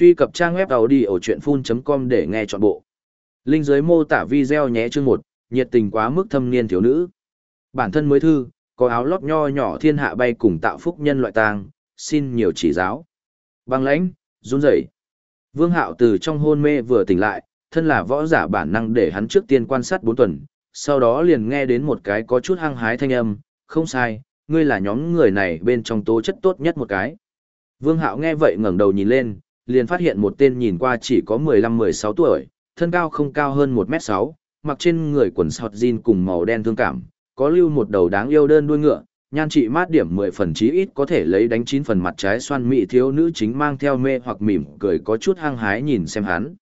Truy cập trang web đầu đi ở chuyện full.com để nghe trọn bộ. Linh dưới mô tả video nhé chương một nhiệt tình quá mức thâm niên thiếu nữ. Bản thân mới thư, có áo lót nho nhỏ thiên hạ bay cùng tạo phúc nhân loại tang, xin nhiều chỉ giáo. Băng lãnh, run rẩy. Vương Hạo từ trong hôn mê vừa tỉnh lại, thân là võ giả bản năng để hắn trước tiên quan sát 4 tuần, sau đó liền nghe đến một cái có chút hăng hái thanh âm, không sai, ngươi là nhóm người này bên trong tố chất tốt nhất một cái. Vương Hạo nghe vậy ngẩng đầu nhìn lên, liền phát hiện một tên nhìn qua chỉ có 15-16 tuổi, thân cao không cao hơn 1m6, mặc trên người quần sọt jean cùng màu đen thương cảm, có lưu một đầu đáng yêu đơn đuôi ngựa, nhan trị mát điểm 10 phần chí ít có thể lấy đánh 9 phần mặt trái xoan mị thiếu nữ chính mang theo mê hoặc mỉm cười có chút hăng hái nhìn xem hắn.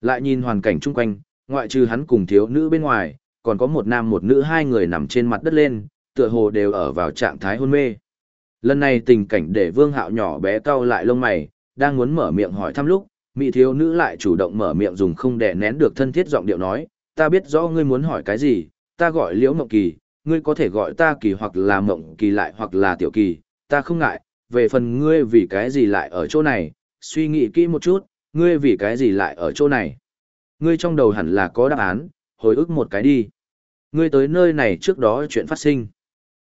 Lại nhìn hoàn cảnh chung quanh, ngoại trừ hắn cùng thiếu nữ bên ngoài, còn có một nam một nữ hai người nằm trên mặt đất lên, tựa hồ đều ở vào trạng thái hôn mê. Lần này tình cảnh để vương hạo nhỏ bé cau lại lông mày, đang muốn mở miệng hỏi thăm lúc, mỹ thiếu nữ lại chủ động mở miệng dùng không để nén được thân thiết giọng điệu nói, ta biết rõ ngươi muốn hỏi cái gì, ta gọi liễu mộng kỳ, ngươi có thể gọi ta kỳ hoặc là mộng kỳ lại hoặc là tiểu kỳ, ta không ngại, về phần ngươi vì cái gì lại ở chỗ này, suy nghĩ kỹ một chút, ngươi vì cái gì lại ở chỗ này. Ngươi trong đầu hẳn là có đáp án, hồi ức một cái đi. Ngươi tới nơi này trước đó chuyện phát sinh.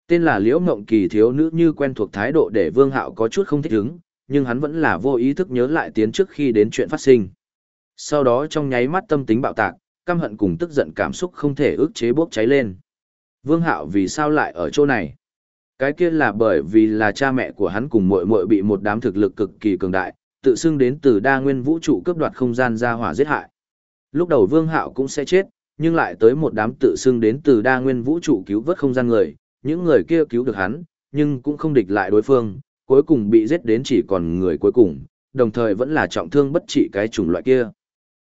Tên là Liễu Ngộng Kỳ thiếu nữ như quen thuộc thái độ để Vương Hạo có chút không thích ứng, nhưng hắn vẫn là vô ý thức nhớ lại tiến trước khi đến chuyện phát sinh. Sau đó trong nháy mắt tâm tính bạo tạc, căm hận cùng tức giận cảm xúc không thể ức chế bốc cháy lên. Vương Hạo vì sao lại ở chỗ này? Cái kia là bởi vì là cha mẹ của hắn cùng muội muội bị một đám thực lực cực kỳ cường đại, tự xưng đến từ đa nguyên vũ trụ cướp đoạt không gian ra hỏa giết hại. Lúc đầu Vương Hạo cũng sẽ chết, nhưng lại tới một đám tự xưng đến từ đa nguyên vũ trụ cứu vớt không gian người, những người kia cứu được hắn, nhưng cũng không địch lại đối phương, cuối cùng bị giết đến chỉ còn người cuối cùng, đồng thời vẫn là trọng thương bất trị cái chủng loại kia.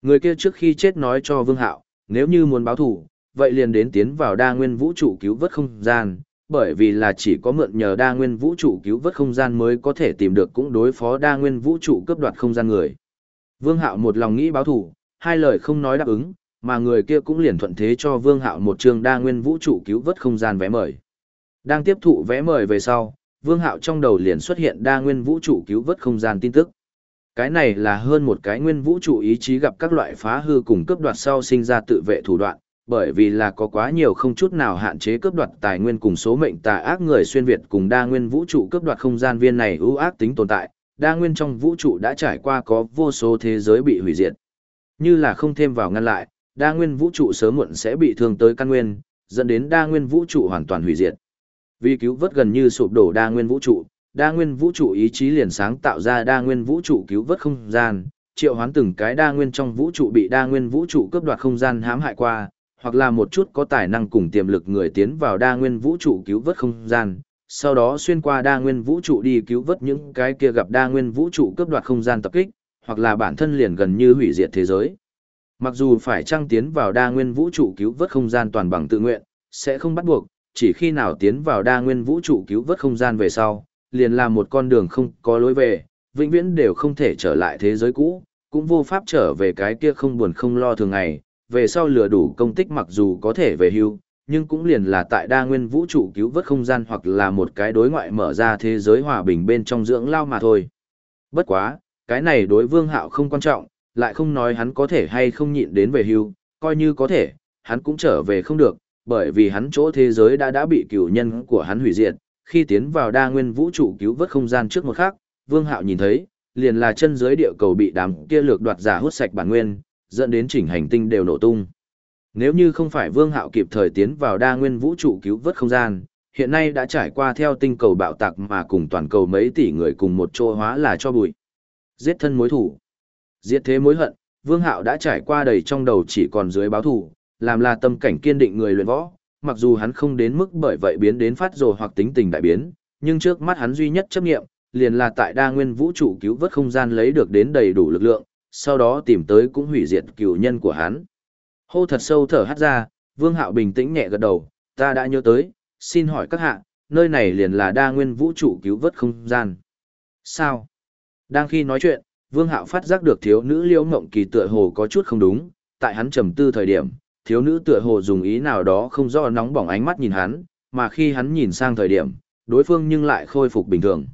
Người kia trước khi chết nói cho Vương Hạo, nếu như muốn báo thù, vậy liền đến tiến vào đa nguyên vũ trụ cứu vớt không gian, bởi vì là chỉ có mượn nhờ đa nguyên vũ trụ cứu vớt không gian mới có thể tìm được cũng đối phó đa nguyên vũ trụ cướp đoạt không gian người. Vương Hạo một lòng nghĩ báo thù, hai lời không nói đáp ứng, mà người kia cũng liền thuận thế cho Vương Hạo một trường đa nguyên vũ trụ cứu vớt không gian vé mời. Đang tiếp thụ vé mời về sau, Vương Hạo trong đầu liền xuất hiện đa nguyên vũ trụ cứu vớt không gian tin tức. Cái này là hơn một cái nguyên vũ trụ ý chí gặp các loại phá hư cùng cướp đoạt sau sinh ra tự vệ thủ đoạn, bởi vì là có quá nhiều không chút nào hạn chế cướp đoạt tài nguyên cùng số mệnh tà ác người xuyên việt cùng đa nguyên vũ trụ cướp đoạt không gian viên này ưu ác tính tồn tại, đa nguyên trong vũ trụ đã trải qua có vô số thế giới bị hủy diệt. Như là không thêm vào ngăn lại, đa nguyên vũ trụ sớm muộn sẽ bị thương tới căn nguyên, dẫn đến đa nguyên vũ trụ hoàn toàn hủy diệt. Vì cứu vớt gần như sụp đổ đa nguyên vũ trụ, đa nguyên vũ trụ ý chí liền sáng tạo ra đa nguyên vũ trụ cứu vớt không gian, triệu hoán từng cái đa nguyên trong vũ trụ bị đa nguyên vũ trụ cướp đoạt không gian hãm hại qua, hoặc là một chút có tài năng cùng tiềm lực người tiến vào đa nguyên vũ trụ cứu vớt không gian, sau đó xuyên qua đa nguyên vũ trụ đi cứu vớt những cái kia gặp đa nguyên vũ trụ cướp đoạt không gian tập kích, hoặc là bản thân liền gần như hủy diệt thế giới. Mặc dù phải trăng tiến vào đa nguyên vũ trụ cứu vớt không gian toàn bằng tự nguyện, sẽ không bắt buộc, chỉ khi nào tiến vào đa nguyên vũ trụ cứu vớt không gian về sau, liền là một con đường không có lối về, vĩnh viễn đều không thể trở lại thế giới cũ, cũng vô pháp trở về cái kia không buồn không lo thường ngày, về sau lừa đủ công tích mặc dù có thể về hưu, nhưng cũng liền là tại đa nguyên vũ trụ cứu vớt không gian hoặc là một cái đối ngoại mở ra thế giới hòa bình bên trong dưỡng lao mà thôi. Bất quá, cái này đối vương hạo không quan trọng, lại không nói hắn có thể hay không nhịn đến về hưu, coi như có thể, hắn cũng trở về không được, bởi vì hắn chỗ thế giới đã đã bị cửu nhân của hắn hủy diệt, khi tiến vào đa nguyên vũ trụ cứu vớt không gian trước một khắc, Vương Hạo nhìn thấy, liền là chân dưới địa cầu bị đám kia lược đoạt giả hút sạch bản nguyên, dẫn đến chỉnh hành tinh đều nổ tung. Nếu như không phải Vương Hạo kịp thời tiến vào đa nguyên vũ trụ cứu vớt không gian, hiện nay đã trải qua theo tinh cầu bạo tạc mà cùng toàn cầu mấy tỷ người cùng một chỗ hóa là cho bụi. Giết thân mối thủ. Giết thế mối hận, Vương Hạo đã trải qua đầy trong đầu chỉ còn dưới báo thủ, làm là tâm cảnh kiên định người luyện võ, mặc dù hắn không đến mức bởi vậy biến đến phát rồ hoặc tính tình đại biến, nhưng trước mắt hắn duy nhất chấp nghiệm, liền là tại đa nguyên vũ trụ cứu vớt không gian lấy được đến đầy đủ lực lượng, sau đó tìm tới cũng hủy diệt cựu nhân của hắn. Hô thật sâu thở hắt ra, Vương Hạo bình tĩnh nhẹ gật đầu, ta đã nhớ tới, xin hỏi các hạ, nơi này liền là đa nguyên vũ trụ cứu vớt không gian. Sao? Đang khi nói chuyện, Vương Hạo phát giác được thiếu nữ Liễu Ngộng Kỳ tựa hồ có chút không đúng, tại hắn trầm tư thời điểm, thiếu nữ tựa hồ dùng ý nào đó không rõ nóng bỏng ánh mắt nhìn hắn, mà khi hắn nhìn sang thời điểm, đối phương nhưng lại khôi phục bình thường.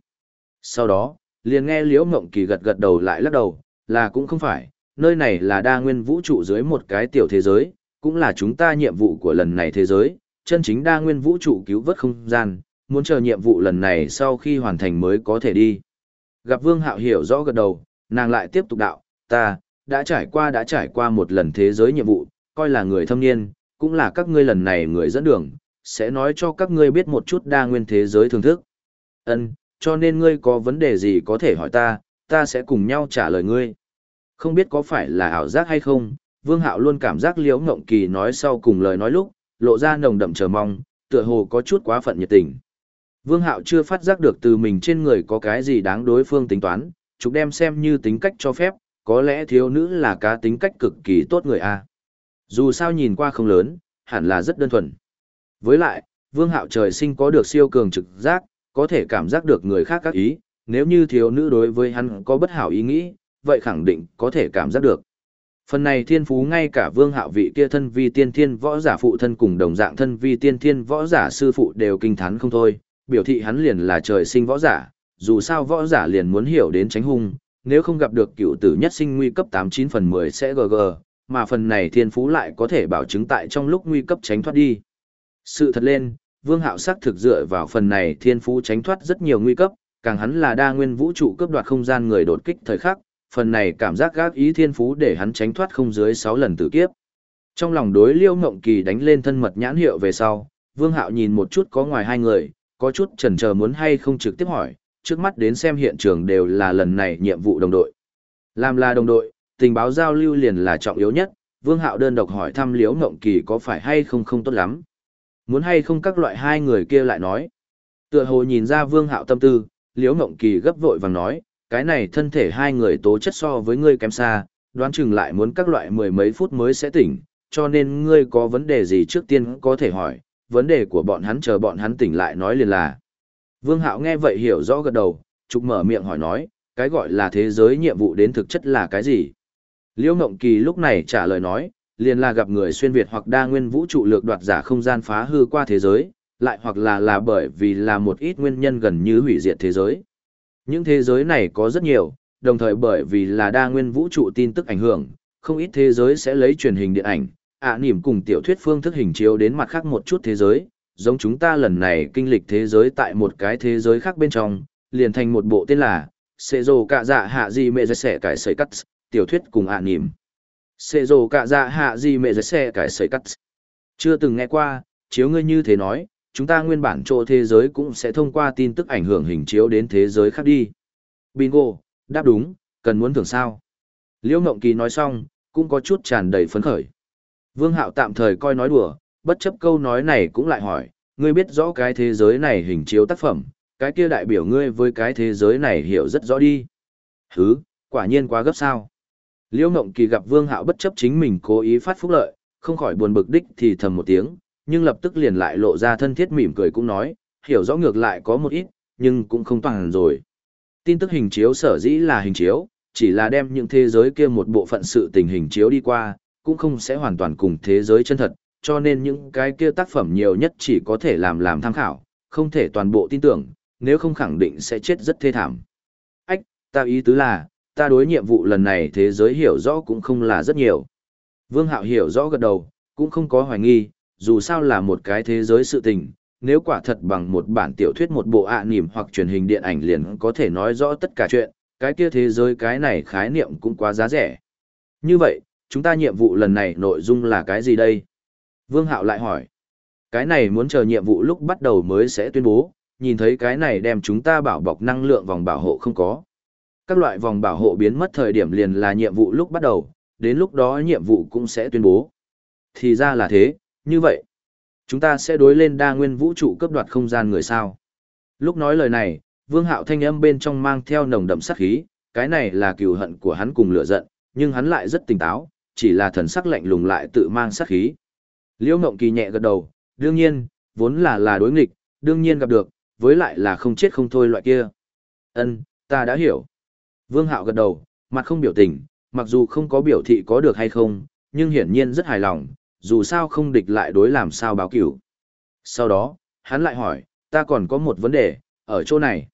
Sau đó, liền nghe Liễu Ngộng Kỳ gật gật đầu lại lắc đầu, Là cũng không phải, nơi này là đa nguyên vũ trụ dưới một cái tiểu thế giới, cũng là chúng ta nhiệm vụ của lần này thế giới, chân chính đa nguyên vũ trụ cứu vớt không gian, muốn chờ nhiệm vụ lần này sau khi hoàn thành mới có thể đi. Gặp Vương Hạo hiểu rõ gật đầu, nàng lại tiếp tục đạo, ta, đã trải qua đã trải qua một lần thế giới nhiệm vụ, coi là người thâm niên, cũng là các ngươi lần này người dẫn đường, sẽ nói cho các ngươi biết một chút đa nguyên thế giới thưởng thức. Ân, cho nên ngươi có vấn đề gì có thể hỏi ta, ta sẽ cùng nhau trả lời ngươi. Không biết có phải là ảo giác hay không, Vương Hạo luôn cảm giác Liễu Ngộng Kỳ nói sau cùng lời nói lúc, lộ ra nồng đậm chờ mong, tựa hồ có chút quá phận nhiệt tình. Vương Hạo chưa phát giác được từ mình trên người có cái gì đáng đối phương tính toán, chúng đem xem như tính cách cho phép, có lẽ thiếu nữ là cá tính cách cực kỳ tốt người a. Dù sao nhìn qua không lớn, hẳn là rất đơn thuần. Với lại, Vương Hạo trời sinh có được siêu cường trực giác, có thể cảm giác được người khác các ý, nếu như thiếu nữ đối với hắn có bất hảo ý nghĩ, vậy khẳng định có thể cảm giác được. Phần này thiên phú ngay cả vương hạo vị kia thân vi tiên thiên võ giả phụ thân cùng đồng dạng thân vi tiên thiên võ giả sư phụ đều kinh thán không thôi, biểu thị hắn liền là trời sinh võ giả, dù sao võ giả liền muốn hiểu đến tránh hung, nếu không gặp được cựu tử nhất sinh nguy cấp 89 phần 10 sẽ GG, mà phần này thiên phú lại có thể bảo chứng tại trong lúc nguy cấp tránh thoát đi. Sự thật lên, Vương Hạo sắc thực dựa vào phần này thiên phú tránh thoát rất nhiều nguy cấp, càng hắn là đa nguyên vũ trụ cướp đoạt không gian người đột kích thời khắc, phần này cảm giác gác ý thiên phú để hắn tránh thoát không dưới 6 lần tử kiếp. Trong lòng đối Liêu Ngộng Kỳ đánh lên thân mật nhãn hiệu về sau, Vương Hạo nhìn một chút có ngoài hai người, có chút chần chờ muốn hay không trực tiếp hỏi, trước mắt đến xem hiện trường đều là lần này nhiệm vụ đồng đội. Làm là đồng đội, tình báo giao lưu liền là trọng yếu nhất, Vương Hạo đơn độc hỏi thăm Liễu Ngộng Kỳ có phải hay không không tốt lắm. Muốn hay không các loại hai người kia lại nói. Tựa hồ nhìn ra Vương Hạo tâm tư, Liễu Ngộng Kỳ gấp vội vàng nói, cái này thân thể hai người tố chất so với ngươi kém xa, đoán chừng lại muốn các loại mười mấy phút mới sẽ tỉnh, cho nên ngươi có vấn đề gì trước tiên có thể hỏi, vấn đề của bọn hắn chờ bọn hắn tỉnh lại nói liền là. Vương Hạo nghe vậy hiểu rõ gật đầu, trục mở miệng hỏi nói, cái gọi là thế giới nhiệm vụ đến thực chất là cái gì? Liễu Ngộng Kỳ lúc này trả lời nói, liền là gặp người xuyên Việt hoặc đa nguyên vũ trụ lược đoạt giả không gian phá hư qua thế giới, lại hoặc là là bởi vì là một ít nguyên nhân gần như hủy diệt thế giới. Những thế giới này có rất nhiều, đồng thời bởi vì là đa nguyên vũ trụ tin tức ảnh hưởng, không ít thế giới sẽ lấy truyền hình điện ảnh, ạ à, cùng tiểu thuyết phương thức hình chiếu đến mặt khác một chút thế giới, giống chúng ta lần này kinh lịch thế giới tại một cái thế giới khác bên trong, liền thành một bộ tên là Sệ Dồ Cạ Dạ Hạ Di Mẹ Giật Sẻ Cải Sấy Cắt, tiểu thuyết cùng ạ à, nỉm. Xê rồ Cạ Dạ Hạ gì, Mẹ giấy xe Cải Sấy Cắt. Chưa từng nghe qua, chiếu ngươi như thế nói, chúng ta nguyên bản chỗ thế giới cũng sẽ thông qua tin tức ảnh hưởng hình chiếu đến thế giới khác đi. Bingo, đáp đúng, cần muốn thưởng sao. Liễu Ngộng Kỳ nói xong, cũng có chút tràn đầy phấn khởi. Vương Hạo tạm thời coi nói đùa, bất chấp câu nói này cũng lại hỏi, ngươi biết rõ cái thế giới này hình chiếu tác phẩm, cái kia đại biểu ngươi với cái thế giới này hiểu rất rõ đi. Hứ, quả nhiên quá gấp sao. Liễu Ngộng Kỳ gặp Vương Hạo bất chấp chính mình cố ý phát phúc lợi, không khỏi buồn bực đích thì thầm một tiếng, nhưng lập tức liền lại lộ ra thân thiết mỉm cười cũng nói, hiểu rõ ngược lại có một ít, nhưng cũng không toàn rồi. Tin tức hình chiếu sở dĩ là hình chiếu, chỉ là đem những thế giới kia một bộ phận sự tình hình chiếu đi qua, cũng không sẽ hoàn toàn cùng thế giới chân thật, cho nên những cái kia tác phẩm nhiều nhất chỉ có thể làm làm tham khảo, không thể toàn bộ tin tưởng, nếu không khẳng định sẽ chết rất thê thảm. Ách, ta ý tứ là, ta đối nhiệm vụ lần này thế giới hiểu rõ cũng không là rất nhiều. Vương Hạo hiểu rõ gật đầu, cũng không có hoài nghi, dù sao là một cái thế giới sự tình, nếu quả thật bằng một bản tiểu thuyết một bộ ạ à nỉm hoặc truyền hình điện ảnh liền có thể nói rõ tất cả chuyện, cái kia thế giới cái này khái niệm cũng quá giá rẻ. Như vậy, chúng ta nhiệm vụ lần này nội dung là cái gì đây? Vương Hạo lại hỏi. Cái này muốn chờ nhiệm vụ lúc bắt đầu mới sẽ tuyên bố, nhìn thấy cái này đem chúng ta bảo bọc năng lượng vòng bảo hộ không có. Các loại vòng bảo hộ biến mất thời điểm liền là nhiệm vụ lúc bắt đầu, đến lúc đó nhiệm vụ cũng sẽ tuyên bố. Thì ra là thế, như vậy, chúng ta sẽ đối lên đa nguyên vũ trụ cấp đoạt không gian người sao. Lúc nói lời này, vương hạo thanh âm bên trong mang theo nồng đậm sát khí, cái này là cừu hận của hắn cùng lửa giận, nhưng hắn lại rất tỉnh táo, chỉ là thần sắc lạnh lùng lại tự mang sát khí. Liễu Ngộng Kỳ nhẹ gật đầu, đương nhiên, vốn là là đối nghịch, đương nhiên gặp được, với lại là không chết không thôi loại kia. Ân, ta đã hiểu. Vương Hạo gật đầu, mặt không biểu tình, mặc dù không có biểu thị có được hay không, nhưng hiển nhiên rất hài lòng, dù sao không địch lại đối làm sao báo cửu. Sau đó, hắn lại hỏi, ta còn có một vấn đề, ở chỗ này.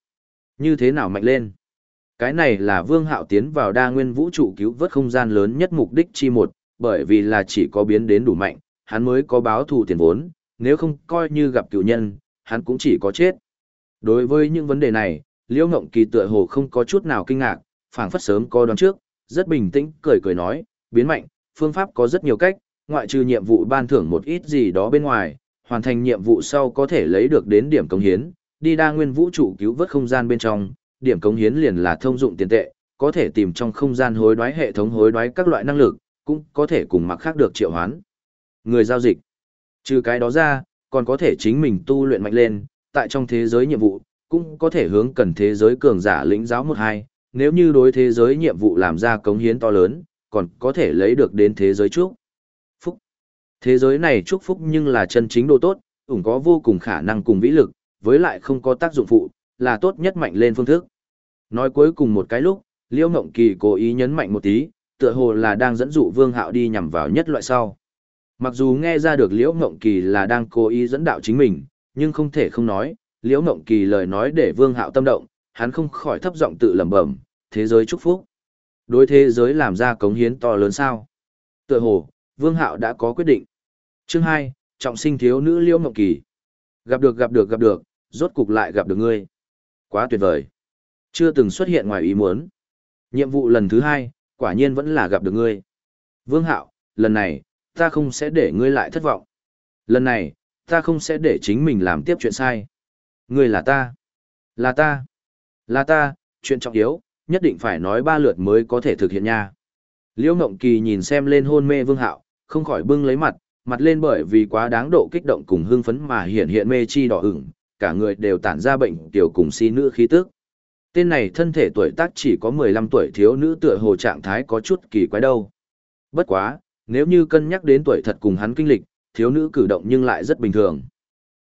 Như thế nào mạnh lên? Cái này là Vương Hạo tiến vào đa nguyên vũ trụ cứu vớt không gian lớn nhất mục đích chi một, bởi vì là chỉ có biến đến đủ mạnh, hắn mới có báo thù tiền vốn, nếu không coi như gặp cựu nhân, hắn cũng chỉ có chết. Đối với những vấn đề này, Liễu Ngộng Kỳ tựa hồ không có chút nào kinh ngạc, phảng phất sớm có đoán trước, rất bình tĩnh, cười cười nói, biến mạnh, phương pháp có rất nhiều cách, ngoại trừ nhiệm vụ ban thưởng một ít gì đó bên ngoài, hoàn thành nhiệm vụ sau có thể lấy được đến điểm công hiến, đi đa nguyên vũ trụ cứu vớt không gian bên trong, điểm công hiến liền là thông dụng tiền tệ, có thể tìm trong không gian hối đoái hệ thống hối đoái các loại năng lực, cũng có thể cùng mặc khác được triệu hoán. Người giao dịch. Trừ cái đó ra, còn có thể chính mình tu luyện mạnh lên, tại trong thế giới nhiệm vụ, cũng có thể hướng cần thế giới cường giả lĩnh giáo một hai, nếu như đối thế giới nhiệm vụ làm ra cống hiến to lớn, còn có thể lấy được đến thế giới chúc. Phúc. Thế giới này chúc phúc nhưng là chân chính đồ tốt, ủng có vô cùng khả năng cùng vĩ lực, với lại không có tác dụng phụ, là tốt nhất mạnh lên phương thức. Nói cuối cùng một cái lúc, Liễu Ngộng Kỳ cố ý nhấn mạnh một tí, tựa hồ là đang dẫn dụ Vương Hạo đi nhằm vào nhất loại sau. Mặc dù nghe ra được Liễu Ngộng Kỳ là đang cố ý dẫn đạo chính mình, nhưng không thể không nói, Liễu Ngộng Kỳ lời nói để Vương Hạo tâm động, hắn không khỏi thấp giọng tự lẩm bẩm, thế giới chúc phúc. Đối thế giới làm ra cống hiến to lớn sao? Tựa hồ, Vương Hạo đã có quyết định. Chương 2, trọng sinh thiếu nữ Liễu Mộng Kỳ. Gặp được gặp được gặp được, rốt cục lại gặp được ngươi. Quá tuyệt vời. Chưa từng xuất hiện ngoài ý muốn. Nhiệm vụ lần thứ hai, quả nhiên vẫn là gặp được ngươi. Vương Hạo, lần này, ta không sẽ để ngươi lại thất vọng. Lần này, ta không sẽ để chính mình làm tiếp chuyện sai. Ngươi là ta. Là ta. Là ta, chuyện trọng yếu, nhất định phải nói ba lượt mới có thể thực hiện nha. Liễu Ngộng Kỳ nhìn xem lên hôn mê Vương Hạo, không khỏi bưng lấy mặt, mặt lên bởi vì quá đáng độ kích động cùng hưng phấn mà hiện hiện mê chi đỏ ửng, cả người đều tản ra bệnh tiểu cùng si nữ khí tức. Tên này thân thể tuổi tác chỉ có 15 tuổi thiếu nữ tựa hồ trạng thái có chút kỳ quái đâu. Bất quá, nếu như cân nhắc đến tuổi thật cùng hắn kinh lịch, thiếu nữ cử động nhưng lại rất bình thường.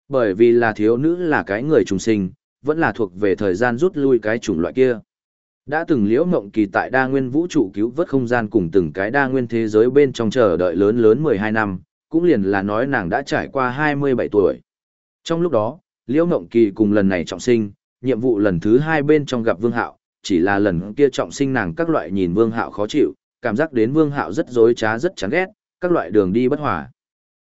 Bởi vì là thiếu nữ là cái người trùng sinh, vẫn là thuộc về thời gian rút lui cái chủng loại kia. Đã từng liễu mộng kỳ tại đa nguyên vũ trụ cứu vớt không gian cùng từng cái đa nguyên thế giới bên trong chờ đợi lớn lớn 12 năm, cũng liền là nói nàng đã trải qua 27 tuổi. Trong lúc đó, liễu mộng kỳ cùng lần này trọng sinh, nhiệm vụ lần thứ hai bên trong gặp vương hạo, chỉ là lần kia trọng sinh nàng các loại nhìn vương hạo khó chịu, cảm giác đến vương hạo rất dối trá rất chán ghét, các loại đường đi bất hòa.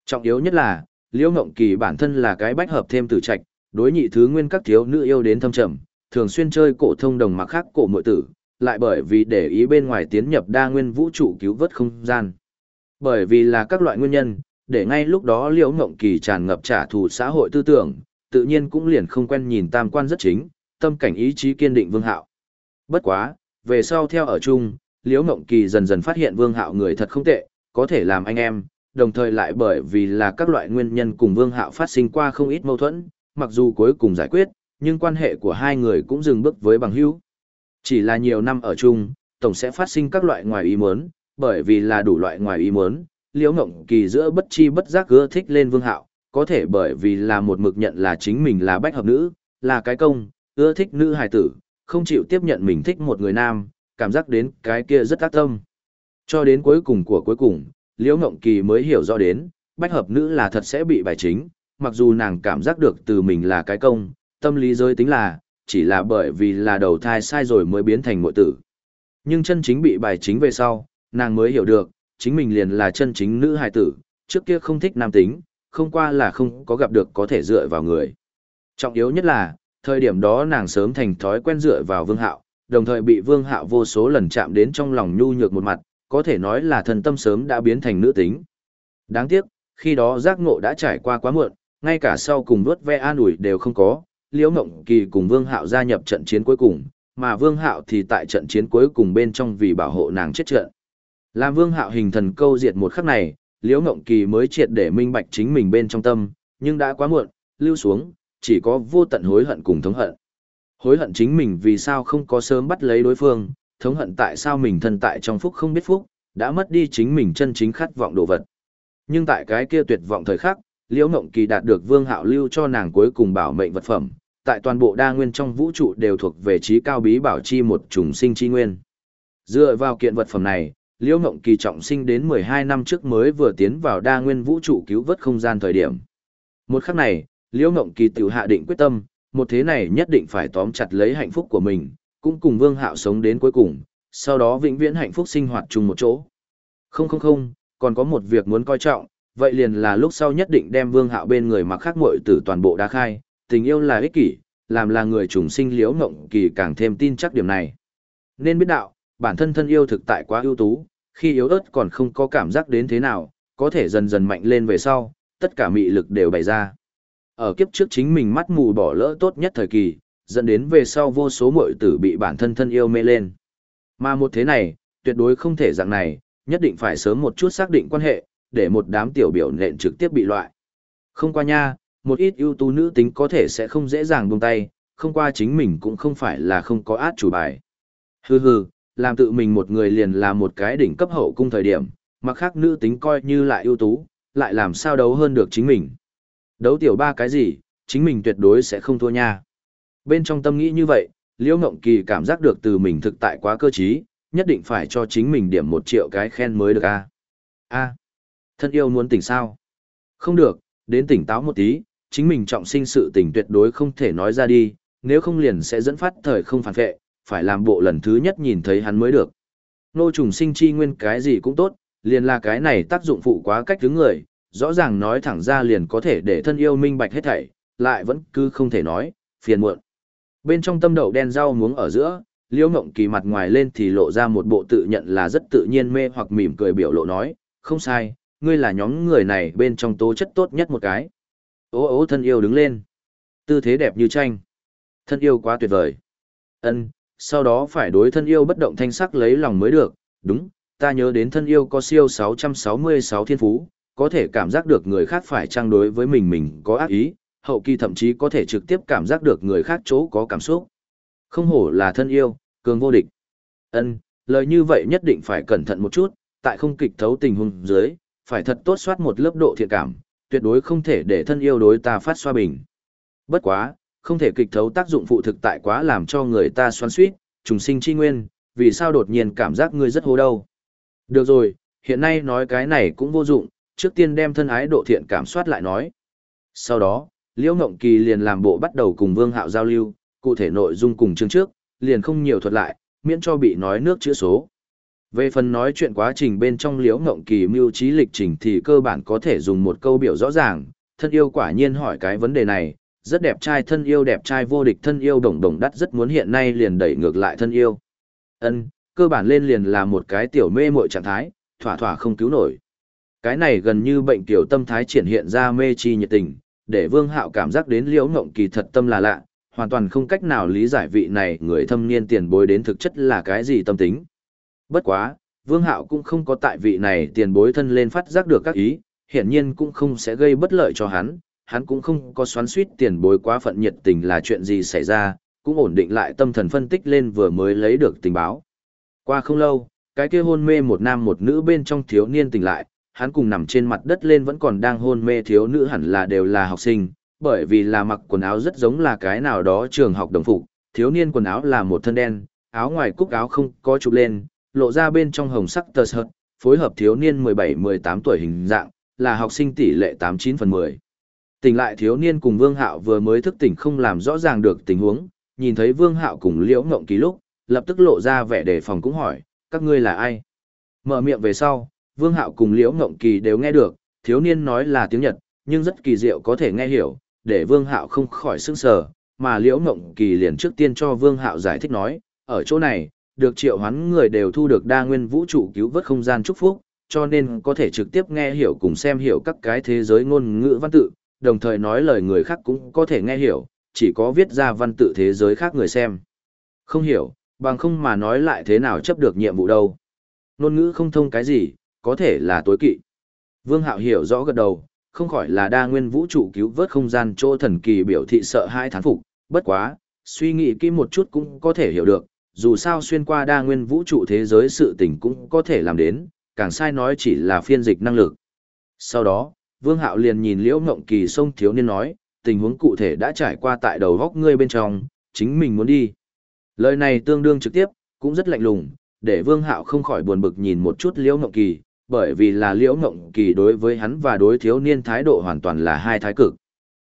Trọng yếu nhất là, liễu mộng kỳ bản thân là cái bách hợp thêm tử trạch, đối nhị thứ nguyên các thiếu nữ yêu đến thâm trầm, thường xuyên chơi cổ thông đồng mặc khác cổ muội tử, lại bởi vì để ý bên ngoài tiến nhập đa nguyên vũ trụ cứu vớt không gian. Bởi vì là các loại nguyên nhân, để ngay lúc đó Liễu Ngộng Kỳ tràn ngập trả thù xã hội tư tưởng, tự nhiên cũng liền không quen nhìn tam quan rất chính, tâm cảnh ý chí kiên định Vương Hạo. Bất quá, về sau theo ở chung, Liễu Ngộng Kỳ dần dần phát hiện Vương Hạo người thật không tệ, có thể làm anh em, đồng thời lại bởi vì là các loại nguyên nhân cùng Vương Hạo phát sinh qua không ít mâu thuẫn, mặc dù cuối cùng giải quyết, nhưng quan hệ của hai người cũng dừng bước với bằng hữu. Chỉ là nhiều năm ở chung, tổng sẽ phát sinh các loại ngoài ý muốn, bởi vì là đủ loại ngoài ý muốn, Liễu Ngộng Kỳ giữa bất chi bất giác ưa thích lên Vương Hạo, có thể bởi vì là một mực nhận là chính mình là bách hợp nữ, là cái công, ưa thích nữ hài tử, không chịu tiếp nhận mình thích một người nam, cảm giác đến cái kia rất ác tâm. Cho đến cuối cùng của cuối cùng, Liễu Ngộng Kỳ mới hiểu rõ đến, bách hợp nữ là thật sẽ bị bài chính, mặc dù nàng cảm giác được từ mình là cái công, tâm lý giới tính là, chỉ là bởi vì là đầu thai sai rồi mới biến thành mội tử. Nhưng chân chính bị bài chính về sau, nàng mới hiểu được, chính mình liền là chân chính nữ hài tử, trước kia không thích nam tính, không qua là không có gặp được có thể dựa vào người. Trọng yếu nhất là, thời điểm đó nàng sớm thành thói quen dựa vào vương hạo, đồng thời bị vương hạo vô số lần chạm đến trong lòng nhu nhược một mặt, có thể nói là thần tâm sớm đã biến thành nữ tính. Đáng tiếc, khi đó giác ngộ đã trải qua quá muộn, ngay cả sau cùng đuốt ve an ủi đều không có, Liễu Ngộng Kỳ cùng Vương Hạo gia nhập trận chiến cuối cùng, mà Vương Hạo thì tại trận chiến cuối cùng bên trong vì bảo hộ nàng chết trận. Làm Vương Hạo hình thần câu diệt một khắc này, Liễu Ngộng Kỳ mới triệt để minh bạch chính mình bên trong tâm, nhưng đã quá muộn, lưu xuống, chỉ có vô tận hối hận cùng thống hận. Hối hận chính mình vì sao không có sớm bắt lấy đối phương, thống hận tại sao mình thân tại trong phúc không biết phúc, đã mất đi chính mình chân chính khát vọng đồ vật. Nhưng tại cái kia tuyệt vọng thời khắc, Liễu Ngộng Kỳ đạt được Vương Hạo lưu cho nàng cuối cùng bảo mệnh vật phẩm, tại toàn bộ đa nguyên trong vũ trụ đều thuộc về trí cao bí bảo chi một trùng sinh chi nguyên. Dựa vào kiện vật phẩm này, Liễu Ngộng Kỳ trọng sinh đến 12 năm trước mới vừa tiến vào đa nguyên vũ trụ cứu vớt không gian thời điểm. Một khắc này, Liễu Ngộng Kỳ tự hạ định quyết tâm, một thế này nhất định phải tóm chặt lấy hạnh phúc của mình, cũng cùng Vương Hạo sống đến cuối cùng, sau đó vĩnh viễn hạnh phúc sinh hoạt chung một chỗ. Không không không, còn có một việc muốn coi trọng, vậy liền là lúc sau nhất định đem Vương Hạo bên người mặc khác muội tử toàn bộ đá khai, tình yêu là ích kỷ, làm là người trùng sinh liễu ngộng kỳ càng thêm tin chắc điểm này. Nên biết đạo, bản thân thân yêu thực tại quá ưu tú, khi yếu ớt còn không có cảm giác đến thế nào, có thể dần dần mạnh lên về sau, tất cả mị lực đều bày ra. Ở kiếp trước chính mình mắt mù bỏ lỡ tốt nhất thời kỳ, dẫn đến về sau vô số muội tử bị bản thân thân yêu mê lên. Mà một thế này, tuyệt đối không thể dạng này, nhất định phải sớm một chút xác định quan hệ, để một đám tiểu biểu nện trực tiếp bị loại. Không qua nha, một ít ưu tú nữ tính có thể sẽ không dễ dàng buông tay, không qua chính mình cũng không phải là không có át chủ bài. Hừ hừ, làm tự mình một người liền là một cái đỉnh cấp hậu cung thời điểm, mà khác nữ tính coi như lại ưu tú, lại làm sao đấu hơn được chính mình. Đấu tiểu ba cái gì, chính mình tuyệt đối sẽ không thua nha. Bên trong tâm nghĩ như vậy, Liễu Ngộng Kỳ cảm giác được từ mình thực tại quá cơ trí, nhất định phải cho chính mình điểm một triệu cái khen mới được a. A, thân yêu muốn tỉnh sao? Không được, đến tỉnh táo một tí, chính mình trọng sinh sự tình tuyệt đối không thể nói ra đi, nếu không liền sẽ dẫn phát thời không phản vệ, phải làm bộ lần thứ nhất nhìn thấy hắn mới được. Nô trùng sinh chi nguyên cái gì cũng tốt, liền là cái này tác dụng phụ quá cách thứ người, rõ ràng nói thẳng ra liền có thể để thân yêu minh bạch hết thảy, lại vẫn cứ không thể nói, phiền muộn. Bên trong tâm đậu đen rau muống ở giữa, liễu ngộng kỳ mặt ngoài lên thì lộ ra một bộ tự nhận là rất tự nhiên mê hoặc mỉm cười biểu lộ nói, không sai, ngươi là nhóm người này bên trong tố chất tốt nhất một cái. Ô ô thân yêu đứng lên. Tư thế đẹp như tranh. Thân yêu quá tuyệt vời. ân sau đó phải đối thân yêu bất động thanh sắc lấy lòng mới được, đúng, ta nhớ đến thân yêu có siêu 666 thiên phú, có thể cảm giác được người khác phải trang đối với mình mình có ác ý, hậu kỳ thậm chí có thể trực tiếp cảm giác được người khác chỗ có cảm xúc. Không hổ là thân yêu, cường vô địch. Ân, lời như vậy nhất định phải cẩn thận một chút, tại không kịch thấu tình huống dưới, phải thật tốt soát một lớp độ thiện cảm, tuyệt đối không thể để thân yêu đối ta phát xoa bình. Bất quá, không thể kịch thấu tác dụng phụ thực tại quá làm cho người ta xoắn suýt, trùng sinh chi nguyên, vì sao đột nhiên cảm giác ngươi rất hố đâu. Được rồi, hiện nay nói cái này cũng vô dụng, trước tiên đem thân ái độ thiện cảm soát lại nói. Sau đó, Liễu Ngộng Kỳ liền làm bộ bắt đầu cùng Vương Hạo giao lưu, cụ thể nội dung cùng chương trước, liền không nhiều thuật lại, miễn cho bị nói nước chữa số. Về phần nói chuyện quá trình bên trong Liễu Ngộng Kỳ mưu trí lịch trình thì cơ bản có thể dùng một câu biểu rõ ràng, thân yêu quả nhiên hỏi cái vấn đề này, rất đẹp trai thân yêu đẹp trai vô địch thân yêu đồng đồng đắt rất muốn hiện nay liền đẩy ngược lại thân yêu. Ân, cơ bản lên liền là một cái tiểu mê muội trạng thái, thỏa thỏa không cứu nổi. Cái này gần như bệnh tiểu tâm thái triển hiện ra mê chi nhiệt tình, để Vương Hạo cảm giác đến Liễu Ngộng Kỳ thật tâm là lạ, hoàn toàn không cách nào lý giải vị này người thâm niên tiền bối đến thực chất là cái gì tâm tính. Bất quá, Vương Hạo cũng không có tại vị này tiền bối thân lên phát giác được các ý, hiển nhiên cũng không sẽ gây bất lợi cho hắn, hắn cũng không có xoắn suýt tiền bối quá phận nhiệt tình là chuyện gì xảy ra, cũng ổn định lại tâm thần phân tích lên vừa mới lấy được tình báo. Qua không lâu, cái kia hôn mê một nam một nữ bên trong thiếu niên tỉnh lại, hắn cùng nằm trên mặt đất lên vẫn còn đang hôn mê thiếu nữ hẳn là đều là học sinh, bởi vì là mặc quần áo rất giống là cái nào đó trường học đồng phục, thiếu niên quần áo là một thân đen, áo ngoài cúc áo không có chụp lên, lộ ra bên trong hồng sắc tơ sợt, phối hợp thiếu niên 17-18 tuổi hình dạng, là học sinh tỷ lệ 89 phần 10. Tỉnh lại thiếu niên cùng Vương Hạo vừa mới thức tỉnh không làm rõ ràng được tình huống, nhìn thấy Vương Hạo cùng Liễu Ngộng Kỳ lúc, lập tức lộ ra vẻ đề phòng cũng hỏi, các ngươi là ai? Mở miệng về sau, Vương Hạo cùng Liễu Ngộng Kỳ đều nghe được, thiếu niên nói là tiếng Nhật, nhưng rất kỳ diệu có thể nghe hiểu, để Vương Hạo không khỏi sững sờ, mà Liễu Ngộng Kỳ liền trước tiên cho Vương Hạo giải thích nói, ở chỗ này, được triệu hoán người đều thu được đa nguyên vũ trụ cứu vớt không gian chúc phúc, cho nên có thể trực tiếp nghe hiểu cùng xem hiểu các cái thế giới ngôn ngữ văn tự, đồng thời nói lời người khác cũng có thể nghe hiểu, chỉ có viết ra văn tự thế giới khác người xem. Không hiểu, bằng không mà nói lại thế nào chấp được nhiệm vụ đâu. Ngôn ngữ không thông cái gì, có thể là tối kỵ. Vương Hạo hiểu rõ gật đầu, không khỏi là đa nguyên vũ trụ cứu vớt không gian chỗ thần kỳ biểu thị sợ hai thán phục, bất quá, suy nghĩ kỹ một chút cũng có thể hiểu được, dù sao xuyên qua đa nguyên vũ trụ thế giới sự tình cũng có thể làm đến, càng sai nói chỉ là phiên dịch năng lực. Sau đó, Vương Hạo liền nhìn Liễu Ngộng Kỳ sông thiếu niên nói, tình huống cụ thể đã trải qua tại đầu góc ngươi bên trong, chính mình muốn đi. Lời này tương đương trực tiếp, cũng rất lạnh lùng, để Vương Hạo không khỏi buồn bực nhìn một chút Liễu Ngộng Kỳ, bởi vì là Liễu Ngộng Kỳ đối với hắn và đối thiếu niên thái độ hoàn toàn là hai thái cực.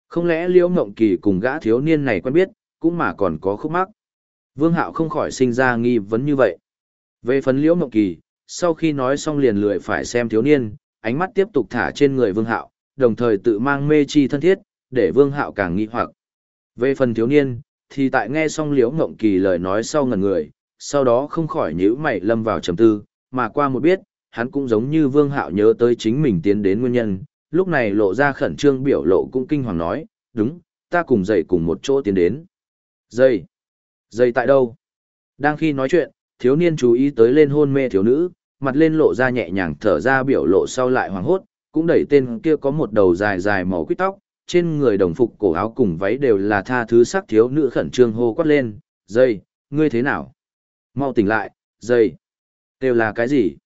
Không lẽ Liễu Ngộng Kỳ cùng gã thiếu niên này quen biết, cũng mà còn có khúc mắc. Vương Hạo không khỏi sinh ra nghi vấn như vậy. Về phần liễu mộng kỳ, sau khi nói xong liền lười phải xem thiếu niên, ánh mắt tiếp tục thả trên người Vương Hạo, đồng thời tự mang mê chi thân thiết, để Vương Hạo càng nghi hoặc. Về phần thiếu niên, thì tại nghe xong liễu mộng kỳ lời nói sau ngần người, sau đó không khỏi nhíu mày lâm vào trầm tư, mà qua một biết, hắn cũng giống như Vương Hạo nhớ tới chính mình tiến đến nguyên nhân, lúc này lộ ra khẩn trương biểu lộ cũng kinh hoàng nói, đúng, ta cùng dậy cùng một chỗ tiến đến. Dậy? Dây tại đâu? Đang khi nói chuyện, thiếu niên chú ý tới lên hôn mê thiếu nữ, mặt lên lộ ra nhẹ nhàng thở ra biểu lộ sau lại hoàng hốt, cũng đẩy tên kia có một đầu dài dài màu quýt tóc, trên người đồng phục cổ áo cùng váy đều là tha thứ sắc thiếu nữ khẩn trương hô quát lên, dây, ngươi thế nào? Mau tỉnh lại, dây. Đều là cái gì?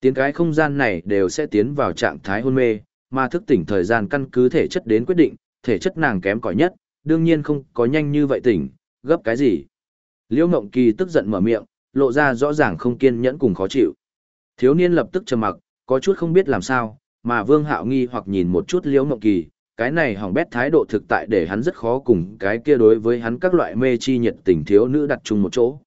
Tiến cái không gian này đều sẽ tiến vào trạng thái hôn mê, mà thức tỉnh thời gian căn cứ thể chất đến quyết định, thể chất nàng kém cỏi nhất, đương nhiên không có nhanh như vậy tỉnh, gấp cái gì? Liễu Ngộng Kỳ tức giận mở miệng, lộ ra rõ ràng không kiên nhẫn cùng khó chịu. Thiếu niên lập tức trầm mặc, có chút không biết làm sao, mà Vương Hạo nghi hoặc nhìn một chút Liễu Ngộng Kỳ, cái này hỏng bét thái độ thực tại để hắn rất khó cùng cái kia đối với hắn các loại mê chi nhiệt tình thiếu nữ đặt chung một chỗ.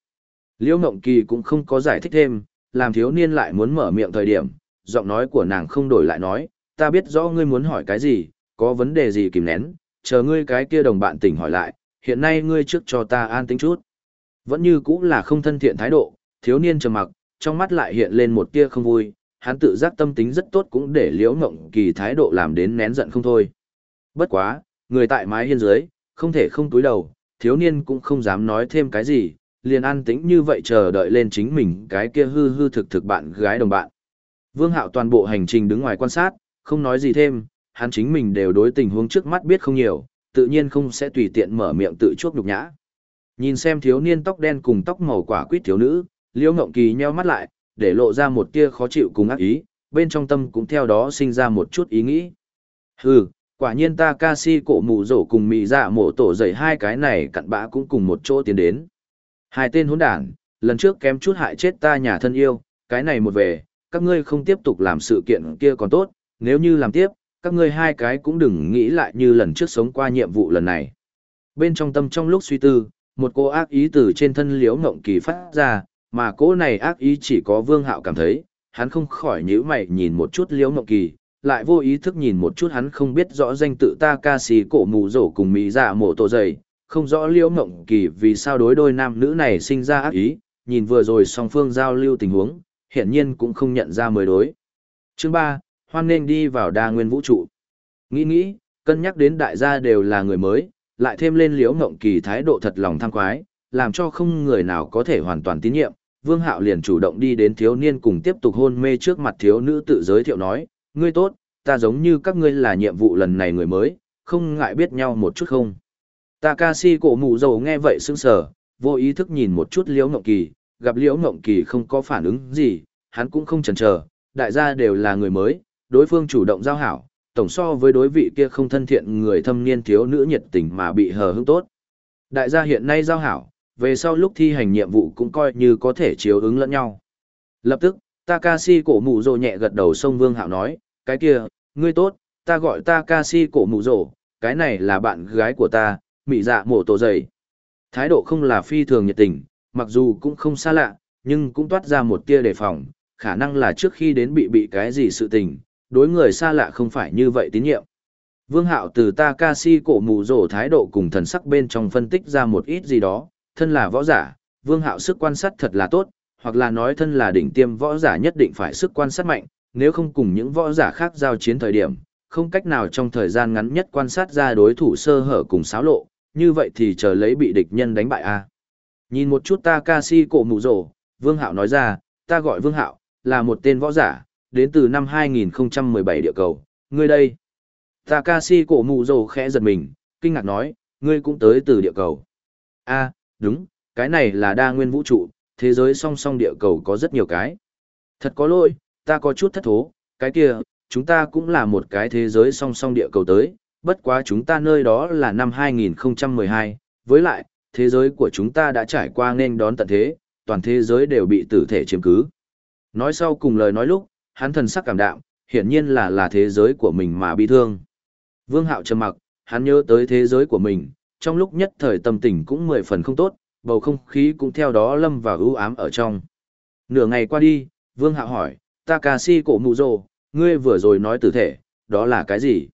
Liễu Ngộng Kỳ cũng không có giải thích thêm, làm thiếu niên lại muốn mở miệng thời điểm, giọng nói của nàng không đổi lại nói, ta biết rõ ngươi muốn hỏi cái gì, có vấn đề gì kìm nén, chờ ngươi cái kia đồng bạn tỉnh hỏi lại, hiện nay ngươi trước cho ta an tính chút. Vẫn như cũng là không thân thiện thái độ, thiếu niên trầm mặc, trong mắt lại hiện lên một tia không vui, hắn tự giác tâm tính rất tốt cũng để liễu ngộng kỳ thái độ làm đến nén giận không thôi. Bất quá, người tại mái hiên dưới, không thể không túi đầu, thiếu niên cũng không dám nói thêm cái gì, liền an tĩnh như vậy chờ đợi lên chính mình cái kia hư hư thực thực bạn gái đồng bạn. Vương Hạo toàn bộ hành trình đứng ngoài quan sát, không nói gì thêm, hắn chính mình đều đối tình huống trước mắt biết không nhiều, tự nhiên không sẽ tùy tiện mở miệng tự chuốc nhục nhã. Nhìn xem thiếu niên tóc đen cùng tóc màu quả quýt thiếu nữ, Liễu Ngộng Kỳ nheo mắt lại, để lộ ra một tia khó chịu cùng ác ý, bên trong tâm cũng theo đó sinh ra một chút ý nghĩ. Hừ, quả nhiên ta ca si cổ mù rổ cùng mị dạ mổ tổ dậy hai cái này cặn bã cũng cùng một chỗ tiến đến. Hai tên hỗn đản, lần trước kém chút hại chết ta nhà thân yêu, cái này một về, các ngươi không tiếp tục làm sự kiện kia còn tốt, nếu như làm tiếp, các ngươi hai cái cũng đừng nghĩ lại như lần trước sống qua nhiệm vụ lần này. Bên trong tâm trong lúc suy tư, một cô ác ý từ trên thân liễu ngộng kỳ phát ra, mà cô này ác ý chỉ có vương hạo cảm thấy, hắn không khỏi nhíu mày nhìn một chút liễu ngộng kỳ, lại vô ý thức nhìn một chút hắn không biết rõ danh tự ta ca sĩ cổ mù rổ cùng mỹ dạ mổ tổ dày, không rõ liễu ngộng kỳ vì sao đối đôi nam nữ này sinh ra ác ý, nhìn vừa rồi song phương giao lưu tình huống, hiển nhiên cũng không nhận ra mới đối. Chương ba, hoan nên đi vào đa nguyên vũ trụ. Nghĩ nghĩ, cân nhắc đến đại gia đều là người mới, lại thêm lên liễu ngộng kỳ thái độ thật lòng thăng quái, làm cho không người nào có thể hoàn toàn tín nhiệm. Vương Hạo liền chủ động đi đến thiếu niên cùng tiếp tục hôn mê trước mặt thiếu nữ tự giới thiệu nói, ngươi tốt, ta giống như các ngươi là nhiệm vụ lần này người mới, không ngại biết nhau một chút không. Takashi cổ mụ dầu nghe vậy sững sờ, vô ý thức nhìn một chút liễu ngộng kỳ, gặp liễu ngộng kỳ không có phản ứng gì, hắn cũng không chần chờ, đại gia đều là người mới, đối phương chủ động giao hảo, tổng so với đối vị kia không thân thiện người thâm niên thiếu nữ nhiệt tình mà bị hờ hững tốt. Đại gia hiện nay giao hảo, về sau lúc thi hành nhiệm vụ cũng coi như có thể chiếu ứng lẫn nhau. Lập tức, Takashi cổ mụ rồ nhẹ gật đầu sông Vương Hạo nói, cái kia, ngươi tốt, ta gọi Takashi cổ mụ rồ, cái này là bạn gái của ta, mị dạ mổ tổ dày. Thái độ không là phi thường nhiệt tình, mặc dù cũng không xa lạ, nhưng cũng toát ra một tia đề phòng, khả năng là trước khi đến bị bị cái gì sự tình, đối người xa lạ không phải như vậy tín nhiệm. Vương Hạo từ Takashi cổ mù rổ thái độ cùng thần sắc bên trong phân tích ra một ít gì đó, thân là võ giả, Vương Hạo sức quan sát thật là tốt, hoặc là nói thân là đỉnh tiêm võ giả nhất định phải sức quan sát mạnh, nếu không cùng những võ giả khác giao chiến thời điểm, không cách nào trong thời gian ngắn nhất quan sát ra đối thủ sơ hở cùng xáo lộ, như vậy thì chờ lấy bị địch nhân đánh bại a. Nhìn một chút Takashi cổ mù rổ, Vương Hạo nói ra, ta gọi Vương Hạo, là một tên võ giả, đến từ năm 2017 địa cầu, ngươi đây. Takashi cổ mù rồ khẽ giật mình, kinh ngạc nói, ngươi cũng tới từ địa cầu. a đúng, cái này là đa nguyên vũ trụ, thế giới song song địa cầu có rất nhiều cái. Thật có lỗi, ta có chút thất thố, cái kia, chúng ta cũng là một cái thế giới song song địa cầu tới, bất quá chúng ta nơi đó là năm 2012, với lại, thế giới của chúng ta đã trải qua nên đón tận thế, toàn thế giới đều bị tử thể chiếm cứ. Nói sau cùng lời nói lúc, hắn thần sắc cảm đạm, hiển nhiên là là thế giới của mình mà bị thương. Vương Hạo trầm mặc, hắn nhớ tới thế giới của mình, trong lúc nhất thời tâm tình cũng mười phần không tốt, bầu không khí cũng theo đó lâm vào ưu ám ở trong. Nửa ngày qua đi, Vương Hạo hỏi, Takashi cổ mù rồ, ngươi vừa rồi nói tử thể, đó là cái gì?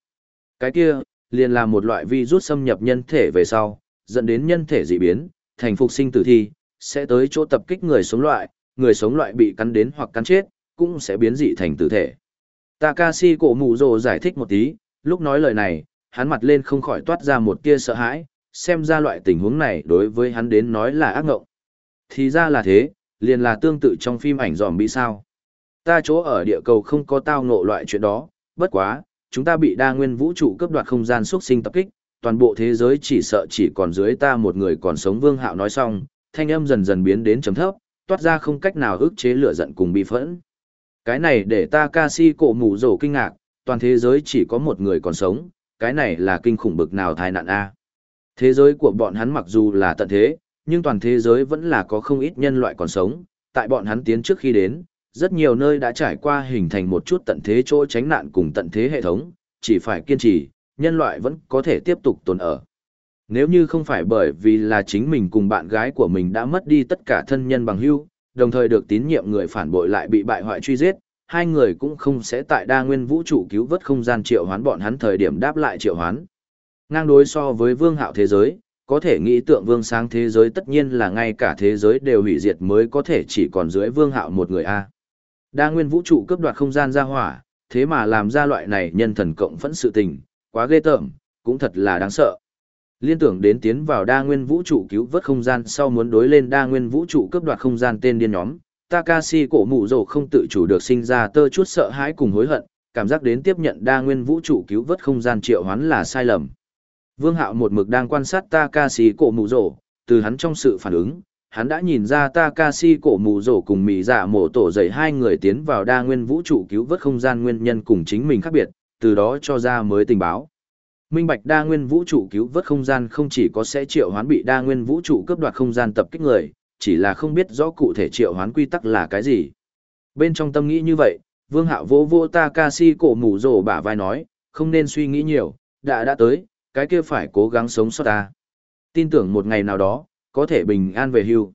Cái kia, liền là một loại virus xâm nhập nhân thể về sau, dẫn đến nhân thể dị biến, thành phục sinh tử thi, sẽ tới chỗ tập kích người sống loại, người sống loại bị cắn đến hoặc cắn chết, cũng sẽ biến dị thành tử thể. Takashi cổ mù rồ giải thích một tí, lúc nói lời này, hắn mặt lên không khỏi toát ra một tia sợ hãi, xem ra loại tình huống này đối với hắn đến nói là ác ngộng. Thì ra là thế, liền là tương tự trong phim ảnh dòm bị sao. Ta chỗ ở địa cầu không có tao ngộ loại chuyện đó, bất quá, chúng ta bị đa nguyên vũ trụ cướp đoạt không gian xuất sinh tập kích, toàn bộ thế giới chỉ sợ chỉ còn dưới ta một người còn sống vương hạo nói xong, thanh âm dần dần biến đến chấm thấp, toát ra không cách nào ức chế lửa giận cùng bi phẫn. Cái này để ta ca si cổ mù rổ kinh ngạc, toàn thế giới chỉ có một người còn sống, cái này là kinh khủng bực nào thai nạn A. Thế giới của bọn hắn mặc dù là tận thế, nhưng toàn thế giới vẫn là có không ít nhân loại còn sống, tại bọn hắn tiến trước khi đến, rất nhiều nơi đã trải qua hình thành một chút tận thế chỗ tránh nạn cùng tận thế hệ thống, chỉ phải kiên trì, nhân loại vẫn có thể tiếp tục tồn ở. Nếu như không phải bởi vì là chính mình cùng bạn gái của mình đã mất đi tất cả thân nhân bằng hữu, đồng thời được tín nhiệm người phản bội lại bị bại hoại truy giết, hai người cũng không sẽ tại đa nguyên vũ trụ cứu vớt không gian triệu hoán bọn hắn thời điểm đáp lại triệu hoán. Ngang đối so với vương hạo thế giới, có thể nghĩ tượng vương sáng thế giới tất nhiên là ngay cả thế giới đều hủy diệt mới có thể chỉ còn dưới vương hạo một người A. Đa nguyên vũ trụ cướp đoạt không gian ra hỏa, thế mà làm ra loại này nhân thần cộng phẫn sự tình, quá ghê tởm, cũng thật là đáng sợ. Liên tưởng đến tiến vào đa nguyên vũ trụ cứu vớt không gian sau muốn đối lên đa nguyên vũ trụ cướp đoạt không gian tên điên nhóm, Takashi cổ mụ rồ không tự chủ được sinh ra tơ chút sợ hãi cùng hối hận, cảm giác đến tiếp nhận đa nguyên vũ trụ cứu vớt không gian triệu hoán là sai lầm. Vương Hạo một mực đang quan sát Takashi cổ mụ rồ, từ hắn trong sự phản ứng, hắn đã nhìn ra Takashi cổ mù rổ cùng mỹ giả dạ mổ tổ dậy hai người tiến vào đa nguyên vũ trụ cứu vớt không gian nguyên nhân cùng chính mình khác biệt, từ đó cho ra mới tình báo. Minh bạch đa nguyên vũ trụ cứu vớt không gian không chỉ có sẽ triệu hoán bị đa nguyên vũ trụ cướp đoạt không gian tập kích người, chỉ là không biết rõ cụ thể triệu hoán quy tắc là cái gì. Bên trong tâm nghĩ như vậy, Vương Hạo vô vô Takashi cổ mù rổ bả vai nói, không nên suy nghĩ nhiều, đã đã tới, cái kia phải cố gắng sống sót ta. Tin tưởng một ngày nào đó, có thể bình an về hưu.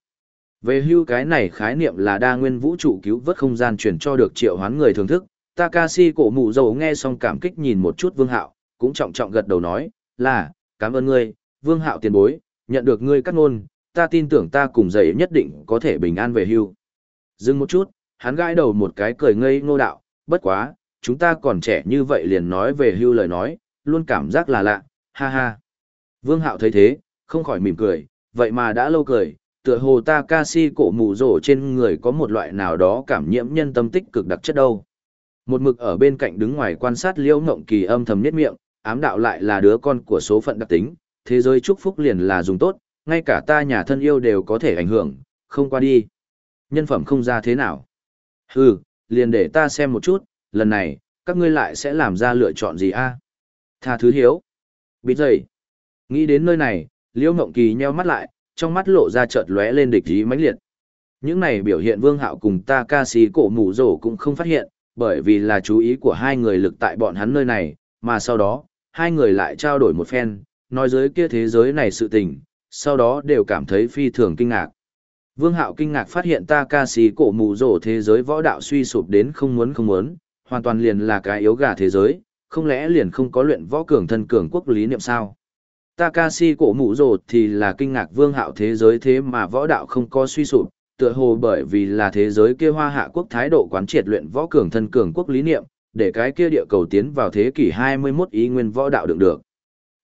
Về hưu cái này khái niệm là đa nguyên vũ trụ cứu vớt không gian chuyển cho được triệu hoán người thưởng thức. Takashi cổ mụ dầu nghe xong cảm kích nhìn một chút vương hạo, cũng trọng trọng gật đầu nói, là, cảm ơn ngươi, vương hạo tiền bối, nhận được ngươi cắt ngôn, ta tin tưởng ta cùng dậy nhất định có thể bình an về hưu. Dừng một chút, hắn gãi đầu một cái cười ngây ngô đạo, bất quá, chúng ta còn trẻ như vậy liền nói về hưu lời nói, luôn cảm giác là lạ, ha ha. Vương hạo thấy thế, không khỏi mỉm cười, vậy mà đã lâu cười, tựa hồ ta kasi cổ mù rổ trên người có một loại nào đó cảm nhiễm nhân tâm tích cực đặc chất đâu. Một mực ở bên cạnh đứng ngoài quan sát liễu ngộng kỳ âm thầm nhất miệng, ám đạo lại là đứa con của số phận đặc tính, thế giới chúc phúc liền là dùng tốt, ngay cả ta nhà thân yêu đều có thể ảnh hưởng, không qua đi. Nhân phẩm không ra thế nào. Hừ, liền để ta xem một chút, lần này, các ngươi lại sẽ làm ra lựa chọn gì a? Tha thứ hiếu. Biết dậy. Nghĩ đến nơi này, Liễu Ngộng Kỳ nheo mắt lại, trong mắt lộ ra chợt lóe lên địch ý mãnh liệt. Những này biểu hiện Vương Hạo cùng ta ca sĩ cổ mù rổ cũng không phát hiện, bởi vì là chú ý của hai người lực tại bọn hắn nơi này, mà sau đó, hai người lại trao đổi một phen, nói giới kia thế giới này sự tình, sau đó đều cảm thấy phi thường kinh ngạc. Vương Hạo kinh ngạc phát hiện Takashi cổ mù rổ thế giới võ đạo suy sụp đến không muốn không muốn, hoàn toàn liền là cái yếu gà thế giới, không lẽ liền không có luyện võ cường thân cường quốc lý niệm sao? Takashi cổ mũ rồ thì là kinh ngạc vương hạo thế giới thế mà võ đạo không có suy sụp, tựa hồ bởi vì là thế giới kia hoa hạ quốc thái độ quán triệt luyện võ cường thân cường quốc lý niệm, để cái kia địa cầu tiến vào thế kỷ 21 ý nguyên võ đạo được được.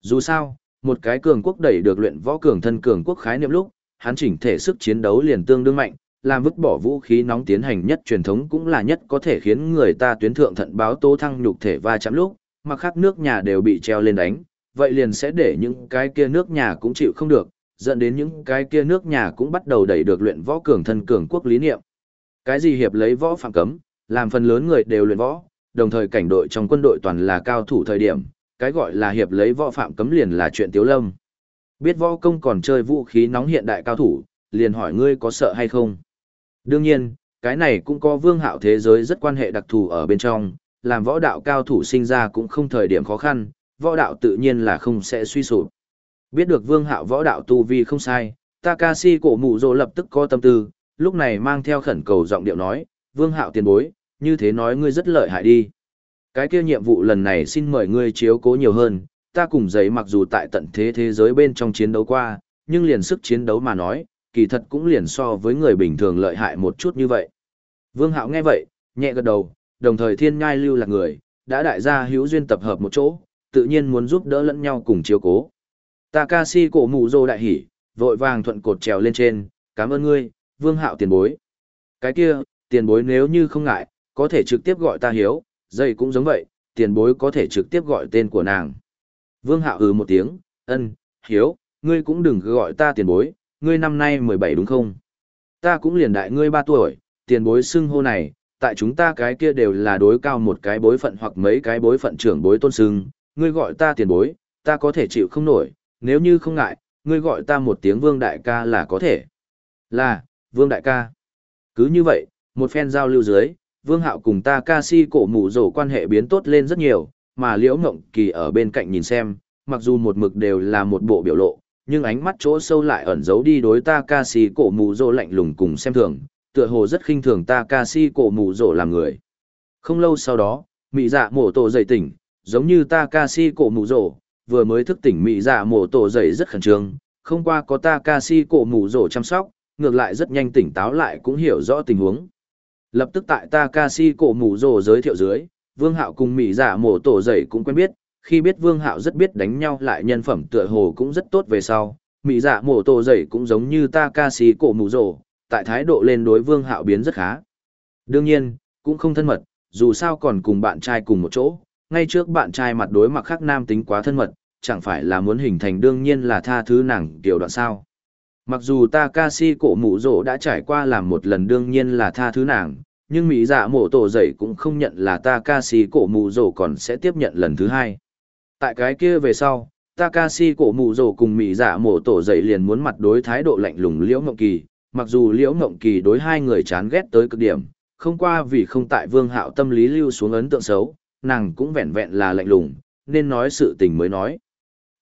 Dù sao, một cái cường quốc đẩy được luyện võ cường thân cường quốc khái niệm lúc, hắn chỉnh thể sức chiến đấu liền tương đương mạnh, làm vứt bỏ vũ khí nóng tiến hành nhất truyền thống cũng là nhất có thể khiến người ta tuyến thượng thận báo tố thăng nhục thể va chạm lúc, mà khác nước nhà đều bị treo lên đánh, vậy liền sẽ để những cái kia nước nhà cũng chịu không được, dẫn đến những cái kia nước nhà cũng bắt đầu đẩy được luyện võ cường thân cường quốc lý niệm. Cái gì hiệp lấy võ phạm cấm, làm phần lớn người đều luyện võ, đồng thời cảnh đội trong quân đội toàn là cao thủ thời điểm, cái gọi là hiệp lấy võ phạm cấm liền là chuyện tiếu lâm. Biết võ công còn chơi vũ khí nóng hiện đại cao thủ, liền hỏi ngươi có sợ hay không. Đương nhiên, cái này cũng có vương hạo thế giới rất quan hệ đặc thù ở bên trong, làm võ đạo cao thủ sinh ra cũng không thời điểm khó khăn, võ đạo tự nhiên là không sẽ suy sụp. Biết được vương hạo võ đạo tu vi không sai, Takashi cổ mụ rồ lập tức có tâm tư, lúc này mang theo khẩn cầu giọng điệu nói, vương hạo tiền bối, như thế nói ngươi rất lợi hại đi. Cái kia nhiệm vụ lần này xin mời ngươi chiếu cố nhiều hơn, ta cùng giấy mặc dù tại tận thế thế giới bên trong chiến đấu qua, nhưng liền sức chiến đấu mà nói, kỳ thật cũng liền so với người bình thường lợi hại một chút như vậy. Vương Hạo nghe vậy, nhẹ gật đầu, đồng thời thiên ngai lưu là người, đã đại gia hữu duyên tập hợp một chỗ, tự nhiên muốn giúp đỡ lẫn nhau cùng chiếu cố. Takashi cổ mù rô đại hỉ, vội vàng thuận cột trèo lên trên, cảm ơn ngươi, Vương Hạo tiền bối. Cái kia, tiền bối nếu như không ngại, có thể trực tiếp gọi ta hiếu, dây cũng giống vậy, tiền bối có thể trực tiếp gọi tên của nàng. Vương Hạo ừ một tiếng, ân, hiếu, ngươi cũng đừng gọi ta tiền bối, ngươi năm nay 17 đúng không? Ta cũng liền đại ngươi 3 tuổi, tiền bối xưng hô này, tại chúng ta cái kia đều là đối cao một cái bối phận hoặc mấy cái bối phận trưởng bối tôn xưng, ngươi gọi ta tiền bối, ta có thể chịu không nổi, nếu như không ngại, ngươi gọi ta một tiếng vương đại ca là có thể. Là, vương đại ca. Cứ như vậy, một phen giao lưu dưới, vương hạo cùng ta ca si cổ mụ rổ quan hệ biến tốt lên rất nhiều, mà liễu ngộng kỳ ở bên cạnh nhìn xem, mặc dù một mực đều là một bộ biểu lộ, nhưng ánh mắt chỗ sâu lại ẩn giấu đi đối ta ca si cổ mù rổ lạnh lùng cùng xem thường, tựa hồ rất khinh thường ta ca si cổ mù rổ làm người. Không lâu sau đó, mị dạ mổ tổ dậy tỉnh, giống như ta ca si cổ mù rổ, vừa mới thức tỉnh mị dạ mổ tổ dậy rất khẩn trương, không qua có ta ca si cổ mù rổ chăm sóc, ngược lại rất nhanh tỉnh táo lại cũng hiểu rõ tình huống. Lập tức tại ta ca si cổ mù rồ giới thiệu dưới, Vương Hạo cùng Mỹ Dạ Mộ Tổ dậy cũng quen biết, khi biết Vương Hạo rất biết đánh nhau lại nhân phẩm tựa hồ cũng rất tốt về sau, Mỹ Dạ Mộ Tổ dậy cũng giống như ta ca si cổ mù rồ tại thái độ lên đối Vương Hạo biến rất khá. Đương nhiên, cũng không thân mật, dù sao còn cùng bạn trai cùng một chỗ, ngay trước bạn trai mặt đối mặt khác nam tính quá thân mật, chẳng phải là muốn hình thành đương nhiên là tha thứ nàng tiểu đoạn sao. Mặc dù ta ca si cổ mụ rỗ đã trải qua làm một lần đương nhiên là tha thứ nàng, nhưng mỹ dạ mổ tổ dậy cũng không nhận là ta ca si cổ mụ rỗ còn sẽ tiếp nhận lần thứ hai. Tại cái kia về sau ta ca si cổ mụ rỗ cùng mỹ dạ mổ tổ dậy liền muốn mặt đối thái độ lạnh lùng liễu ngộng kỳ. Mặc dù liễu ngộng kỳ đối hai người chán ghét tới cực điểm không qua vì không tại vương hạo tâm lý lưu xuống ấn tượng xấu nàng cũng vẹn vẹn là lạnh lùng nên nói sự tình mới nói.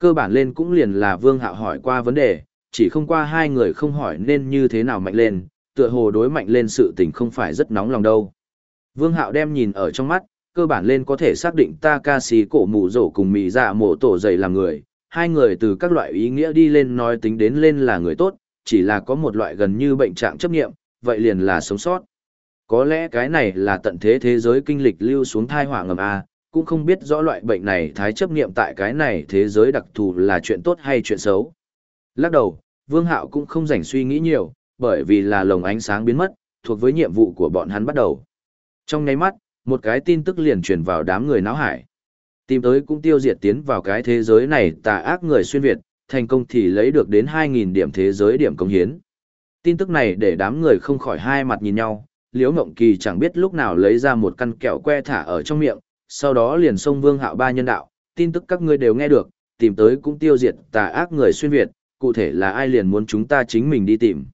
Cơ bản lên cũng liền là vương hạo hỏi qua vấn đề chỉ không qua hai người không hỏi nên như thế nào mạnh lên tựa hồ đối mạnh lên sự tình không phải rất nóng lòng đâu. Vương Hạo đem nhìn ở trong mắt, cơ bản lên có thể xác định ta ca cổ mù rổ cùng mì dạ mổ tổ dày làm người, hai người từ các loại ý nghĩa đi lên nói tính đến lên là người tốt, chỉ là có một loại gần như bệnh trạng chấp nghiệm, vậy liền là sống sót. Có lẽ cái này là tận thế thế giới kinh lịch lưu xuống thai hỏa ngầm A, cũng không biết rõ loại bệnh này thái chấp nghiệm tại cái này thế giới đặc thù là chuyện tốt hay chuyện xấu. Lắc đầu, Vương Hạo cũng không rảnh suy nghĩ nhiều, bởi vì là lồng ánh sáng biến mất, thuộc với nhiệm vụ của bọn hắn bắt đầu. Trong nháy mắt, một cái tin tức liền truyền vào đám người náo hải. Tìm tới cũng tiêu diệt tiến vào cái thế giới này tà ác người xuyên Việt, thành công thì lấy được đến 2.000 điểm thế giới điểm công hiến. Tin tức này để đám người không khỏi hai mặt nhìn nhau, Liễu Ngộng Kỳ chẳng biết lúc nào lấy ra một căn kẹo que thả ở trong miệng, sau đó liền xông Vương Hạo ba nhân đạo, tin tức các ngươi đều nghe được, tìm tới cũng tiêu diệt tà ác người xuyên Việt, cụ thể là ai liền muốn chúng ta chính mình đi tìm.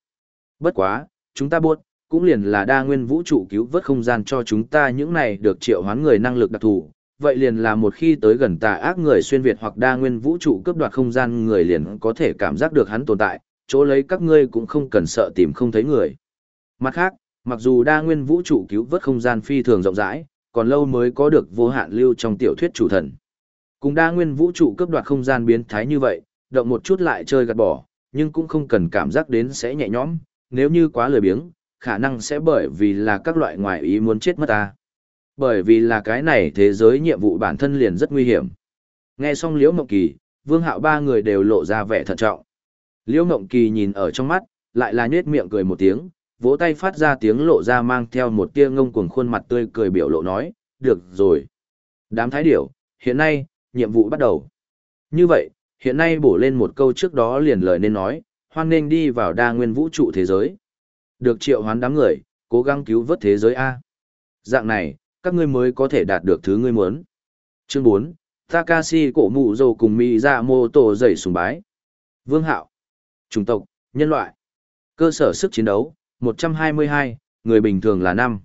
Bất quá, chúng ta buốt, cũng liền là đa nguyên vũ trụ cứu vớt không gian cho chúng ta những này được triệu hoán người năng lực đặc thù. Vậy liền là một khi tới gần tà ác người xuyên Việt hoặc đa nguyên vũ trụ cướp đoạt không gian người liền có thể cảm giác được hắn tồn tại, chỗ lấy các ngươi cũng không cần sợ tìm không thấy người. Mặt khác, mặc dù đa nguyên vũ trụ cứu vớt không gian phi thường rộng rãi, còn lâu mới có được vô hạn lưu trong tiểu thuyết chủ thần. Cùng đa nguyên vũ trụ cướp đoạt không gian biến thái như vậy, động một chút lại chơi gạt bỏ, nhưng cũng không cần cảm giác đến sẽ nhẹ nhõm, nếu như quá lười biếng, khả năng sẽ bởi vì là các loại ngoại ý muốn chết mất ta. Bởi vì là cái này thế giới nhiệm vụ bản thân liền rất nguy hiểm. Nghe xong Liễu Mộng Kỳ, Vương Hạo ba người đều lộ ra vẻ thận trọng. Liễu Mộng Kỳ nhìn ở trong mắt, lại là nhếch miệng cười một tiếng, vỗ tay phát ra tiếng lộ ra mang theo một tia ngông cuồng khuôn mặt tươi cười biểu lộ nói, được rồi. Đám thái điểu, hiện nay, nhiệm vụ bắt đầu. Như vậy, hiện nay bổ lên một câu trước đó liền lời nên nói, hoan nên đi vào đa nguyên vũ trụ thế giới. Được triệu hoán đám người, cố gắng cứu vớt thế giới A. Dạng này, các ngươi mới có thể đạt được thứ ngươi muốn. Chương 4, Takashi cổ mụ dầu cùng mì ra mô tổ dậy sùng bái. Vương hạo. Chủng tộc, nhân loại. Cơ sở sức chiến đấu, 122, người bình thường là 5.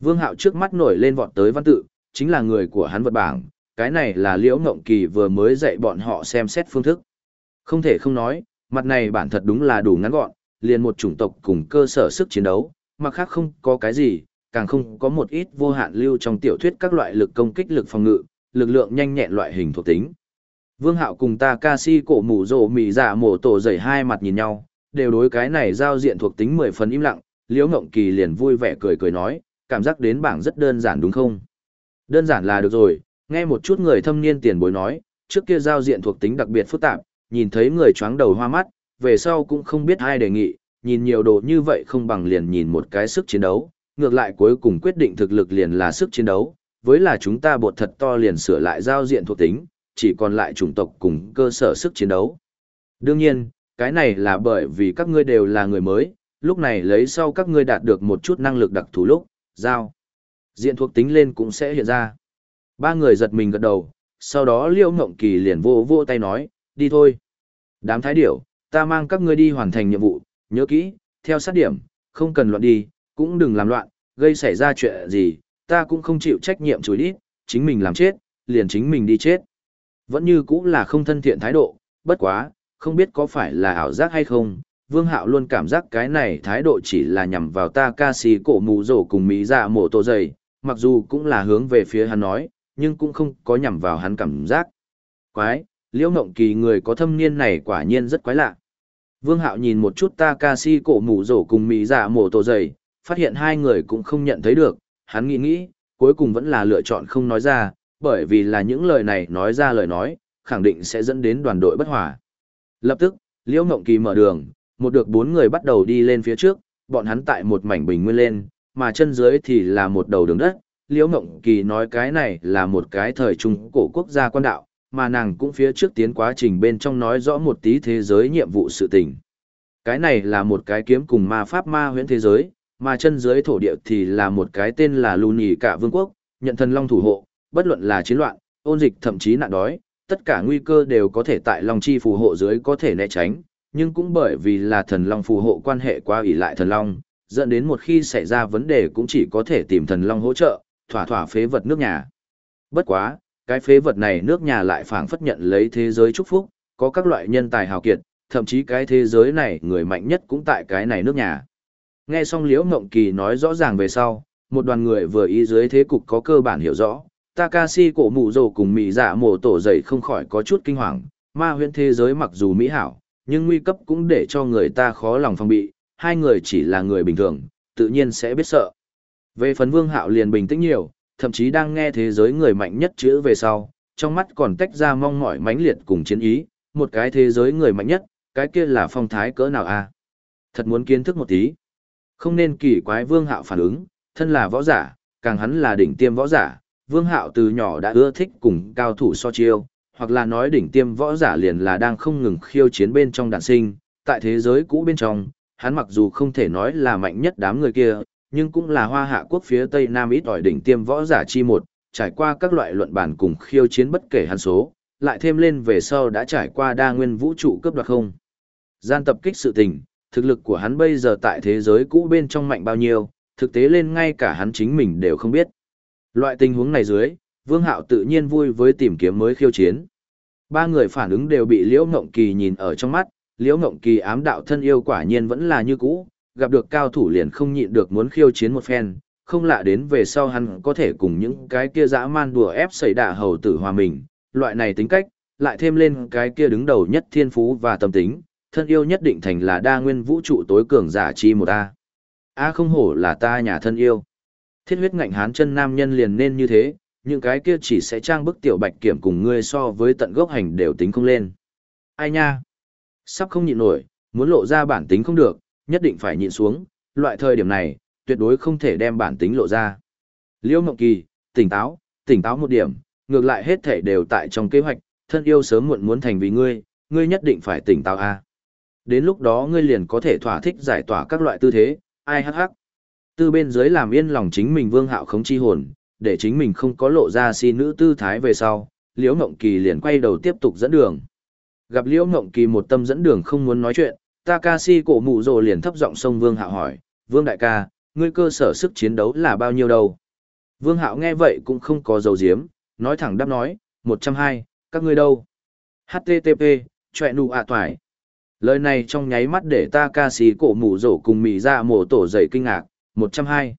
Vương hạo trước mắt nổi lên vọt tới văn tự, chính là người của hắn vật bảng. Cái này là liễu ngộng kỳ vừa mới dạy bọn họ xem xét phương thức. Không thể không nói, Mặt này bản thật đúng là đủ ngắn gọn, liền một chủng tộc cùng cơ sở sức chiến đấu, mà khác không có cái gì, càng không có một ít vô hạn lưu trong tiểu thuyết các loại lực công kích lực phòng ngự, lực lượng nhanh nhẹn loại hình thuộc tính. Vương Hạo cùng ta ca si cổ mủ rộ mị giả dạ mổ tổ dày hai mặt nhìn nhau, đều đối cái này giao diện thuộc tính mười phần im lặng, Liễu Ngộng Kỳ liền vui vẻ cười cười nói, cảm giác đến bảng rất đơn giản đúng không? Đơn giản là được rồi, nghe một chút người thâm niên tiền bối nói, trước kia giao diện thuộc tính đặc biệt phức tạp, nhìn thấy người choáng đầu hoa mắt, về sau cũng không biết ai đề nghị, nhìn nhiều đồ như vậy không bằng liền nhìn một cái sức chiến đấu, ngược lại cuối cùng quyết định thực lực liền là sức chiến đấu, với là chúng ta bột thật to liền sửa lại giao diện thuộc tính, chỉ còn lại chủng tộc cùng cơ sở sức chiến đấu. Đương nhiên, cái này là bởi vì các ngươi đều là người mới, lúc này lấy sau các ngươi đạt được một chút năng lực đặc thù lúc, giao. Diện thuộc tính lên cũng sẽ hiện ra. Ba người giật mình gật đầu, sau đó Liễu Ngộng Kỳ liền vô vô tay nói, đi thôi. Đám thái điểu, ta mang các ngươi đi hoàn thành nhiệm vụ, nhớ kỹ, theo sát điểm, không cần loạn đi, cũng đừng làm loạn, gây xảy ra chuyện gì, ta cũng không chịu trách nhiệm chối đi, chính mình làm chết, liền chính mình đi chết. Vẫn như cũng là không thân thiện thái độ, bất quá, không biết có phải là ảo giác hay không, Vương Hạo luôn cảm giác cái này thái độ chỉ là nhằm vào ta ca sĩ cổ mù rổ cùng Mỹ dạ mổ tổ dày, mặc dù cũng là hướng về phía hắn nói, nhưng cũng không có nhằm vào hắn cảm giác. Quái, liễu ngộng kỳ người có thâm niên này quả nhiên rất quái lạ. Vương Hạo nhìn một chút takashi cổ mù rổ cùng Mỹ giả dạ mổ tổ dày, phát hiện hai người cũng không nhận thấy được, hắn nghĩ nghĩ, cuối cùng vẫn là lựa chọn không nói ra, bởi vì là những lời này nói ra lời nói, khẳng định sẽ dẫn đến đoàn đội bất hòa. Lập tức, Liễu Ngộng Kỳ mở đường, một được bốn người bắt đầu đi lên phía trước, bọn hắn tại một mảnh bình nguyên lên, mà chân dưới thì là một đầu đường đất. Liễu Ngộng Kỳ nói cái này là một cái thời trung cổ quốc gia quan đạo, mà nàng cũng phía trước tiến quá trình bên trong nói rõ một tí thế giới nhiệm vụ sự tình. Cái này là một cái kiếm cùng ma pháp ma huyễn thế giới, mà chân dưới thổ địa thì là một cái tên là Lù Nhì Cả Vương quốc, nhận thần long thủ hộ, bất luận là chiến loạn, ôn dịch thậm chí nạn đói, tất cả nguy cơ đều có thể tại Long Chi phù hộ dưới có thể né tránh, nhưng cũng bởi vì là thần Long phù hộ quan hệ qua ủy lại thần Long, dẫn đến một khi xảy ra vấn đề cũng chỉ có thể tìm thần Long hỗ trợ, thỏa thỏa phế vật nước nhà. Bất quá, cái phế vật này nước nhà lại phảng phất nhận lấy thế giới chúc phúc, có các loại nhân tài hào kiệt, thậm chí cái thế giới này người mạnh nhất cũng tại cái này nước nhà. Nghe xong Liễu Ngộng Kỳ nói rõ ràng về sau, một đoàn người vừa ý dưới thế cục có cơ bản hiểu rõ, Takashi cổ mụ rồ cùng mỹ dạ mổ tổ dậy không khỏi có chút kinh hoàng, ma huyễn thế giới mặc dù mỹ hảo, nhưng nguy cấp cũng để cho người ta khó lòng phòng bị, hai người chỉ là người bình thường, tự nhiên sẽ biết sợ. Về phần vương hạo liền bình tĩnh nhiều, thậm chí đang nghe thế giới người mạnh nhất chữ về sau, trong mắt còn tách ra mong mỏi mãnh liệt cùng chiến ý, một cái thế giới người mạnh nhất, cái kia là phong thái cỡ nào a? Thật muốn kiến thức một tí. Không nên kỳ quái vương hạo phản ứng, thân là võ giả, càng hắn là đỉnh tiêm võ giả, Vương Hạo từ nhỏ đã ưa thích cùng cao thủ so chiêu, hoặc là nói đỉnh tiêm võ giả liền là đang không ngừng khiêu chiến bên trong đàn sinh, tại thế giới cũ bên trong, hắn mặc dù không thể nói là mạnh nhất đám người kia, nhưng cũng là hoa hạ quốc phía Tây Nam ít ỏi đỉnh tiêm võ giả chi một, trải qua các loại luận bản cùng khiêu chiến bất kể hắn số, lại thêm lên về sau đã trải qua đa nguyên vũ trụ cướp đoạt không. Gian tập kích sự tình, thực lực của hắn bây giờ tại thế giới cũ bên trong mạnh bao nhiêu, thực tế lên ngay cả hắn chính mình đều không biết. Loại tình huống này dưới, Vương Hạo tự nhiên vui với tìm kiếm mới khiêu chiến. Ba người phản ứng đều bị Liễu Ngộng Kỳ nhìn ở trong mắt, Liễu Ngộng Kỳ ám đạo thân yêu quả nhiên vẫn là như cũ, gặp được cao thủ liền không nhịn được muốn khiêu chiến một phen, không lạ đến về sau hắn có thể cùng những cái kia dã man đùa ép xảy đả hầu tử hòa mình, loại này tính cách, lại thêm lên cái kia đứng đầu nhất thiên phú và tâm tính, thân yêu nhất định thành là đa nguyên vũ trụ tối cường giả chi một A. A không hổ là ta nhà thân yêu. Thiết huyết ngạnh hán chân nam nhân liền nên như thế, những cái kia chỉ sẽ trang bức tiểu bạch kiểm cùng ngươi so với tận gốc hành đều tính không lên. Ai nha? Sắp không nhịn nổi, muốn lộ ra bản tính không được, nhất định phải nhịn xuống, loại thời điểm này, tuyệt đối không thể đem bản tính lộ ra. Liêu Mộng Kỳ, tỉnh táo, tỉnh táo một điểm, ngược lại hết thể đều tại trong kế hoạch, thân yêu sớm muộn muốn thành vì ngươi, ngươi nhất định phải tỉnh táo a. Đến lúc đó ngươi liền có thể thỏa thích giải tỏa các loại tư thế, ai hắc hắc. Tư bên dưới làm yên lòng chính mình vương hạo khống chi hồn, để chính mình không có lộ ra si nữ tư thái về sau, Liễu Ngộng Kỳ liền quay đầu tiếp tục dẫn đường. Gặp Liễu Ngộng Kỳ một tâm dẫn đường không muốn nói chuyện, Takashi cổ mụ rồ liền thấp giọng sông Vương Hạo hỏi, Vương Đại ca, ngươi cơ sở sức chiến đấu là bao nhiêu đâu? Vương Hạo nghe vậy cũng không có dầu diếm, nói thẳng đáp nói, 120, các ngươi đâu? HTTP, chọe nụ ạ à toài. Lời này trong nháy mắt để Takashi cổ mụ rồ cùng mì ra dạ mổ tổ dậy kinh ngạc, 120.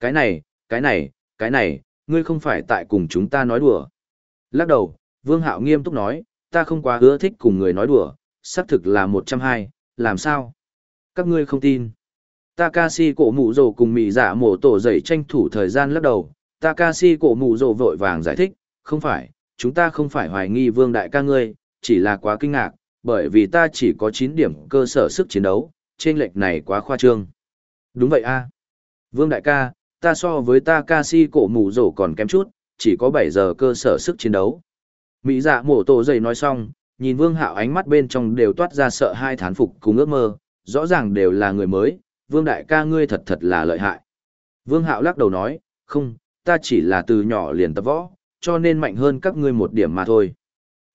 Cái này, cái này, cái này, ngươi không phải tại cùng chúng ta nói đùa. Lắc đầu, Vương Hạo nghiêm túc nói, ta không quá ưa thích cùng người nói đùa, xác thực là 120, làm sao? Các ngươi không tin. Takashi cổ mụ rồ cùng mị dạ mổ tổ dậy tranh thủ thời gian lắc đầu, Takashi cổ mụ rồ vội vàng giải thích, không phải, chúng ta không phải hoài nghi vương đại ca ngươi, chỉ là quá kinh ngạc, bởi vì ta chỉ có 9 điểm cơ sở sức chiến đấu, trên lệch này quá khoa trương. Đúng vậy a Vương đại ca, ta so với Takashi cổ mù rổ còn kém chút, chỉ có 7 giờ cơ sở sức chiến đấu. Mỹ dạ mổ tổ dậy nói xong, nhìn vương hạo ánh mắt bên trong đều toát ra sợ hai thán phục cùng ước mơ, rõ ràng đều là người mới, vương đại ca ngươi thật thật là lợi hại. Vương hạo lắc đầu nói, không, ta chỉ là từ nhỏ liền tập võ, cho nên mạnh hơn các ngươi một điểm mà thôi.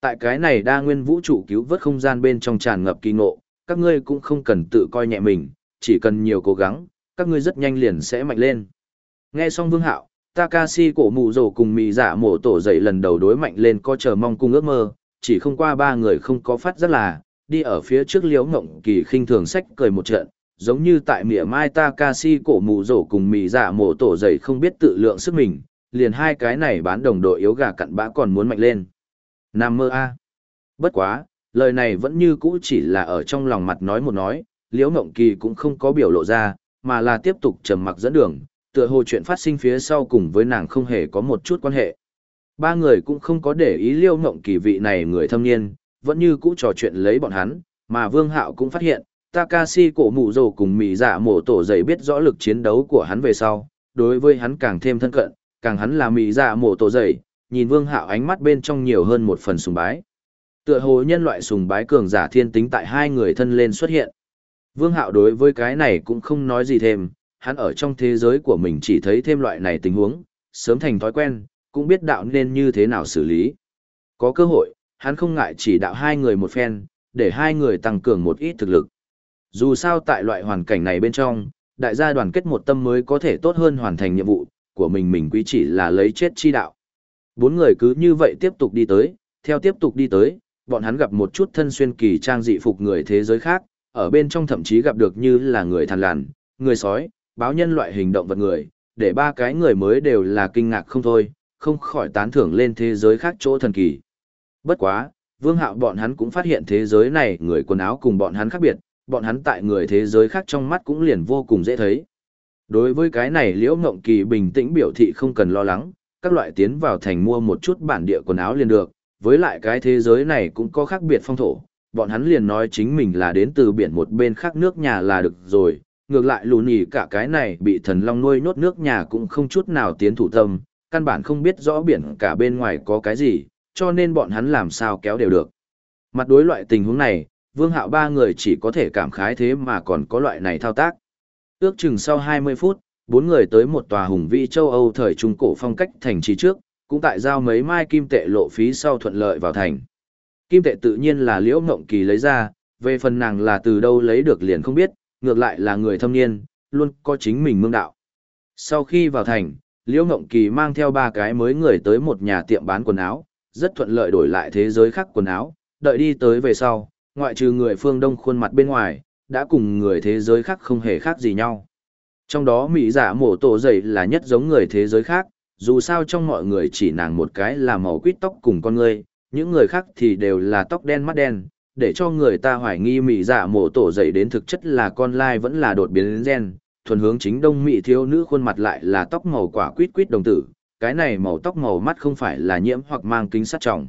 Tại cái này đa nguyên vũ trụ cứu vớt không gian bên trong tràn ngập kỳ ngộ, các ngươi cũng không cần tự coi nhẹ mình, chỉ cần nhiều cố gắng, các ngươi rất nhanh liền sẽ mạnh lên. Nghe xong Vương Hạo, Takashi cổ mù rồ cùng mì giả dạ mổ tổ dậy lần đầu đối mạnh lên có chờ mong cung ước mơ, chỉ không qua ba người không có phát rất là, đi ở phía trước liễu ngộng kỳ khinh thường sách cười một trận, giống như tại mỉa mai Takashi cổ mù rổ cùng mì giả dạ mổ tổ dậy không biết tự lượng sức mình, liền hai cái này bán đồng đội yếu gà cặn bã còn muốn mạnh lên. Nam mơ a. Bất quá, lời này vẫn như cũ chỉ là ở trong lòng mặt nói một nói, liễu ngộng kỳ cũng không có biểu lộ ra, mà là tiếp tục trầm mặc dẫn đường, tựa hồ chuyện phát sinh phía sau cùng với nàng không hề có một chút quan hệ. Ba người cũng không có để ý liêu ngộng kỳ vị này người thâm niên, vẫn như cũ trò chuyện lấy bọn hắn, mà Vương Hạo cũng phát hiện, Takashi cổ mụ rồ cùng mỹ dạ mổ tổ dày biết rõ lực chiến đấu của hắn về sau, đối với hắn càng thêm thân cận, càng hắn là mỹ dạ mổ tổ dày, nhìn Vương Hạo ánh mắt bên trong nhiều hơn một phần sùng bái. Tựa hồ nhân loại sùng bái cường giả thiên tính tại hai người thân lên xuất hiện. Vương Hạo đối với cái này cũng không nói gì thêm, hắn ở trong thế giới của mình chỉ thấy thêm loại này tình huống, sớm thành thói quen, cũng biết đạo nên như thế nào xử lý. Có cơ hội, hắn không ngại chỉ đạo hai người một phen, để hai người tăng cường một ít thực lực. Dù sao tại loại hoàn cảnh này bên trong, đại gia đoàn kết một tâm mới có thể tốt hơn hoàn thành nhiệm vụ của mình mình quý chỉ là lấy chết chi đạo. Bốn người cứ như vậy tiếp tục đi tới, theo tiếp tục đi tới, bọn hắn gặp một chút thân xuyên kỳ trang dị phục người thế giới khác, ở bên trong thậm chí gặp được như là người thằn lằn, người sói, báo nhân loại hình động vật người, để ba cái người mới đều là kinh ngạc không thôi, không khỏi tán thưởng lên thế giới khác chỗ thần kỳ. Bất quá, vương hạo bọn hắn cũng phát hiện thế giới này người quần áo cùng bọn hắn khác biệt, bọn hắn tại người thế giới khác trong mắt cũng liền vô cùng dễ thấy. Đối với cái này liễu ngộng kỳ bình tĩnh biểu thị không cần lo lắng, các loại tiến vào thành mua một chút bản địa quần áo liền được, với lại cái thế giới này cũng có khác biệt phong thổ, bọn hắn liền nói chính mình là đến từ biển một bên khác nước nhà là được rồi, ngược lại lù nhì cả cái này bị thần long nuôi nốt nước nhà cũng không chút nào tiến thủ tâm, căn bản không biết rõ biển cả bên ngoài có cái gì, cho nên bọn hắn làm sao kéo đều được. Mặt đối loại tình huống này, vương hạo ba người chỉ có thể cảm khái thế mà còn có loại này thao tác. Ước chừng sau 20 phút, bốn người tới một tòa hùng vĩ châu Âu thời trung cổ phong cách thành trì trước, cũng tại giao mấy mai kim tệ lộ phí sau thuận lợi vào thành. Kim tệ tự nhiên là liễu mộng kỳ lấy ra, về phần nàng là từ đâu lấy được liền không biết, ngược lại là người thâm niên, luôn có chính mình mương đạo. Sau khi vào thành, Liễu Ngộng Kỳ mang theo ba cái mới người tới một nhà tiệm bán quần áo, rất thuận lợi đổi lại thế giới khác quần áo, đợi đi tới về sau, ngoại trừ người phương Đông khuôn mặt bên ngoài, đã cùng người thế giới khác không hề khác gì nhau. Trong đó Mỹ giả mổ tổ dày là nhất giống người thế giới khác, dù sao trong mọi người chỉ nàng một cái là màu quýt tóc cùng con người, những người khác thì đều là tóc đen mắt đen, để cho người ta hoài nghi mỹ dạ mổ tổ dậy đến thực chất là con lai vẫn là đột biến đến gen, thuần hướng chính đông mỹ thiếu nữ khuôn mặt lại là tóc màu quả quýt quýt đồng tử, cái này màu tóc màu mắt không phải là nhiễm hoặc mang kính sắt trọng.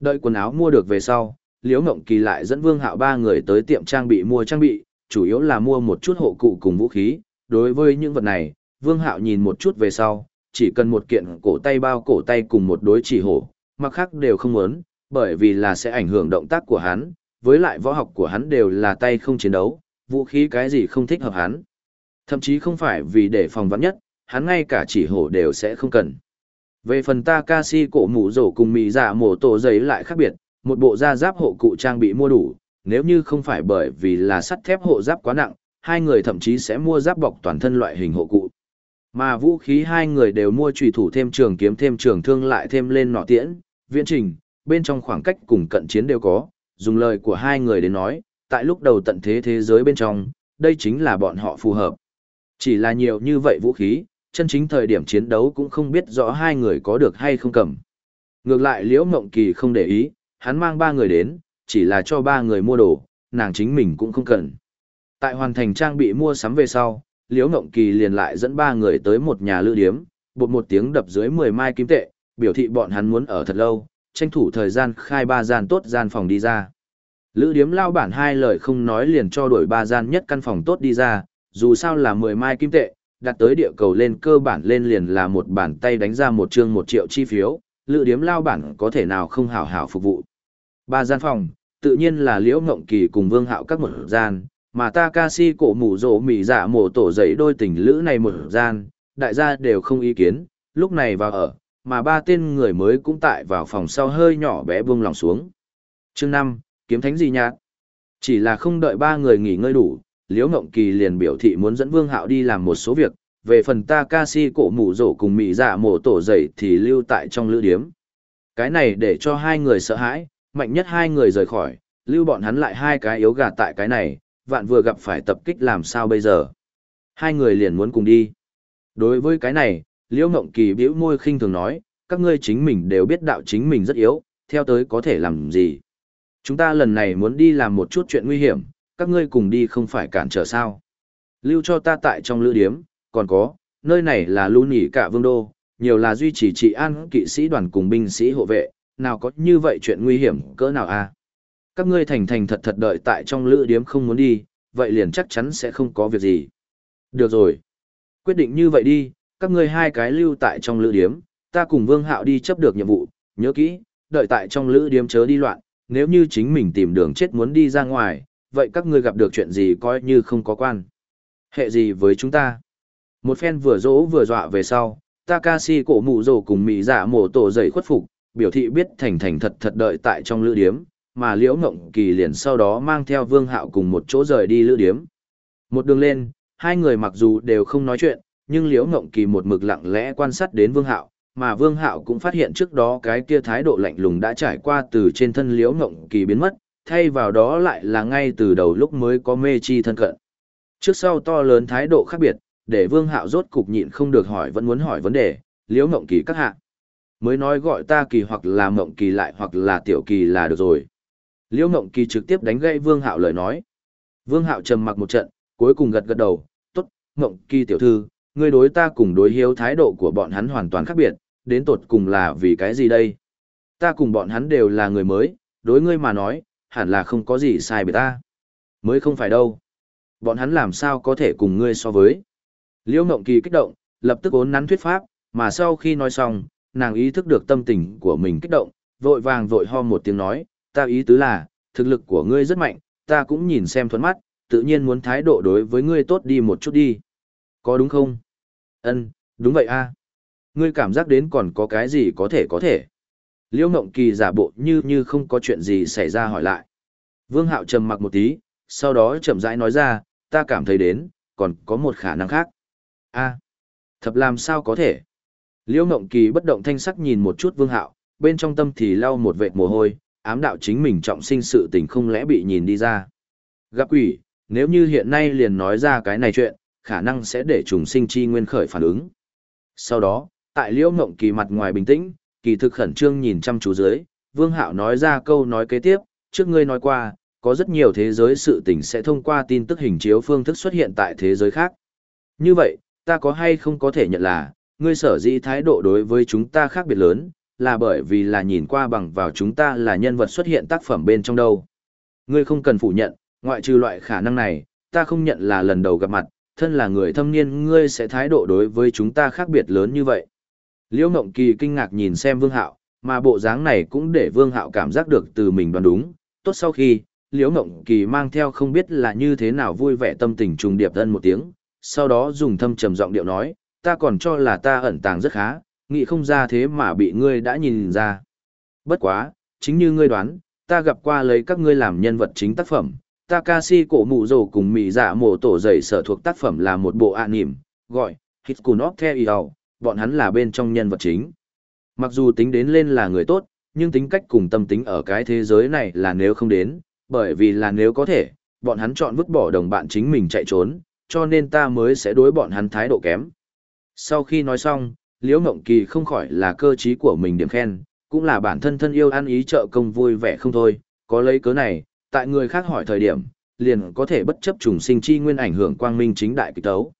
Đợi quần áo mua được về sau, Liễu Ngộng Kỳ lại dẫn Vương Hạo ba người tới tiệm trang bị mua trang bị, chủ yếu là mua một chút hộ cụ cùng vũ khí, đối với những vật này, Vương Hạo nhìn một chút về sau, chỉ cần một kiện cổ tay bao cổ tay cùng một đối chỉ hổ, mặc khác đều không muốn, bởi vì là sẽ ảnh hưởng động tác của hắn, với lại võ học của hắn đều là tay không chiến đấu, vũ khí cái gì không thích hợp hắn. Thậm chí không phải vì để phòng vắn nhất, hắn ngay cả chỉ hổ đều sẽ không cần. Về phần Takashi cổ mũ rổ cùng mì giả dạ mổ tổ giấy lại khác biệt, một bộ da giáp hộ cụ trang bị mua đủ, nếu như không phải bởi vì là sắt thép hộ giáp quá nặng, hai người thậm chí sẽ mua giáp bọc toàn thân loại hình hộ cụ. Mà vũ khí hai người đều mua trùy thủ thêm trường kiếm thêm trường thương lại thêm lên nọ tiễn, viễn trình, bên trong khoảng cách cùng cận chiến đều có, dùng lời của hai người đến nói, tại lúc đầu tận thế thế giới bên trong, đây chính là bọn họ phù hợp. Chỉ là nhiều như vậy vũ khí, chân chính thời điểm chiến đấu cũng không biết rõ hai người có được hay không cầm. Ngược lại Liễu Mộng Kỳ không để ý, hắn mang ba người đến, chỉ là cho ba người mua đồ, nàng chính mình cũng không cần. Tại hoàn thành trang bị mua sắm về sau, Liễu Ngộng Kỳ liền lại dẫn ba người tới một nhà lữ điếm, bột một tiếng đập dưới 10 mai kim tệ, biểu thị bọn hắn muốn ở thật lâu, tranh thủ thời gian khai ba gian tốt gian phòng đi ra. Lữ điếm lao bản hai lời không nói liền cho đổi ba gian nhất căn phòng tốt đi ra, dù sao là 10 mai kim tệ, đặt tới địa cầu lên cơ bản lên liền là một bàn tay đánh ra một chương một triệu chi phiếu, lữ điếm lao bản có thể nào không hảo hảo phục vụ. Ba gian phòng, tự nhiên là Liễu Ngộng Kỳ cùng Vương Hạo các một gian, mà Takashi cổ mù rổ mỉ giả mổ tổ dậy đôi tình lữ này một gian, đại gia đều không ý kiến, lúc này vào ở, mà ba tên người mới cũng tại vào phòng sau hơi nhỏ bé buông lòng xuống. Chương 5, kiếm thánh gì nhạt? Chỉ là không đợi ba người nghỉ ngơi đủ, Liễu Ngộng Kỳ liền biểu thị muốn dẫn Vương Hạo đi làm một số việc, về phần Takashi cổ mụ rổ cùng mị dạ mổ tổ dậy thì lưu tại trong lữ điếm. Cái này để cho hai người sợ hãi, mạnh nhất hai người rời khỏi, lưu bọn hắn lại hai cái yếu gà tại cái này, vạn vừa gặp phải tập kích làm sao bây giờ. Hai người liền muốn cùng đi. Đối với cái này, Liễu Ngộng Kỳ bĩu môi khinh thường nói, các ngươi chính mình đều biết đạo chính mình rất yếu, theo tới có thể làm gì. Chúng ta lần này muốn đi làm một chút chuyện nguy hiểm, các ngươi cùng đi không phải cản trở sao. Lưu cho ta tại trong lữ điếm, còn có, nơi này là lưu nỉ cả vương đô, nhiều là duy trì trị an kỵ sĩ đoàn cùng binh sĩ hộ vệ, nào có như vậy chuyện nguy hiểm cỡ nào a? À? Các ngươi thành thành thật thật đợi tại trong lữ điếm không muốn đi, vậy liền chắc chắn sẽ không có việc gì. Được rồi. Quyết định như vậy đi, các ngươi hai cái lưu tại trong lữ điếm, ta cùng Vương Hạo đi chấp được nhiệm vụ, nhớ kỹ, đợi tại trong lữ điếm chớ đi loạn, nếu như chính mình tìm đường chết muốn đi ra ngoài, vậy các ngươi gặp được chuyện gì coi như không có quan. Hệ gì với chúng ta? Một phen vừa dỗ vừa dọa về sau, Takashi cổ mụ rồ cùng mỹ giả dạ mổ tổ dậy khuất phục, biểu thị biết thành thành thật thật đợi tại trong lữ điếm, mà liễu ngộng kỳ liền sau đó mang theo vương hạo cùng một chỗ rời đi lữ điếm. Một đường lên, hai người mặc dù đều không nói chuyện, nhưng liễu ngộng kỳ một mực lặng lẽ quan sát đến vương hạo, mà vương hạo cũng phát hiện trước đó cái kia thái độ lạnh lùng đã trải qua từ trên thân liễu ngộng kỳ biến mất, thay vào đó lại là ngay từ đầu lúc mới có mê chi thân cận. Trước sau to lớn thái độ khác biệt, để vương hạo rốt cục nhịn không được hỏi vẫn muốn hỏi vấn đề, liễu mộng kỳ các hạ. Mới nói gọi ta kỳ hoặc là mộng kỳ lại hoặc là tiểu kỳ là được rồi. Liễu mộng kỳ trực tiếp đánh gãy vương hạo lời nói. Vương hạo trầm mặc một trận, cuối cùng gật gật đầu, tốt, mộng kỳ tiểu thư, ngươi đối ta cùng đối hiếu thái độ của bọn hắn hoàn toàn khác biệt, đến tột cùng là vì cái gì đây? Ta cùng bọn hắn đều là người mới, đối ngươi mà nói, hẳn là không có gì sai biệt ta. Mới không phải đâu. Bọn hắn làm sao có thể cùng ngươi so với. Liễu Ngộng Kỳ kích động, lập tức ốn nắn thuyết pháp, mà sau khi nói xong, nàng ý thức được tâm tình của mình kích động, vội vàng vội ho một tiếng nói, ta ý tứ là, thực lực của ngươi rất mạnh, ta cũng nhìn xem thuẫn mắt, tự nhiên muốn thái độ đối với ngươi tốt đi một chút đi. Có đúng không? Ân, đúng vậy a. Ngươi cảm giác đến còn có cái gì có thể có thể. Liễu Ngộng Kỳ giả bộ như như không có chuyện gì xảy ra hỏi lại. Vương Hạo trầm mặc một tí, sau đó chậm rãi nói ra, ta cảm thấy đến, còn có một khả năng khác. a thập làm sao có thể? Liễu Ngộng Kỳ bất động thanh sắc nhìn một chút Vương Hạo, bên trong tâm thì lau một vệt mồ hôi, ám đạo chính mình trọng sinh sự tình không lẽ bị nhìn đi ra. Gặp quỷ, nếu như hiện nay liền nói ra cái này chuyện, khả năng sẽ để trùng sinh chi nguyên khởi phản ứng. Sau đó, tại Liễu Ngộng Kỳ mặt ngoài bình tĩnh, kỳ thực khẩn trương nhìn chăm chú dưới, Vương Hạo nói ra câu nói kế tiếp, trước ngươi nói qua, có rất nhiều thế giới sự tình sẽ thông qua tin tức hình chiếu phương thức xuất hiện tại thế giới khác. Như vậy, ta có hay không có thể nhận là, ngươi sở dĩ thái độ đối với chúng ta khác biệt lớn, là bởi vì là nhìn qua bằng vào chúng ta là nhân vật xuất hiện tác phẩm bên trong đâu. Ngươi không cần phủ nhận, ngoại trừ loại khả năng này, ta không nhận là lần đầu gặp mặt, thân là người thâm niên ngươi sẽ thái độ đối với chúng ta khác biệt lớn như vậy. Liễu Ngộng Kỳ kinh ngạc nhìn xem Vương Hạo, mà bộ dáng này cũng để Vương Hạo cảm giác được từ mình đoán đúng. Tốt sau khi, Liễu Ngộng Kỳ mang theo không biết là như thế nào vui vẻ tâm tình trùng điệp thân một tiếng, sau đó dùng thâm trầm giọng điệu nói, ta còn cho là ta ẩn tàng rất khá, nghĩ không ra thế mà bị ngươi đã nhìn ra. Bất quá, chính như ngươi đoán, ta gặp qua lấy các ngươi làm nhân vật chính tác phẩm. Takashi cổ mụ rồ cùng mị dạ mổ tổ dậy sở thuộc tác phẩm là một bộ ạ nỉm, gọi Hitchcock Theo bọn hắn là bên trong nhân vật chính. Mặc dù tính đến lên là người tốt, nhưng tính cách cùng tâm tính ở cái thế giới này là nếu không đến, bởi vì là nếu có thể, bọn hắn chọn vứt bỏ đồng bạn chính mình chạy trốn, cho nên ta mới sẽ đối bọn hắn thái độ kém. Sau khi nói xong, Liễu Ngộng Kỳ không khỏi là cơ trí của mình điểm khen, cũng là bản thân thân yêu ăn ý trợ công vui vẻ không thôi, có lấy cớ này, tại người khác hỏi thời điểm, liền có thể bất chấp trùng sinh chi nguyên ảnh hưởng quang minh chính đại kịch tấu.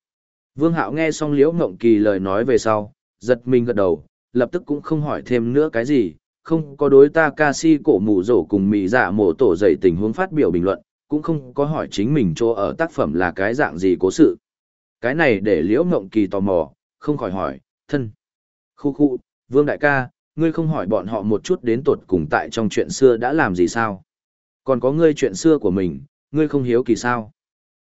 Vương Hạo nghe xong Liễu Ngộng Kỳ lời nói về sau, giật mình gật đầu, lập tức cũng không hỏi thêm nữa cái gì, không có đối ta ca si cổ mù rổ cùng mì dạ mổ tổ dậy tình huống phát biểu bình luận, cũng không có hỏi chính mình chỗ ở tác phẩm là cái dạng gì cố sự. Cái này để Liễu Ngộng Kỳ tò mò, không khỏi hỏi, thân. Khu khu, Vương Đại ca, ngươi không hỏi bọn họ một chút đến tột cùng tại trong chuyện xưa đã làm gì sao? Còn có ngươi chuyện xưa của mình, ngươi không hiếu kỳ sao?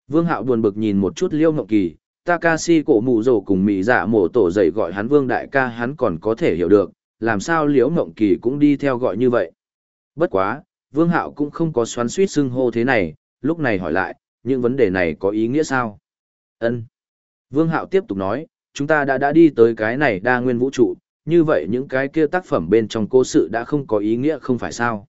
Vương Hạo buồn bực nhìn một chút Liễu Ngộng Kỳ, Takashi cổ mù rổ cùng mì dạ mổ tổ dậy gọi hắn Vương Đại ca hắn còn có thể hiểu được, làm sao Liễu mộng Kỳ cũng đi theo gọi như vậy. Bất quá, Vương Hạo cũng không có xoắn suýt xưng hô thế này, lúc này hỏi lại, những vấn đề này có ý nghĩa sao? Ân. Vương Hạo tiếp tục nói, chúng ta đã đã đi tới cái này đa nguyên vũ trụ, như vậy những cái kia tác phẩm bên trong cố sự đã không có ý nghĩa không phải sao?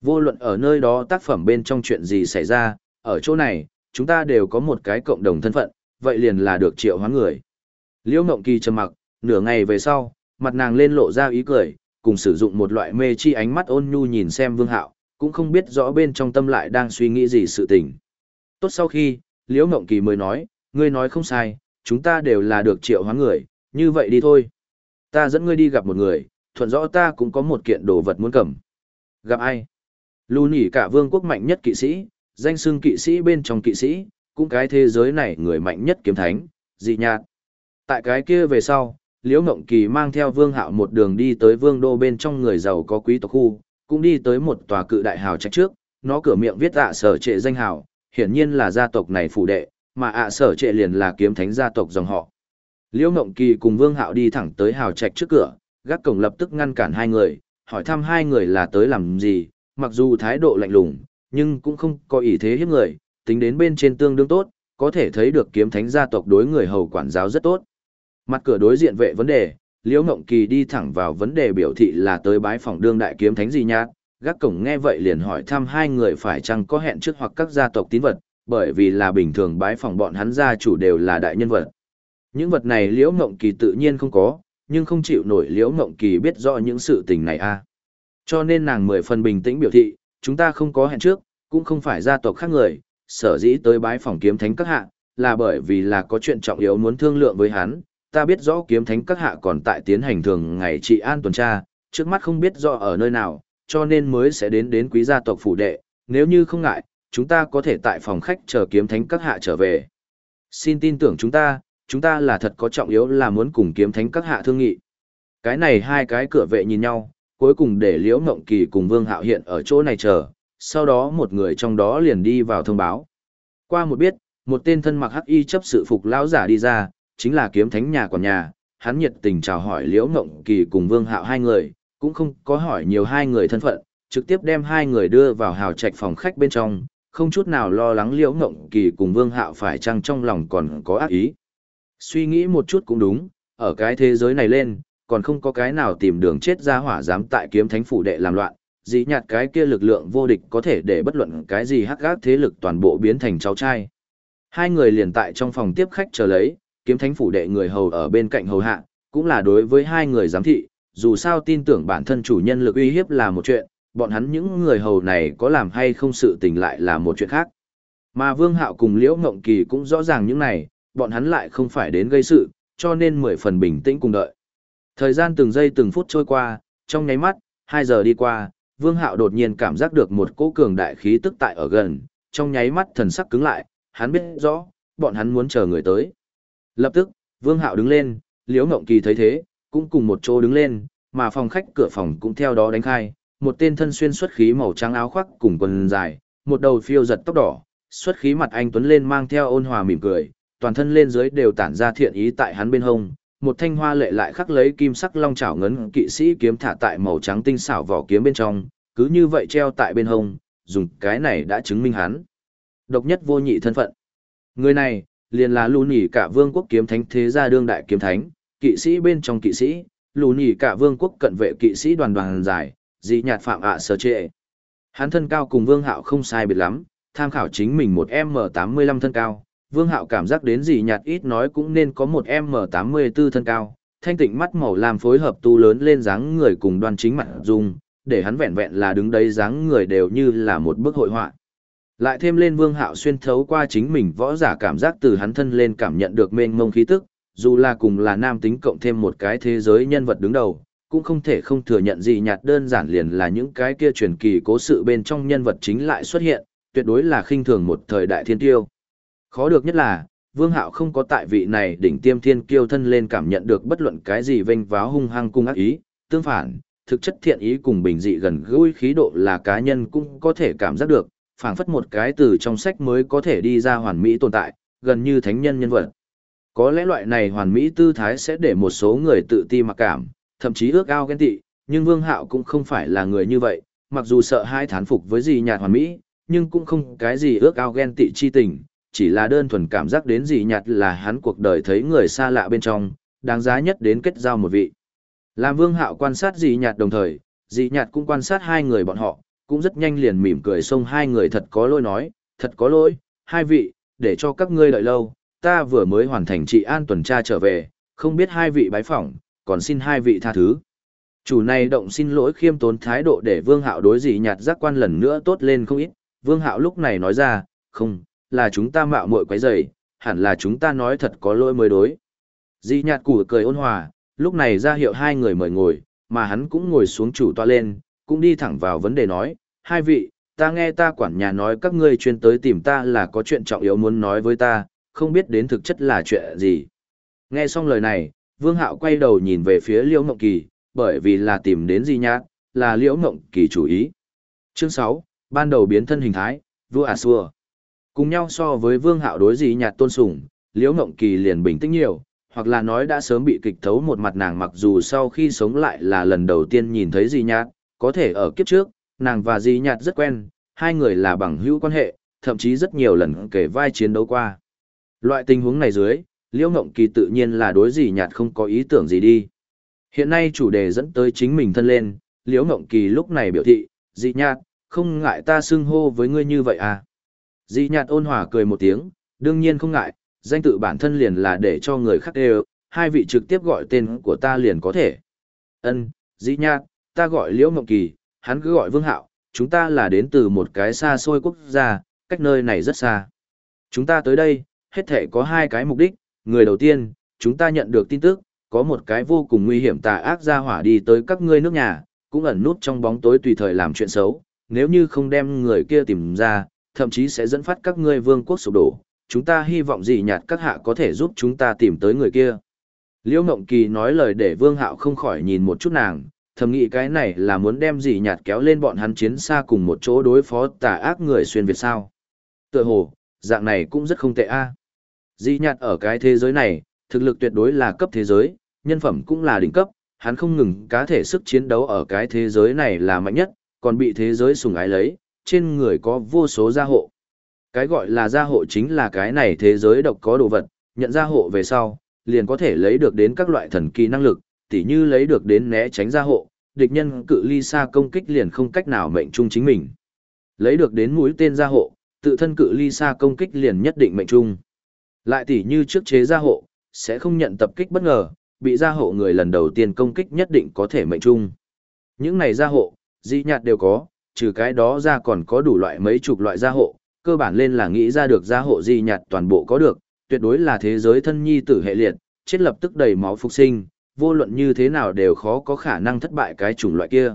Vô luận ở nơi đó tác phẩm bên trong chuyện gì xảy ra, ở chỗ này, chúng ta đều có một cái cộng đồng thân phận, vậy liền là được triệu hoán người. Liễu Ngộng Kỳ trầm mặc, nửa ngày về sau, mặt nàng lên lộ ra ý cười, cùng sử dụng một loại mê chi ánh mắt ôn nhu nhìn xem Vương Hạo, cũng không biết rõ bên trong tâm lại đang suy nghĩ gì sự tình. Tốt sau khi, Liễu Ngộng Kỳ mới nói, ngươi nói không sai, chúng ta đều là được triệu hoán người, như vậy đi thôi. Ta dẫn ngươi đi gặp một người, thuận rõ ta cũng có một kiện đồ vật muốn cầm. Gặp ai? Lù nhỉ cả vương quốc mạnh nhất kỵ sĩ, danh xưng kỵ sĩ bên trong kỵ sĩ, cũng cái thế giới này người mạnh nhất kiếm thánh, dị nhạt. Tại cái kia về sau, Liễu Ngộng Kỳ mang theo Vương Hạo một đường đi tới Vương đô bên trong người giàu có quý tộc khu, cũng đi tới một tòa cự đại hào trạch trước, nó cửa miệng viết ạ sở trệ danh hào, hiển nhiên là gia tộc này phủ đệ, mà ạ sở trệ liền là kiếm thánh gia tộc dòng họ. Liễu Ngộng Kỳ cùng Vương Hạo đi thẳng tới hào trạch trước cửa, gác cổng lập tức ngăn cản hai người, hỏi thăm hai người là tới làm gì, mặc dù thái độ lạnh lùng, nhưng cũng không có ý thế hiếp người, tính đến bên trên tương đương tốt, có thể thấy được kiếm thánh gia tộc đối người hầu quản giáo rất tốt. Mặt cửa đối diện vệ vấn đề, Liễu Ngộng Kỳ đi thẳng vào vấn đề biểu thị là tới bái phòng đương đại kiếm thánh gì nhát, gác cổng nghe vậy liền hỏi thăm hai người phải chăng có hẹn trước hoặc các gia tộc tín vật, bởi vì là bình thường bái phòng bọn hắn gia chủ đều là đại nhân vật. Những vật này Liễu Ngộng Kỳ tự nhiên không có, nhưng không chịu nổi Liễu Ngộng Kỳ biết rõ những sự tình này a. À. Cho nên nàng mười phần bình tĩnh biểu thị, chúng ta không có hẹn trước, cũng không phải gia tộc khác người, sở dĩ tới bái phòng kiếm thánh các hạ, là bởi vì là có chuyện trọng yếu muốn thương lượng với hắn, ta biết rõ kiếm thánh các hạ còn tại tiến hành thường ngày trị an tuần tra, trước mắt không biết rõ ở nơi nào, cho nên mới sẽ đến đến quý gia tộc phủ đệ, nếu như không ngại, chúng ta có thể tại phòng khách chờ kiếm thánh các hạ trở về. Xin tin tưởng chúng ta, chúng ta là thật có trọng yếu là muốn cùng kiếm thánh các hạ thương nghị. Cái này hai cái cửa vệ nhìn nhau, cuối cùng để Liễu Mộng Kỳ cùng Vương Hạo hiện ở chỗ này chờ, sau đó một người trong đó liền đi vào thông báo. Qua một biết, một tên thân mặc hắc y chấp sự phục lão giả đi ra, chính là kiếm thánh nhà quản nhà, hắn nhiệt tình chào hỏi Liễu Ngộng Kỳ cùng Vương Hạo hai người, cũng không có hỏi nhiều hai người thân phận, trực tiếp đem hai người đưa vào hào trạch phòng khách bên trong, không chút nào lo lắng Liễu Ngộng Kỳ cùng Vương Hạo phải chăng trong lòng còn có ác ý. Suy nghĩ một chút cũng đúng, ở cái thế giới này lên, còn không có cái nào tìm đường chết ra hỏa dám tại kiếm thánh phủ đệ làm loạn, dĩ nhạt cái kia lực lượng vô địch có thể để bất luận cái gì hắc gác thế lực toàn bộ biến thành cháu trai. Hai người liền tại trong phòng tiếp khách chờ lấy, kiếm thánh phủ đệ người hầu ở bên cạnh hầu hạ, cũng là đối với hai người giám thị, dù sao tin tưởng bản thân chủ nhân lực uy hiếp là một chuyện, bọn hắn những người hầu này có làm hay không sự tình lại là một chuyện khác. Mà Vương Hạo cùng Liễu Ngộng Kỳ cũng rõ ràng những này, bọn hắn lại không phải đến gây sự, cho nên mười phần bình tĩnh cùng đợi. Thời gian từng giây từng phút trôi qua, trong nháy mắt, hai giờ đi qua, Vương Hạo đột nhiên cảm giác được một cỗ cường đại khí tức tại ở gần, trong nháy mắt thần sắc cứng lại, hắn biết rõ, bọn hắn muốn chờ người tới. Lập tức, Vương Hạo đứng lên, Liễu Ngộng Kỳ thấy thế, cũng cùng một chỗ đứng lên, mà phòng khách cửa phòng cũng theo đó đánh khai, một tên thân xuyên xuất khí màu trắng áo khoác cùng quần dài, một đầu phiêu giật tóc đỏ, xuất khí mặt anh tuấn lên mang theo ôn hòa mỉm cười, toàn thân lên dưới đều tản ra thiện ý tại hắn bên hông, một thanh hoa lệ lại khắc lấy kim sắc long chảo ngấn kỵ sĩ kiếm thả tại màu trắng tinh xảo vỏ kiếm bên trong, cứ như vậy treo tại bên hông, dùng cái này đã chứng minh hắn. Độc nhất vô nhị thân phận. Người này, liền là lù nỉ cả vương quốc kiếm thánh thế gia đương đại kiếm thánh, kỵ sĩ bên trong kỵ sĩ, lù nỉ cả vương quốc cận vệ kỵ sĩ đoàn đoàn giải, dị nhạt phạm ạ à sở trệ. Hắn thân cao cùng Vương Hạo không sai biệt lắm, tham khảo chính mình một M85 thân cao, Vương Hạo cảm giác đến gì nhạt ít nói cũng nên có một M84 thân cao, thanh tịnh mắt màu làm phối hợp tu lớn lên dáng người cùng đoan chính mặt dung, để hắn vẹn vẹn là đứng đấy dáng người đều như là một bức hội họa. Lại thêm lên Vương Hạo xuyên thấu qua chính mình võ giả cảm giác từ hắn thân lên cảm nhận được mênh mông khí tức, dù là cùng là nam tính cộng thêm một cái thế giới nhân vật đứng đầu, cũng không thể không thừa nhận gì nhạt đơn giản liền là những cái kia truyền kỳ cố sự bên trong nhân vật chính lại xuất hiện, tuyệt đối là khinh thường một thời đại thiên tiêu. Khó được nhất là, Vương Hạo không có tại vị này đỉnh tiêm thiên kiêu thân lên cảm nhận được bất luận cái gì vênh váo hung hăng cung ác ý, tương phản, thực chất thiện ý cùng bình dị gần gũi khí độ là cá nhân cũng có thể cảm giác được, phảng phất một cái từ trong sách mới có thể đi ra hoàn mỹ tồn tại, gần như thánh nhân nhân vật. Có lẽ loại này hoàn mỹ tư thái sẽ để một số người tự ti mặc cảm, thậm chí ước ao ghen tị, nhưng Vương Hạo cũng không phải là người như vậy, mặc dù sợ hai thán phục với gì nhạt hoàn mỹ, nhưng cũng không cái gì ước ao ghen tị chi tình, chỉ là đơn thuần cảm giác đến gì nhạt là hắn cuộc đời thấy người xa lạ bên trong, đáng giá nhất đến kết giao một vị. Làm Vương Hạo quan sát gì nhạt đồng thời, dị nhạt cũng quan sát hai người bọn họ, cũng rất nhanh liền mỉm cười xông hai người thật có lỗi nói, thật có lỗi, hai vị, để cho các ngươi đợi lâu, ta vừa mới hoàn thành trị an tuần tra trở về, không biết hai vị bái phỏng, còn xin hai vị tha thứ. Chủ này động xin lỗi khiêm tốn thái độ để Vương Hạo đối dị nhạt giác quan lần nữa tốt lên không ít, Vương Hạo lúc này nói ra, không, là chúng ta mạo muội quấy rầy, hẳn là chúng ta nói thật có lỗi mới đối. Di nhạt củ cười ôn hòa, lúc này ra hiệu hai người mời ngồi, mà hắn cũng ngồi xuống chủ toa lên, cũng đi thẳng vào vấn đề nói, hai vị, ta nghe ta quản nhà nói các ngươi chuyên tới tìm ta là có chuyện trọng yếu muốn nói với ta, không biết đến thực chất là chuyện gì. Nghe xong lời này, Vương Hạo quay đầu nhìn về phía Liễu Mộng Kỳ, bởi vì là tìm đến Di nhạt, là Liễu Mộng Kỳ chủ ý. Chương 6, ban đầu biến thân hình thái, vua à xua. Cùng nhau so với Vương Hạo đối gì nhạt tôn sùng, Liễu Ngộng Kỳ liền bình tĩnh nhiều, hoặc là nói đã sớm bị kịch thấu một mặt nàng mặc dù sau khi sống lại là lần đầu tiên nhìn thấy gì nhạt, có thể ở kiếp trước, nàng và Di Nhạt rất quen, hai người là bằng hữu quan hệ, thậm chí rất nhiều lần kể vai chiến đấu qua. Loại tình huống này dưới, Liễu Ngộng Kỳ tự nhiên là đối Di Nhạt không có ý tưởng gì đi. Hiện nay chủ đề dẫn tới chính mình thân lên, Liễu Ngộng Kỳ lúc này biểu thị, Di Nhạt, không ngại ta xưng hô với ngươi như vậy à. Di Nhạt ôn hòa cười một tiếng, đương nhiên không ngại, danh tự bản thân liền là để cho người khác đều, hai vị trực tiếp gọi tên của ta liền có thể. Ân, Di Nhạt, ta gọi Liễu Mộng Kỳ, hắn cứ gọi Vương Hạo, chúng ta là đến từ một cái xa xôi quốc gia, cách nơi này rất xa. Chúng ta tới đây, hết thể có hai cái mục đích, người đầu tiên, chúng ta nhận được tin tức, có một cái vô cùng nguy hiểm tà ác ra hỏa đi tới các ngươi nước nhà, cũng ẩn nút trong bóng tối tùy thời làm chuyện xấu, nếu như không đem người kia tìm ra, thậm chí sẽ dẫn phát các ngươi vương quốc sụp đổ. Chúng ta hy vọng gì nhạt các hạ có thể giúp chúng ta tìm tới người kia. Liễu Ngộng Kỳ nói lời để Vương Hạo không khỏi nhìn một chút nàng, thầm nghĩ cái này là muốn đem gì nhạt kéo lên bọn hắn chiến xa cùng một chỗ đối phó tà ác người xuyên Việt sao. Tựa hồ, dạng này cũng rất không tệ a. À. Dị nhạt ở cái thế giới này, thực lực tuyệt đối là cấp thế giới, nhân phẩm cũng là đỉnh cấp, hắn không ngừng cá thể sức chiến đấu ở cái thế giới này là mạnh nhất, còn bị thế giới sùng ái lấy, trên người có vô số gia hộ. Cái gọi là gia hộ chính là cái này thế giới độc có đồ vật, nhận gia hộ về sau, liền có thể lấy được đến các loại thần kỳ năng lực, tỉ như lấy được đến né tránh gia hộ, địch nhân cự ly xa công kích liền không cách nào mệnh trung chính mình. Lấy được đến mũi tên gia hộ, tự thân cự ly xa công kích liền nhất định mệnh trung. Lại tỉ như trước chế gia hộ, sẽ không nhận tập kích bất ngờ, bị gia hộ người lần đầu tiên công kích nhất định có thể mệnh trung. Những này gia hộ, dị nhạt đều có, trừ cái đó ra còn có đủ loại mấy chục loại gia hộ, cơ bản lên là nghĩ ra được gia hộ gì nhạt toàn bộ có được, tuyệt đối là thế giới thân nhi tử hệ liệt, chết lập tức đầy máu phục sinh, vô luận như thế nào đều khó có khả năng thất bại cái chủng loại kia.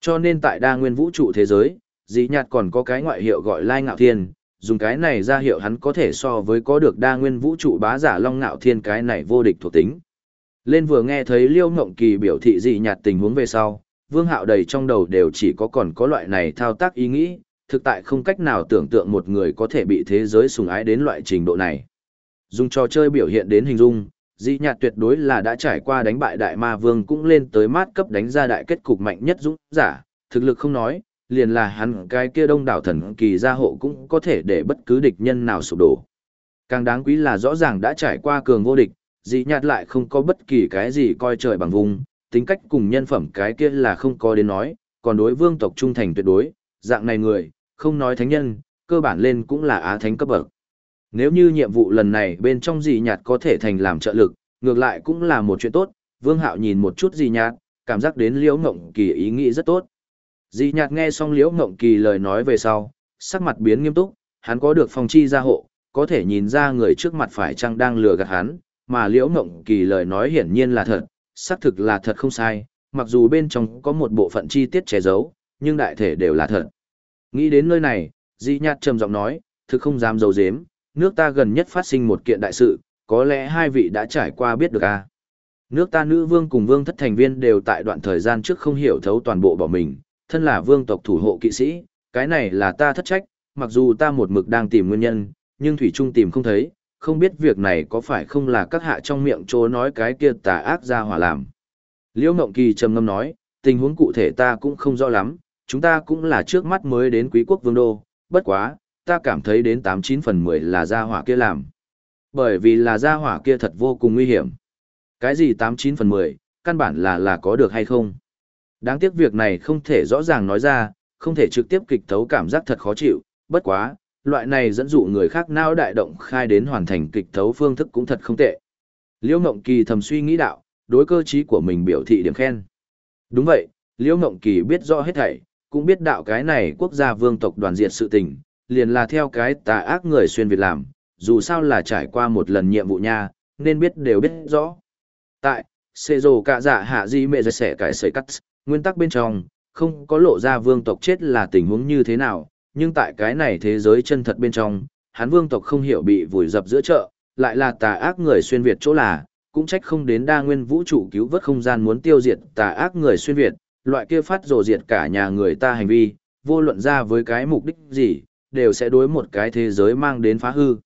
Cho nên tại đa nguyên vũ trụ thế giới, dĩ nhạt còn có cái ngoại hiệu gọi lai ngạo thiên, dùng cái này ra hiệu hắn có thể so với có được đa nguyên vũ trụ bá giả long ngạo thiên cái này vô địch thuộc tính. Lên vừa nghe thấy liêu ngộng kỳ biểu thị dĩ nhạt tình huống về sau, vương hạo đầy trong đầu đều chỉ có còn có loại này thao tác ý nghĩ, thực tại không cách nào tưởng tượng một người có thể bị thế giới sùng ái đến loại trình độ này. Dùng trò chơi biểu hiện đến hình dung, Dĩ nhạt tuyệt đối là đã trải qua đánh bại đại ma vương cũng lên tới mát cấp đánh ra đại kết cục mạnh nhất dũng giả, thực lực không nói, liền là hắn cái kia đông đảo thần kỳ gia hộ cũng có thể để bất cứ địch nhân nào sụp đổ. Càng đáng quý là rõ ràng đã trải qua cường vô địch, dĩ nhạt lại không có bất kỳ cái gì coi trời bằng vùng, tính cách cùng nhân phẩm cái kia là không có đến nói, còn đối vương tộc trung thành tuyệt đối, dạng này người, không nói thánh nhân, cơ bản lên cũng là á thánh cấp bậc. Nếu như nhiệm vụ lần này bên trong dì nhạt có thể thành làm trợ lực, ngược lại cũng là một chuyện tốt, Vương Hạo nhìn một chút dì nhạt, cảm giác đến Liễu Ngộng Kỳ ý nghĩ rất tốt. Dì nhạt nghe xong Liễu Ngộng Kỳ lời nói về sau, sắc mặt biến nghiêm túc, hắn có được phòng chi gia hộ, có thể nhìn ra người trước mặt phải chăng đang lừa gạt hắn, mà Liễu Ngộng Kỳ lời nói hiển nhiên là thật, xác thực là thật không sai, mặc dù bên trong có một bộ phận chi tiết che giấu, nhưng đại thể đều là thật. Nghĩ đến nơi này, Di nhạt trầm giọng nói, thực không dám giấu giếm, nước ta gần nhất phát sinh một kiện đại sự, có lẽ hai vị đã trải qua biết được à. Nước ta nữ vương cùng vương thất thành viên đều tại đoạn thời gian trước không hiểu thấu toàn bộ bỏ mình, thân là vương tộc thủ hộ kỵ sĩ, cái này là ta thất trách, mặc dù ta một mực đang tìm nguyên nhân, nhưng Thủy Trung tìm không thấy, không biết việc này có phải không là các hạ trong miệng chỗ nói cái kia tà ác ra hỏa làm. Liễu Ngộng Kỳ trầm ngâm nói, tình huống cụ thể ta cũng không rõ lắm, chúng ta cũng là trước mắt mới đến quý quốc vương đô, bất quá, ta cảm thấy đến 89 phần 10 là gia hỏa kia làm. Bởi vì là gia hỏa kia thật vô cùng nguy hiểm. Cái gì 89 phần 10, căn bản là là có được hay không. Đáng tiếc việc này không thể rõ ràng nói ra, không thể trực tiếp kịch thấu cảm giác thật khó chịu, bất quá, loại này dẫn dụ người khác nao đại động khai đến hoàn thành kịch thấu phương thức cũng thật không tệ. Liễu Ngộng Kỳ thầm suy nghĩ đạo, đối cơ trí của mình biểu thị điểm khen. Đúng vậy, Liễu Ngộng Kỳ biết rõ hết thảy, cũng biết đạo cái này quốc gia vương tộc đoàn diệt sự tình, liền là theo cái tà ác người xuyên Việt làm, dù sao là trải qua một lần nhiệm vụ nha, nên biết đều biết rõ. Tại, xê rồ cả dạ hạ di mẹ giải sẻ cái sợi cắt, nguyên tắc bên trong, không có lộ ra vương tộc chết là tình huống như thế nào, nhưng tại cái này thế giới chân thật bên trong, hắn vương tộc không hiểu bị vùi dập giữa chợ, lại là tà ác người xuyên Việt chỗ là, cũng trách không đến đa nguyên vũ trụ cứu vớt không gian muốn tiêu diệt tà ác người xuyên Việt, loại kia phát rồ diệt cả nhà người ta hành vi, vô luận ra với cái mục đích gì, đều sẽ đối một cái thế giới mang đến phá hư.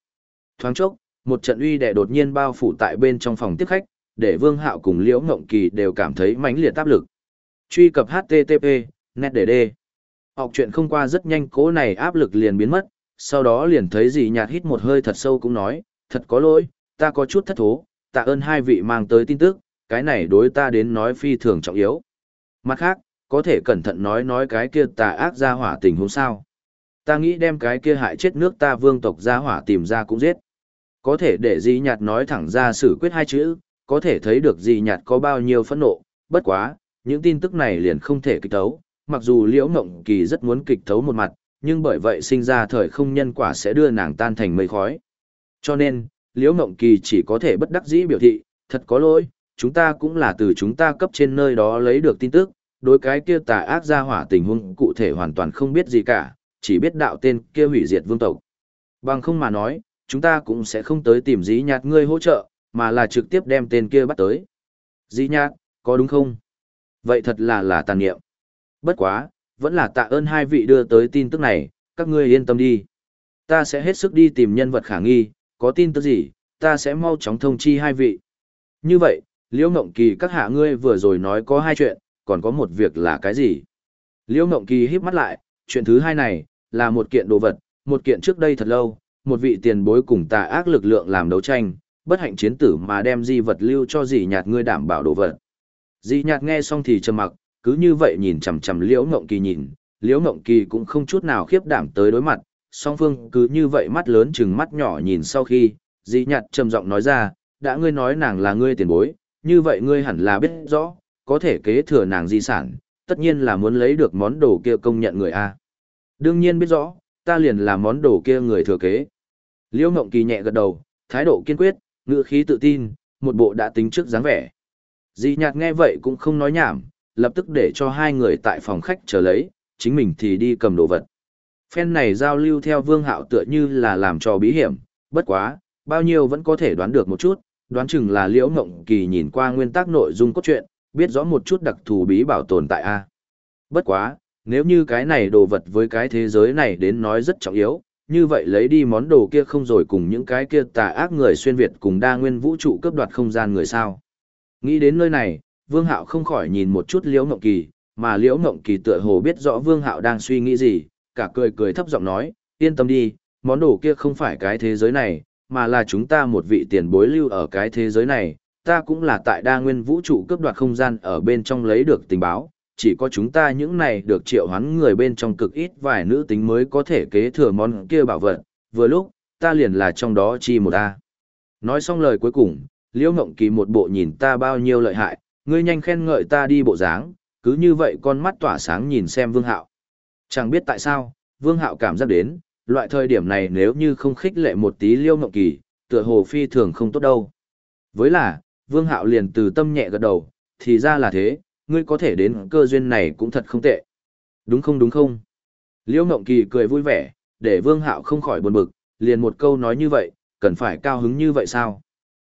Thoáng chốc, một trận uy đệ đột nhiên bao phủ tại bên trong phòng tiếp khách, để Vương Hạo cùng Liễu Ngộng Kỳ đều cảm thấy mãnh liệt áp lực. Truy cập http net để đề Học chuyện không qua rất nhanh cố này áp lực liền biến mất, sau đó liền thấy dì nhạt hít một hơi thật sâu cũng nói, thật có lỗi, ta có chút thất thố, tạ ơn hai vị mang tới tin tức, cái này đối ta đến nói phi thường trọng yếu. Mặt khác, có thể cẩn thận nói nói cái kia tà ác ra hỏa tình huống sao. Ta nghĩ đem cái kia hại chết nước ta vương tộc ra hỏa tìm ra cũng giết. Có thể để Di Nhạt nói thẳng ra xử quyết hai chữ, có thể thấy được Di Nhạt có bao nhiêu phẫn nộ, bất quá, những tin tức này liền không thể kịch tấu mặc dù Liễu Ngộng Kỳ rất muốn kịch thấu một mặt, nhưng bởi vậy sinh ra thời không nhân quả sẽ đưa nàng tan thành mây khói. Cho nên, Liễu Ngộng Kỳ chỉ có thể bất đắc dĩ biểu thị, thật có lỗi, chúng ta cũng là từ chúng ta cấp trên nơi đó lấy được tin tức, đối cái kia tà ác ra hỏa tình huống cụ thể hoàn toàn không biết gì cả, chỉ biết đạo tên kia hủy diệt vương tộc. Bằng không mà nói, chúng ta cũng sẽ không tới tìm dĩ nhạt ngươi hỗ trợ, mà là trực tiếp đem tên kia bắt tới. Dĩ nhạt, có đúng không? Vậy thật là là tàn niệm. Bất quá, vẫn là tạ ơn hai vị đưa tới tin tức này, các ngươi yên tâm đi. Ta sẽ hết sức đi tìm nhân vật khả nghi, có tin tức gì, ta sẽ mau chóng thông chi hai vị. Như vậy, Liễu Ngộng Kỳ các hạ ngươi vừa rồi nói có hai chuyện, còn có một việc là cái gì? Liễu Ngộng Kỳ híp mắt lại, chuyện thứ hai này, là một kiện đồ vật, một kiện trước đây thật lâu, một vị tiền bối cùng tà ác lực lượng làm đấu tranh, bất hạnh chiến tử mà đem di vật lưu cho dì nhạt ngươi đảm bảo đồ vật. Dì nhạt nghe xong thì trầm mặc, cứ như vậy nhìn chằm chằm Liễu Ngộng Kỳ nhìn, Liễu Ngộng Kỳ cũng không chút nào khiếp đảm tới đối mặt, song phương cứ như vậy mắt lớn chừng mắt nhỏ nhìn sau khi, dị nhạt trầm giọng nói ra, đã ngươi nói nàng là ngươi tiền bối, như vậy ngươi hẳn là biết rõ, có thể kế thừa nàng di sản, tất nhiên là muốn lấy được món đồ kia công nhận người A. Đương nhiên biết rõ, ta liền là món đồ kia người thừa kế. Liễu Ngộng Kỳ nhẹ gật đầu, thái độ kiên quyết, ngữ khí tự tin, một bộ đã tính trước dáng vẻ. dị nhạt nghe vậy cũng không nói nhảm, lập tức để cho hai người tại phòng khách chờ lấy, chính mình thì đi cầm đồ vật. Phen này giao lưu theo vương hạo tựa như là làm trò bí hiểm, bất quá, bao nhiêu vẫn có thể đoán được một chút, đoán chừng là liễu ngộng kỳ nhìn qua nguyên tắc nội dung cốt truyện, biết rõ một chút đặc thù bí bảo tồn tại A. Bất quá, nếu như cái này đồ vật với cái thế giới này đến nói rất trọng yếu, như vậy lấy đi món đồ kia không rồi cùng những cái kia tà ác người xuyên Việt cùng đa nguyên vũ trụ cướp đoạt không gian người sao. Nghĩ đến nơi này, Vương Hạo không khỏi nhìn một chút Liễu Ngộng Kỳ, mà Liễu Ngộng Kỳ tựa hồ biết rõ Vương Hạo đang suy nghĩ gì, cả cười cười thấp giọng nói, yên tâm đi, món đồ kia không phải cái thế giới này, mà là chúng ta một vị tiền bối lưu ở cái thế giới này, ta cũng là tại đa nguyên vũ trụ cướp đoạt không gian ở bên trong lấy được tình báo, chỉ có chúng ta những này được triệu hoán người bên trong cực ít vài nữ tính mới có thể kế thừa món kia bảo vật, vừa lúc, ta liền là trong đó chi một ta. Nói xong lời cuối cùng, Liễu Ngộng Kỳ một bộ nhìn ta bao nhiêu lợi hại, ngươi nhanh khen ngợi ta đi bộ dáng, cứ như vậy con mắt tỏa sáng nhìn xem Vương Hạo. Chẳng biết tại sao, Vương Hạo cảm giác đến, loại thời điểm này nếu như không khích lệ một tí Liễu Ngộng Kỳ, tựa hồ phi thường không tốt đâu. Với là, Vương Hạo liền từ tâm nhẹ gật đầu, thì ra là thế, ngươi có thể đến cơ duyên này cũng thật không tệ. Đúng không đúng không? Liễu Ngộng Kỳ cười vui vẻ, để Vương Hạo không khỏi buồn bực, liền một câu nói như vậy, cần phải cao hứng như vậy sao?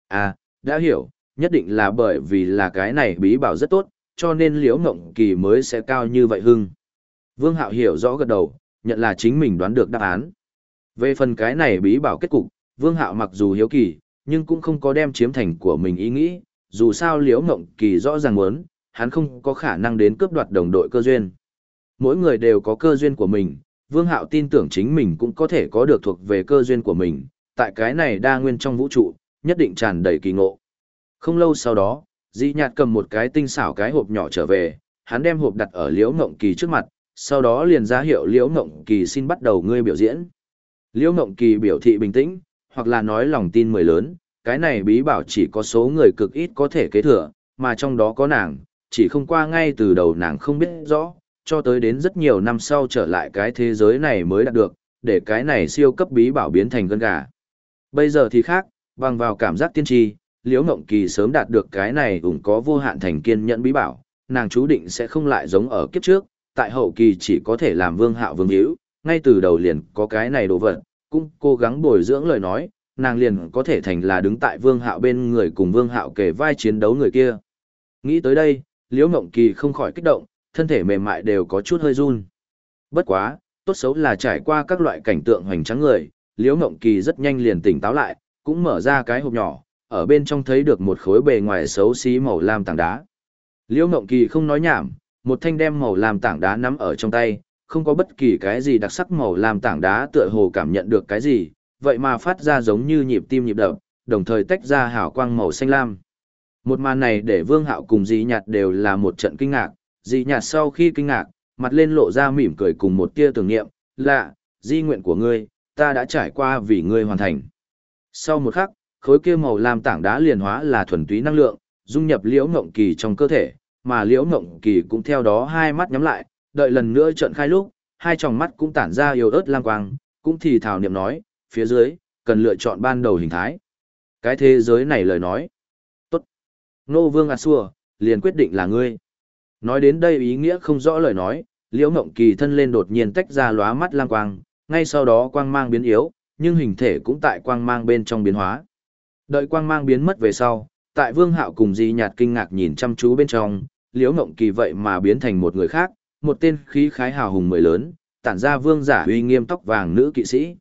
À, đã hiểu, nhất định là bởi vì là cái này bí bảo rất tốt, cho nên Liễu Ngộng Kỳ mới sẽ cao như vậy hưng. Vương Hạo hiểu rõ gật đầu, nhận là chính mình đoán được đáp án. Về phần cái này bí bảo kết cục, Vương Hạo mặc dù hiếu kỳ, nhưng cũng không có đem chiếm thành của mình ý nghĩ, dù sao Liễu Ngộng Kỳ rõ ràng muốn, hắn không có khả năng đến cướp đoạt đồng đội cơ duyên. Mỗi người đều có cơ duyên của mình, Vương Hạo tin tưởng chính mình cũng có thể có được thuộc về cơ duyên của mình, tại cái này đa nguyên trong vũ trụ, nhất định tràn đầy kỳ ngộ. Không lâu sau đó, Dĩ Nhạt cầm một cái tinh xảo cái hộp nhỏ trở về, hắn đem hộp đặt ở Liễu Ngộng Kỳ trước mặt, sau đó liền ra hiệu Liễu Ngộng Kỳ xin bắt đầu ngươi biểu diễn. Liễu Ngộng Kỳ biểu thị bình tĩnh, hoặc là nói lòng tin mười lớn, cái này bí bảo chỉ có số người cực ít có thể kế thừa, mà trong đó có nàng, chỉ không qua ngay từ đầu nàng không biết rõ, cho tới đến rất nhiều năm sau trở lại cái thế giới này mới đạt được, để cái này siêu cấp bí bảo biến thành gân gà. Bây giờ thì khác, bằng vào cảm giác tiên tri, Liễu Ngộng Kỳ sớm đạt được cái này cũng có vô hạn thành kiên nhẫn bí bảo, nàng chú định sẽ không lại giống ở kiếp trước, tại hậu kỳ chỉ có thể làm vương hạo vương hữu, ngay từ đầu liền có cái này đồ vật, cũng cố gắng bồi dưỡng lời nói, nàng liền có thể thành là đứng tại vương hạo bên người cùng vương hạo kể vai chiến đấu người kia. Nghĩ tới đây, Liễu Ngộng Kỳ không khỏi kích động, thân thể mềm mại đều có chút hơi run. Bất quá, tốt xấu là trải qua các loại cảnh tượng hoành tráng người, Liễu Ngộng Kỳ rất nhanh liền tỉnh táo lại, cũng mở ra cái hộp nhỏ, ở bên trong thấy được một khối bề ngoài xấu xí màu lam tảng đá. Liễu Ngộng Kỳ không nói nhảm, một thanh đem màu lam tảng đá nắm ở trong tay, không có bất kỳ cái gì đặc sắc màu lam tảng đá tựa hồ cảm nhận được cái gì, vậy mà phát ra giống như nhịp tim nhịp đập, đồng thời tách ra hào quang màu xanh lam. Một màn này để Vương Hạo cùng Dĩ Nhạt đều là một trận kinh ngạc, Dĩ Nhạt sau khi kinh ngạc, mặt lên lộ ra mỉm cười cùng một tia tưởng niệm, lạ, di nguyện của ngươi, ta đã trải qua vì ngươi hoàn thành. Sau một khắc, khối kia màu lam tảng đá liền hóa là thuần túy năng lượng, dung nhập liễu ngộng kỳ trong cơ thể, mà liễu ngộng kỳ cũng theo đó hai mắt nhắm lại, đợi lần nữa trận khai lúc, hai tròng mắt cũng tản ra yếu ớt lam quang, cũng thì thảo niệm nói, phía dưới, cần lựa chọn ban đầu hình thái. Cái thế giới này lời nói. Tốt. Nô Vương A Xua, liền quyết định là ngươi. Nói đến đây ý nghĩa không rõ lời nói, liễu ngộng kỳ thân lên đột nhiên tách ra lóa mắt lam quang, ngay sau đó quang mang biến yếu, nhưng hình thể cũng tại quang mang bên trong biến hóa. Đợi quang mang biến mất về sau, tại Vương Hạo cùng Di Nhạt kinh ngạc nhìn chăm chú bên trong, Liễu Ngộng Kỳ vậy mà biến thành một người khác, một tên khí khái hào hùng mười lớn, tản ra vương giả uy nghiêm tóc vàng nữ kỵ sĩ.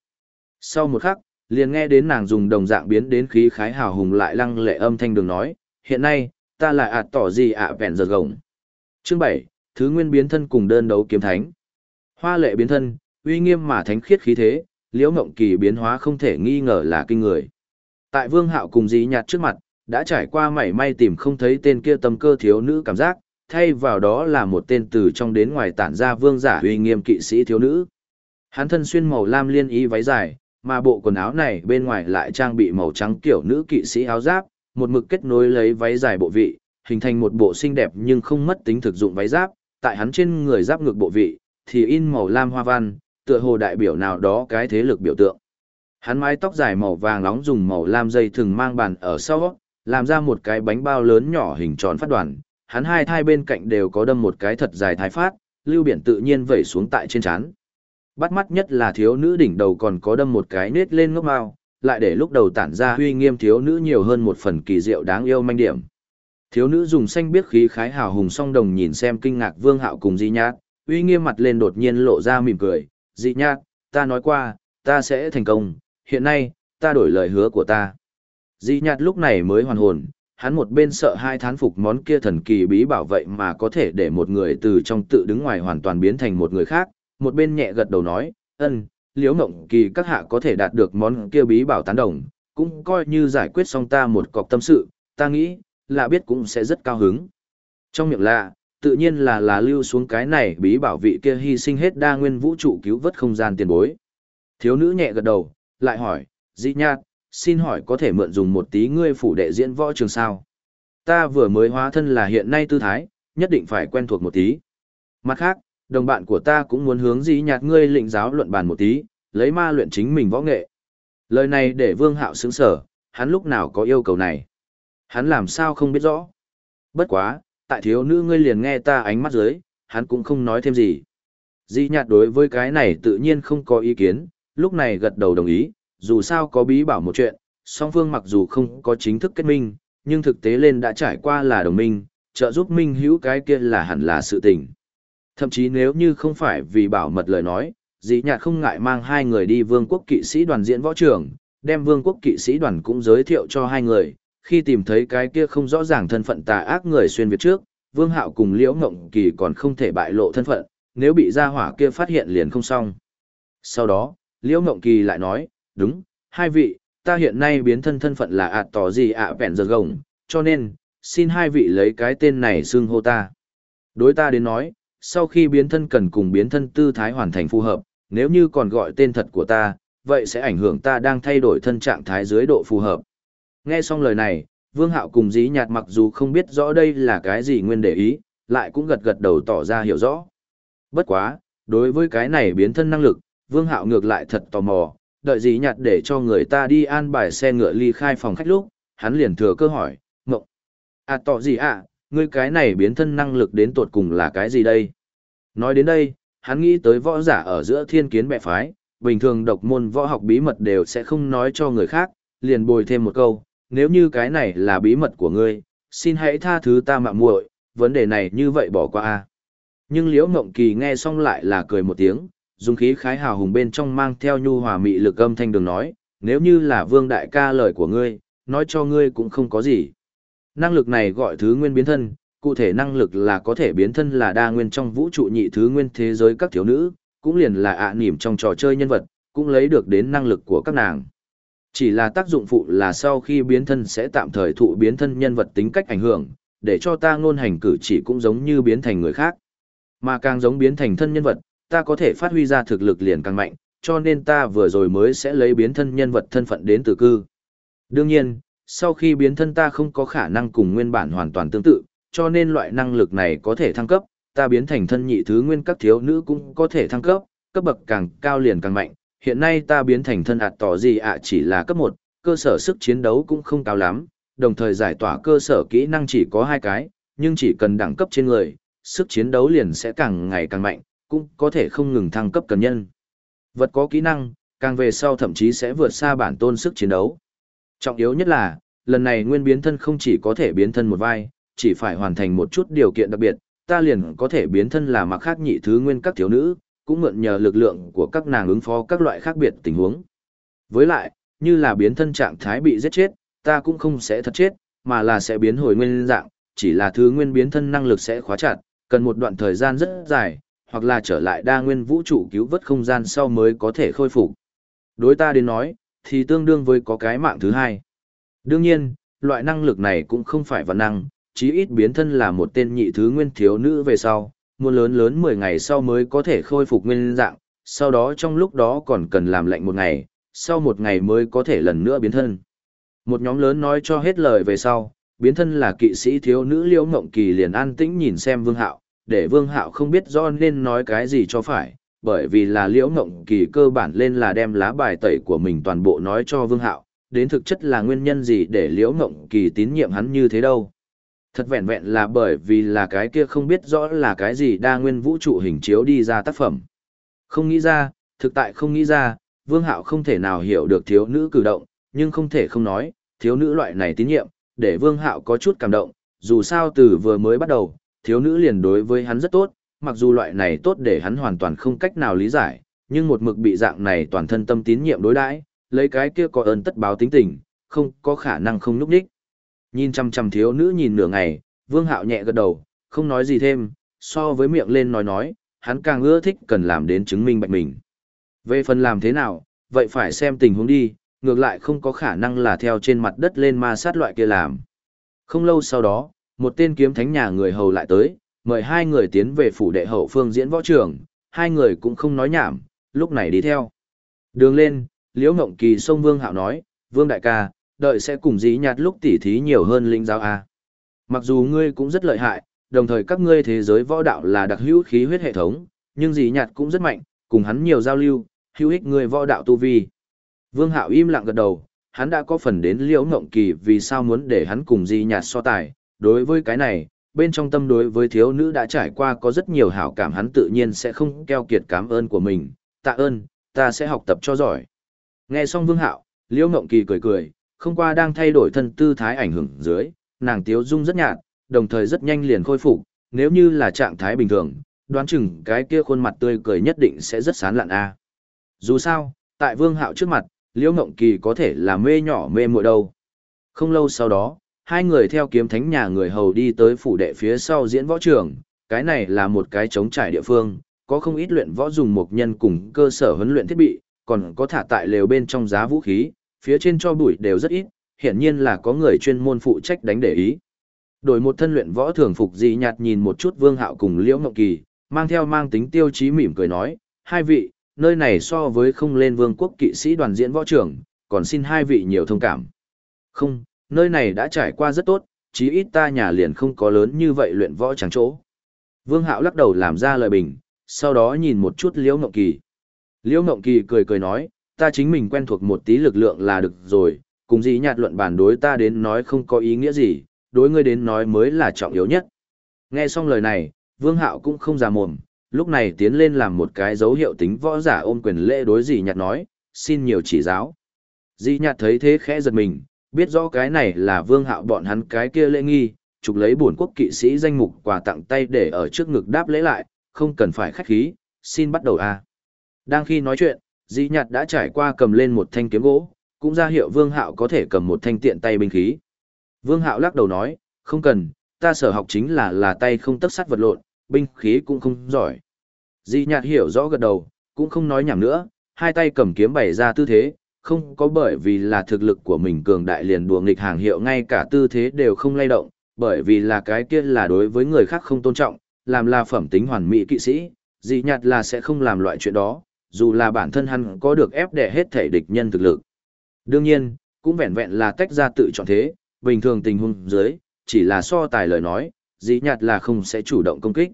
Sau một khắc, liền nghe đến nàng dùng đồng dạng biến đến khí khái hào hùng lại lăng lệ âm thanh đường nói, hiện nay, ta lại ạt tỏ gì ạ vẹn giờ gồng. Chương 7, Thứ Nguyên biến thân cùng đơn đấu kiếm thánh. Hoa lệ biến thân, uy nghiêm mà thánh khiết khí thế, Liễu Ngộng Kỳ biến hóa không thể nghi ngờ là kinh người. Tại Vương Hạo cùng Dĩ Nhạt trước mặt, đã trải qua mảy may tìm không thấy tên kia tâm cơ thiếu nữ cảm giác, thay vào đó là một tên từ trong đến ngoài tản ra vương giả uy nghiêm kỵ sĩ thiếu nữ. Hắn thân xuyên màu lam liên y váy dài, mà bộ quần áo này bên ngoài lại trang bị màu trắng kiểu nữ kỵ sĩ áo giáp, một mực kết nối lấy váy dài bộ vị, hình thành một bộ xinh đẹp nhưng không mất tính thực dụng váy giáp, tại hắn trên người giáp ngược bộ vị, thì in màu lam hoa văn, tựa hồ đại biểu nào đó cái thế lực biểu tượng. Hắn mái tóc dài màu vàng nóng dùng màu lam dây thường mang bàn ở sau, làm ra một cái bánh bao lớn nhỏ hình tròn phát đoàn. Hắn hai thai bên cạnh đều có đâm một cái thật dài thái phát, lưu biển tự nhiên vẩy xuống tại trên trán. Bắt mắt nhất là thiếu nữ đỉnh đầu còn có đâm một cái nết lên ngốc mao, lại để lúc đầu tản ra huy nghiêm thiếu nữ nhiều hơn một phần kỳ diệu đáng yêu manh điểm. Thiếu nữ dùng xanh biếc khí khái hào hùng song đồng nhìn xem kinh ngạc Vương Hạo cùng Di Nhát, uy nghiêm mặt lên đột nhiên lộ ra mỉm cười, "Di Nhát, ta nói qua, ta sẽ thành công, hiện nay, ta đổi lời hứa của ta. Di nhạt lúc này mới hoàn hồn, hắn một bên sợ hai thán phục món kia thần kỳ bí bảo vậy mà có thể để một người từ trong tự đứng ngoài hoàn toàn biến thành một người khác, một bên nhẹ gật đầu nói, ân, liễu ngộng kỳ các hạ có thể đạt được món kia bí bảo tán đồng, cũng coi như giải quyết xong ta một cọc tâm sự, ta nghĩ, lạ biết cũng sẽ rất cao hứng. Trong miệng lạ, tự nhiên là là lưu xuống cái này bí bảo vị kia hy sinh hết đa nguyên vũ trụ cứu vớt không gian tiền bối. Thiếu nữ nhẹ gật đầu, lại hỏi, dị nhạt, xin hỏi có thể mượn dùng một tí ngươi phủ đệ diễn võ trường sao? Ta vừa mới hóa thân là hiện nay tư thái, nhất định phải quen thuộc một tí. Mặt khác, đồng bạn của ta cũng muốn hướng dĩ nhạt ngươi lĩnh giáo luận bàn một tí, lấy ma luyện chính mình võ nghệ. Lời này để vương hạo sướng sở, hắn lúc nào có yêu cầu này. Hắn làm sao không biết rõ. Bất quá, tại thiếu nữ ngươi liền nghe ta ánh mắt dưới, hắn cũng không nói thêm gì. Di nhạt đối với cái này tự nhiên không có ý kiến, lúc này gật đầu đồng ý, dù sao có bí bảo một chuyện, song phương mặc dù không có chính thức kết minh, nhưng thực tế lên đã trải qua là đồng minh, trợ giúp minh hữu cái kia là hẳn là sự tình. Thậm chí nếu như không phải vì bảo mật lời nói, dĩ nhạt không ngại mang hai người đi vương quốc kỵ sĩ đoàn diễn võ trường, đem vương quốc kỵ sĩ đoàn cũng giới thiệu cho hai người, khi tìm thấy cái kia không rõ ràng thân phận tà ác người xuyên Việt trước, vương hạo cùng liễu ngộng kỳ còn không thể bại lộ thân phận, nếu bị gia hỏa kia phát hiện liền không xong. Sau đó, liễu ngộng kỳ lại nói, đúng, hai vị, ta hiện nay biến thân thân phận là ạt tỏ gì ạ vẹn giờ gồng, cho nên, xin hai vị lấy cái tên này xưng hô ta. Đối ta đến nói, sau khi biến thân cần cùng biến thân tư thái hoàn thành phù hợp, nếu như còn gọi tên thật của ta, vậy sẽ ảnh hưởng ta đang thay đổi thân trạng thái dưới độ phù hợp. Nghe xong lời này, Vương Hạo cùng dí nhạt mặc dù không biết rõ đây là cái gì nguyên để ý, lại cũng gật gật đầu tỏ ra hiểu rõ. Bất quá, đối với cái này biến thân năng lực, Vương Hạo ngược lại thật tò mò, đợi gì nhạt để cho người ta đi an bài xe ngựa ly khai phòng khách lúc, hắn liền thừa cơ hỏi, ngộng. À tỏ gì ạ, ngươi cái này biến thân năng lực đến tột cùng là cái gì đây? Nói đến đây, hắn nghĩ tới võ giả ở giữa thiên kiến bệ phái, bình thường độc môn võ học bí mật đều sẽ không nói cho người khác, liền bồi thêm một câu, nếu như cái này là bí mật của ngươi, xin hãy tha thứ ta mạo muội, vấn đề này như vậy bỏ qua a. Nhưng Liễu Ngộng Kỳ nghe xong lại là cười một tiếng, dùng khí khái hào hùng bên trong mang theo nhu hòa mị lực âm thanh đường nói, nếu như là Vương đại ca lời của ngươi, nói cho ngươi cũng không có gì. Năng lực này gọi thứ nguyên biến thân, cụ thể năng lực là có thể biến thân là đa nguyên trong vũ trụ nhị thứ nguyên thế giới các thiếu nữ, cũng liền là ạ à trong trò chơi nhân vật, cũng lấy được đến năng lực của các nàng. Chỉ là tác dụng phụ là sau khi biến thân sẽ tạm thời thụ biến thân nhân vật tính cách ảnh hưởng, để cho ta ngôn hành cử chỉ cũng giống như biến thành người khác. Mà càng giống biến thành thân nhân vật, ta có thể phát huy ra thực lực liền càng mạnh, cho nên ta vừa rồi mới sẽ lấy biến thân nhân vật thân phận đến từ cư. Đương nhiên, sau khi biến thân ta không có khả năng cùng nguyên bản hoàn toàn tương tự, cho nên loại năng lực này có thể thăng cấp, ta biến thành thân nhị thứ nguyên các thiếu nữ cũng có thể thăng cấp, cấp bậc càng cao liền càng mạnh. Hiện nay ta biến thành thân ạt tỏ gì ạ chỉ là cấp 1, cơ sở sức chiến đấu cũng không cao lắm, đồng thời giải tỏa cơ sở kỹ năng chỉ có hai cái, nhưng chỉ cần đẳng cấp trên người, sức chiến đấu liền sẽ càng ngày càng mạnh, cũng có thể không ngừng thăng cấp cần nhân. Vật có kỹ năng, càng về sau thậm chí sẽ vượt xa bản tôn sức chiến đấu. Trọng yếu nhất là, lần này nguyên biến thân không chỉ có thể biến thân một vai, chỉ phải hoàn thành một chút điều kiện đặc biệt, ta liền có thể biến thân là mặc khác nhị thứ nguyên các thiếu nữ, cũng mượn nhờ lực lượng của các nàng ứng phó các loại khác biệt tình huống. Với lại, như là biến thân trạng thái bị giết chết, ta cũng không sẽ thật chết, mà là sẽ biến hồi nguyên dạng, chỉ là thứ nguyên biến thân năng lực sẽ khóa chặt, cần một đoạn thời gian rất dài, hoặc là trở lại đa nguyên vũ trụ cứu vớt không gian sau mới có thể khôi phục. Đối ta đến nói, thì tương đương với có cái mạng thứ hai. Đương nhiên, loại năng lực này cũng không phải vật năng, chí ít biến thân là một tên nhị thứ nguyên thiếu nữ về sau, muốn lớn lớn 10 ngày sau mới có thể khôi phục nguyên dạng, sau đó trong lúc đó còn cần làm lạnh một ngày, sau một ngày mới có thể lần nữa biến thân. Một nhóm lớn nói cho hết lời về sau, biến thân là kỵ sĩ thiếu nữ liễu ngộng kỳ liền an tĩnh nhìn xem vương hạo, để vương hạo không biết do nên nói cái gì cho phải, bởi vì là liễu ngộng kỳ cơ bản lên là đem lá bài tẩy của mình toàn bộ nói cho vương hạo, đến thực chất là nguyên nhân gì để liễu ngộng kỳ tín nhiệm hắn như thế đâu. Thật vẹn vẹn là bởi vì là cái kia không biết rõ là cái gì đa nguyên vũ trụ hình chiếu đi ra tác phẩm. Không nghĩ ra, thực tại không nghĩ ra, Vương Hạo không thể nào hiểu được thiếu nữ cử động, nhưng không thể không nói, thiếu nữ loại này tín nhiệm, để Vương Hạo có chút cảm động, dù sao từ vừa mới bắt đầu, thiếu nữ liền đối với hắn rất tốt, mặc dù loại này tốt để hắn hoàn toàn không cách nào lý giải, nhưng một mực bị dạng này toàn thân tâm tín nhiệm đối đãi, lấy cái kia có ơn tất báo tính tình, không có khả năng không núp đích. Nhìn chăm chăm thiếu nữ nhìn nửa ngày, Vương Hạo nhẹ gật đầu, không nói gì thêm, so với miệng lên nói nói, hắn càng ưa thích cần làm đến chứng minh bạch mình. Về phần làm thế nào, vậy phải xem tình huống đi, ngược lại không có khả năng là theo trên mặt đất lên ma sát loại kia làm. Không lâu sau đó, một tên kiếm thánh nhà người hầu lại tới, mời hai người tiến về phủ đệ hậu phương diễn võ trường, hai người cũng không nói nhảm, lúc này đi theo. Đường lên, Liễu Ngộng Kỳ sông Vương Hạo nói, Vương Đại ca, đợi sẽ cùng dí nhạt lúc tỉ thí nhiều hơn linh giáo A. Mặc dù ngươi cũng rất lợi hại, đồng thời các ngươi thế giới võ đạo là đặc hữu khí huyết hệ thống, nhưng dí nhạt cũng rất mạnh, cùng hắn nhiều giao lưu, hữu ích người võ đạo tu vi. Vương Hạo im lặng gật đầu, hắn đã có phần đến Liễu Ngộng Kỳ vì sao muốn để hắn cùng dí nhạt so tài, đối với cái này, bên trong tâm đối với thiếu nữ đã trải qua có rất nhiều hảo cảm hắn tự nhiên sẽ không keo kiệt cảm ơn của mình, tạ ơn, ta sẽ học tập cho giỏi. Nghe xong Vương Hạo, Liễu Ngộng Kỳ cười cười, không qua đang thay đổi thân tư thái ảnh hưởng dưới, nàng tiếu dung rất nhạt, đồng thời rất nhanh liền khôi phục, nếu như là trạng thái bình thường, đoán chừng cái kia khuôn mặt tươi cười nhất định sẽ rất sán lạn a. Dù sao, tại Vương Hạo trước mặt, Liễu Ngộng Kỳ có thể là mê nhỏ mê muội đâu. Không lâu sau đó, hai người theo kiếm thánh nhà người hầu đi tới phủ đệ phía sau diễn võ trường, cái này là một cái trống trải địa phương, có không ít luyện võ dùng một nhân cùng cơ sở huấn luyện thiết bị, còn có thả tại lều bên trong giá vũ khí, phía trên cho bụi đều rất ít, hiển nhiên là có người chuyên môn phụ trách đánh để ý. Đổi một thân luyện võ thường phục dị nhạt nhìn một chút Vương Hạo cùng Liễu Ngọc Kỳ, mang theo mang tính tiêu chí mỉm cười nói, hai vị, nơi này so với không lên vương quốc kỵ sĩ đoàn diễn võ trưởng, còn xin hai vị nhiều thông cảm. Không, nơi này đã trải qua rất tốt, chí ít ta nhà liền không có lớn như vậy luyện võ chẳng chỗ. Vương Hạo lắc đầu làm ra lời bình, sau đó nhìn một chút Liễu Ngộng Kỳ. Liễu Ngộng Kỳ cười cười nói, ta chính mình quen thuộc một tí lực lượng là được rồi, cùng gì nhạt luận bản đối ta đến nói không có ý nghĩa gì, đối ngươi đến nói mới là trọng yếu nhất. Nghe xong lời này, Vương Hạo cũng không già mồm, lúc này tiến lên làm một cái dấu hiệu tính võ giả ôm quyền lễ đối dì nhạt nói, xin nhiều chỉ giáo. Dì nhạt thấy thế khẽ giật mình, biết rõ cái này là Vương Hạo bọn hắn cái kia lễ nghi, trục lấy bổn quốc kỵ sĩ danh mục quà tặng tay để ở trước ngực đáp lễ lại, không cần phải khách khí, xin bắt đầu a. Đang khi nói chuyện, Dĩ Nhạt đã trải qua cầm lên một thanh kiếm gỗ, cũng ra hiệu Vương Hạo có thể cầm một thanh tiện tay binh khí. Vương Hạo lắc đầu nói, không cần, ta sở học chính là là tay không tấc sắt vật lộn, binh khí cũng không giỏi. Dĩ Nhạt hiểu rõ gật đầu, cũng không nói nhảm nữa, hai tay cầm kiếm bày ra tư thế, không có bởi vì là thực lực của mình cường đại liền đùa nghịch hàng hiệu ngay cả tư thế đều không lay động, bởi vì là cái kia là đối với người khác không tôn trọng, làm là phẩm tính hoàn mỹ kỵ sĩ, dị nhạt là sẽ không làm loại chuyện đó, dù là bản thân hắn có được ép đẻ hết thể địch nhân thực lực. Đương nhiên, cũng vẹn vẹn là tách ra tự chọn thế, bình thường tình huống dưới, chỉ là so tài lời nói, dị nhạt là không sẽ chủ động công kích.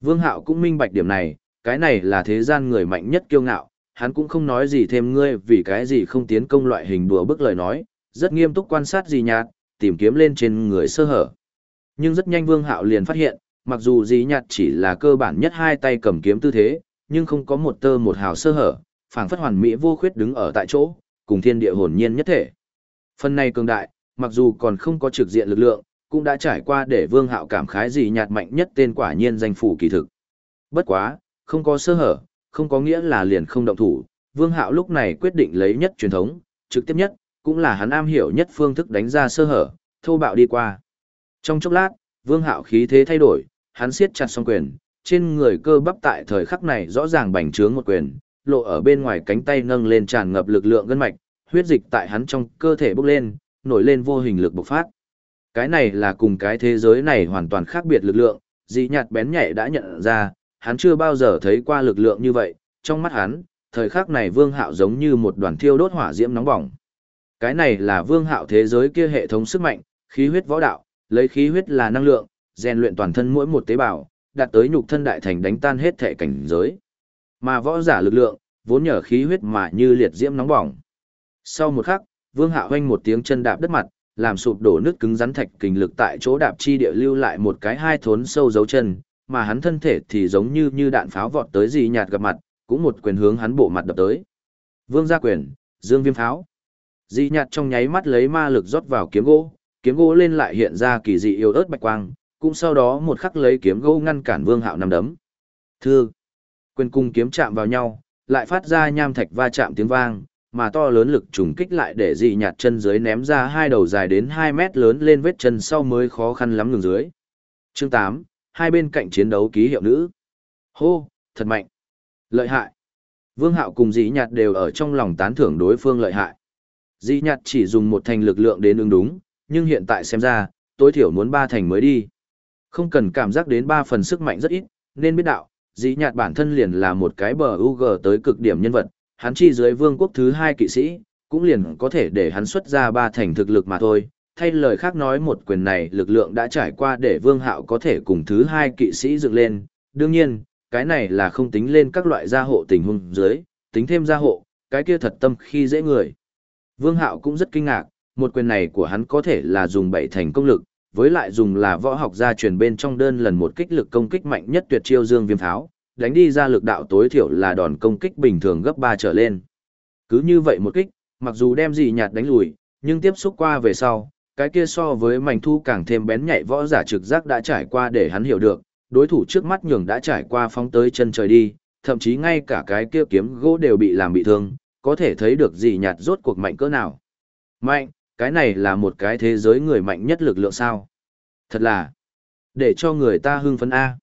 Vương Hạo cũng minh bạch điểm này, cái này là thế gian người mạnh nhất kiêu ngạo, hắn cũng không nói gì thêm ngươi vì cái gì không tiến công loại hình đùa bức lời nói, rất nghiêm túc quan sát dị nhạt, tìm kiếm lên trên người sơ hở. Nhưng rất nhanh Vương Hạo liền phát hiện, mặc dù dị nhạt chỉ là cơ bản nhất hai tay cầm kiếm tư thế, nhưng không có một tơ một hào sơ hở, phảng phất hoàn mỹ vô khuyết đứng ở tại chỗ, cùng thiên địa hồn nhiên nhất thể. Phần này cường đại, mặc dù còn không có trực diện lực lượng, cũng đã trải qua để Vương Hạo cảm khái gì nhạt mạnh nhất tên quả nhiên danh phủ kỳ thực. Bất quá, không có sơ hở, không có nghĩa là liền không động thủ, Vương Hạo lúc này quyết định lấy nhất truyền thống, trực tiếp nhất, cũng là hắn am hiểu nhất phương thức đánh ra sơ hở, thô bạo đi qua. Trong chốc lát, Vương Hạo khí thế thay đổi, hắn siết chặt song quyền, trên người cơ bắp tại thời khắc này rõ ràng bành trướng một quyền, lộ ở bên ngoài cánh tay nâng lên tràn ngập lực lượng gân mạch, huyết dịch tại hắn trong cơ thể bốc lên, nổi lên vô hình lực bộc phát. Cái này là cùng cái thế giới này hoàn toàn khác biệt lực lượng, dị nhạt bén nhạy đã nhận ra, hắn chưa bao giờ thấy qua lực lượng như vậy, trong mắt hắn, thời khắc này vương hạo giống như một đoàn thiêu đốt hỏa diễm nóng bỏng. Cái này là vương hạo thế giới kia hệ thống sức mạnh, khí huyết võ đạo, lấy khí huyết là năng lượng, rèn luyện toàn thân mỗi một tế bào, đạt tới nhục thân đại thành đánh tan hết thể cảnh giới. Mà võ giả lực lượng, vốn nhờ khí huyết mà như liệt diễm nóng bỏng. Sau một khắc, Vương Hạo hoanh một tiếng chân đạp đất mặt, làm sụp đổ nước cứng rắn thạch kình lực tại chỗ đạp chi địa lưu lại một cái hai thốn sâu dấu chân, mà hắn thân thể thì giống như như đạn pháo vọt tới gì nhạt gặp mặt, cũng một quyền hướng hắn bộ mặt đập tới. Vương gia quyền, Dương Viêm pháo. Dị nhạt trong nháy mắt lấy ma lực rót vào kiếm gỗ, kiếm gỗ lên lại hiện ra kỳ dị yêu ớt bạch quang, cũng sau đó một khắc lấy kiếm gỗ ngăn cản Vương Hạo nằm đấm. Thưa, quyền cung kiếm chạm vào nhau, lại phát ra nham thạch va chạm tiếng vang, mà to lớn lực trùng kích lại để dị nhạt chân dưới ném ra hai đầu dài đến 2 mét lớn lên vết chân sau mới khó khăn lắm ngừng dưới. Chương 8, hai bên cạnh chiến đấu ký hiệu nữ. Hô, thật mạnh. Lợi hại. Vương Hạo cùng dị nhạt đều ở trong lòng tán thưởng đối phương lợi hại. Dị nhạt chỉ dùng một thành lực lượng đến ứng đúng, nhưng hiện tại xem ra, tối thiểu muốn ba thành mới đi. Không cần cảm giác đến ba phần sức mạnh rất ít, nên biết đạo, dĩ nhạt bản thân liền là một cái bờ UG tới cực điểm nhân vật, hắn chi dưới vương quốc thứ hai kỵ sĩ, cũng liền có thể để hắn xuất ra ba thành thực lực mà thôi. Thay lời khác nói một quyền này lực lượng đã trải qua để vương hạo có thể cùng thứ hai kỵ sĩ dựng lên. Đương nhiên, cái này là không tính lên các loại gia hộ tình huống dưới, tính thêm gia hộ, cái kia thật tâm khi dễ người. Vương hạo cũng rất kinh ngạc, một quyền này của hắn có thể là dùng bảy thành công lực, với lại dùng là võ học gia truyền bên trong đơn lần một kích lực công kích mạnh nhất tuyệt chiêu dương viêm tháo, đánh đi ra lực đạo tối thiểu là đòn công kích bình thường gấp ba trở lên. Cứ như vậy một kích, mặc dù đem gì nhạt đánh lùi, nhưng tiếp xúc qua về sau, cái kia so với mảnh thu càng thêm bén nhạy võ giả trực giác đã trải qua để hắn hiểu được, đối thủ trước mắt nhường đã trải qua phóng tới chân trời đi, thậm chí ngay cả cái kia kiếm gỗ đều bị làm bị thương, có thể thấy được gì nhạt rốt cuộc mạnh cỡ nào. Mạnh, cái này là một cái thế giới người mạnh nhất lực lượng sao. Thật là, để cho người ta hưng phấn A.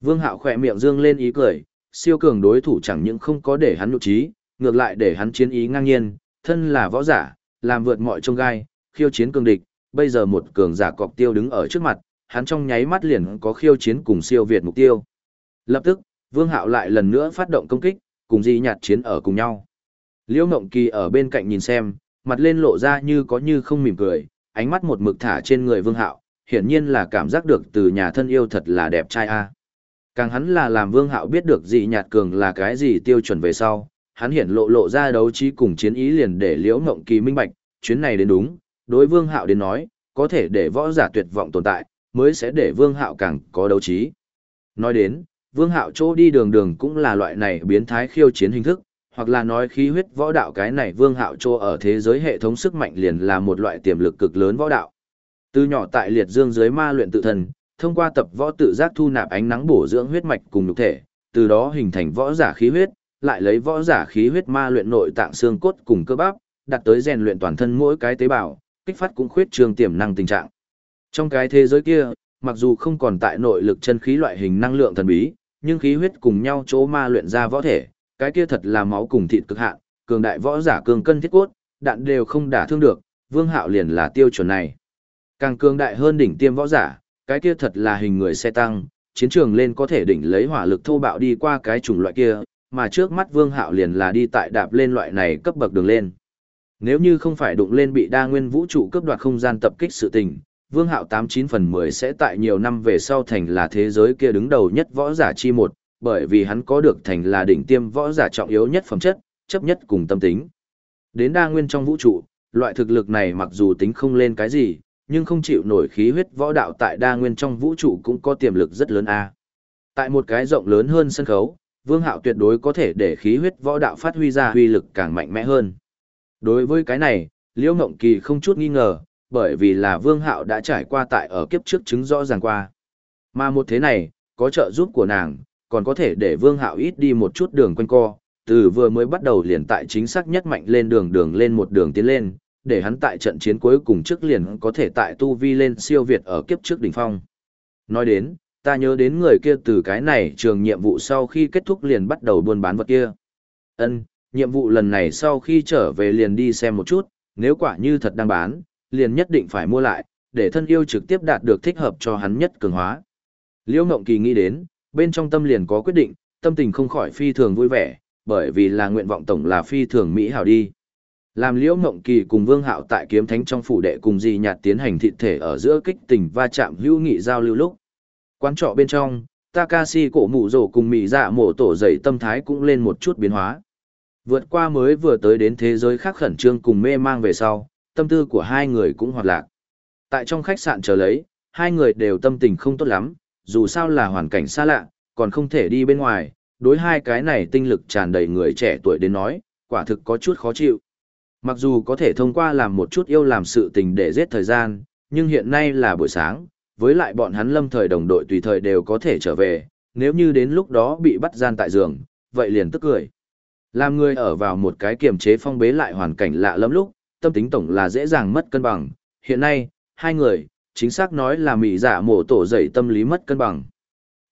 Vương Hạo khỏe miệng dương lên ý cười, siêu cường đối thủ chẳng những không có để hắn nhục trí, ngược lại để hắn chiến ý ngang nhiên, thân là võ giả, làm vượt mọi trông gai, khiêu chiến cường địch, bây giờ một cường giả cọc tiêu đứng ở trước mặt, hắn trong nháy mắt liền có khiêu chiến cùng siêu việt mục tiêu. Lập tức, Vương Hạo lại lần nữa phát động công kích, cùng Di Nhạt chiến ở cùng nhau. Liễu Ngộng Kỳ ở bên cạnh nhìn xem, mặt lên lộ ra như có như không mỉm cười, ánh mắt một mực thả trên người Vương Hạo, hiển nhiên là cảm giác được từ nhà thân yêu thật là đẹp trai a. Càng hắn là làm Vương Hạo biết được Di nhạt cường là cái gì tiêu chuẩn về sau, hắn hiển lộ lộ ra đấu trí cùng chiến ý liền để Liễu Ngộng Kỳ minh bạch, chuyến này đến đúng, đối Vương Hạo đến nói, có thể để võ giả tuyệt vọng tồn tại, mới sẽ để Vương Hạo càng có đấu trí. Nói đến, Vương Hạo chỗ đi đường đường cũng là loại này biến thái khiêu chiến hình thức, hoặc là nói khí huyết võ đạo cái này Vương Hạo chỗ ở thế giới hệ thống sức mạnh liền là một loại tiềm lực cực lớn võ đạo. Từ nhỏ tại liệt dương dưới ma luyện tự thần, thông qua tập võ tự giác thu nạp ánh nắng bổ dưỡng huyết mạch cùng nhục thể, từ đó hình thành võ giả khí huyết, lại lấy võ giả khí huyết ma luyện nội tạng xương cốt cùng cơ bắp, đặt tới rèn luyện toàn thân mỗi cái tế bào, kích phát cũng khuyết trường tiềm năng tình trạng. Trong cái thế giới kia, mặc dù không còn tại nội lực chân khí loại hình năng lượng thần bí, nhưng khí huyết cùng nhau chỗ ma luyện ra võ thể, cái kia thật là máu cùng thịt cực hạn, cường đại võ giả cường cân thiết cốt, đạn đều không đả thương được, Vương Hạo liền là tiêu chuẩn này. Càng cường đại hơn đỉnh tiêm võ giả, cái kia thật là hình người xe tăng, chiến trường lên có thể đỉnh lấy hỏa lực thô bạo đi qua cái chủng loại kia, mà trước mắt Vương Hạo liền là đi tại đạp lên loại này cấp bậc đường lên. Nếu như không phải đụng lên bị đa nguyên vũ trụ cướp đoạt không gian tập kích sự tình, Vương Hạo 89 phần 10 sẽ tại nhiều năm về sau thành là thế giới kia đứng đầu nhất võ giả chi một, bởi vì hắn có được thành là đỉnh tiêm võ giả trọng yếu nhất phẩm chất, chấp nhất cùng tâm tính. Đến đa nguyên trong vũ trụ, loại thực lực này mặc dù tính không lên cái gì, nhưng không chịu nổi khí huyết võ đạo tại đa nguyên trong vũ trụ cũng có tiềm lực rất lớn a. Tại một cái rộng lớn hơn sân khấu, Vương Hạo tuyệt đối có thể để khí huyết võ đạo phát huy ra huy lực càng mạnh mẽ hơn. Đối với cái này, Liễu Ngộng Kỳ không chút nghi ngờ, bởi vì là Vương Hạo đã trải qua tại ở kiếp trước chứng rõ ràng qua. Mà một thế này, có trợ giúp của nàng, còn có thể để Vương Hạo ít đi một chút đường quanh co, từ vừa mới bắt đầu liền tại chính xác nhất mạnh lên đường đường lên một đường tiến lên, để hắn tại trận chiến cuối cùng trước liền có thể tại tu vi lên siêu việt ở kiếp trước đỉnh phong. Nói đến, ta nhớ đến người kia từ cái này trường nhiệm vụ sau khi kết thúc liền bắt đầu buôn bán vật kia. Ân, nhiệm vụ lần này sau khi trở về liền đi xem một chút, nếu quả như thật đang bán, liền nhất định phải mua lại, để thân yêu trực tiếp đạt được thích hợp cho hắn nhất cường hóa. Liễu Ngộng Kỳ nghĩ đến, bên trong tâm liền có quyết định, tâm tình không khỏi phi thường vui vẻ, bởi vì là nguyện vọng tổng là phi thường mỹ hảo đi. Làm Liễu Ngộng Kỳ cùng Vương Hạo tại kiếm thánh trong phủ đệ cùng Di Nhạt tiến hành thịt thể ở giữa kích tình va chạm hữu nghị giao lưu lúc. Quán trọ bên trong, Takashi cổ mụ rổ cùng mỹ dạ mổ tổ dậy tâm thái cũng lên một chút biến hóa. Vượt qua mới vừa tới đến thế giới khác khẩn trương cùng mê mang về sau, tâm tư của hai người cũng hoạt lạc. Tại trong khách sạn chờ lấy, hai người đều tâm tình không tốt lắm, dù sao là hoàn cảnh xa lạ, còn không thể đi bên ngoài, đối hai cái này tinh lực tràn đầy người trẻ tuổi đến nói, quả thực có chút khó chịu. Mặc dù có thể thông qua làm một chút yêu làm sự tình để giết thời gian, nhưng hiện nay là buổi sáng, với lại bọn hắn lâm thời đồng đội tùy thời đều có thể trở về, nếu như đến lúc đó bị bắt gian tại giường, vậy liền tức cười. Làm người ở vào một cái kiềm chế phong bế lại hoàn cảnh lạ lắm lúc, tâm tính tổng là dễ dàng mất cân bằng. Hiện nay, hai người, chính xác nói là mị giả mổ tổ dậy tâm lý mất cân bằng.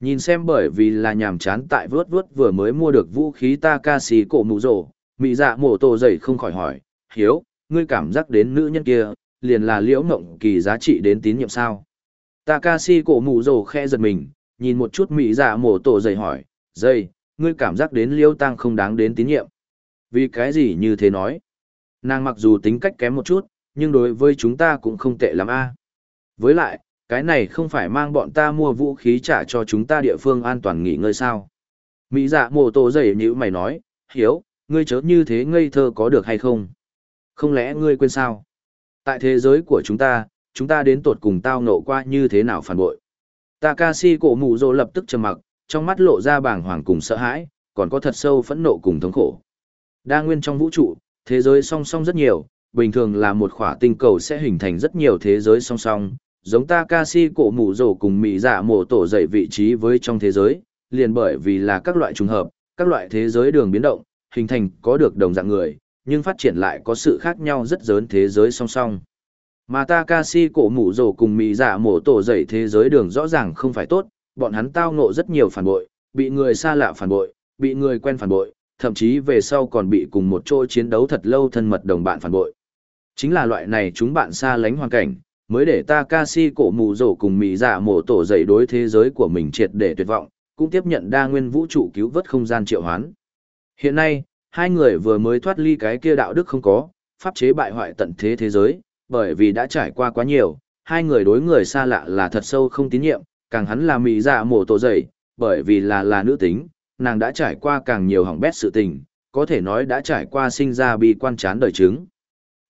Nhìn xem bởi vì là nhàm chán tại vớt vớt vừa mới mua được vũ khí Takashi cổ mụ rổ, mị dạ mổ tổ dậy không khỏi hỏi, hiếu, ngươi cảm giác đến nữ nhân kia, liền là liễu mộng kỳ giá trị đến tín nhiệm sao. Takashi cổ mụ rồ khe giật mình, nhìn một chút mị dạ mổ tổ dậy hỏi, dây, ngươi cảm giác đến liêu tăng không đáng đến tín nhiệm. Vì cái gì như thế nói? Nàng mặc dù tính cách kém một chút, nhưng đối với chúng ta cũng không tệ lắm a. Với lại, cái này không phải mang bọn ta mua vũ khí trả cho chúng ta địa phương an toàn nghỉ ngơi sao. Mỹ dạ mồ tổ dày như mày nói, hiếu, ngươi chớ như thế ngây thơ có được hay không? Không lẽ ngươi quên sao? Tại thế giới của chúng ta, chúng ta đến tột cùng tao nộ qua như thế nào phản bội. Takashi cổ mù rồ lập tức trầm mặc, trong mắt lộ ra bàng hoàng cùng sợ hãi, còn có thật sâu phẫn nộ cùng thống khổ. Đa nguyên trong vũ trụ, thế giới song song rất nhiều, bình thường là một khỏa tinh cầu sẽ hình thành rất nhiều thế giới song song, giống ta ca si cổ mù rổ cùng mỹ dạ mổ tổ dậy vị trí với trong thế giới, liền bởi vì là các loại trùng hợp, các loại thế giới đường biến động, hình thành có được đồng dạng người, nhưng phát triển lại có sự khác nhau rất lớn thế giới song song. Mà ta ca si cổ mũ rổ cùng mỹ giả dạ mổ tổ dậy thế giới đường rõ ràng không phải tốt, bọn hắn tao ngộ rất nhiều phản bội, bị người xa lạ phản bội, bị người quen phản bội, thậm chí về sau còn bị cùng một chỗ chiến đấu thật lâu thân mật đồng bạn phản bội. Chính là loại này chúng bạn xa lánh hoàn cảnh, mới để ta Kasie cổ mù rổ cùng mì giả dạ mổ tổ dậy đối thế giới của mình triệt để tuyệt vọng, cũng tiếp nhận đa nguyên vũ trụ cứu vớt không gian triệu hoán. Hiện nay, hai người vừa mới thoát ly cái kia đạo đức không có, pháp chế bại hoại tận thế thế giới, bởi vì đã trải qua quá nhiều, hai người đối người xa lạ là thật sâu không tín nhiệm, càng hắn là mỹ dạ mổ tổ dậy, bởi vì là là nữ tính, nàng đã trải qua càng nhiều hỏng bét sự tình, có thể nói đã trải qua sinh ra bị quan chán đời chứng.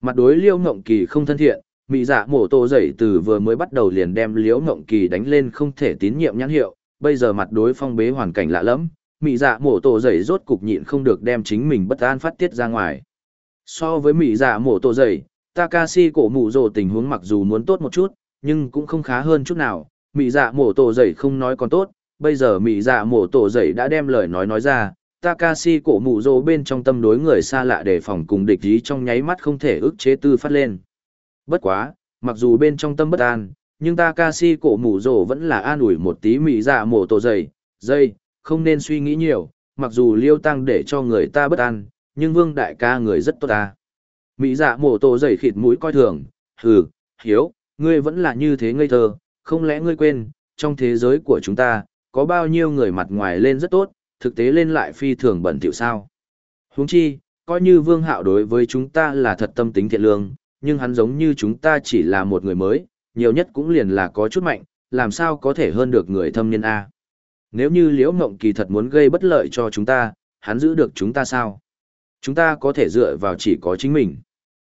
Mặt đối liêu ngộng kỳ không thân thiện, mỹ dạ mổ tổ dậy từ vừa mới bắt đầu liền đem liêu ngộng kỳ đánh lên không thể tín nhiệm nhãn hiệu, bây giờ mặt đối phong bế hoàn cảnh lạ lẫm, mỹ dạ mổ tổ dậy rốt cục nhịn không được đem chính mình bất an phát tiết ra ngoài. So với mỹ dạ mổ tổ dậy, Takashi cổ mụ rồ tình huống mặc dù muốn tốt một chút, nhưng cũng không khá hơn chút nào, mỹ dạ mổ tổ dậy không nói còn tốt, bây giờ mỹ dạ mổ tổ dậy đã đem lời nói nói ra, Takashi cổ mụ rồ bên trong tâm đối người xa lạ để phòng cùng địch ý trong nháy mắt không thể ức chế tư phát lên. Bất quá, mặc dù bên trong tâm bất an, nhưng Takashi cổ mụ rồ vẫn là an ủi một tí mỹ dạ mổ tổ dậy, dây, không nên suy nghĩ nhiều, mặc dù liêu tăng để cho người ta bất an, nhưng vương đại ca người rất tốt ta. Mỹ dạ mổ tổ Dậy khịt mũi coi thường, hừ, hiếu, ngươi vẫn là như thế ngây thơ, không lẽ ngươi quên, trong thế giới của chúng ta, có bao nhiêu người mặt ngoài lên rất tốt, thực tế lên lại phi thường bẩn thỉu sao. Huống chi, coi như vương hạo đối với chúng ta là thật tâm tính thiện lương, nhưng hắn giống như chúng ta chỉ là một người mới, nhiều nhất cũng liền là có chút mạnh, làm sao có thể hơn được người thâm niên A. Nếu như liễu ngộng kỳ thật muốn gây bất lợi cho chúng ta, hắn giữ được chúng ta sao? Chúng ta có thể dựa vào chỉ có chính mình.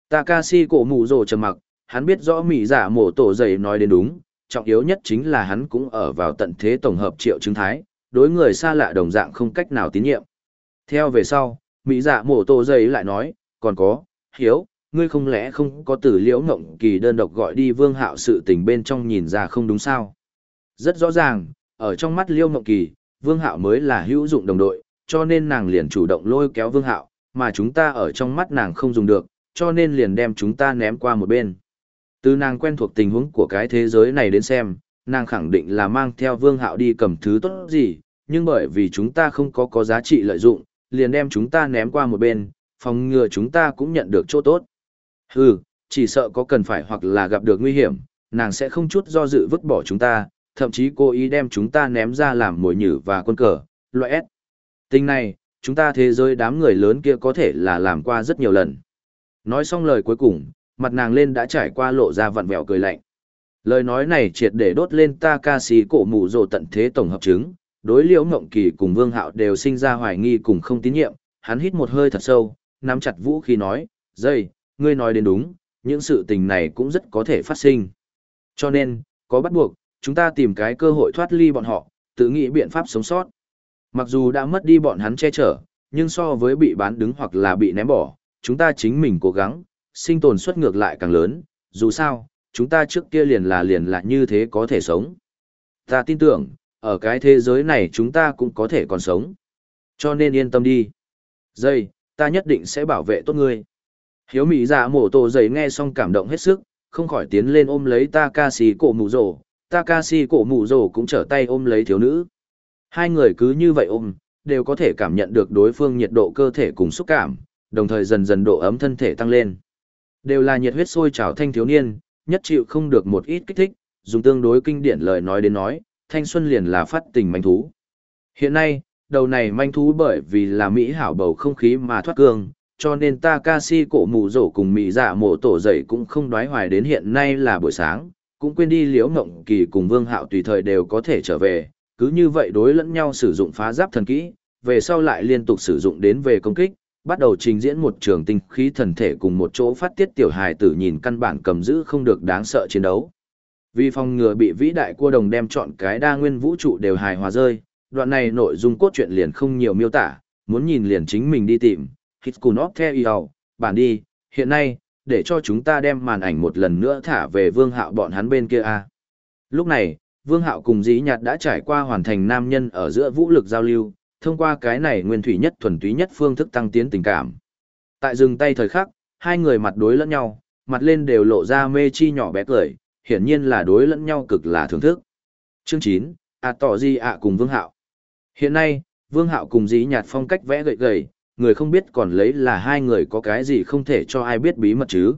Takashi cổ mù rồ trầm mặc, hắn biết rõ mỹ giả mổ tổ dày nói đến đúng, trọng yếu nhất chính là hắn cũng ở vào tận thế tổng hợp triệu chứng thái, đối người xa lạ đồng dạng không cách nào tín nhiệm. Theo về sau, mỹ dạ mổ tổ dày lại nói, còn có, hiếu, ngươi không lẽ không có từ liễu ngộng kỳ đơn độc gọi đi vương hạo sự tình bên trong nhìn ra không đúng sao? Rất rõ ràng, ở trong mắt liễu ngộng kỳ, vương hạo mới là hữu dụng đồng đội, cho nên nàng liền chủ động lôi kéo vương hạo, mà chúng ta ở trong mắt nàng không dùng được, cho nên liền đem chúng ta ném qua một bên. Từ nàng quen thuộc tình huống của cái thế giới này đến xem, nàng khẳng định là mang theo vương hạo đi cầm thứ tốt gì, nhưng bởi vì chúng ta không có có giá trị lợi dụng, liền đem chúng ta ném qua một bên, phòng ngừa chúng ta cũng nhận được chỗ tốt. Hừ, chỉ sợ có cần phải hoặc là gặp được nguy hiểm, nàng sẽ không chút do dự vứt bỏ chúng ta, thậm chí cố ý đem chúng ta ném ra làm mồi nhử và quân cờ, loại S. Tình này, chúng ta thế giới đám người lớn kia có thể là làm qua rất nhiều lần. Nói xong lời cuối cùng, mặt nàng lên đã trải qua lộ ra vặn vẹo cười lạnh. Lời nói này triệt để đốt lên ta ca sĩ cổ mù rồ tận thế tổng hợp chứng, đối liễu ngộng kỳ cùng vương hạo đều sinh ra hoài nghi cùng không tín nhiệm, hắn hít một hơi thật sâu, nắm chặt vũ khí nói, dây, ngươi nói đến đúng, những sự tình này cũng rất có thể phát sinh. Cho nên, có bắt buộc, chúng ta tìm cái cơ hội thoát ly bọn họ, tự nghĩ biện pháp sống sót. Mặc dù đã mất đi bọn hắn che chở, nhưng so với bị bán đứng hoặc là bị ném bỏ, chúng ta chính mình cố gắng, sinh tồn suất ngược lại càng lớn, dù sao, chúng ta trước kia liền là liền là như thế có thể sống. Ta tin tưởng, ở cái thế giới này chúng ta cũng có thể còn sống. Cho nên yên tâm đi. Dây, ta nhất định sẽ bảo vệ tốt ngươi. Hiếu mỹ giả dạ mổ tổ dày nghe xong cảm động hết sức, không khỏi tiến lên ôm lấy Takashi cổ mù rổ. Takashi cổ mù rổ cũng trở tay ôm lấy thiếu nữ. Hai người cứ như vậy ôm, đều có thể cảm nhận được đối phương nhiệt độ cơ thể cùng xúc cảm, đồng thời dần dần độ ấm thân thể tăng lên. Đều là nhiệt huyết sôi trào thanh thiếu niên, nhất chịu không được một ít kích thích, dùng tương đối kinh điển lời nói đến nói, thanh xuân liền là phát tình manh thú. Hiện nay, đầu này manh thú bởi vì là Mỹ hảo bầu không khí mà thoát cương, cho nên Takashi cổ mù rổ cùng Mỹ dạ mổ tổ dậy cũng không đoái hoài đến hiện nay là buổi sáng, cũng quên đi liễu ngộng kỳ cùng vương hạo tùy thời đều có thể trở về, cứ như vậy đối lẫn nhau sử dụng phá giáp thần kỹ, về sau lại liên tục sử dụng đến về công kích, bắt đầu trình diễn một trường tinh khí thần thể cùng một chỗ phát tiết tiểu hài tử nhìn căn bản cầm giữ không được đáng sợ chiến đấu. Vì phòng ngừa bị vĩ đại cua đồng đem chọn cái đa nguyên vũ trụ đều hài hòa rơi, đoạn này nội dung cốt truyện liền không nhiều miêu tả, muốn nhìn liền chính mình đi tìm. Hitchcock theo yêu, bản đi, hiện nay, để cho chúng ta đem màn ảnh một lần nữa thả về vương hạo bọn hắn bên kia a. Lúc này, vương hạo cùng dĩ nhạt đã trải qua hoàn thành nam nhân ở giữa vũ lực giao lưu, thông qua cái này nguyên thủy nhất thuần túy nhất phương thức tăng tiến tình cảm. Tại dừng tay thời khắc, hai người mặt đối lẫn nhau, mặt lên đều lộ ra mê chi nhỏ bé cười, hiển nhiên là đối lẫn nhau cực là thưởng thức. Chương 9, à tỏ gì ạ cùng Vương Hạo. Hiện nay, Vương Hạo cùng dĩ nhạt phong cách vẽ gậy gầy, người không biết còn lấy là hai người có cái gì không thể cho ai biết bí mật chứ.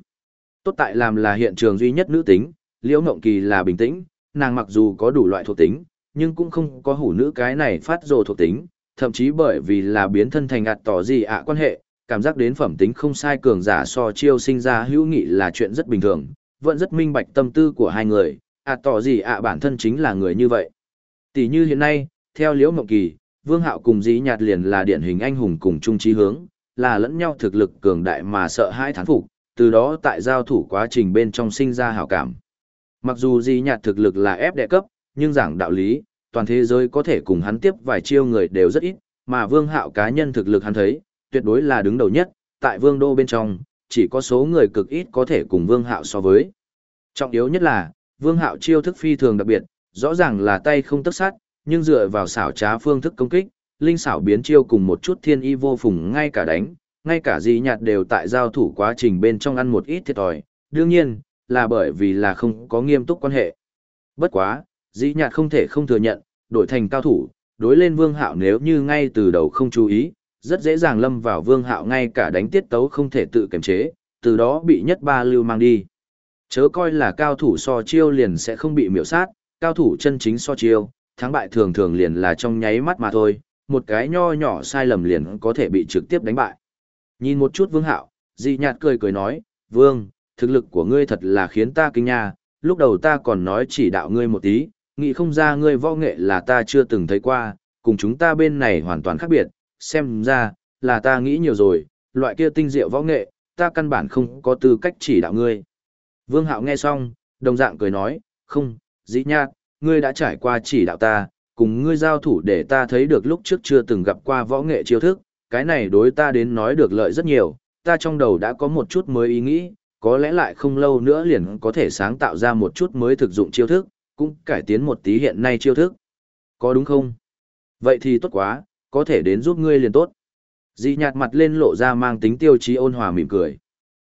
Tốt tại làm là hiện trường duy nhất nữ tính, Liễu Ngộng Kỳ là bình tĩnh, nàng mặc dù có đủ loại thuộc tính, nhưng cũng không có hủ nữ cái này phát rồ thuộc tính, thậm chí bởi vì là biến thân thành ạt tỏ gì ạ quan hệ, cảm giác đến phẩm tính không sai cường giả so chiêu sinh ra hữu nghị là chuyện rất bình thường, vẫn rất minh bạch tâm tư của hai người, ạt tỏ gì ạ bản thân chính là người như vậy. Tỷ như hiện nay, theo Liễu Ngọc Kỳ, Vương Hạo cùng Dĩ Nhạt liền là điển hình anh hùng cùng chung chí hướng, là lẫn nhau thực lực cường đại mà sợ hãi thán phục, từ đó tại giao thủ quá trình bên trong sinh ra hảo cảm. Mặc dù Dĩ Nhạt thực lực là ép đệ cấp, nhưng giảng đạo lý, toàn thế giới có thể cùng hắn tiếp vài chiêu người đều rất ít, mà Vương Hạo cá nhân thực lực hắn thấy, tuyệt đối là đứng đầu nhất, tại Vương Đô bên trong, chỉ có số người cực ít có thể cùng Vương Hạo so với. Trọng yếu nhất là, Vương Hạo chiêu thức phi thường đặc biệt, rõ ràng là tay không tất sát, nhưng dựa vào xảo trá phương thức công kích, linh xảo biến chiêu cùng một chút thiên y vô phùng ngay cả đánh, ngay cả gì nhạt đều tại giao thủ quá trình bên trong ăn một ít thiệt thòi, đương nhiên, là bởi vì là không có nghiêm túc quan hệ. Bất quá, dĩ nhạt không thể không thừa nhận, đổi thành cao thủ, đối lên vương hạo nếu như ngay từ đầu không chú ý, rất dễ dàng lâm vào vương hạo ngay cả đánh tiết tấu không thể tự kiềm chế, từ đó bị nhất ba lưu mang đi. Chớ coi là cao thủ so chiêu liền sẽ không bị miểu sát, cao thủ chân chính so chiêu, thắng bại thường thường liền là trong nháy mắt mà thôi, một cái nho nhỏ sai lầm liền có thể bị trực tiếp đánh bại. Nhìn một chút vương hạo, dị nhạt cười cười nói, vương, thực lực của ngươi thật là khiến ta kinh nha, lúc đầu ta còn nói chỉ đạo ngươi một tí, nghĩ không ra ngươi võ nghệ là ta chưa từng thấy qua, cùng chúng ta bên này hoàn toàn khác biệt, xem ra, là ta nghĩ nhiều rồi, loại kia tinh diệu võ nghệ, ta căn bản không có tư cách chỉ đạo ngươi. Vương Hạo nghe xong, đồng dạng cười nói, không, dĩ nhạc, ngươi đã trải qua chỉ đạo ta, cùng ngươi giao thủ để ta thấy được lúc trước chưa từng gặp qua võ nghệ chiêu thức, cái này đối ta đến nói được lợi rất nhiều, ta trong đầu đã có một chút mới ý nghĩ, có lẽ lại không lâu nữa liền có thể sáng tạo ra một chút mới thực dụng chiêu thức, cũng cải tiến một tí hiện nay chiêu thức. Có đúng không? Vậy thì tốt quá, có thể đến giúp ngươi liền tốt. Di nhạt mặt lên lộ ra mang tính tiêu chí ôn hòa mỉm cười.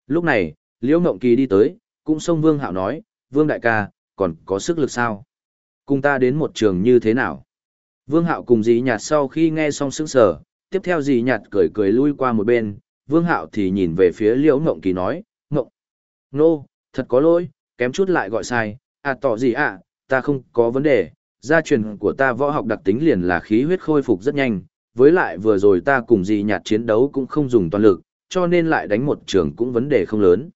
Lúc này, Liễu Ngộng Kỳ đi tới, cũng xông Vương Hạo nói, Vương Đại ca, còn có sức lực sao? Cùng ta đến một trường như thế nào? Vương Hạo cùng Di nhạt sau khi nghe xong sững sờ, tiếp theo Di nhạt cười cười lui qua một bên, Vương Hạo thì nhìn về phía Liễu Ngộng Kỳ nói, Ngộng, nô, thật có lỗi, kém chút lại gọi sai, à tỏ gì ạ, ta không có vấn đề, gia truyền của ta võ học đặc tính liền là khí huyết khôi phục rất nhanh, với lại vừa rồi ta cùng dì nhạt chiến đấu cũng không dùng toàn lực, cho nên lại đánh một trường cũng vấn đề không lớn.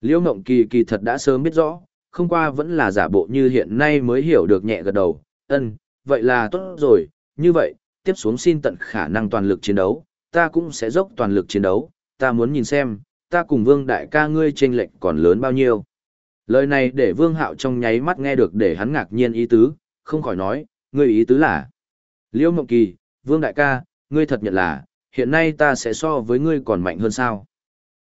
Liễu Ngộng Kỳ kỳ thật đã sớm biết rõ, không qua vẫn là giả bộ như hiện nay mới hiểu được nhẹ gật đầu, ân, vậy là tốt rồi, như vậy, tiếp xuống xin tận khả năng toàn lực chiến đấu, ta cũng sẽ dốc toàn lực chiến đấu, ta muốn nhìn xem, ta cùng vương đại ca ngươi chênh lệnh còn lớn bao nhiêu. Lời này để vương hạo trong nháy mắt nghe được để hắn ngạc nhiên ý tứ, không khỏi nói, ngươi ý tứ là. Liễu Mộng Kỳ, vương đại ca, ngươi thật nhận là, hiện nay ta sẽ so với ngươi còn mạnh hơn sao.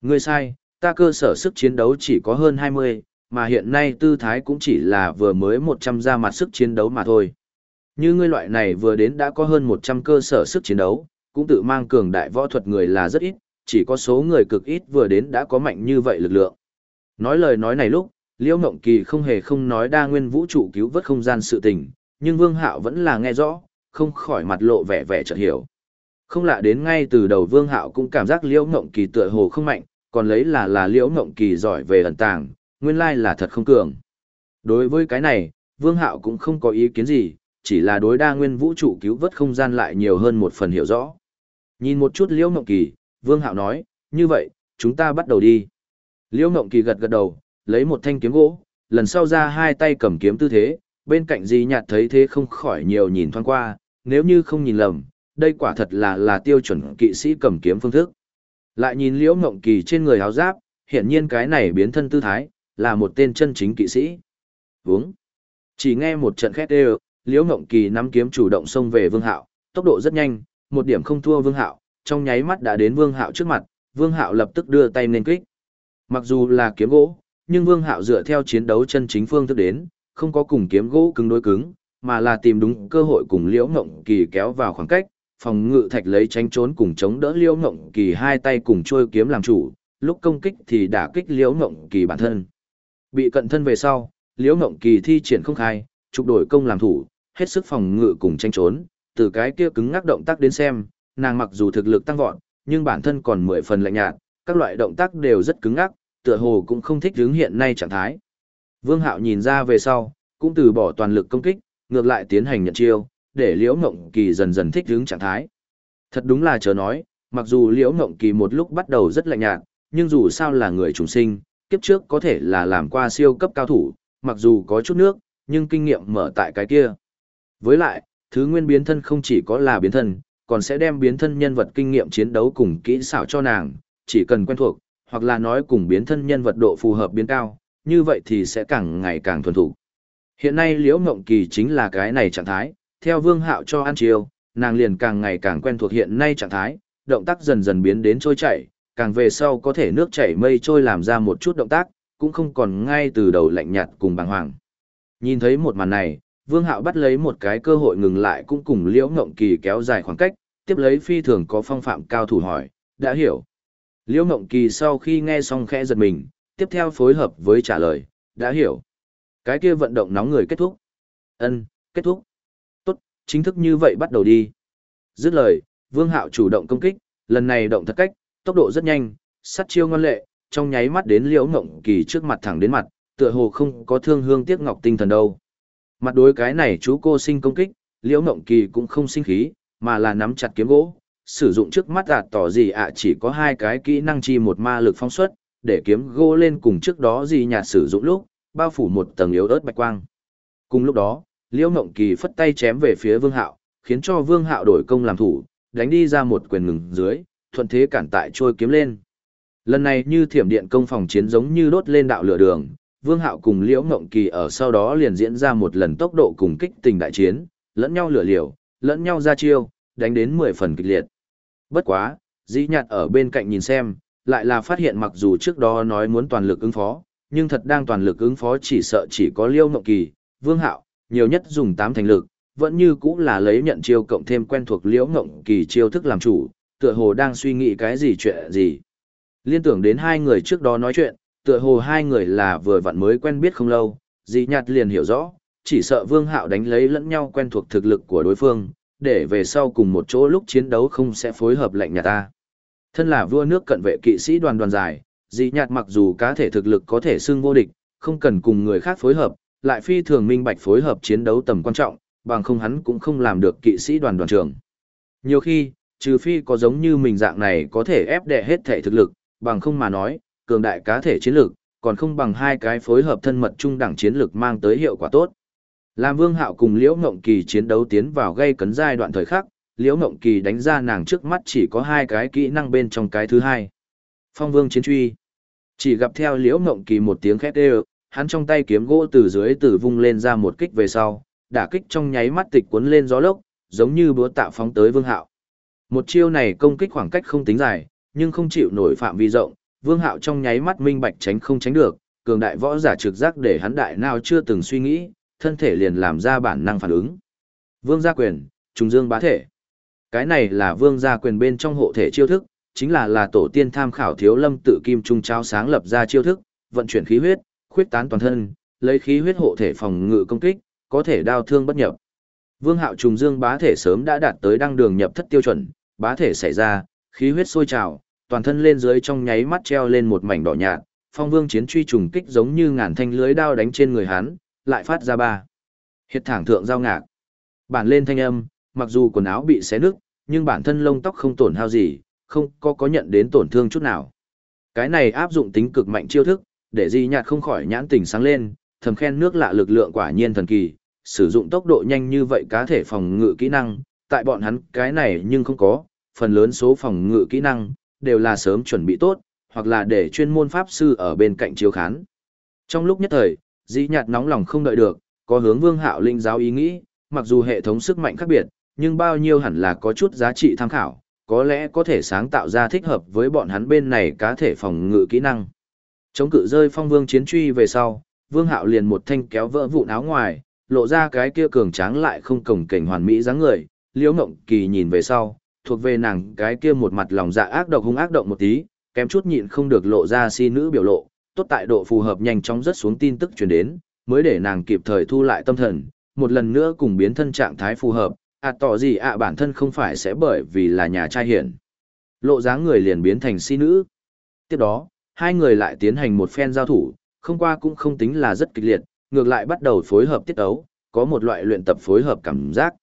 Ngươi sai, ta cơ sở sức chiến đấu chỉ có hơn 20, mà hiện nay tư thái cũng chỉ là vừa mới 100 ra mặt sức chiến đấu mà thôi. Như ngươi loại này vừa đến đã có hơn 100 cơ sở sức chiến đấu, cũng tự mang cường đại võ thuật người là rất ít, chỉ có số người cực ít vừa đến đã có mạnh như vậy lực lượng. Nói lời nói này lúc, Liễu Ngộng Kỳ không hề không nói đa nguyên vũ trụ cứu vớt không gian sự tình, nhưng Vương Hạo vẫn là nghe rõ, không khỏi mặt lộ vẻ vẻ chợt hiểu. Không lạ đến ngay từ đầu Vương Hạo cũng cảm giác Liễu Ngộng Kỳ tựa hồ không mạnh, còn lấy là là Liễu Ngộng Kỳ giỏi về ẩn tàng, nguyên lai là thật không cường. Đối với cái này, Vương Hạo cũng không có ý kiến gì, chỉ là đối đa nguyên vũ trụ cứu vớt không gian lại nhiều hơn một phần hiểu rõ. Nhìn một chút Liễu Ngộng Kỳ, Vương Hạo nói, như vậy, chúng ta bắt đầu đi. Liễu Ngộng Kỳ gật gật đầu, lấy một thanh kiếm gỗ, lần sau ra hai tay cầm kiếm tư thế, bên cạnh Di Nhạt thấy thế không khỏi nhiều nhìn thoáng qua, nếu như không nhìn lầm, đây quả thật là là tiêu chuẩn kỵ sĩ cầm kiếm phương thức. Lại nhìn Liễu Ngộng Kỳ trên người áo giáp, hiện nhiên cái này biến thân tư thái, là một tên chân chính kỵ sĩ. Vúng. Chỉ nghe một trận khét đều, Liễu Ngộng Kỳ nắm kiếm chủ động xông về Vương Hạo, tốc độ rất nhanh, một điểm không thua Vương Hạo, trong nháy mắt đã đến Vương Hạo trước mặt, Vương Hạo lập tức đưa tay lên kích. Mặc dù là kiếm gỗ, nhưng Vương Hạo dựa theo chiến đấu chân chính phương thức đến, không có cùng kiếm gỗ cứng đối cứng, mà là tìm đúng cơ hội cùng Liễu Ngộng Kỳ kéo vào khoảng cách, phòng ngự thạch lấy tránh trốn cùng chống đỡ Liễu Ngộng Kỳ hai tay cùng trôi kiếm làm chủ, lúc công kích thì đả kích Liễu Ngộng Kỳ bản thân. Bị cận thân về sau, Liễu Ngộng Kỳ thi triển không khai, trục đổi công làm thủ, hết sức phòng ngự cùng tranh trốn, từ cái kia cứng ngắc động tác đến xem, nàng mặc dù thực lực tăng vọt, nhưng bản thân còn mười phần lạnh nhạt, các loại động tác đều rất cứng ngắc, tựa hồ cũng không thích hướng hiện nay trạng thái. Vương Hạo nhìn ra về sau, cũng từ bỏ toàn lực công kích, ngược lại tiến hành nhận chiêu, để Liễu Ngộng Kỳ dần dần thích hướng trạng thái. Thật đúng là chờ nói, mặc dù Liễu Ngộng Kỳ một lúc bắt đầu rất lạnh nhạt, nhưng dù sao là người trùng sinh, kiếp trước có thể là làm qua siêu cấp cao thủ, mặc dù có chút nước, nhưng kinh nghiệm mở tại cái kia. Với lại, thứ nguyên biến thân không chỉ có là biến thân, còn sẽ đem biến thân nhân vật kinh nghiệm chiến đấu cùng kỹ xảo cho nàng, chỉ cần quen thuộc, hoặc là nói cùng biến thân nhân vật độ phù hợp biến cao, như vậy thì sẽ càng ngày càng thuần thủ. Hiện nay Liễu Ngộng Kỳ chính là cái này trạng thái, theo Vương Hạo cho ăn chiều, nàng liền càng ngày càng quen thuộc hiện nay trạng thái, động tác dần dần biến đến trôi chảy, càng về sau có thể nước chảy mây trôi làm ra một chút động tác, cũng không còn ngay từ đầu lạnh nhạt cùng bàng hoàng. Nhìn thấy một màn này, Vương Hạo bắt lấy một cái cơ hội ngừng lại cũng cùng Liễu Ngộng Kỳ kéo dài khoảng cách, tiếp lấy phi thường có phong phạm cao thủ hỏi, đã hiểu. Liễu Ngộng Kỳ sau khi nghe xong khẽ giật mình, tiếp theo phối hợp với trả lời, đã hiểu. Cái kia vận động nóng người kết thúc. Ân, kết thúc. Tốt, chính thức như vậy bắt đầu đi. Dứt lời, Vương Hạo chủ động công kích, lần này động thật cách, tốc độ rất nhanh, sát chiêu ngon lệ, trong nháy mắt đến Liễu Ngộng Kỳ trước mặt thẳng đến mặt, tựa hồ không có thương hương tiếc ngọc tinh thần đâu. Mặt đối cái này chú cô sinh công kích, Liễu Ngộng Kỳ cũng không sinh khí, mà là nắm chặt kiếm gỗ, sử dụng trước mắt ạt tỏ gì ạ chỉ có hai cái kỹ năng chi một ma lực phong xuất, để kiếm gỗ lên cùng trước đó gì nhạt sử dụng lúc, bao phủ một tầng yếu ớt bạch quang. Cùng lúc đó, Liễu Ngộng Kỳ phất tay chém về phía Vương Hạo, khiến cho Vương Hạo đổi công làm thủ, đánh đi ra một quyền ngừng dưới, thuận thế cản tại trôi kiếm lên. Lần này như thiểm điện công phòng chiến giống như đốt lên đạo lửa đường, Vương Hạo cùng Liễu Ngộng Kỳ ở sau đó liền diễn ra một lần tốc độ cùng kích tình đại chiến, lẫn nhau lửa liều, lẫn nhau ra chiêu, đánh đến 10 phần kịch liệt. Bất quá, dĩ nhạt ở bên cạnh nhìn xem, lại là phát hiện mặc dù trước đó nói muốn toàn lực ứng phó, nhưng thật đang toàn lực ứng phó chỉ sợ chỉ có Liêu Ngộng Kỳ, Vương Hạo, nhiều nhất dùng 8 thành lực, vẫn như cũng là lấy nhận chiêu cộng thêm quen thuộc Liễu Ngộng Kỳ chiêu thức làm chủ, tựa hồ đang suy nghĩ cái gì chuyện gì. Liên tưởng đến hai người trước đó nói chuyện, tựa hồ hai người là vừa vặn mới quen biết không lâu, dĩ nhạt liền hiểu rõ, chỉ sợ Vương Hạo đánh lấy lẫn nhau quen thuộc thực lực của đối phương, để về sau cùng một chỗ lúc chiến đấu không sẽ phối hợp lệnh nhà ta. Thân là vua nước cận vệ kỵ sĩ đoàn đoàn dài, dị nhạt mặc dù cá thể thực lực có thể xưng vô địch, không cần cùng người khác phối hợp, lại phi thường minh bạch phối hợp chiến đấu tầm quan trọng, bằng không hắn cũng không làm được kỵ sĩ đoàn đoàn trưởng. Nhiều khi, trừ phi có giống như mình dạng này có thể ép đè hết thể thực lực, bằng không mà nói, cường đại cá thể chiến lực, còn không bằng hai cái phối hợp thân mật trung đẳng chiến lực mang tới hiệu quả tốt. Làm Vương Hạo cùng Liễu Ngộng Kỳ chiến đấu tiến vào gây cấn giai đoạn thời khắc, Liễu Ngộng Kỳ đánh ra nàng trước mắt chỉ có hai cái kỹ năng bên trong cái thứ hai. Phong Vương chiến truy. Chỉ gặp theo Liễu Ngộng Kỳ một tiếng khét đều, hắn trong tay kiếm gỗ từ dưới từ vung lên ra một kích về sau, đả kích trong nháy mắt tịch cuốn lên gió lốc, giống như búa tạo phóng tới Vương Hạo. Một chiêu này công kích khoảng cách không tính dài, nhưng không chịu nổi phạm vi rộng, Vương Hạo trong nháy mắt minh bạch tránh không tránh được, cường đại võ giả trực giác để hắn đại nào chưa từng suy nghĩ, thân thể liền làm ra bản năng phản ứng. Vương gia quyền, trùng dương bá thể. Cái này là vương gia quyền bên trong hộ thể chiêu thức, chính là là tổ tiên tham khảo thiếu lâm tự kim trung trao sáng lập ra chiêu thức, vận chuyển khí huyết, khuyết tán toàn thân, lấy khí huyết hộ thể phòng ngự công kích, có thể đao thương bất nhập. Vương hạo trùng dương bá thể sớm đã đạt tới đăng đường nhập thất tiêu chuẩn, bá thể xảy ra, khí huyết sôi trào, toàn thân lên dưới trong nháy mắt treo lên một mảnh đỏ nhạt, phong vương chiến truy trùng kích giống như ngàn thanh lưới đao đánh trên người hắn, lại phát ra ba. Hiệt thẳng thượng giao ngạc. Bản lên thanh âm, mặc dù quần áo bị xé nứt, nhưng bản thân lông tóc không tổn hao gì, không có có nhận đến tổn thương chút nào. Cái này áp dụng tính cực mạnh chiêu thức, để Di Nhạt không khỏi nhãn tình sáng lên, thầm khen nước lạ lực lượng quả nhiên thần kỳ, sử dụng tốc độ nhanh như vậy cá thể phòng ngự kỹ năng, tại bọn hắn cái này nhưng không có, phần lớn số phòng ngự kỹ năng đều là sớm chuẩn bị tốt, hoặc là để chuyên môn pháp sư ở bên cạnh chiếu khán. Trong lúc nhất thời, Dĩ Nhạt nóng lòng không đợi được, có hướng Vương Hạo linh giáo ý nghĩ, mặc dù hệ thống sức mạnh khác biệt, nhưng bao nhiêu hẳn là có chút giá trị tham khảo, có lẽ có thể sáng tạo ra thích hợp với bọn hắn bên này cá thể phòng ngự kỹ năng. Chống cự rơi phong vương chiến truy về sau, vương hạo liền một thanh kéo vỡ vụn áo ngoài, lộ ra cái kia cường tráng lại không cổng cảnh hoàn mỹ dáng người, liễu mộng kỳ nhìn về sau, thuộc về nàng cái kia một mặt lòng dạ ác độc hung ác động một tí, kém chút nhịn không được lộ ra si nữ biểu lộ, tốt tại độ phù hợp nhanh chóng rất xuống tin tức truyền đến, mới để nàng kịp thời thu lại tâm thần, một lần nữa cùng biến thân trạng thái phù hợp, à tỏ gì ạ à, bản thân không phải sẽ bởi vì là nhà trai hiện. Lộ dáng người liền biến thành si nữ. Tiếp đó, hai người lại tiến hành một phen giao thủ, không qua cũng không tính là rất kịch liệt, ngược lại bắt đầu phối hợp tiết đấu, có một loại luyện tập phối hợp cảm giác.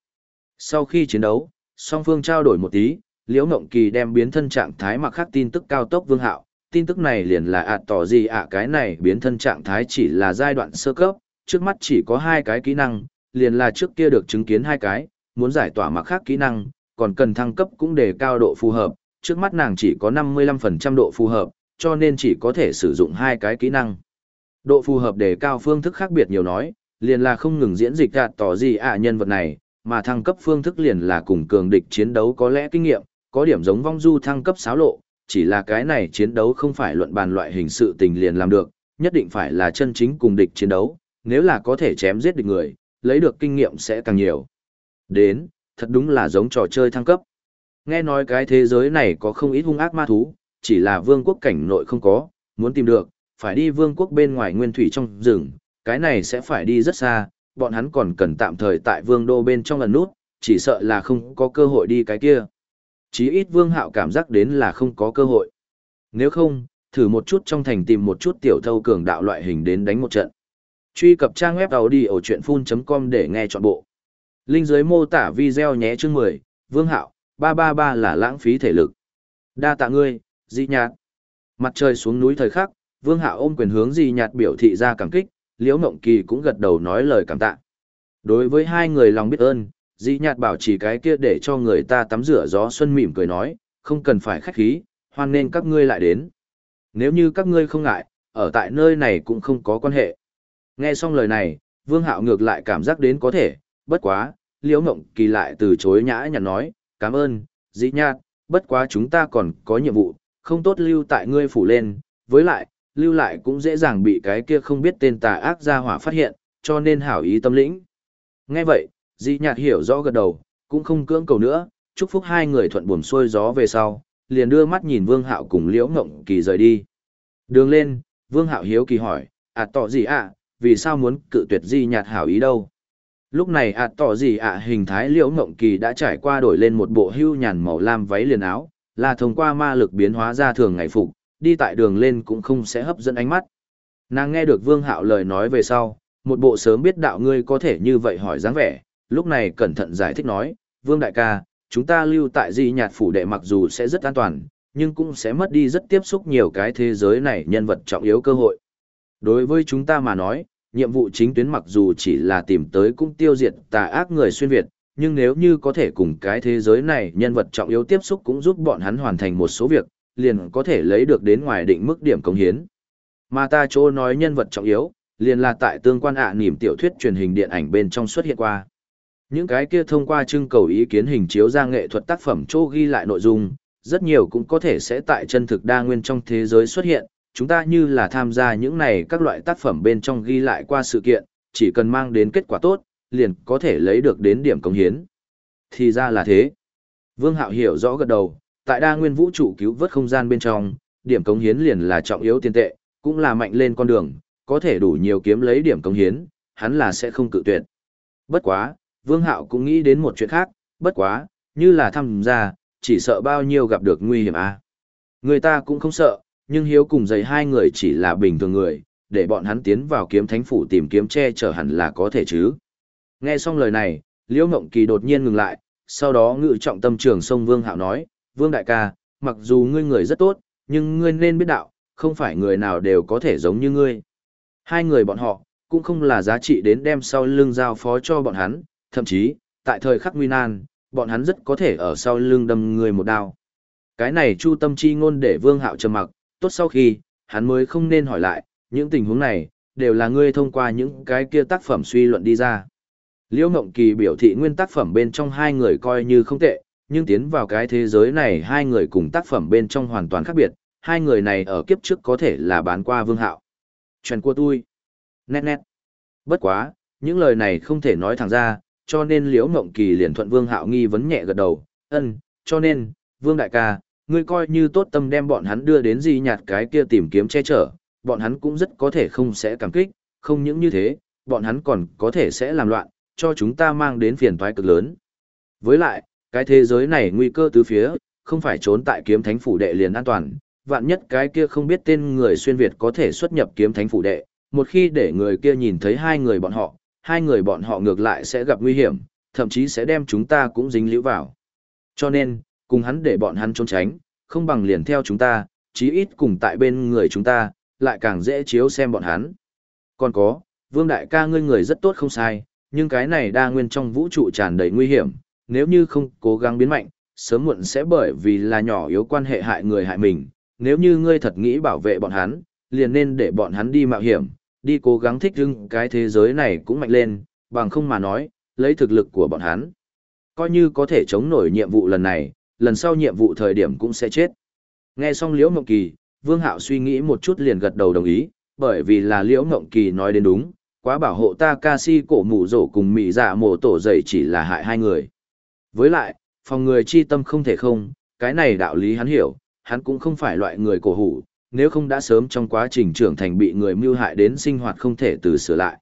Sau khi chiến đấu, song phương trao đổi một tí, Liễu Ngộng Kỳ đem biến thân trạng thái mặc khắc tin tức cao tốc vương hạo, tin tức này liền là ạ tỏ gì ạ cái này biến thân trạng thái chỉ là giai đoạn sơ cấp, trước mắt chỉ có hai cái kỹ năng, liền là trước kia được chứng kiến hai cái, muốn giải tỏa mặc khác kỹ năng, còn cần thăng cấp cũng để cao độ phù hợp, trước mắt nàng chỉ có 55% độ phù hợp, cho nên chỉ có thể sử dụng hai cái kỹ năng. Độ phù hợp để cao phương thức khác biệt nhiều nói, liền là không ngừng diễn dịch gạt tỏ gì ạ nhân vật này, mà thăng cấp phương thức liền là cùng cường địch chiến đấu có lẽ kinh nghiệm, có điểm giống vong du thăng cấp xáo lộ, chỉ là cái này chiến đấu không phải luận bàn loại hình sự tình liền làm được, nhất định phải là chân chính cùng địch chiến đấu, nếu là có thể chém giết địch người, lấy được kinh nghiệm sẽ càng nhiều. Đến, thật đúng là giống trò chơi thăng cấp. Nghe nói cái thế giới này có không ít hung ác ma thú, chỉ là vương quốc cảnh nội không có, muốn tìm được, phải đi vương quốc bên ngoài nguyên thủy trong rừng, cái này sẽ phải đi rất xa, bọn hắn còn cần tạm thời tại vương đô bên trong lần nút, chỉ sợ là không có cơ hội đi cái kia. Chí ít vương hạo cảm giác đến là không có cơ hội. Nếu không, thử một chút trong thành tìm một chút tiểu thâu cường đạo loại hình đến đánh một trận. Truy cập trang web đầu đi ở chuyện full.com để nghe trọn bộ. Linh dưới mô tả video nhé chương 10, Vương Hạo, 333 là lãng phí thể lực. Đa tạ ngươi, Di Nhạt. Mặt trời xuống núi thời khắc, Vương Hạo ôm quyền hướng Di Nhạt biểu thị ra cảm kích, Liễu mộng Kỳ cũng gật đầu nói lời cảm tạ. Đối với hai người lòng biết ơn, Di Nhạt bảo chỉ cái kia để cho người ta tắm rửa gió xuân mỉm cười nói, không cần phải khách khí, hoan nên các ngươi lại đến. Nếu như các ngươi không ngại, ở tại nơi này cũng không có quan hệ. Nghe xong lời này, Vương Hạo ngược lại cảm giác đến có thể, bất quá, liễu mộng kỳ lại từ chối nhã nhặn nói, cảm ơn, dĩ nhạt, bất quá chúng ta còn có nhiệm vụ, không tốt lưu tại ngươi phủ lên, với lại, lưu lại cũng dễ dàng bị cái kia không biết tên tà ác gia hỏa phát hiện, cho nên hảo ý tâm lĩnh. Nghe vậy, dĩ nhạt hiểu rõ gật đầu, cũng không cưỡng cầu nữa, chúc phúc hai người thuận buồm xuôi gió về sau, liền đưa mắt nhìn Vương Hạo cùng Liễu Ngộng Kỳ rời đi. Đường lên, Vương Hạo hiếu kỳ hỏi, à tỏ gì ạ, vì sao muốn cự tuyệt di nhạt hảo ý đâu? Lúc này ạ tỏ gì ạ hình thái liễu Ngộng kỳ đã trải qua đổi lên một bộ hưu nhàn màu lam váy liền áo, là thông qua ma lực biến hóa ra thường ngày phục, đi tại đường lên cũng không sẽ hấp dẫn ánh mắt. Nàng nghe được vương hạo lời nói về sau, một bộ sớm biết đạo ngươi có thể như vậy hỏi dáng vẻ, lúc này cẩn thận giải thích nói, vương đại ca, chúng ta lưu tại di nhạt phủ đệ mặc dù sẽ rất an toàn, nhưng cũng sẽ mất đi rất tiếp xúc nhiều cái thế giới này nhân vật trọng yếu cơ hội. Đối với chúng ta mà nói, nhiệm vụ chính tuyến mặc dù chỉ là tìm tới cũng tiêu diệt tà ác người xuyên Việt, nhưng nếu như có thể cùng cái thế giới này nhân vật trọng yếu tiếp xúc cũng giúp bọn hắn hoàn thành một số việc, liền có thể lấy được đến ngoài định mức điểm công hiến. Mà ta chỗ nói nhân vật trọng yếu, liền là tại tương quan ạ à niềm tiểu thuyết truyền hình điện ảnh bên trong xuất hiện qua. Những cái kia thông qua trưng cầu ý kiến hình chiếu ra nghệ thuật tác phẩm chỗ ghi lại nội dung, rất nhiều cũng có thể sẽ tại chân thực đa nguyên trong thế giới xuất hiện, chúng ta như là tham gia những này các loại tác phẩm bên trong ghi lại qua sự kiện, chỉ cần mang đến kết quả tốt, liền có thể lấy được đến điểm công hiến. Thì ra là thế. Vương Hạo hiểu rõ gật đầu, tại đa nguyên vũ trụ cứu vớt không gian bên trong, điểm công hiến liền là trọng yếu tiền tệ, cũng là mạnh lên con đường, có thể đủ nhiều kiếm lấy điểm công hiến, hắn là sẽ không cự tuyệt. Bất quá, Vương Hạo cũng nghĩ đến một chuyện khác, bất quá, như là tham gia, chỉ sợ bao nhiêu gặp được nguy hiểm à. Người ta cũng không sợ, nhưng hiếu cùng giấy hai người chỉ là bình thường người, để bọn hắn tiến vào kiếm thánh phủ tìm kiếm che chở hẳn là có thể chứ. Nghe xong lời này, Liễu Ngộng Kỳ đột nhiên ngừng lại, sau đó ngự trọng tâm trường sông Vương Hạo nói, Vương Đại ca, mặc dù ngươi người rất tốt, nhưng ngươi nên biết đạo, không phải người nào đều có thể giống như ngươi. Hai người bọn họ, cũng không là giá trị đến đem sau lưng giao phó cho bọn hắn, thậm chí, tại thời khắc nguy nan, bọn hắn rất có thể ở sau lưng đâm người một đao. Cái này chu tâm chi ngôn để Vương Hạo trầm mặc, tốt sau khi, hắn mới không nên hỏi lại, những tình huống này, đều là ngươi thông qua những cái kia tác phẩm suy luận đi ra. Liễu Ngộng Kỳ biểu thị nguyên tác phẩm bên trong hai người coi như không tệ, nhưng tiến vào cái thế giới này hai người cùng tác phẩm bên trong hoàn toàn khác biệt, hai người này ở kiếp trước có thể là bán qua Vương Hạo. Chuyện của tôi. Nét nét. Bất quá, những lời này không thể nói thẳng ra, cho nên Liễu Ngộng Kỳ liền thuận Vương Hạo nghi vấn nhẹ gật đầu, ân, cho nên, Vương Đại ca, ngươi coi như tốt tâm đem bọn hắn đưa đến gì nhạt cái kia tìm kiếm che chở, bọn hắn cũng rất có thể không sẽ cảm kích, không những như thế, bọn hắn còn có thể sẽ làm loạn, cho chúng ta mang đến phiền toái cực lớn. Với lại, cái thế giới này nguy cơ tứ phía, không phải trốn tại kiếm thánh phủ đệ liền an toàn, vạn nhất cái kia không biết tên người xuyên Việt có thể xuất nhập kiếm thánh phủ đệ, một khi để người kia nhìn thấy hai người bọn họ, hai người bọn họ ngược lại sẽ gặp nguy hiểm, thậm chí sẽ đem chúng ta cũng dính liễu vào. Cho nên, cùng hắn để bọn hắn trốn tránh, không bằng liền theo chúng ta, chí ít cùng tại bên người chúng ta, lại càng dễ chiếu xem bọn hắn. Còn có, Vương Đại ca ngươi người rất tốt không sai, nhưng cái này đa nguyên trong vũ trụ tràn đầy nguy hiểm, nếu như không cố gắng biến mạnh, sớm muộn sẽ bởi vì là nhỏ yếu quan hệ hại người hại mình, nếu như ngươi thật nghĩ bảo vệ bọn hắn, liền nên để bọn hắn đi mạo hiểm, đi cố gắng thích hưng cái thế giới này cũng mạnh lên, bằng không mà nói, lấy thực lực của bọn hắn. Coi như có thể chống nổi nhiệm vụ lần này, lần sau nhiệm vụ thời điểm cũng sẽ chết. Nghe xong Liễu Mộng Kỳ, Vương Hạo suy nghĩ một chút liền gật đầu đồng ý, bởi vì là Liễu Mộng Kỳ nói đến đúng, quá bảo hộ ta ca si cổ mù rổ cùng mị dạ mổ tổ dậy chỉ là hại hai người. Với lại, phòng người chi tâm không thể không, cái này đạo lý hắn hiểu, hắn cũng không phải loại người cổ hủ, nếu không đã sớm trong quá trình trưởng thành bị người mưu hại đến sinh hoạt không thể từ sửa lại.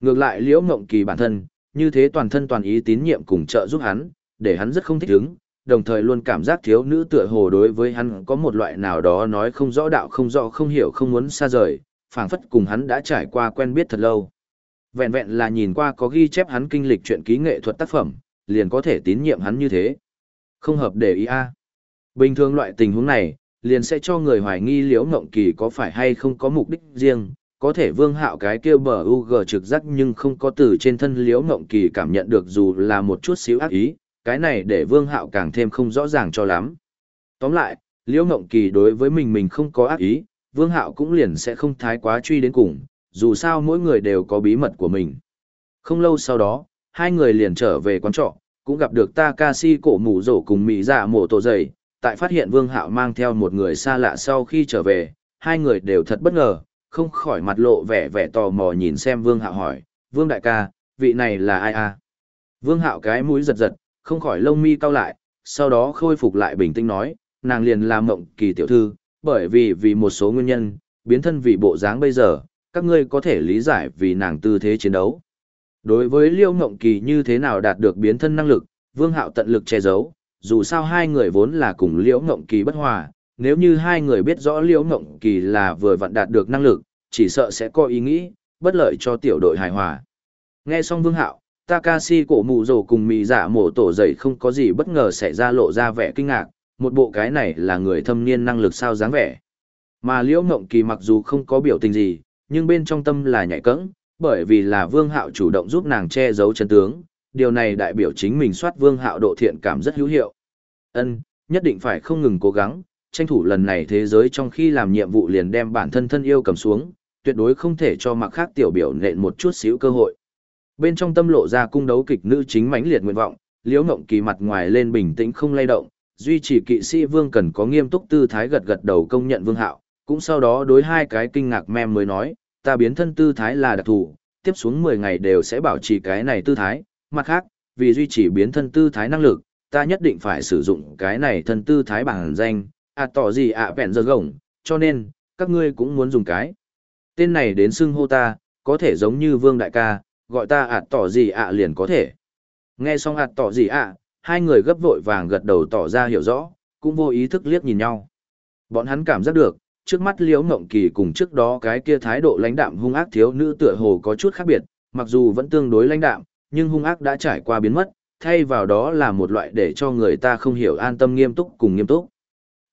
Ngược lại Liễu Ngộng Kỳ bản thân, như thế toàn thân toàn ý tín nhiệm cùng trợ giúp hắn, để hắn rất không thích ứng, đồng thời luôn cảm giác thiếu nữ tựa hồ đối với hắn có một loại nào đó nói không rõ đạo không rõ không hiểu không muốn xa rời, phảng phất cùng hắn đã trải qua quen biết thật lâu. Vẹn vẹn là nhìn qua có ghi chép hắn kinh lịch chuyện ký nghệ thuật tác phẩm, liền có thể tín nhiệm hắn như thế. Không hợp để ý a. Bình thường loại tình huống này, liền sẽ cho người hoài nghi liễu ngộng kỳ có phải hay không có mục đích riêng, có thể vương hạo cái kia bờ u g trực giác nhưng không có từ trên thân liễu ngộng kỳ cảm nhận được dù là một chút xíu ác ý, cái này để vương hạo càng thêm không rõ ràng cho lắm. Tóm lại, liễu ngộng kỳ đối với mình mình không có ác ý, vương hạo cũng liền sẽ không thái quá truy đến cùng, dù sao mỗi người đều có bí mật của mình. Không lâu sau đó, hai người liền trở về quán trọ, cũng gặp được Takashi cổ mù rổ cùng mỹ dạ mổ tổ dày, tại phát hiện Vương Hạo mang theo một người xa lạ sau khi trở về, hai người đều thật bất ngờ, không khỏi mặt lộ vẻ vẻ tò mò nhìn xem Vương Hạo hỏi, Vương Đại ca, vị này là ai a? Vương Hạo cái mũi giật giật, không khỏi lông mi cau lại, sau đó khôi phục lại bình tĩnh nói, nàng liền làm mộng kỳ tiểu thư, bởi vì vì một số nguyên nhân, biến thân vì bộ dáng bây giờ, các ngươi có thể lý giải vì nàng tư thế chiến đấu. Đối với Liêu Ngộng Kỳ như thế nào đạt được biến thân năng lực, Vương Hạo tận lực che giấu, dù sao hai người vốn là cùng Liễu Ngộng Kỳ bất hòa, nếu như hai người biết rõ Liễu Ngộng Kỳ là vừa vặn đạt được năng lực, chỉ sợ sẽ có ý nghĩ, bất lợi cho tiểu đội hài hòa. Nghe xong Vương Hạo, Takashi cổ mù rồ cùng mì giả dạ mổ tổ dậy không có gì bất ngờ xảy ra lộ ra vẻ kinh ngạc, một bộ cái này là người thâm niên năng lực sao dáng vẻ. Mà Liễu Ngộng Kỳ mặc dù không có biểu tình gì, nhưng bên trong tâm là nhạy cẫng, bởi vì là Vương Hạo chủ động giúp nàng che giấu chân tướng, điều này đại biểu chính mình soát vương hạo độ thiện cảm rất hữu hiệu. Ân, nhất định phải không ngừng cố gắng, tranh thủ lần này thế giới trong khi làm nhiệm vụ liền đem bản thân thân yêu cầm xuống, tuyệt đối không thể cho mặc khác tiểu biểu nện một chút xíu cơ hội. Bên trong tâm lộ ra cung đấu kịch nữ chính mãnh liệt nguyện vọng, liễu ngộng kỳ mặt ngoài lên bình tĩnh không lay động, duy trì kỵ sĩ vương cần có nghiêm túc tư thái gật gật đầu công nhận vương hạo, cũng sau đó đối hai cái kinh ngạc mem mới nói, ta biến thân tư thái là đặc thù, tiếp xuống 10 ngày đều sẽ bảo trì cái này tư thái, mặt khác, vì duy trì biến thân tư thái năng lực, ta nhất định phải sử dụng cái này thân tư thái bản danh, à tỏ gì ạ à vẹn giờ gồng, cho nên, các ngươi cũng muốn dùng cái. Tên này đến xưng hô ta, có thể giống như vương đại ca, gọi ta ạ à tỏ gì ạ liền có thể. Nghe xong ạ tỏ gì ạ, hai người gấp vội vàng gật đầu tỏ ra hiểu rõ, cũng vô ý thức liếc nhìn nhau. Bọn hắn cảm giác được, trước mắt liễu ngộng kỳ cùng trước đó cái kia thái độ lãnh đạm hung ác thiếu nữ tựa hồ có chút khác biệt, mặc dù vẫn tương đối lãnh đạm, nhưng hung ác đã trải qua biến mất, thay vào đó là một loại để cho người ta không hiểu an tâm nghiêm túc cùng nghiêm túc.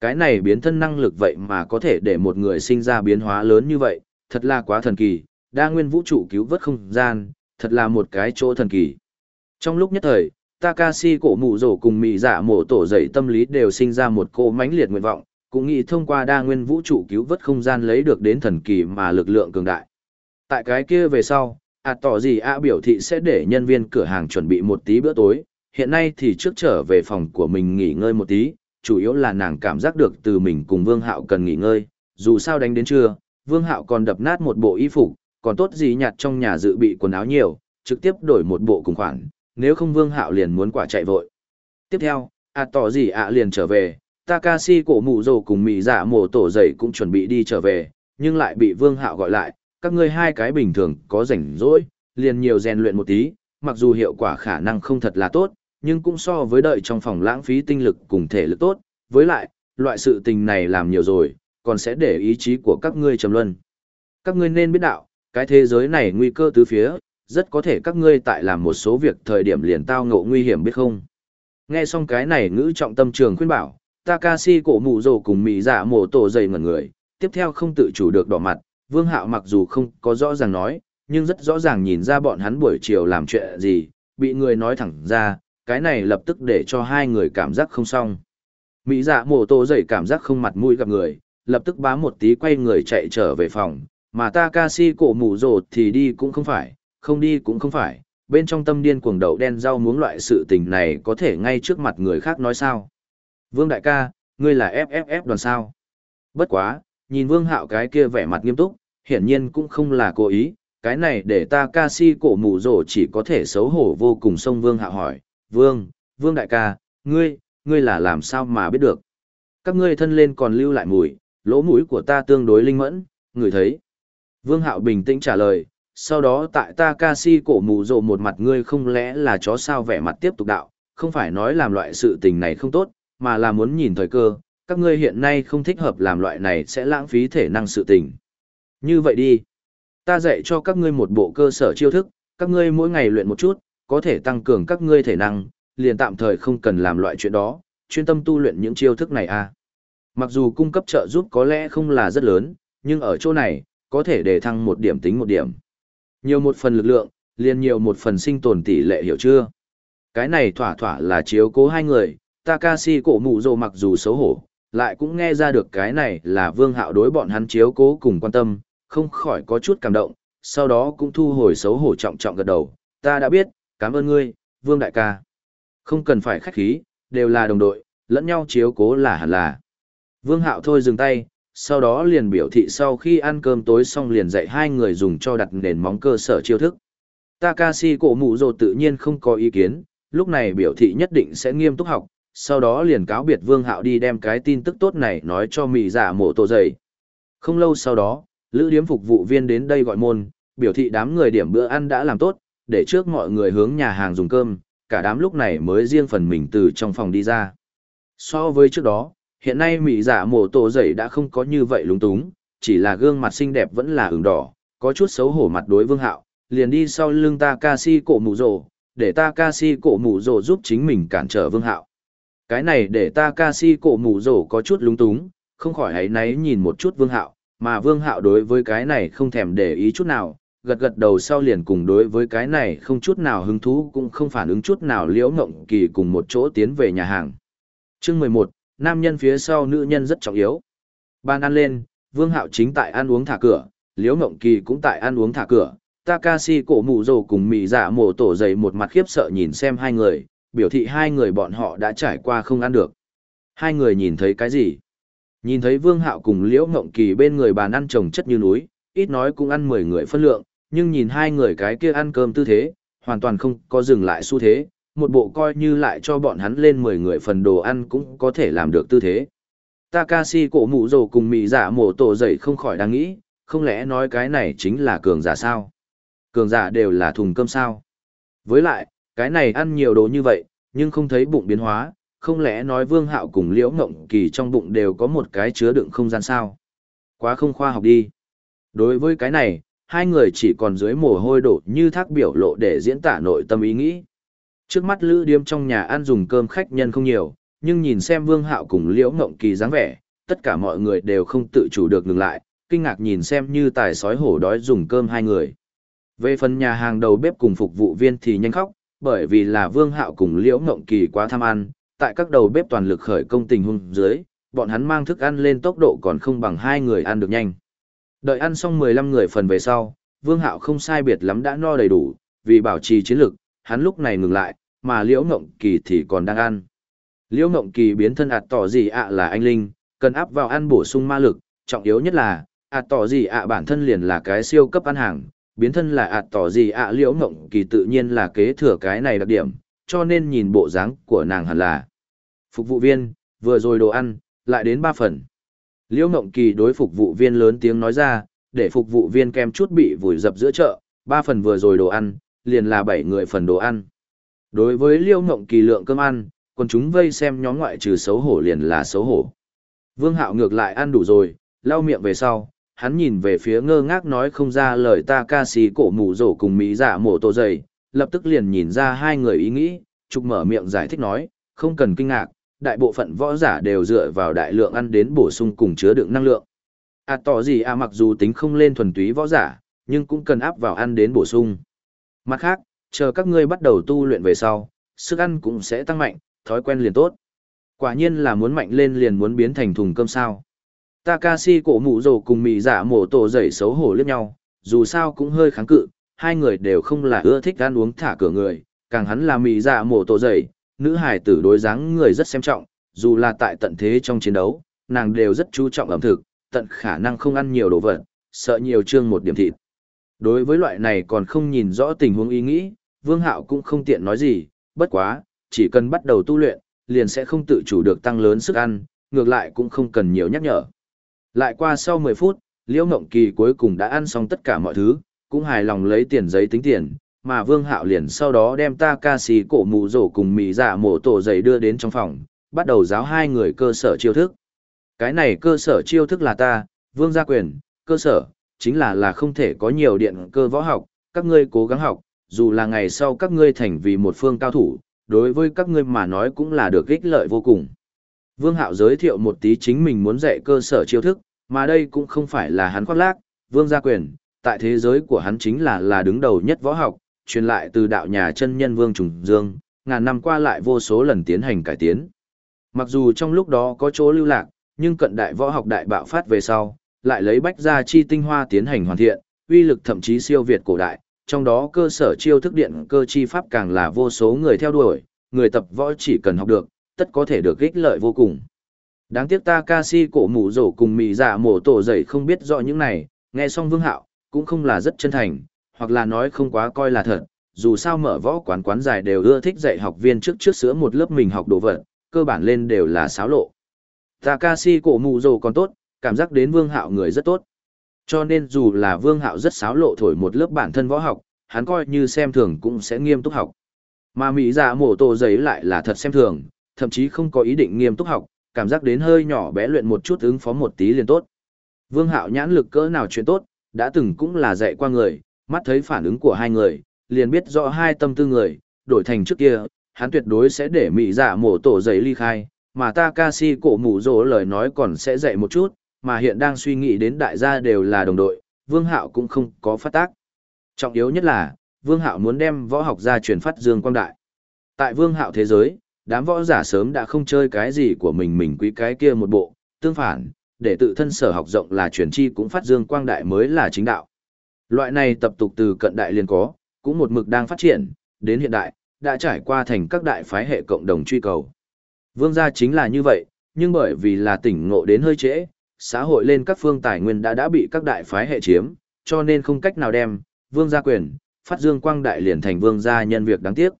Cái này biến thân năng lực vậy mà có thể để một người sinh ra biến hóa lớn như vậy, thật là quá thần kỳ, đa nguyên vũ trụ cứu vớt không gian, thật là một cái chỗ thần kỳ. Trong lúc nhất thời, Takashi cổ mụ rổ cùng mị giả dạ mổ tổ dậy tâm lý đều sinh ra một cô mãnh liệt nguyện vọng, cũng nghĩ thông qua đa nguyên vũ trụ cứu vớt không gian lấy được đến thần kỳ mà lực lượng cường đại. Tại cái kia về sau, à tỏ gì ạ biểu thị sẽ để nhân viên cửa hàng chuẩn bị một tí bữa tối, hiện nay thì trước trở về phòng của mình nghỉ ngơi một tí, chủ yếu là nàng cảm giác được từ mình cùng Vương Hạo cần nghỉ ngơi, dù sao đánh đến trưa, Vương Hạo còn đập nát một bộ y phục, còn tốt gì nhặt trong nhà dự bị quần áo nhiều, trực tiếp đổi một bộ cùng khoản, nếu không Vương Hạo liền muốn quả chạy vội. Tiếp theo, à tỏ gì ạ liền trở về, Takashi cổ mụ rồ cùng mị dạ mổ tổ dậy cũng chuẩn bị đi trở về, nhưng lại bị Vương Hạo gọi lại, các ngươi hai cái bình thường có rảnh rỗi, liền nhiều rèn luyện một tí, mặc dù hiệu quả khả năng không thật là tốt, nhưng cũng so với đợi trong phòng lãng phí tinh lực cùng thể lực tốt, với lại, loại sự tình này làm nhiều rồi, còn sẽ để ý chí của các ngươi trầm luân. Các ngươi nên biết đạo, cái thế giới này nguy cơ tứ phía, rất có thể các ngươi tại làm một số việc thời điểm liền tao ngộ nguy hiểm biết không. Nghe xong cái này ngữ trọng tâm trường khuyên bảo, Takashi cổ mụ rồ cùng mỹ dạ mổ tổ dày ngẩn người, tiếp theo không tự chủ được đỏ mặt, vương hạo mặc dù không có rõ ràng nói, nhưng rất rõ ràng nhìn ra bọn hắn buổi chiều làm chuyện gì, bị người nói thẳng ra, cái này lập tức để cho hai người cảm giác không xong. Mỹ dạ mổ tổ dậy cảm giác không mặt mũi gặp người, lập tức bám một tí quay người chạy trở về phòng, mà Takashi cổ mù rột thì đi cũng không phải, không đi cũng không phải, bên trong tâm điên cuồng đậu đen rau muống loại sự tình này có thể ngay trước mặt người khác nói sao. Vương đại ca, ngươi là FFF đoàn sao. Bất quá, nhìn vương hạo cái kia vẻ mặt nghiêm túc, hiển nhiên cũng không là cố ý, cái này để ta kasie cổ mù rồ chỉ có thể xấu hổ vô cùng xông vương hạo hỏi, vương, vương đại ca, ngươi, ngươi là làm sao mà biết được. Các ngươi thân lên còn lưu lại mùi, lỗ mũi của ta tương đối linh mẫn, người thấy. Vương Hạo bình tĩnh trả lời, sau đó tại ta kasie cổ mù rộ một mặt ngươi không lẽ là chó sao vẻ mặt tiếp tục đạo, không phải nói làm loại sự tình này không tốt, mà là muốn nhìn thời cơ, các ngươi hiện nay không thích hợp làm loại này sẽ lãng phí thể năng sự tình. Như vậy đi, ta dạy cho các ngươi một bộ cơ sở chiêu thức, các ngươi mỗi ngày luyện một chút, có thể tăng cường các ngươi thể năng, liền tạm thời không cần làm loại chuyện đó, chuyên tâm tu luyện những chiêu thức này à. Mặc dù cung cấp trợ giúp có lẽ không là rất lớn, nhưng ở chỗ này, có thể để thăng một điểm tính một điểm. Nhiều một phần lực lượng, liền nhiều một phần sinh tồn tỷ lệ hiểu chưa? Cái này thỏa thỏa là chiếu cố hai người, Takashi cổ mụ rồ mặc dù xấu hổ, lại cũng nghe ra được cái này là vương hạo đối bọn hắn chiếu cố cùng quan tâm, không khỏi có chút cảm động, sau đó cũng thu hồi xấu hổ trọng trọng gật đầu, ta đã biết, cảm ơn ngươi, vương đại ca. Không cần phải khách khí, đều là đồng đội, lẫn nhau chiếu cố là hẳn là. Vương hạo thôi dừng tay, sau đó liền biểu thị sau khi ăn cơm tối xong liền dạy hai người dùng cho đặt nền móng cơ sở chiêu thức. Takashi cổ mụ rồ tự nhiên không có ý kiến, lúc này biểu thị nhất định sẽ nghiêm túc học, sau đó liền cáo biệt Vương Hạo đi đem cái tin tức tốt này nói cho mị giả mộ tổ dày. Không lâu sau đó, lữ điếm phục vụ viên đến đây gọi môn, biểu thị đám người điểm bữa ăn đã làm tốt, để trước mọi người hướng nhà hàng dùng cơm, cả đám lúc này mới riêng phần mình từ trong phòng đi ra. So với trước đó, hiện nay mỹ giả mổ tổ dậy đã không có như vậy lúng túng, chỉ là gương mặt xinh đẹp vẫn là ửng đỏ, có chút xấu hổ mặt đối vương hạo, liền đi sau lưng Takashi cổ mù rồ, để Takashi cổ mù rồ giúp chính mình cản trở vương hạo. Cái này để Takashi cổ mù rổ có chút lúng túng, không khỏi hãy náy nhìn một chút vương hạo, mà vương hạo đối với cái này không thèm để ý chút nào, gật gật đầu sau liền cùng đối với cái này không chút nào hứng thú cũng không phản ứng chút nào liễu ngộng kỳ cùng một chỗ tiến về nhà hàng. Chương mười một nam nhân phía sau nữ nhân rất trọng yếu. Ban ăn lên, Vương Hạo chính tại ăn uống thả cửa, Liễu Ngộng Kỳ cũng tại ăn uống thả cửa, Takashi cổ mụ rồ cùng mị giả dạ mổ tổ dày một mặt khiếp sợ nhìn xem hai người, biểu thị hai người bọn họ đã trải qua không ăn được. Hai người nhìn thấy cái gì? Nhìn thấy Vương Hạo cùng Liễu Ngộng Kỳ bên người bàn ăn trồng chất như núi, ít nói cũng ăn 10 người phân lượng, nhưng nhìn hai người cái kia ăn cơm tư thế, hoàn toàn không có dừng lại xu thế, một bộ coi như lại cho bọn hắn lên 10 người phần đồ ăn cũng có thể làm được tư thế. Takashi cổ mụ rồ cùng mị giả mổ tổ dậy không khỏi đang nghĩ, không lẽ nói cái này chính là cường giả sao? Cường giả đều là thùng cơm sao? Với lại, cái này ăn nhiều đồ như vậy, nhưng không thấy bụng biến hóa, không lẽ nói vương hạo cùng liễu ngộng kỳ trong bụng đều có một cái chứa đựng không gian sao? Quá không khoa học đi. Đối với cái này, hai người chỉ còn dưới mồ hôi đổ như thác biểu lộ để diễn tả nội tâm ý nghĩ. Trước mắt Lữ Điếm trong nhà ăn dùng cơm khách nhân không nhiều, nhưng nhìn xem Vương Hạo cùng Liễu Ngộng Kỳ dáng vẻ, tất cả mọi người đều không tự chủ được ngừng lại, kinh ngạc nhìn xem như tài sói hổ đói dùng cơm hai người. Về phần nhà hàng đầu bếp cùng phục vụ viên thì nhanh khóc, bởi vì là Vương Hạo cùng Liễu Ngộng Kỳ quá tham ăn, tại các đầu bếp toàn lực khởi công tình hung dưới, bọn hắn mang thức ăn lên tốc độ còn không bằng hai người ăn được nhanh. Đợi ăn xong 15 người phần về sau, Vương Hạo không sai biệt lắm đã no đầy đủ, vì bảo trì chiến lực, hắn lúc này ngừng lại, mà Liễu Ngộng Kỳ thì còn đang ăn. Liễu Ngộng Kỳ biến thân ạt tỏ gì ạ là anh linh, cần áp vào ăn bổ sung ma lực, trọng yếu nhất là, ạt tỏ gì ạ bản thân liền là cái siêu cấp ăn hàng, biến thân là ạt tỏ gì ạ Liễu Ngộng Kỳ tự nhiên là kế thừa cái này đặc điểm, cho nên nhìn bộ dáng của nàng hẳn là. Phục vụ viên, vừa rồi đồ ăn, lại đến ba phần. Liễu Ngộng Kỳ đối phục vụ viên lớn tiếng nói ra, để phục vụ viên kem chút bị vùi dập giữa chợ, ba phần vừa rồi đồ ăn, liền là bảy người phần đồ ăn. Đối với Liễu Ngộng Kỳ lượng cơm ăn, còn chúng vây xem nhóm ngoại trừ xấu hổ liền là xấu hổ. Vương Hạo ngược lại ăn đủ rồi, lau miệng về sau, hắn nhìn về phía ngơ ngác nói không ra lời ta ca sĩ cổ mù rổ cùng mỹ giả mổ tổ dày, lập tức liền nhìn ra hai người ý nghĩ, trục mở miệng giải thích nói, không cần kinh ngạc, đại bộ phận võ giả đều dựa vào đại lượng ăn đến bổ sung cùng chứa đựng năng lượng. À tỏ gì à mặc dù tính không lên thuần túy võ giả, nhưng cũng cần áp vào ăn đến bổ sung. Mặt khác, chờ các ngươi bắt đầu tu luyện về sau, sức ăn cũng sẽ tăng mạnh, thói quen liền tốt. Quả nhiên là muốn mạnh lên liền muốn biến thành thùng cơm sao. Takashi cổ mụ rồ cùng Mì giả dạ mổ tổ dậy xấu hổ liếc nhau, dù sao cũng hơi kháng cự, hai người đều không là ưa thích ăn uống thả cửa người, càng hắn là Mì giả dạ mổ tổ dậy, nữ hải tử đối dáng người rất xem trọng, dù là tại tận thế trong chiến đấu, nàng đều rất chú trọng ẩm thực, tận khả năng không ăn nhiều đồ vật, sợ nhiều trương một điểm thịt. Đối với loại này còn không nhìn rõ tình huống ý nghĩ, Vương Hạo cũng không tiện nói gì, bất quá, chỉ cần bắt đầu tu luyện, liền sẽ không tự chủ được tăng lớn sức ăn, ngược lại cũng không cần nhiều nhắc nhở. Lại qua sau 10 phút, Liễu Ngộng Kỳ cuối cùng đã ăn xong tất cả mọi thứ, cũng hài lòng lấy tiền giấy tính tiền, mà Vương Hạo liền sau đó đem Takashi cổ mù rổ cùng mì giả dạ mổ tổ giày đưa đến trong phòng, bắt đầu giáo hai người cơ sở chiêu thức. Cái này cơ sở chiêu thức là ta, Vương gia quyền, cơ sở, chính là là không thể có nhiều điện cơ võ học, các ngươi cố gắng học, dù là ngày sau các ngươi thành vì một phương cao thủ, đối với các ngươi mà nói cũng là được ích lợi vô cùng. Vương Hạo giới thiệu một tí chính mình muốn dạy cơ sở chiêu thức, mà đây cũng không phải là hắn khoác lác, Vương gia quyền, tại thế giới của hắn chính là là đứng đầu nhất võ học, truyền lại từ đạo nhà chân nhân Vương Trùng Dương, ngàn năm qua lại vô số lần tiến hành cải tiến. Mặc dù trong lúc đó có chỗ lưu lạc, nhưng cận đại võ học đại bạo phát về sau, lại lấy bách gia chi tinh hoa tiến hành hoàn thiện, uy lực thậm chí siêu việt cổ đại, trong đó cơ sở chiêu thức điện cơ chi pháp càng là vô số người theo đuổi, người tập võ chỉ cần học được, tất có thể được ích lợi vô cùng. Đáng tiếc ta ca si cổ mũ rổ cùng mì giả dạ mổ tổ dậy không biết rõ những này, nghe xong vương hạo, cũng không là rất chân thành, hoặc là nói không quá coi là thật, dù sao mở võ quán quán dài đều ưa thích dạy học viên trước trước sữa một lớp mình học đồ vật, cơ bản lên đều là xáo lộ. Takashi cổ mù rồ còn tốt, cảm giác đến vương hạo người rất tốt. Cho nên dù là vương hạo rất xáo lộ thổi một lớp bản thân võ học, hắn coi như xem thường cũng sẽ nghiêm túc học. Mà Mỹ giả dạ mổ tổ giấy lại là thật xem thường, thậm chí không có ý định nghiêm túc học, cảm giác đến hơi nhỏ bé luyện một chút ứng phó một tí liền tốt. Vương hạo nhãn lực cỡ nào chuyện tốt, đã từng cũng là dạy qua người, mắt thấy phản ứng của hai người, liền biết rõ hai tâm tư người, đổi thành trước kia, hắn tuyệt đối sẽ để Mỹ giả dạ mổ tổ giấy ly khai, mà Takashi cổ mù rỗ lời nói còn sẽ dạy một chút, mà hiện đang suy nghĩ đến đại gia đều là đồng đội, Vương Hạo cũng không có phát tác. Trọng yếu nhất là, Vương Hạo muốn đem võ học gia truyền phát dương quang đại. Tại Vương Hạo thế giới, đám võ giả sớm đã không chơi cái gì của mình mình quý cái kia một bộ, tương phản, để tự thân sở học rộng là truyền chi cũng phát dương quang đại mới là chính đạo. Loại này tập tục từ cận đại liền có, cũng một mực đang phát triển, đến hiện đại, đã trải qua thành các đại phái hệ cộng đồng truy cầu. Vương gia chính là như vậy, nhưng bởi vì là tỉnh ngộ đến hơi trễ, xã hội lên các phương tài nguyên đã đã bị các đại phái hệ chiếm, cho nên không cách nào đem, vương gia quyền, phát dương quang đại liền thành vương gia nhân việc đáng tiếc.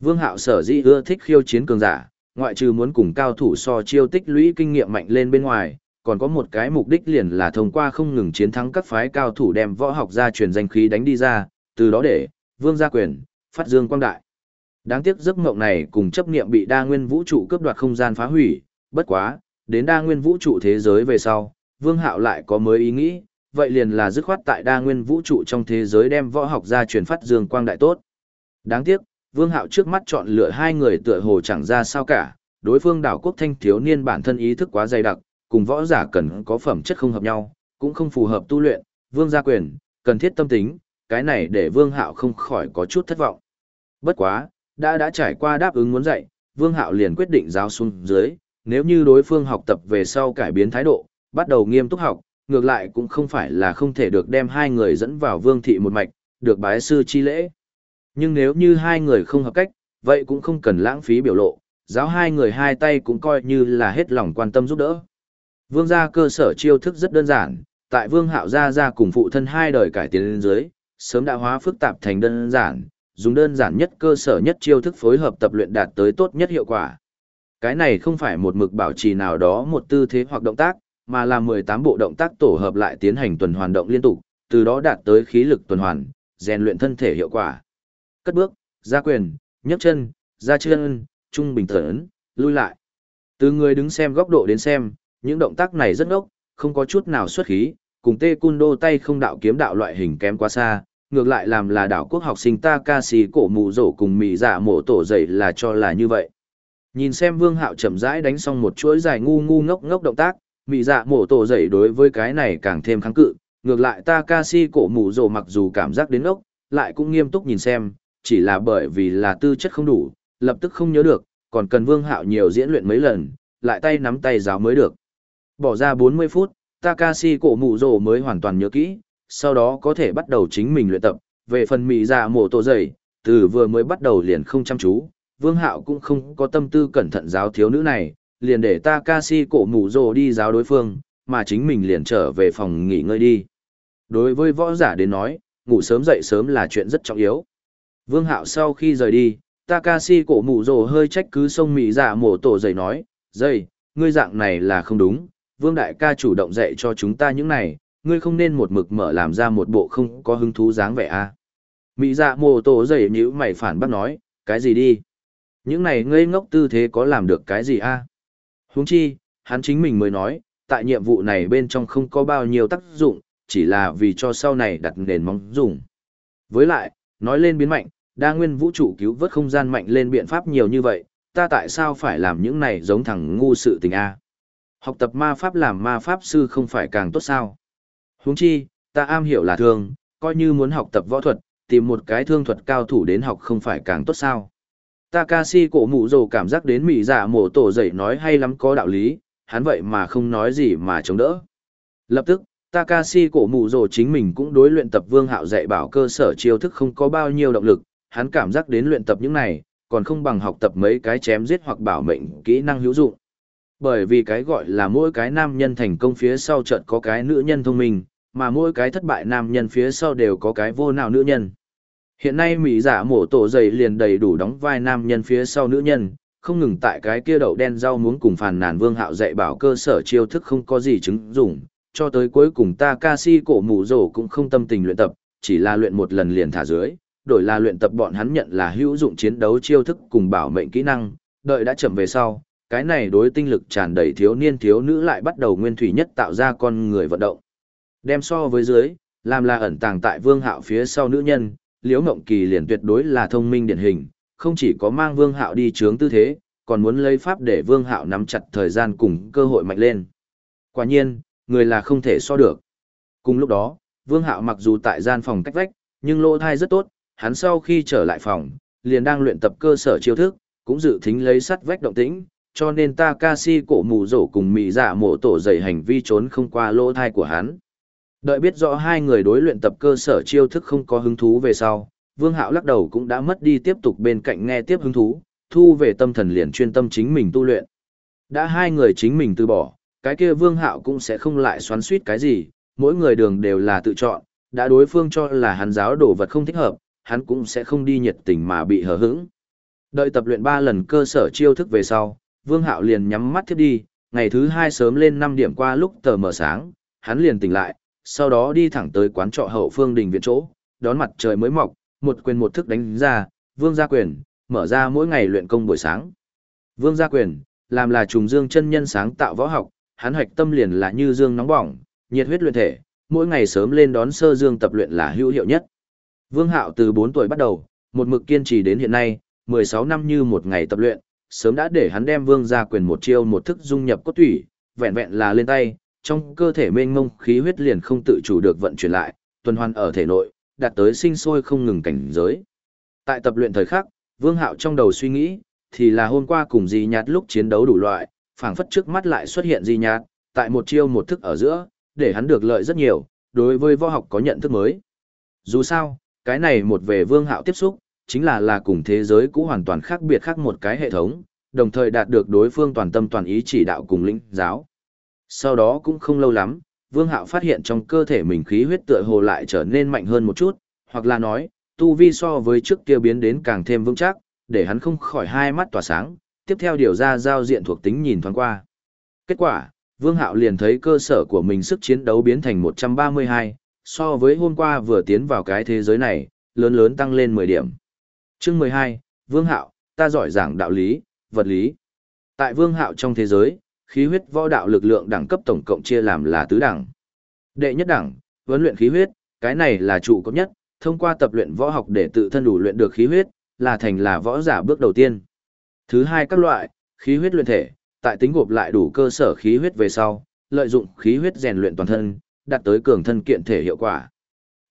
Vương hạo sở dĩ ưa thích khiêu chiến cường giả, ngoại trừ muốn cùng cao thủ so chiêu tích lũy kinh nghiệm mạnh lên bên ngoài, còn có một cái mục đích liền là thông qua không ngừng chiến thắng các phái cao thủ đem võ học gia truyền danh khí đánh đi ra, từ đó để, vương gia quyền, phát dương quang đại. Đáng tiếc giấc mộng này cùng chấp niệm bị đa nguyên vũ trụ cướp đoạt không gian phá hủy, bất quá, đến đa nguyên vũ trụ thế giới về sau, Vương Hạo lại có mới ý nghĩ, vậy liền là dứt khoát tại đa nguyên vũ trụ trong thế giới đem võ học ra truyền phát dương quang đại tốt. Đáng tiếc, Vương Hạo trước mắt chọn lựa hai người tựa hồ chẳng ra sao cả, đối phương đảo quốc thanh thiếu niên bản thân ý thức quá dày đặc, cùng võ giả cần có phẩm chất không hợp nhau, cũng không phù hợp tu luyện, Vương gia quyền, cần thiết tâm tính, cái này để Vương Hạo không khỏi có chút thất vọng. Bất quá, đã đã trải qua đáp ứng muốn dạy, Vương Hạo liền quyết định giáo xuống dưới, nếu như đối phương học tập về sau cải biến thái độ, bắt đầu nghiêm túc học, ngược lại cũng không phải là không thể được đem hai người dẫn vào Vương thị một mạch, được bái sư chi lễ. Nhưng nếu như hai người không hợp cách, vậy cũng không cần lãng phí biểu lộ, giáo hai người hai tay cũng coi như là hết lòng quan tâm giúp đỡ. Vương gia cơ sở chiêu thức rất đơn giản, tại Vương Hạo gia gia cùng phụ thân hai đời cải tiến lên dưới, sớm đã hóa phức tạp thành đơn giản, dùng đơn giản nhất cơ sở nhất chiêu thức phối hợp tập luyện đạt tới tốt nhất hiệu quả. Cái này không phải một mực bảo trì nào đó một tư thế hoặc động tác, mà là 18 bộ động tác tổ hợp lại tiến hành tuần hoàn động liên tục, từ đó đạt tới khí lực tuần hoàn, rèn luyện thân thể hiệu quả. Cất bước, ra quyền, nhấc chân, ra chân, trung bình thở lui lại. Từ người đứng xem góc độ đến xem, những động tác này rất ngốc, không có chút nào xuất khí, cùng tê cun đô tay không đạo kiếm đạo loại hình kém quá xa, ngược lại làm là đảo quốc học sinh ta Kasie cổ mù rổ cùng mì giả dạ mổ tổ dậy là cho là như vậy. Nhìn xem Vương Hạo chậm rãi đánh xong một chuỗi dài ngu ngu ngốc ngốc động tác, mì dạ mổ tổ dậy đối với cái này càng thêm kháng cự, ngược lại ta Kasie cổ mù rổ mặc dù cảm giác đến ngốc, lại cũng nghiêm túc nhìn xem, chỉ là bởi vì là tư chất không đủ, lập tức không nhớ được, còn cần Vương Hạo nhiều diễn luyện mấy lần, lại tay nắm tay giáo mới được. Bỏ ra 40 phút, Takashi cổ mụ rồ mới hoàn toàn nhớ kỹ, sau đó có thể bắt đầu chính mình luyện tập. Về phần mị dạ mổ tổ dày, từ vừa mới bắt đầu liền không chăm chú, Vương Hạo cũng không có tâm tư cẩn thận giáo thiếu nữ này, liền để Takashi cổ mụ rồ đi giáo đối phương, mà chính mình liền trở về phòng nghỉ ngơi đi. Đối với võ giả đến nói, ngủ sớm dậy sớm là chuyện rất trọng yếu. Vương Hạo sau khi rời đi, Takashi cổ mụ rồ hơi trách cứ sông mị dạ mổ tổ dày nói, dây, ngươi dạng này là không đúng, Vương Đại ca chủ động dạy cho chúng ta những này, ngươi không nên một mực mở làm ra một bộ không có hứng thú dáng vẻ a à. mỹ dạ mổ tổ dậy nhữ mày phản bác nói cái gì đi những này ngây ngốc tư thế có làm được cái gì a à? huống chi hắn chính mình mới nói tại nhiệm vụ này bên trong không có bao nhiêu tác dụng chỉ là vì cho sau này đặt nền móng dùng với lại nói lên biến mạnh đa nguyên vũ trụ cứu vớt không gian mạnh lên biện pháp nhiều như vậy ta tại sao phải làm những này giống thằng ngu sự tình a học tập ma pháp làm ma pháp sư không phải càng tốt sao Huống chi, ta am hiểu là thương, coi như muốn học tập võ thuật, tìm một cái thương thuật cao thủ đến học không phải càng tốt sao. Takashi cổ mụ rồ cảm giác đến mị dạ mổ tổ dậy nói hay lắm có đạo lý, hắn vậy mà không nói gì mà chống đỡ. Lập tức, Takashi cổ mụ rồ chính mình cũng đối luyện tập vương hạo dạy bảo cơ sở chiêu thức không có bao nhiêu động lực, hắn cảm giác đến luyện tập những này, còn không bằng học tập mấy cái chém giết hoặc bảo mệnh kỹ năng hữu dụng. Bởi vì cái gọi là mỗi cái nam nhân thành công phía sau trận có cái nữ nhân thông minh, mà mỗi cái thất bại nam nhân phía sau đều có cái vô nào nữ nhân. Hiện nay Mỹ giả mổ tổ dày liền đầy đủ đóng vai nam nhân phía sau nữ nhân, không ngừng tại cái kia đậu đen rau muốn cùng phàn nàn vương hạo dạy bảo cơ sở chiêu thức không có gì chứng dụng, cho tới cuối cùng ta ca si cổ mù rổ cũng không tâm tình luyện tập, chỉ là luyện một lần liền thả dưới, đổi là luyện tập bọn hắn nhận là hữu dụng chiến đấu chiêu thức cùng bảo mệnh kỹ năng, đợi đã chậm về sau, cái này đối tinh lực tràn đầy thiếu niên thiếu nữ lại bắt đầu nguyên thủy nhất tạo ra con người vận động. Đem so với dưới, làm là ẩn tàng tại vương hạo phía sau nữ nhân, liễu ngộng kỳ liền tuyệt đối là thông minh điển hình, không chỉ có mang vương hạo đi chướng tư thế, còn muốn lấy pháp để vương hạo nắm chặt thời gian cùng cơ hội mạnh lên. Quả nhiên, người là không thể so được. Cùng lúc đó, vương hạo mặc dù tại gian phòng cách vách, nhưng lỗ thai rất tốt, hắn sau khi trở lại phòng, liền đang luyện tập cơ sở chiêu thức, cũng dự thính lấy sắt vách động tĩnh, cho nên Takashi cổ mù rổ cùng mị dạ mổ tổ dày hành vi trốn không qua lỗ thai của hắn. Đợi biết rõ hai người đối luyện tập cơ sở chiêu thức không có hứng thú về sau, Vương Hạo lắc đầu cũng đã mất đi tiếp tục bên cạnh nghe tiếp hứng thú, thu về tâm thần liền chuyên tâm chính mình tu luyện. Đã hai người chính mình từ bỏ, cái kia Vương Hạo cũng sẽ không lại xoắn suýt cái gì, mỗi người đường đều là tự chọn, đã đối phương cho là hắn giáo đồ vật không thích hợp, hắn cũng sẽ không đi nhiệt tình mà bị hờ hững. Đợi tập luyện 3 lần cơ sở chiêu thức về sau, Vương Hạo liền nhắm mắt thiếp đi, ngày thứ hai sớm lên 5 điểm qua lúc tờ mở sáng, hắn liền tỉnh lại, sau đó đi thẳng tới quán trọ hậu phương đình viện chỗ, đón mặt trời mới mọc, một quyền một thức đánh ra, Vương gia quyền, mở ra mỗi ngày luyện công buổi sáng. Vương gia quyền, làm là trùng dương chân nhân sáng tạo võ học, hắn hoạch tâm liền là như dương nóng bỏng, nhiệt huyết luyện thể, mỗi ngày sớm lên đón sơ dương tập luyện là hữu hiệu nhất. Vương Hạo từ 4 tuổi bắt đầu, một mực kiên trì đến hiện nay, 16 năm như một ngày tập luyện, sớm đã để hắn đem vương gia quyền một chiêu một thức dung nhập cốt thủy, vẹn vẹn là lên tay, trong cơ thể mênh mông khí huyết liền không tự chủ được vận chuyển lại, tuần hoàn ở thể nội, đạt tới sinh sôi không ngừng cảnh giới. Tại tập luyện thời khắc, Vương Hạo trong đầu suy nghĩ, thì là hôm qua cùng Di Nhạt lúc chiến đấu đủ loại, phảng phất trước mắt lại xuất hiện Di Nhạt, tại một chiêu một thức ở giữa, để hắn được lợi rất nhiều, đối với võ học có nhận thức mới. Dù sao, cái này một về Vương Hạo tiếp xúc, chính là là cùng thế giới cũ hoàn toàn khác biệt khác một cái hệ thống, đồng thời đạt được đối phương toàn tâm toàn ý chỉ đạo cùng lĩnh giáo. Sau đó cũng không lâu lắm, Vương Hạo phát hiện trong cơ thể mình khí huyết tựa hồ lại trở nên mạnh hơn một chút, hoặc là nói, tu vi so với trước kia biến đến càng thêm vững chắc, để hắn không khỏi hai mắt tỏa sáng, tiếp theo điều ra giao diện thuộc tính nhìn thoáng qua. Kết quả, Vương Hạo liền thấy cơ sở của mình sức chiến đấu biến thành 132, so với hôm qua vừa tiến vào cái thế giới này, lớn lớn tăng lên 10 điểm. Chương 12, Vương Hạo, ta giỏi giảng đạo lý, vật lý. Tại Vương Hạo trong thế giới, khí huyết võ đạo lực lượng đẳng cấp tổng cộng chia làm là tứ đẳng. Đệ nhất đẳng, huấn luyện khí huyết, cái này là trụ cấp nhất, thông qua tập luyện võ học để tự thân đủ luyện được khí huyết, là thành là võ giả bước đầu tiên. Thứ hai các loại, khí huyết luyện thể, tại tính gộp lại đủ cơ sở khí huyết về sau, lợi dụng khí huyết rèn luyện toàn thân, đạt tới cường thân kiện thể hiệu quả.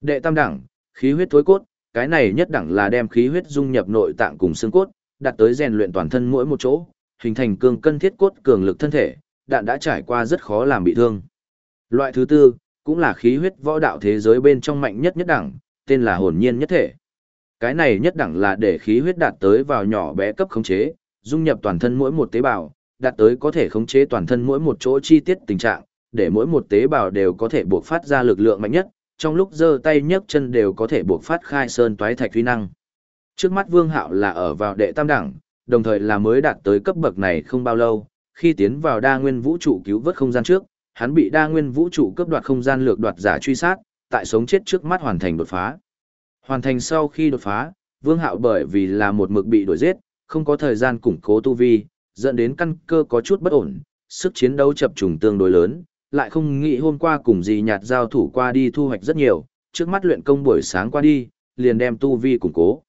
Đệ tam đẳng, khí huyết thối cốt, cái này nhất đẳng là đem khí huyết dung nhập nội tạng cùng xương cốt, đạt tới rèn luyện toàn thân mỗi một chỗ, hình thành cường cân thiết cốt cường lực thân thể, đạn đã trải qua rất khó làm bị thương. Loại thứ tư, cũng là khí huyết võ đạo thế giới bên trong mạnh nhất nhất đẳng, tên là hồn nhiên nhất thể. Cái này nhất đẳng là để khí huyết đạt tới vào nhỏ bé cấp khống chế, dung nhập toàn thân mỗi một tế bào, đạt tới có thể khống chế toàn thân mỗi một chỗ chi tiết tình trạng, để mỗi một tế bào đều có thể buộc phát ra lực lượng mạnh nhất, trong lúc giơ tay nhấc chân đều có thể buộc phát khai sơn toái thạch uy năng. Trước mắt Vương Hạo là ở vào đệ tam đẳng, đồng thời là mới đạt tới cấp bậc này không bao lâu, khi tiến vào đa nguyên vũ trụ cứu vớt không gian trước, hắn bị đa nguyên vũ trụ cướp đoạt không gian lược đoạt giả truy sát, tại sống chết trước mắt hoàn thành đột phá. Hoàn thành sau khi đột phá, Vương Hạo bởi vì là một mực bị đuổi giết, không có thời gian củng cố tu vi, dẫn đến căn cơ có chút bất ổn, sức chiến đấu chập trùng tương đối lớn, lại không nghĩ hôm qua cùng gì nhạt giao thủ qua đi thu hoạch rất nhiều, trước mắt luyện công buổi sáng qua đi, liền đem tu vi củng cố.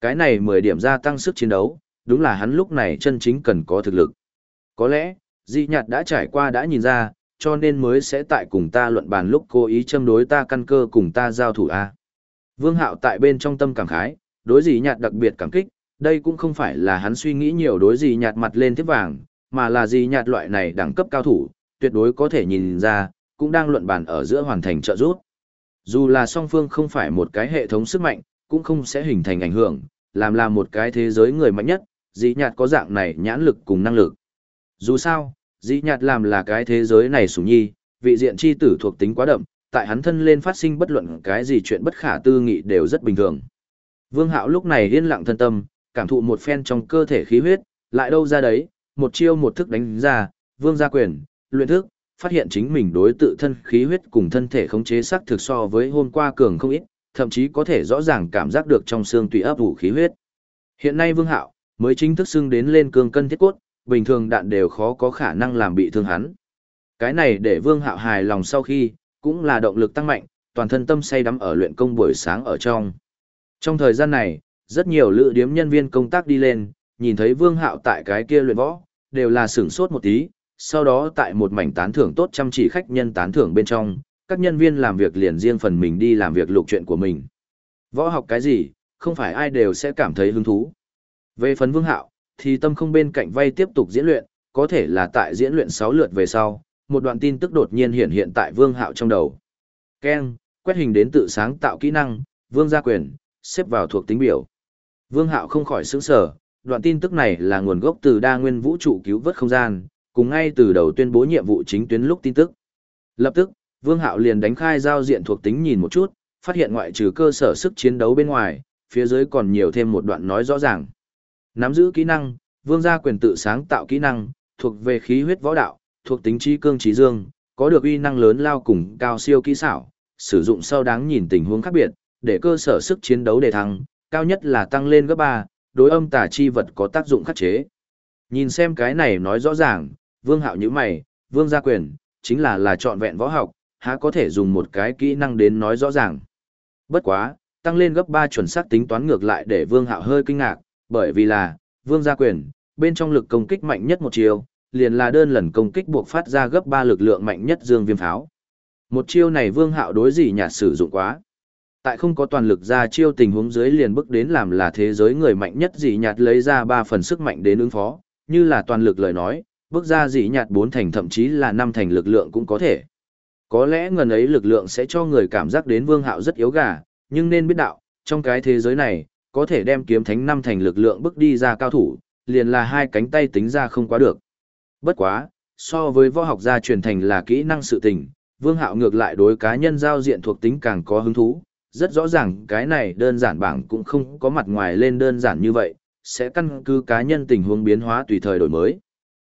Cái này 10 điểm gia tăng sức chiến đấu, đúng là hắn lúc này chân chính cần có thực lực. Có lẽ, dị nhạt đã trải qua đã nhìn ra, cho nên mới sẽ tại cùng ta luận bàn lúc cố ý châm đối ta căn cơ cùng ta giao thủ A. Vương Hạo tại bên trong tâm cảm khái, đối dị nhạt đặc biệt cảm kích, đây cũng không phải là hắn suy nghĩ nhiều đối dị nhạt mặt lên tiếp vàng, mà là dị nhạt loại này đẳng cấp cao thủ, tuyệt đối có thể nhìn ra, cũng đang luận bàn ở giữa hoàn thành trợ giúp. Dù là song phương không phải một cái hệ thống sức mạnh, cũng không sẽ hình thành ảnh hưởng, làm là một cái thế giới người mạnh nhất, dĩ nhạt có dạng này nhãn lực cùng năng lực. Dù sao, dĩ nhạt làm là cái thế giới này sủng nhi, vị diện chi tử thuộc tính quá đậm, tại hắn thân lên phát sinh bất luận cái gì chuyện bất khả tư nghị đều rất bình thường. Vương Hạo lúc này yên lặng thân tâm, cảm thụ một phen trong cơ thể khí huyết, lại đâu ra đấy, một chiêu một thức đánh ra, vương gia quyền, luyện thức, phát hiện chính mình đối tự thân khí huyết cùng thân thể khống chế sắc thực so với hôm qua cường không ít, thậm chí có thể rõ ràng cảm giác được trong xương tùy ấp ủ khí huyết. Hiện nay Vương Hạo mới chính thức xưng đến lên cường cân thiết cốt, bình thường đạn đều khó có khả năng làm bị thương hắn. Cái này để Vương Hạo hài lòng sau khi, cũng là động lực tăng mạnh, toàn thân tâm say đắm ở luyện công buổi sáng ở trong. Trong thời gian này, rất nhiều lữ điếm nhân viên công tác đi lên, nhìn thấy Vương Hạo tại cái kia luyện võ, đều là sửng sốt một tí, sau đó tại một mảnh tán thưởng tốt chăm chỉ khách nhân tán thưởng bên trong, các nhân viên làm việc liền riêng phần mình đi làm việc lục chuyện của mình. Võ học cái gì, không phải ai đều sẽ cảm thấy hứng thú. Về phần vương hạo, thì tâm không bên cạnh vay tiếp tục diễn luyện, có thể là tại diễn luyện 6 lượt về sau, một đoạn tin tức đột nhiên hiện hiện tại vương hạo trong đầu. Ken, quét hình đến tự sáng tạo kỹ năng, vương gia quyền, xếp vào thuộc tính biểu. Vương hạo không khỏi sững sờ đoạn tin tức này là nguồn gốc từ đa nguyên vũ trụ cứu vớt không gian, cùng ngay từ đầu tuyên bố nhiệm vụ chính tuyến lúc tin tức. Lập tức, Vương Hạo liền đánh khai giao diện thuộc tính nhìn một chút, phát hiện ngoại trừ cơ sở sức chiến đấu bên ngoài, phía dưới còn nhiều thêm một đoạn nói rõ ràng. Nắm giữ kỹ năng, Vương gia quyền tự sáng tạo kỹ năng, thuộc về khí huyết võ đạo, thuộc tính trí cương trí dương, có được uy năng lớn lao cùng cao siêu kỹ xảo, sử dụng sau đáng nhìn tình huống khác biệt, để cơ sở sức chiến đấu đề thăng, cao nhất là tăng lên gấp 3, đối âm tà chi vật có tác dụng khắc chế. Nhìn xem cái này nói rõ ràng, Vương Hạo như mày, vương gia quyền, chính là là trọn vẹn võ học, há có thể dùng một cái kỹ năng đến nói rõ ràng. Bất quá, tăng lên gấp 3 chuẩn xác tính toán ngược lại để vương hạo hơi kinh ngạc, bởi vì là, vương gia quyền, bên trong lực công kích mạnh nhất một chiều, liền là đơn lần công kích buộc phát ra gấp 3 lực lượng mạnh nhất dương viêm pháo. Một chiêu này vương hạo đối gì nhạt sử dụng quá. Tại không có toàn lực ra chiêu tình huống dưới liền bước đến làm là thế giới người mạnh nhất dị nhạt lấy ra 3 phần sức mạnh đến ứng phó, như là toàn lực lời nói, bước ra dị nhạt bốn thành thậm chí là năm thành lực lượng cũng có thể. Có lẽ ngần ấy lực lượng sẽ cho người cảm giác đến vương hạo rất yếu gà, nhưng nên biết đạo, trong cái thế giới này, có thể đem kiếm thánh năm thành lực lượng bước đi ra cao thủ, liền là hai cánh tay tính ra không quá được. Bất quá, so với võ học gia truyền thành là kỹ năng sự tình, Vương Hạo ngược lại đối cá nhân giao diện thuộc tính càng có hứng thú, rất rõ ràng cái này đơn giản bảng cũng không có mặt ngoài lên đơn giản như vậy, sẽ căn cứ cá nhân tình huống biến hóa tùy thời đổi mới.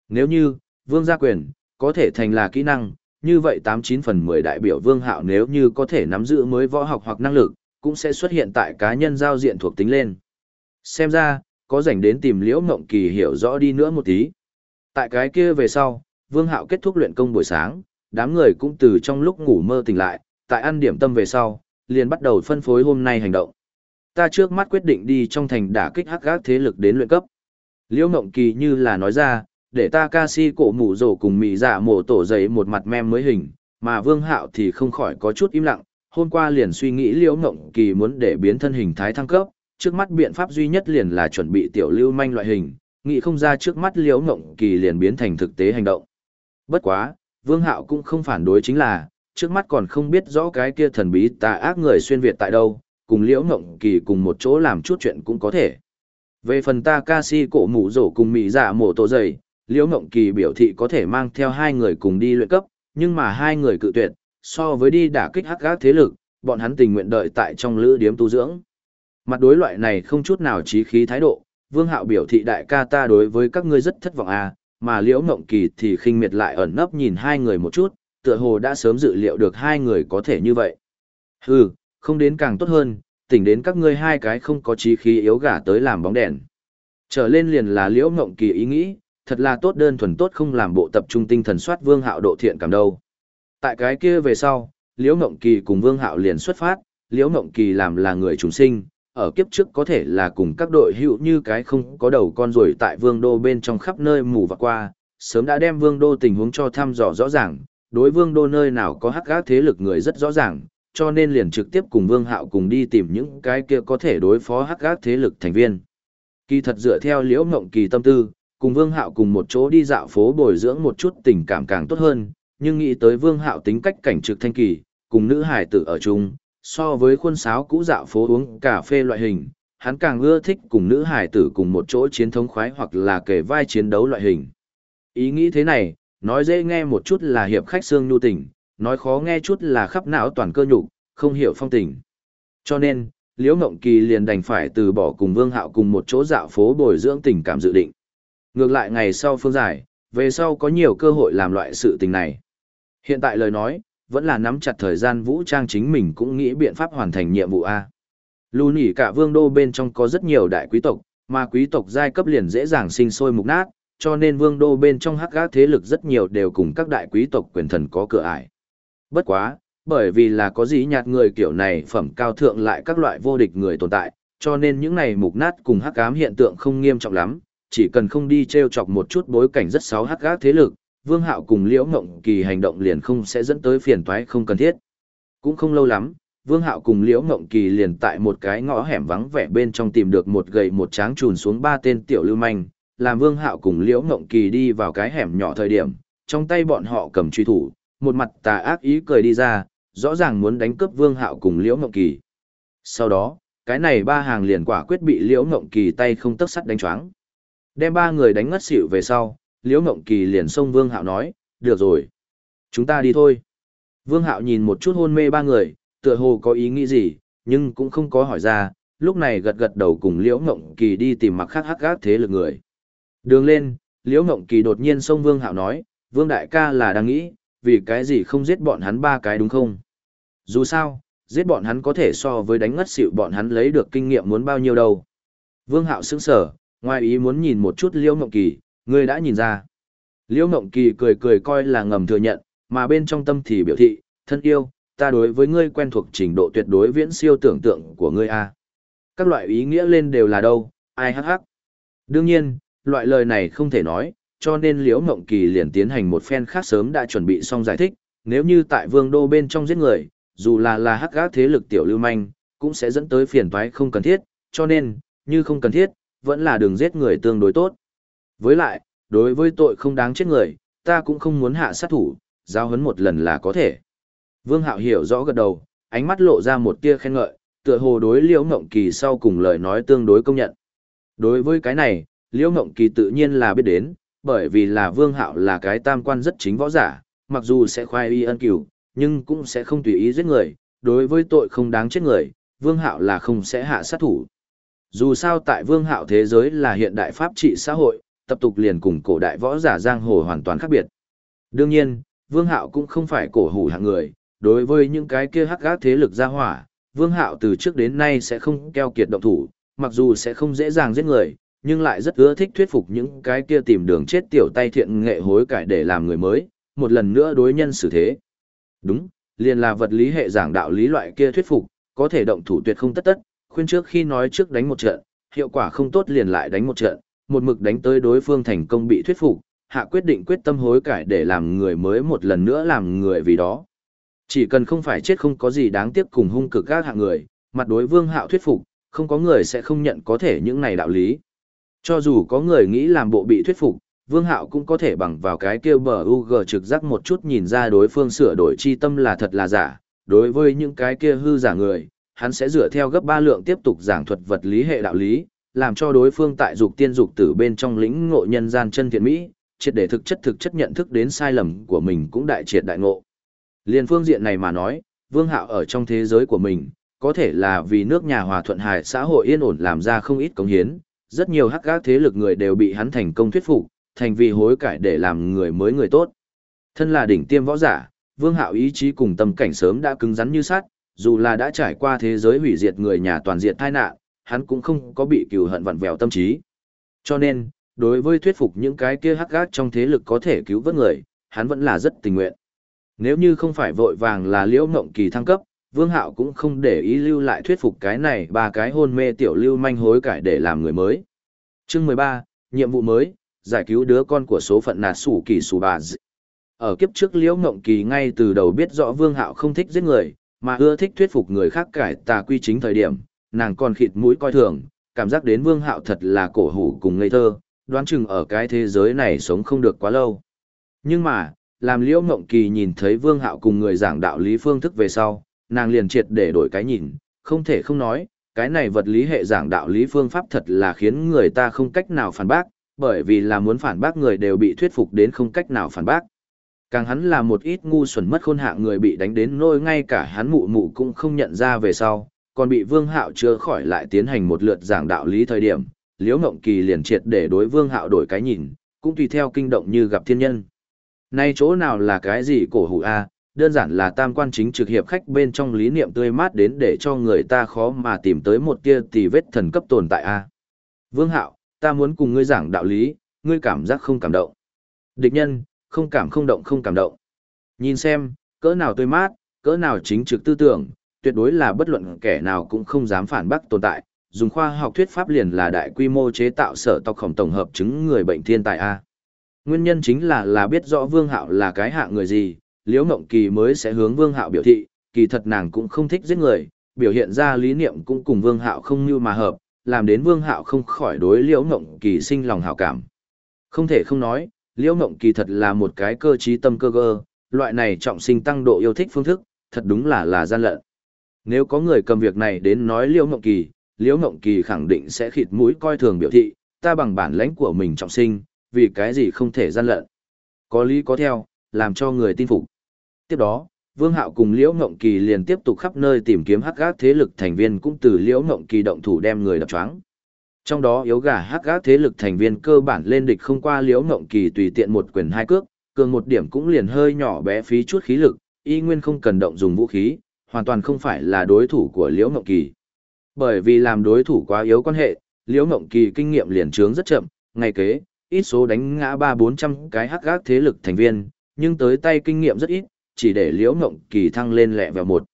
Nếu như, Vương gia quyền, có thể thành là kỹ năng, như vậy 89 phần 10 đại biểu Vương Hạo nếu như có thể nắm giữ mới võ học hoặc năng lực, cũng sẽ xuất hiện tại cá nhân giao diện thuộc tính lên. Xem ra, có rảnh đến tìm Liễu mộng Kỳ hiểu rõ đi nữa một tí. Tại cái kia về sau, Vương Hạo kết thúc luyện công buổi sáng, đám người cũng từ trong lúc ngủ mơ tỉnh lại, tại ăn điểm tâm về sau, liền bắt đầu phân phối hôm nay hành động. Ta trước mắt quyết định đi trong thành đả kích hắc gác thế lực đến luyện cấp. Liễu Ngộng Kỳ như là nói ra, để ta ca si cổ mũ rổ cùng mị dạ mổ tổ giấy một mặt mem mới hình, mà Vương Hạo thì không khỏi có chút im lặng, hôm qua liền suy nghĩ Liễu Ngộng Kỳ muốn để biến thân hình thái thăng cấp, trước mắt biện pháp duy nhất liền là chuẩn bị tiểu lưu manh loại hình, nghĩ không ra trước mắt Liễu Ngộng Kỳ liền biến thành thực tế hành động. Bất quá, Vương Hạo cũng không phản đối chính là, trước mắt còn không biết rõ cái kia thần bí tà ác người xuyên Việt tại đâu, cùng Liễu Ngộng Kỳ cùng một chỗ làm chút chuyện cũng có thể. Về phần ta ca si cổ mũ rổ cùng mỹ dạ mổ tổ dày, Liễu Ngộng Kỳ biểu thị có thể mang theo hai người cùng đi luyện cấp, nhưng mà hai người cự tuyệt, so với đi đả kích hắc gác thế lực, bọn hắn tình nguyện đợi tại trong lữ điếm tu dưỡng. Mặt đối loại này không chút nào trí khí thái độ, Vương Hạo biểu thị đại ca ta đối với các ngươi rất thất vọng à, mà Liễu Ngộng Kỳ thì khinh miệt lại ẩn nấp nhìn hai người một chút, tựa hồ đã sớm dự liệu được hai người có thể như vậy. Hừ, không đến càng tốt hơn, tỉnh đến các ngươi hai cái không có trí khí yếu gả tới làm bóng đèn. Trở lên liền là Liễu Ngộng Kỳ ý nghĩ, thật là tốt đơn thuần tốt không làm bộ tập trung tinh thần soát Vương Hạo độ thiện cảm đâu. Tại cái kia về sau, Liễu Ngộng Kỳ cùng Vương Hạo liền xuất phát, Liễu Ngộng Kỳ làm là người trùng sinh, ở kiếp trước có thể là cùng các đội hữu như cái không có đầu con rồi tại Vương Đô bên trong khắp nơi mù và qua, sớm đã đem Vương Đô tình huống cho thăm dò rõ ràng, đối Vương Đô nơi nào có hắc gác thế lực người rất rõ ràng, cho nên liền trực tiếp cùng Vương Hạo cùng đi tìm những cái kia có thể đối phó hắc gác thế lực thành viên. Kỳ thật dựa theo Liễu Ngộng Kỳ tâm tư, cùng Vương Hạo cùng một chỗ đi dạo phố bồi dưỡng một chút tình cảm càng tốt hơn, nhưng nghĩ tới Vương Hạo tính cách cảnh trực thanh kỳ, cùng nữ hải tử ở chung, so với khuôn sáo cũ dạo phố uống cà phê loại hình, hắn càng ưa thích cùng nữ hải tử cùng một chỗ chiến thống khoái hoặc là kể vai chiến đấu loại hình. Ý nghĩ thế này, nói dễ nghe một chút là hiệp khách xương nhu tình, nói khó nghe chút là khắp não toàn cơ nhục, không hiểu phong tình. Cho nên, Liễu Ngộng Kỳ liền đành phải từ bỏ cùng Vương Hạo cùng một chỗ dạo phố bồi dưỡng tình cảm dự định. Ngược lại ngày sau phương giải, về sau có nhiều cơ hội làm loại sự tình này. Hiện tại lời nói, vẫn là nắm chặt thời gian vũ trang chính mình cũng nghĩ biện pháp hoàn thành nhiệm vụ A. Lù nỉ cả vương đô bên trong có rất nhiều đại quý tộc, mà quý tộc giai cấp liền dễ dàng sinh sôi mục nát, cho nên vương đô bên trong hắc gác thế lực rất nhiều đều cùng các đại quý tộc quyền thần có cửa ải. Bất quá, bởi vì là có dĩ nhạt người kiểu này phẩm cao thượng lại các loại vô địch người tồn tại, cho nên những này mục nát cùng hắc ám hiện tượng không nghiêm trọng lắm, chỉ cần không đi treo chọc một chút bối cảnh rất xấu hắc gác thế lực, Vương Hạo cùng Liễu Ngộng Kỳ hành động liền không sẽ dẫn tới phiền toái không cần thiết. Cũng không lâu lắm, Vương Hạo cùng Liễu Ngộng Kỳ liền tại một cái ngõ hẻm vắng vẻ bên trong tìm được một gậy một tráng trùn xuống ba tên tiểu lưu manh, làm Vương Hạo cùng Liễu Ngộng Kỳ đi vào cái hẻm nhỏ thời điểm, trong tay bọn họ cầm truy thủ, một mặt tà ác ý cười đi ra, rõ ràng muốn đánh cướp Vương Hạo cùng Liễu Ngộng Kỳ. Sau đó, cái này ba hàng liền quả quyết bị Liễu Ngộng Kỳ tay không tấc sắt đánh choáng. Đem ba người đánh ngất xỉu về sau, Liễu Ngộng Kỳ liền xông Vương Hạo nói, được rồi. Chúng ta đi thôi. Vương Hạo nhìn một chút hôn mê ba người, tựa hồ có ý nghĩ gì, nhưng cũng không có hỏi ra, lúc này gật gật đầu cùng Liễu Ngộng Kỳ đi tìm mặc khác hắc gác thế lực người. Đường lên, Liễu Ngộng Kỳ đột nhiên xông Vương Hạo nói, Vương Đại ca là đang nghĩ, vì cái gì không giết bọn hắn ba cái đúng không? Dù sao, giết bọn hắn có thể so với đánh ngất xỉu bọn hắn lấy được kinh nghiệm muốn bao nhiêu đâu. Vương Hạo sững sở, ngoài ý muốn nhìn một chút Liễu Mộng Kỳ, ngươi đã nhìn ra. Liễu Mộng Kỳ cười cười coi là ngầm thừa nhận, mà bên trong tâm thì biểu thị, thân yêu, ta đối với ngươi quen thuộc trình độ tuyệt đối viễn siêu tưởng tượng của ngươi a. Các loại ý nghĩa lên đều là đâu, ai hắc hắc. Đương nhiên, loại lời này không thể nói, cho nên Liễu Mộng Kỳ liền tiến hành một phen khác sớm đã chuẩn bị xong giải thích, nếu như tại vương đô bên trong giết người, dù là là hắc gác thế lực tiểu lưu manh, cũng sẽ dẫn tới phiền toái không cần thiết, cho nên, như không cần thiết, vẫn là đường giết người tương đối tốt. Với lại, đối với tội không đáng chết người, ta cũng không muốn hạ sát thủ, giao hấn một lần là có thể. Vương Hạo hiểu rõ gật đầu, ánh mắt lộ ra một tia khen ngợi, tựa hồ đối Liễu Ngộng Kỳ sau cùng lời nói tương đối công nhận. Đối với cái này, Liễu Ngộng Kỳ tự nhiên là biết đến, bởi vì là Vương Hạo là cái tam quan rất chính võ giả, mặc dù sẽ khoai y ân cửu, nhưng cũng sẽ không tùy ý giết người, đối với tội không đáng chết người, Vương Hạo là không sẽ hạ sát thủ. Dù sao tại Vương Hạo thế giới là hiện đại pháp trị xã hội, tập tục liền cùng cổ đại võ giả giang hồ hoàn toàn khác biệt. Đương nhiên, Vương Hạo cũng không phải cổ hủ hạng người, đối với những cái kia hắc gác thế lực gia hỏa, Vương Hạo từ trước đến nay sẽ không keo kiệt động thủ, mặc dù sẽ không dễ dàng giết người, nhưng lại rất ưa thích thuyết phục những cái kia tìm đường chết tiểu tay thiện nghệ hối cải để làm người mới, một lần nữa đối nhân xử thế. Đúng, liền là vật lý hệ giảng đạo lý loại kia thuyết phục, có thể động thủ tuyệt không tất tất, khuyên trước khi nói trước đánh một trận, hiệu quả không tốt liền lại đánh một trận, một mực đánh tới đối phương thành công bị thuyết phục, hạ quyết định quyết tâm hối cải để làm người mới một lần nữa làm người vì đó. Chỉ cần không phải chết không có gì đáng tiếc cùng hung cực các hạng người, mặt đối vương hạo thuyết phục, không có người sẽ không nhận có thể những này đạo lý. Cho dù có người nghĩ làm bộ bị thuyết phục, vương hạo cũng có thể bằng vào cái kêu bờ UG trực giác một chút nhìn ra đối phương sửa đổi chi tâm là thật là giả. Đối với những cái kia hư giả người, hắn sẽ dựa theo gấp ba lượng tiếp tục giảng thuật vật lý hệ đạo lý, làm cho đối phương tại dục tiên dục tử bên trong lĩnh ngộ nhân gian chân thiện mỹ, triệt để thực chất thực chất nhận thức đến sai lầm của mình cũng đại triệt đại ngộ. Liên phương diện này mà nói, Vương Hạo ở trong thế giới của mình, có thể là vì nước nhà hòa thuận hài xã hội yên ổn làm ra không ít công hiến, rất nhiều hắc gác thế lực người đều bị hắn thành công thuyết phục, thành vì hối cải để làm người mới người tốt. Thân là đỉnh tiêm võ giả, Vương Hạo ý chí cùng tâm cảnh sớm đã cứng rắn như sắt, dù là đã trải qua thế giới hủy diệt người nhà toàn diện tai nạn, hắn cũng không có bị cừu hận vặn vẹo tâm trí. Cho nên, đối với thuyết phục những cái kia hắc gác trong thế lực có thể cứu vớt người, hắn vẫn là rất tình nguyện. Nếu như không phải vội vàng là liễu ngộng kỳ thăng cấp, Vương Hạo cũng không để ý lưu lại thuyết phục cái này ba cái hôn mê tiểu lưu manh hối cải để làm người mới. Chương 13, nhiệm vụ mới, giải cứu đứa con của số phận nạt sủ kỳ sủ bà dị. Ở kiếp trước liễu ngộng kỳ ngay từ đầu biết rõ Vương Hạo không thích giết người, mà ưa thích thuyết phục người khác cải tà quy chính thời điểm, nàng còn khịt mũi coi thường, cảm giác đến Vương Hạo thật là cổ hủ cùng ngây thơ, đoán chừng ở cái thế giới này sống không được quá lâu. Nhưng mà, làm Liễu Ngộng Kỳ nhìn thấy Vương Hạo cùng người giảng đạo lý phương thức về sau, nàng liền triệt để đổi cái nhìn, không thể không nói, cái này vật lý hệ giảng đạo lý phương pháp thật là khiến người ta không cách nào phản bác, bởi vì là muốn phản bác người đều bị thuyết phục đến không cách nào phản bác. Càng hắn là một ít ngu xuẩn mất khôn hạ người bị đánh đến nôi ngay cả hắn mụ mụ cũng không nhận ra về sau, còn bị Vương Hạo chữa khỏi lại tiến hành một lượt giảng đạo lý thời điểm, Liễu Ngộng Kỳ liền triệt để đối Vương Hạo đổi cái nhìn, cũng tùy theo kinh động như gặp thiên nhân. Nay chỗ nào là cái gì cổ hủ a, đơn giản là tam quan chính trực hiệp khách bên trong lý niệm tươi mát đến để cho người ta khó mà tìm tới một tia tì vết thần cấp tồn tại a. Vương Hạo, ta muốn cùng ngươi giảng đạo lý, ngươi cảm giác không cảm động. Địch nhân, không cảm không động không cảm động. Nhìn xem, cỡ nào tươi mát, cỡ nào chính trực tư tưởng, tuyệt đối là bất luận kẻ nào cũng không dám phản bác tồn tại, dùng khoa học thuyết pháp liền là đại quy mô chế tạo sở tộc khổng tổng hợp chứng người bệnh thiên tài A. Nguyên nhân chính là là biết rõ Vương Hạo là cái hạ người gì, Liễu Ngộng Kỳ mới sẽ hướng Vương Hạo biểu thị, kỳ thật nàng cũng không thích giết người, biểu hiện ra lý niệm cũng cùng Vương Hạo không như mà hợp, làm đến Vương Hạo không khỏi đối Liễu Ngộng Kỳ sinh lòng hảo cảm. Không thể không nói, Liễu mộng Kỳ thật là một cái cơ trí tâm cơ cơ, loại này trọng sinh tăng độ yêu thích phương thức, thật đúng là là gian lận. Nếu có người cầm việc này đến nói Liễu mộng Kỳ, Liễu mộng Kỳ khẳng định sẽ khịt mũi coi thường biểu thị, ta bằng bản lãnh của mình trọng sinh, vì cái gì không thể gian lận. Có lý có theo, làm cho người tin phục. Tiếp đó, Vương Hạo cùng Liễu Ngộng Kỳ liền tiếp tục khắp nơi tìm kiếm hắc gác thế lực thành viên cũng từ Liễu Ngộng Kỳ động thủ đem người đập choáng. Trong đó yếu gà hắc gác thế lực thành viên cơ bản lên địch không qua Liễu Ngộng Kỳ tùy tiện một quyền hai cước, cường một điểm cũng liền hơi nhỏ bé phí chút khí lực, y nguyên không cần động dùng vũ khí, hoàn toàn không phải là đối thủ của Liễu Ngộng Kỳ. Bởi vì làm đối thủ quá yếu quan hệ, Liễu Ngộng Kỳ kinh nghiệm liền trướng rất chậm, ngay kế, ít số đánh ngã ba bốn trăm cái hắc gác thế lực thành viên, nhưng tới tay kinh nghiệm rất ít, chỉ để liễu ngộng kỳ thăng lên lẹ vào một.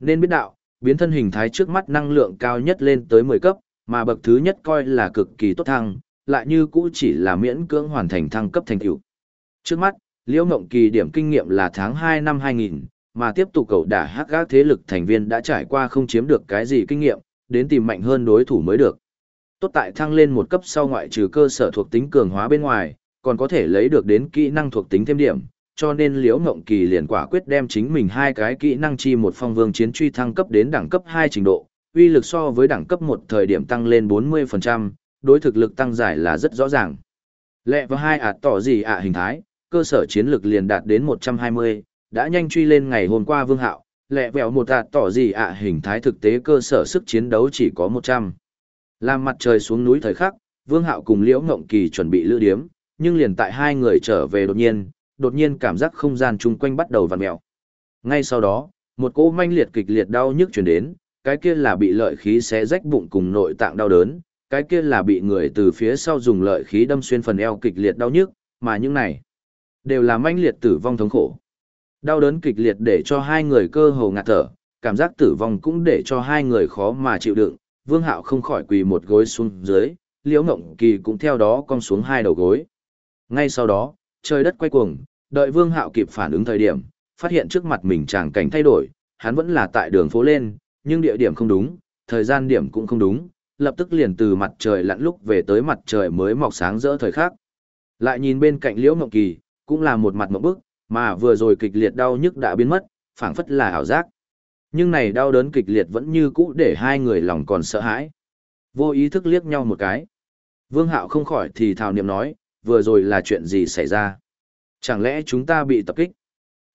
Nên biết đạo, biến thân hình thái trước mắt năng lượng cao nhất lên tới 10 cấp, mà bậc thứ nhất coi là cực kỳ tốt thăng, lại như cũ chỉ là miễn cưỡng hoàn thành thăng cấp thành tựu. Trước mắt, Liễu Ngộng Kỳ điểm kinh nghiệm là tháng 2 năm 2000, mà tiếp tục cầu đả hắc gác thế lực thành viên đã trải qua không chiếm được cái gì kinh nghiệm, đến tìm mạnh hơn đối thủ mới được. Tốt tại thăng lên một cấp sau ngoại trừ cơ sở thuộc tính cường hóa bên ngoài, còn có thể lấy được đến kỹ năng thuộc tính thêm điểm, cho nên Liễu Ngộng Kỳ liền quả quyết đem chính mình hai cái kỹ năng chi một phong vương chiến truy thăng cấp đến đẳng cấp 2 trình độ, uy lực so với đẳng cấp một thời điểm tăng lên 40%, đối thực lực tăng giải là rất rõ ràng. Lẹ và hai ạt tỏ gì ạ hình thái, cơ sở chiến lực liền đạt đến 120, đã nhanh truy lên ngày hôm qua Vương Hạo, lẹ vẹo một ạt tỏ gì ạ hình thái thực tế cơ sở sức chiến đấu chỉ có 100. Làm mặt trời xuống núi thời khắc, Vương Hạo cùng Liễu Ngộng Kỳ chuẩn bị lữ điếm, nhưng liền tại hai người trở về đột nhiên, đột nhiên cảm giác không gian chung quanh bắt đầu vặn mèo. Ngay sau đó, một cỗ manh liệt kịch liệt đau nhức truyền đến, cái kia là bị lợi khí xé rách bụng cùng nội tạng đau đớn, cái kia là bị người từ phía sau dùng lợi khí đâm xuyên phần eo kịch liệt đau nhức, mà những này đều là manh liệt tử vong thống khổ. Đau đớn kịch liệt để cho hai người cơ hồ ngạt thở, cảm giác tử vong cũng để cho hai người khó mà chịu đựng, Vương Hạo không khỏi quỳ một gối xuống dưới, Liễu Ngộng Kỳ cũng theo đó cong xuống hai đầu gối. Ngay sau đó, trời đất quay cuồng, đợi Vương Hạo kịp phản ứng thời điểm, phát hiện trước mặt mình tràng cảnh thay đổi, hắn vẫn là tại đường phố lên, nhưng địa điểm không đúng, thời gian điểm cũng không đúng, lập tức liền từ mặt trời lặn lúc về tới mặt trời mới mọc sáng rỡ thời khắc. Lại nhìn bên cạnh Liễu Ngộng Kỳ, cũng là một mặt mộng bức, mà vừa rồi kịch liệt đau nhức đã biến mất, phảng phất là ảo giác. Nhưng này đau đớn kịch liệt vẫn như cũ để hai người lòng còn sợ hãi. Vô ý thức liếc nhau một cái. Vương Hạo không khỏi thì thào niệm nói, vừa rồi là chuyện gì xảy ra? Chẳng lẽ chúng ta bị tập kích?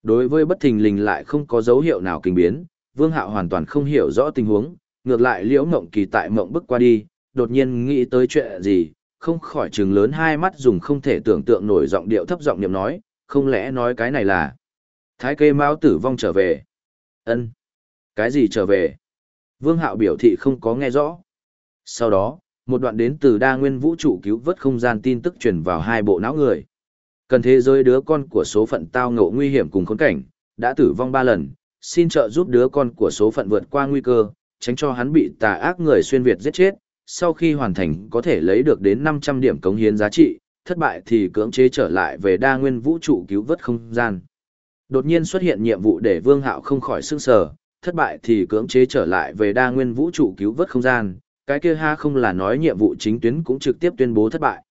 Đối với bất thình lình lại không có dấu hiệu nào kinh biến, Vương Hạo hoàn toàn không hiểu rõ tình huống, ngược lại Liễu Ngộng Kỳ tại mộng bức qua đi, đột nhiên nghĩ tới chuyện gì, không khỏi trừng lớn hai mắt dùng không thể tưởng tượng nổi giọng điệu thấp giọng niệm nói, không lẽ nói cái này là Thái kê mao tử vong trở về. ân Cái gì trở về? Vương Hạo biểu thị không có nghe rõ. Sau đó, một đoạn đến từ đa nguyên vũ trụ cứu vớt không gian tin tức truyền vào hai bộ não người. Cần thế giới đứa con của số phận tao ngộ nguy hiểm cùng khốn cảnh, đã tử vong ba lần, xin trợ giúp đứa con của số phận vượt qua nguy cơ, tránh cho hắn bị tà ác người xuyên Việt giết chết, sau khi hoàn thành có thể lấy được đến 500 điểm cống hiến giá trị, thất bại thì cưỡng chế trở lại về đa nguyên vũ trụ cứu vớt không gian. Đột nhiên xuất hiện nhiệm vụ để Vương Hạo không khỏi sương sờ, thất bại thì cưỡng chế trở lại về đa nguyên vũ trụ cứu vớt không gian, cái kia ha không là nói nhiệm vụ chính tuyến cũng trực tiếp tuyên bố thất bại.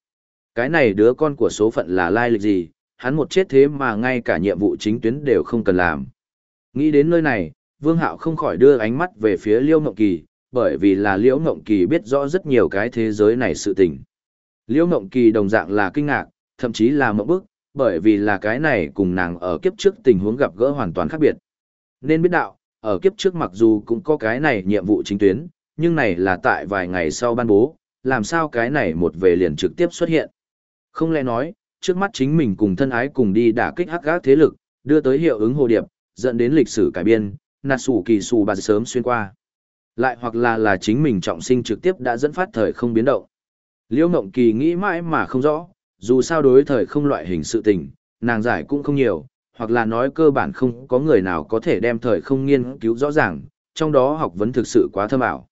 Cái này đứa con của số phận là lai lịch gì, hắn một chết thế mà ngay cả nhiệm vụ chính tuyến đều không cần làm. Nghĩ đến nơi này, Vương Hạo không khỏi đưa ánh mắt về phía Liễu Ngộng Kỳ, bởi vì là Liễu Ngộng Kỳ biết rõ rất nhiều cái thế giới này sự tình. Liễu Ngộng Kỳ đồng dạng là kinh ngạc, thậm chí là mộng bức, bởi vì là cái này cùng nàng ở kiếp trước tình huống gặp gỡ hoàn toàn khác biệt. Nên biết đạo, ở kiếp trước mặc dù cũng có cái này nhiệm vụ chính tuyến, nhưng này là tại vài ngày sau ban bố, làm sao cái này một về liền trực tiếp xuất hiện. Không lẽ nói, trước mắt chính mình cùng thân ái cùng đi đả kích hắc gác thế lực, đưa tới hiệu ứng hồ điệp, dẫn đến lịch sử cải biên, nạt sủ kỳ sủ bà sớm xuyên qua. Lại hoặc là là chính mình trọng sinh trực tiếp đã dẫn phát thời không biến động. Liễu Ngộng Kỳ nghĩ mãi mà không rõ, dù sao đối thời không loại hình sự tình, nàng giải cũng không nhiều, hoặc là nói cơ bản không có người nào có thể đem thời không nghiên cứu rõ ràng, trong đó học vấn thực sự quá thâm ảo.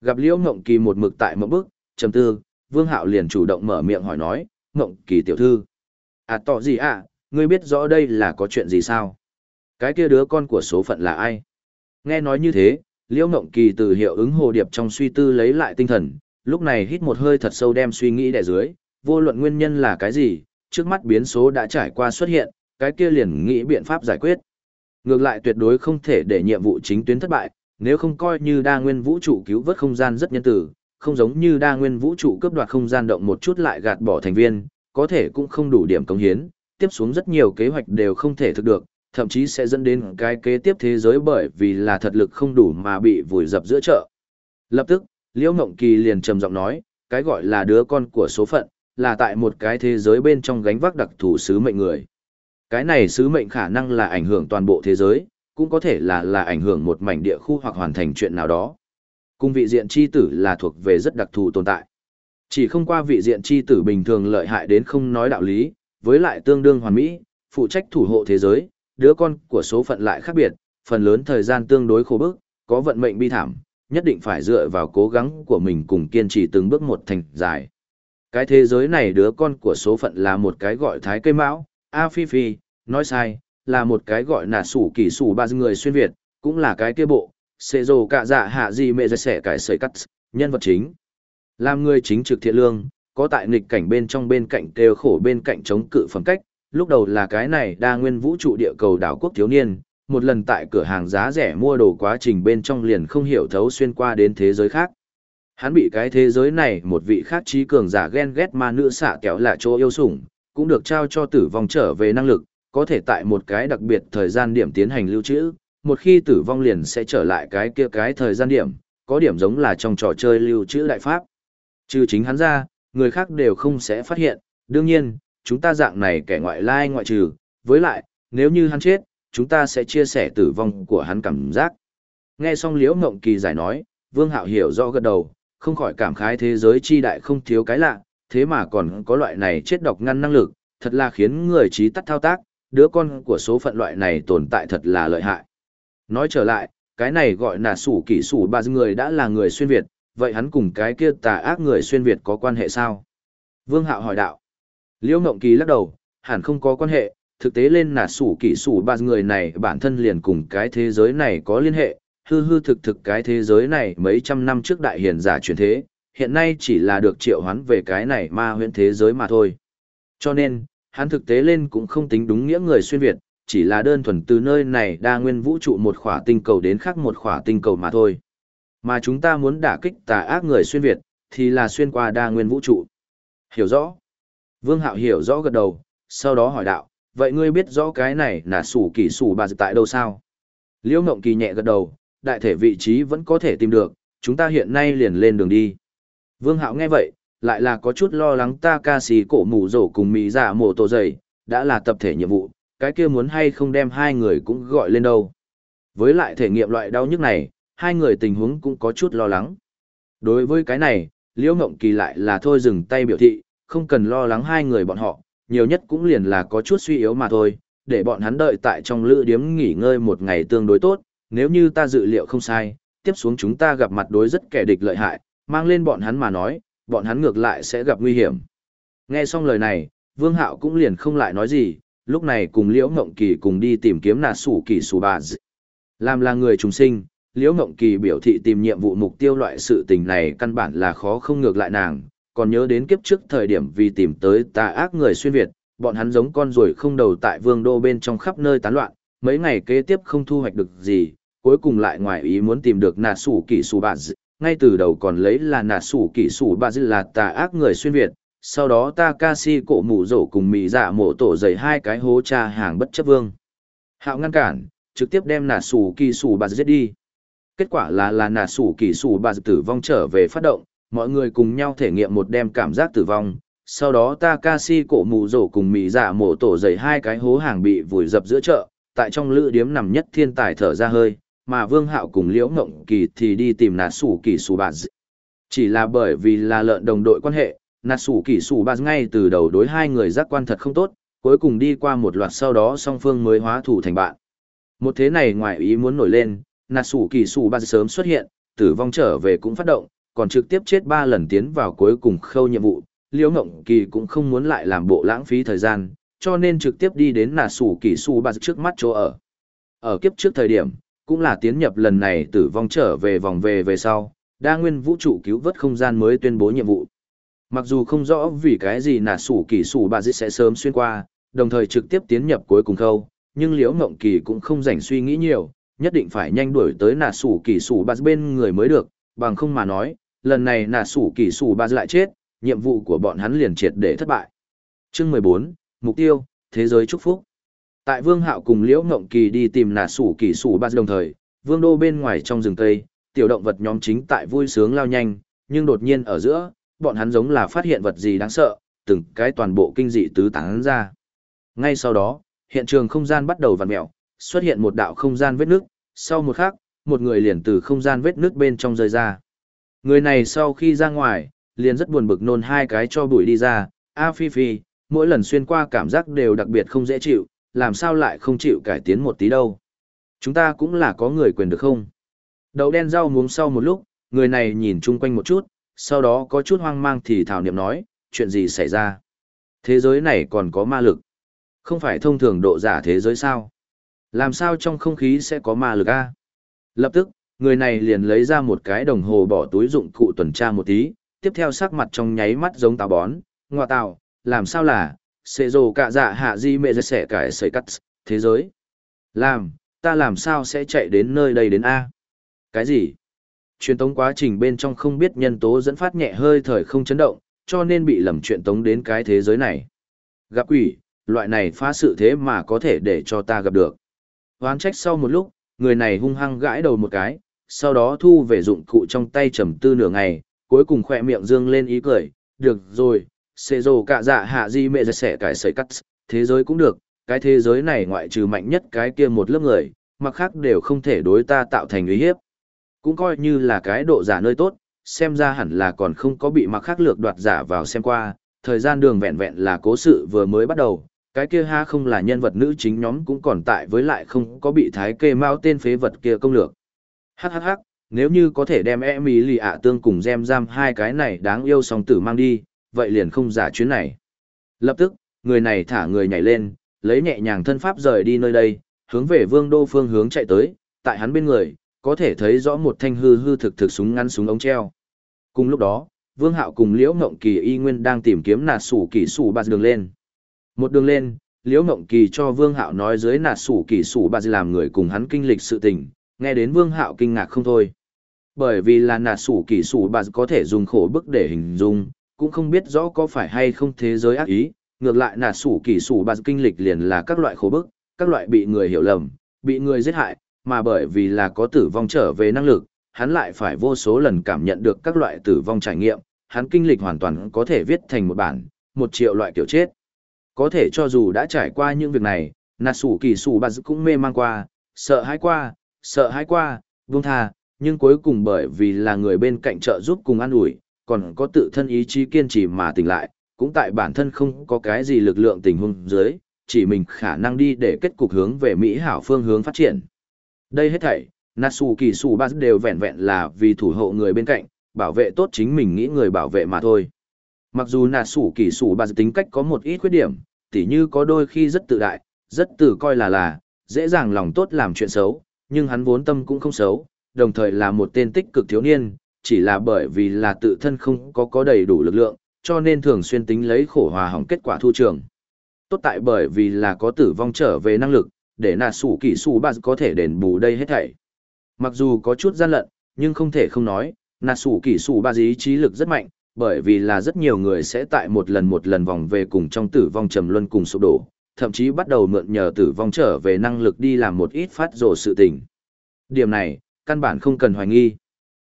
Gặp Liễu Ngộng Kỳ một mực tại một bước, trầm tư, Vương Hạo liền chủ động mở miệng hỏi nói, Ngộng Kỳ tiểu thư. À tỏ gì à, ngươi biết rõ đây là có chuyện gì sao? Cái kia đứa con của số phận là ai? Nghe nói như thế, Liễu Ngộng Kỳ từ hiệu ứng hồ điệp trong suy tư lấy lại tinh thần, lúc này hít một hơi thật sâu đem suy nghĩ đè dưới, vô luận nguyên nhân là cái gì, trước mắt biến số đã trải qua xuất hiện, cái kia liền nghĩ biện pháp giải quyết. Ngược lại tuyệt đối không thể để nhiệm vụ chính tuyến thất bại, nếu không coi như đa nguyên vũ trụ cứu vớt không gian rất nhân tử, không giống như đa nguyên vũ trụ cướp đoạt không gian động một chút lại gạt bỏ thành viên, có thể cũng không đủ điểm công hiến, tiếp xuống rất nhiều kế hoạch đều không thể thực được, thậm chí sẽ dẫn đến cái kế tiếp thế giới bởi vì là thật lực không đủ mà bị vùi dập giữa chợ. Lập tức, Liễu Ngộng Kỳ liền trầm giọng nói, cái gọi là đứa con của số phận, là tại một cái thế giới bên trong gánh vác đặc thù sứ mệnh người. Cái này sứ mệnh khả năng là ảnh hưởng toàn bộ thế giới, cũng có thể là là ảnh hưởng một mảnh địa khu hoặc hoàn thành chuyện nào đó. Cung vị diện chi tử là thuộc về rất đặc thù tồn tại. Chỉ không qua vị diện chi tử bình thường lợi hại đến không nói đạo lý, với lại tương đương hoàn mỹ, phụ trách thủ hộ thế giới, đứa con của số phận lại khác biệt, phần lớn thời gian tương đối khổ bức, có vận mệnh bi thảm, nhất định phải dựa vào cố gắng của mình cùng kiên trì từng bước một thành dài. Cái thế giới này đứa con của số phận là một cái gọi thái cây mão, A Phi Phi, nói sai, là một cái gọi là sủ kỳ sủ ba người xuyên Việt, cũng là cái kia bộ, xệ rồ cả dạ hạ gì mẹ giải sẻ cải sợi cắt, nhân vật chính. Làm người chính trực thiện lương, có tại nghịch cảnh bên trong bên cạnh kêu khổ bên cạnh chống cự phẩm cách, lúc đầu là cái này đa nguyên vũ trụ địa cầu đảo quốc thiếu niên, một lần tại cửa hàng giá rẻ mua đồ quá trình bên trong liền không hiểu thấu xuyên qua đến thế giới khác. Hắn bị cái thế giới này một vị khác trí cường giả ghen ghét ma nữ xạ kéo là chỗ yêu sủng, cũng được trao cho tử vong trở về năng lực, có thể tại một cái đặc biệt thời gian điểm tiến hành lưu trữ, một khi tử vong liền sẽ trở lại cái kia cái thời gian điểm, có điểm giống là trong trò chơi lưu trữ đại pháp. Trừ chính hắn ra, người khác đều không sẽ phát hiện, đương nhiên, chúng ta dạng này kẻ ngoại lai ngoại trừ, với lại, nếu như hắn chết, chúng ta sẽ chia sẻ tử vong của hắn cảm giác. Nghe xong Liễu Ngộng Kỳ giải nói, Vương Hạo hiểu rõ gật đầu, không khỏi cảm khái thế giới chi đại không thiếu cái lạ, thế mà còn có loại này chết độc ngăn năng lực, thật là khiến người trí tắt thao tác, đứa con của số phận loại này tồn tại thật là lợi hại. Nói trở lại, cái này gọi là sủ kỷ sủ ba người đã là người xuyên Việt, vậy hắn cùng cái kia tà ác người xuyên Việt có quan hệ sao? Vương Hạo hỏi đạo. Liễu Ngộng Kỳ lắc đầu, hẳn không có quan hệ, thực tế lên là sủ kỷ sủ ba người này bản thân liền cùng cái thế giới này có liên hệ, hư hư thực thực cái thế giới này mấy trăm năm trước đại hiền giả truyền thế, hiện nay chỉ là được triệu hoán về cái này ma huyễn thế giới mà thôi. Cho nên, hắn thực tế lên cũng không tính đúng nghĩa người xuyên Việt, chỉ là đơn thuần từ nơi này đa nguyên vũ trụ một khỏa tinh cầu đến khác một khỏa tinh cầu mà thôi. Mà chúng ta muốn đả kích tà ác người xuyên Việt, thì là xuyên qua đa nguyên vũ trụ. Hiểu rõ. Vương Hạo hiểu rõ gật đầu, sau đó hỏi đạo, vậy ngươi biết rõ cái này là sủ kỳ sủ bà tại đâu sao? Liễu Ngộng Kỳ nhẹ gật đầu, đại thể vị trí vẫn có thể tìm được, chúng ta hiện nay liền lên đường đi. Vương Hạo nghe vậy, lại là có chút lo lắng ta ca sĩ cổ mù rổ cùng mỹ giả mổ tổ dày, đã là tập thể nhiệm vụ, cái kia muốn hay không đem hai người cũng gọi lên đâu. Với lại thể nghiệm loại đau nhức này, hai người tình huống cũng có chút lo lắng. Đối với cái này, Liễu Ngộng Kỳ lại là thôi dừng tay biểu thị, không cần lo lắng hai người bọn họ, nhiều nhất cũng liền là có chút suy yếu mà thôi, để bọn hắn đợi tại trong lữ điếm nghỉ ngơi một ngày tương đối tốt, nếu như ta dự liệu không sai, tiếp xuống chúng ta gặp mặt đối rất kẻ địch lợi hại, mang lên bọn hắn mà nói, bọn hắn ngược lại sẽ gặp nguy hiểm. Nghe xong lời này, Vương Hạo cũng liền không lại nói gì, lúc này cùng Liễu Ngộng Kỳ cùng đi tìm kiếm nà sủ kỳ sủ bà dị. Làm là người trùng sinh, Liễu Ngộng Kỳ biểu thị tìm nhiệm vụ mục tiêu loại sự tình này căn bản là khó không ngược lại nàng, còn nhớ đến kiếp trước thời điểm vì tìm tới tà ác người xuyên Việt, bọn hắn giống con ruồi không đầu tại vương đô bên trong khắp nơi tán loạn, mấy ngày kế tiếp không thu hoạch được gì, cuối cùng lại ngoài ý muốn tìm được nà sủ kỳ sủ bà dị, ngay từ đầu còn lấy là nà sủ kỳ sủ bà dị là tà ác người xuyên Việt, sau đó Takashi cổ mù rổ cùng mì dạ mổ tổ dày hai cái hố cha hàng bất chấp vương. Hạo ngăn cản, trực tiếp đem nà sủ kỳ sủ bà giết đi. Kết quả là là nà sủ kỳ sủ bà tử vong trở về phát động, mọi người cùng nhau thể nghiệm một đêm cảm giác tử vong. Sau đó Takashi cổ mù rổ cùng mì dạ mổ tổ dày hai cái hố hàng bị vùi dập giữa chợ, tại trong lữ điếm nằm nhất thiên tài thở ra hơi, mà Vương Hạo cùng Liễu Ngộng Kỳ thì đi tìm nà sủ kỳ sủ bà Chỉ là bởi vì là lợn đồng đội quan hệ, nà sủ kỳ sủ bà ngay từ đầu đối hai người giác quan thật không tốt, cuối cùng đi qua một loạt sau đó song phương mới hóa thủ thành bạn. Một thế này ngoài ý muốn nổi lên, nà sủ kỳ sủ bà sớm xuất hiện, tử vong trở về cũng phát động, còn trực tiếp chết ba lần tiến vào cuối cùng khâu nhiệm vụ, Liễu Ngộng Kỳ cũng không muốn lại làm bộ lãng phí thời gian, cho nên trực tiếp đi đến nà sủ kỳ sủ bà trước mắt chỗ ở. Ở kiếp trước thời điểm, cũng là tiến nhập lần này tử vong trở về vòng về về sau, đa nguyên vũ trụ cứu vớt không gian mới tuyên bố nhiệm vụ. Mặc dù không rõ vì cái gì nà sủ kỳ sủ bà sẽ sớm xuyên qua, đồng thời trực tiếp tiến nhập cuối cùng khâu, nhưng liễu Ngộng kỳ cũng không dành suy nghĩ nhiều, nhất định phải nhanh đuổi tới nà sủ kỳ sủ bà bên người mới được, bằng không mà nói, lần này nà sủ kỳ sủ ba lại chết, nhiệm vụ của bọn hắn liền triệt để thất bại. Chương 14, Mục tiêu, Thế giới chúc phúc. Tại Vương Hạo cùng Liễu Ngộng Kỳ đi tìm nà sủ kỳ sủ ba đồng thời, Vương Đô bên ngoài trong rừng tây tiểu động vật nhóm chính tại vui sướng lao nhanh, nhưng đột nhiên ở giữa, bọn hắn giống là phát hiện vật gì đáng sợ, từng cái toàn bộ kinh dị tứ tán ra. Ngay sau đó, hiện trường không gian bắt đầu vặn mèo, xuất hiện một đạo không gian vết nước, sau một khắc, một người liền từ không gian vết nước bên trong rơi ra. Người này sau khi ra ngoài, liền rất buồn bực nôn hai cái cho bụi đi ra, a phi phi, mỗi lần xuyên qua cảm giác đều đặc biệt không dễ chịu, làm sao lại không chịu cải tiến một tí đâu. Chúng ta cũng là có người quyền được không? Đậu đen rau muống sau một lúc, người này nhìn chung quanh một chút, sau đó có chút hoang mang thì thảo niệm nói, chuyện gì xảy ra? Thế giới này còn có ma lực. Không phải thông thường độ giả thế giới sao? Làm sao trong không khí sẽ có ma lực a? Lập tức, người này liền lấy ra một cái đồng hồ bỏ túi dụng cụ tuần tra một tí, tiếp theo sắc mặt trong nháy mắt giống táo bón, ngoa tạo, làm sao là, xệ rồ cả dạ hạ di mẹ sẽ cải sợi cắt, thế giới. Làm, ta làm sao sẽ chạy đến nơi đây đến A? Cái gì? Truyền tống quá trình bên trong không biết nhân tố dẫn phát nhẹ hơi thời không chấn động, cho nên bị lầm chuyện tống đến cái thế giới này. Gặp quỷ, loại này phá sự thế mà có thể để cho ta gặp được. Hoán trách sau một lúc, người này hung hăng gãi đầu một cái, sau đó thu về dụng cụ trong tay trầm tư nửa ngày, cuối cùng khỏe miệng dương lên ý cười, được rồi, xê rồ cả dạ hạ di mẹ dạ sẽ cải sợi cắt, thế giới cũng được, cái thế giới này ngoại trừ mạnh nhất cái kia một lớp người, mặc khác đều không thể đối ta tạo thành uy hiếp. Cũng coi như là cái độ giả nơi tốt, xem ra hẳn là còn không có bị mặc khác lược đoạt giả vào xem qua, thời gian đường vẹn vẹn là cố sự vừa mới bắt đầu, cái kia ha không là nhân vật nữ chính nhóm cũng còn tại với lại không có bị thái kê mau tên phế vật kia công lược. Hắc hắc hắc, nếu như có thể đem Emily ạ tương cùng gem giam hai cái này đáng yêu song tử mang đi, vậy liền không giả chuyến này. Lập tức, người này thả người nhảy lên, lấy nhẹ nhàng thân pháp rời đi nơi đây, hướng về vương đô phương hướng chạy tới, tại hắn bên người, có thể thấy rõ một thanh hư hư thực thực súng ngắn súng ống treo. Cùng lúc đó, vương hạo cùng liễu ngộng kỳ y nguyên đang tìm kiếm nạt sủ kỳ sủ bạt đường lên. Một đường lên, liễu ngộng kỳ cho vương hạo nói dưới nạt sủ kỳ sủ bạt làm người cùng hắn kinh lịch sự tình, nghe đến vương hạo kinh ngạc không thôi. Bởi vì là nạt sủ kỳ sủ bà có thể dùng khổ bức để hình dung, cũng không biết rõ có phải hay không thế giới ác ý, ngược lại nạt sủ kỳ sủ bà kinh lịch liền là các loại khổ bức, các loại bị người hiểu lầm, bị người giết hại, mà bởi vì là có tử vong trở về năng lực, hắn lại phải vô số lần cảm nhận được các loại tử vong trải nghiệm, hắn kinh lịch hoàn toàn có thể viết thành một bản, một triệu loại kiểu chết. Có thể cho dù đã trải qua những việc này, nạt sủ kỳ sủ bà cũng mê mang qua, sợ hãi qua, sợ hãi qua, buông tha, nhưng cuối cùng bởi vì là người bên cạnh trợ giúp cùng an ủi, còn có tự thân ý chí kiên trì mà tỉnh lại, cũng tại bản thân không có cái gì lực lượng tình huống dưới, chỉ mình khả năng đi để kết cục hướng về Mỹ hảo phương hướng phát triển. Đây hết thảy, Natsu Kỳ Sù Ba đều vẹn vẹn là vì thủ hộ người bên cạnh, bảo vệ tốt chính mình nghĩ người bảo vệ mà thôi. Mặc dù Natsu Kỳ Sù Ba tính cách có một ít khuyết điểm, tỉ như có đôi khi rất tự đại, rất tự coi là là, dễ dàng lòng tốt làm chuyện xấu, nhưng hắn vốn tâm cũng không xấu, đồng thời là một tên tích cực thiếu niên, chỉ là bởi vì là tự thân không có có đầy đủ lực lượng, cho nên thường xuyên tính lấy khổ hòa hỏng kết quả thu trường. Tốt tại bởi vì là có tử vong trở về năng lực, để nà sủ Kỷ sủ bà có thể đền bù đây hết thảy. Mặc dù có chút gian lận, nhưng không thể không nói, nà sủ Kỷ sủ bà ý trí lực rất mạnh, bởi vì là rất nhiều người sẽ tại một lần một lần vòng về cùng trong tử vong trầm luân cùng sụp đổ, thậm chí bắt đầu mượn nhờ tử vong trở về năng lực đi làm một ít phát rồ sự tình. Điểm này, căn bản không cần hoài nghi.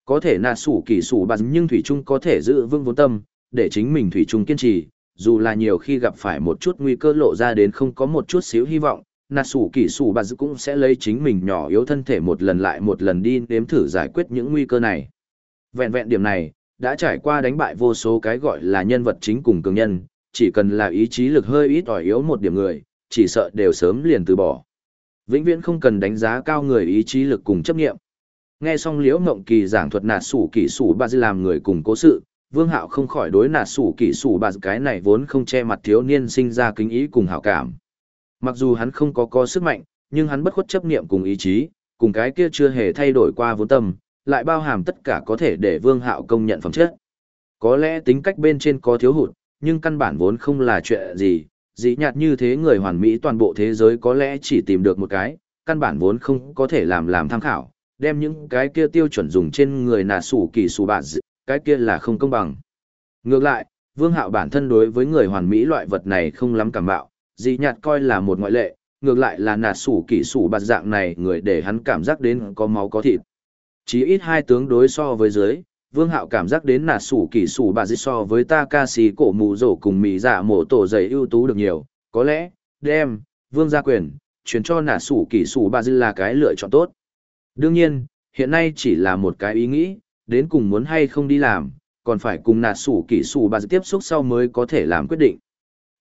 Có thể nà sủ kỳ sủ bạt nhưng Thủy Trung có thể giữ vững vốn tâm, để chính mình Thủy Trung kiên trì, dù là nhiều khi gặp phải một chút nguy cơ lộ ra đến không có một chút xíu hy vọng, nà sủ kỳ sủ bạt cũng sẽ lấy chính mình nhỏ yếu thân thể một lần lại một lần đi nếm thử giải quyết những nguy cơ này. Vẹn vẹn điểm này, đã trải qua đánh bại vô số cái gọi là nhân vật chính cùng cường nhân, chỉ cần là ý chí lực hơi ít ỏi yếu một điểm người, chỉ sợ đều sớm liền từ bỏ. Vĩnh viễn không cần đánh giá cao người ý chí lực cùng chấp nghiệm. Nghe xong liễu mộng kỳ giảng thuật nạt sủ kỹ sủ ba dư làm người cùng cố sự vương hạo không khỏi đối nạt sủ kỹ sủ bà cái này vốn không che mặt thiếu niên sinh ra kính ý cùng hảo cảm. Mặc dù hắn không có có sức mạnh nhưng hắn bất khuất chấp niệm cùng ý chí cùng cái kia chưa hề thay đổi qua vốn tâm lại bao hàm tất cả có thể để vương hạo công nhận phẩm chất. Có lẽ tính cách bên trên có thiếu hụt nhưng căn bản vốn không là chuyện gì dĩ nhạt như thế người hoàn mỹ toàn bộ thế giới có lẽ chỉ tìm được một cái căn bản vốn không có thể làm làm tham khảo đem những cái kia tiêu chuẩn dùng trên người nà sủ kỳ sủ bạn cái kia là không công bằng. Ngược lại, vương hạo bản thân đối với người hoàn mỹ loại vật này không lắm cảm bạo, dị nhạt coi là một ngoại lệ, ngược lại là nà sủ kỳ sủ bạt dạng này người để hắn cảm giác đến có máu có thịt. Chỉ ít hai tướng đối so với dưới, vương hạo cảm giác đến nà sủ kỳ sủ bà dì so với ta ca sĩ cổ mù rổ cùng mỹ giả dạ mổ tổ giày ưu tú được nhiều, có lẽ, đem, vương gia quyền, chuyển cho nà sủ kỳ sủ bà dì là cái lựa chọn tốt. Đương nhiên, hiện nay chỉ là một cái ý nghĩ, đến cùng muốn hay không đi làm, còn phải cùng nà sủ kỳ sủ bà tiếp xúc sau mới có thể làm quyết định.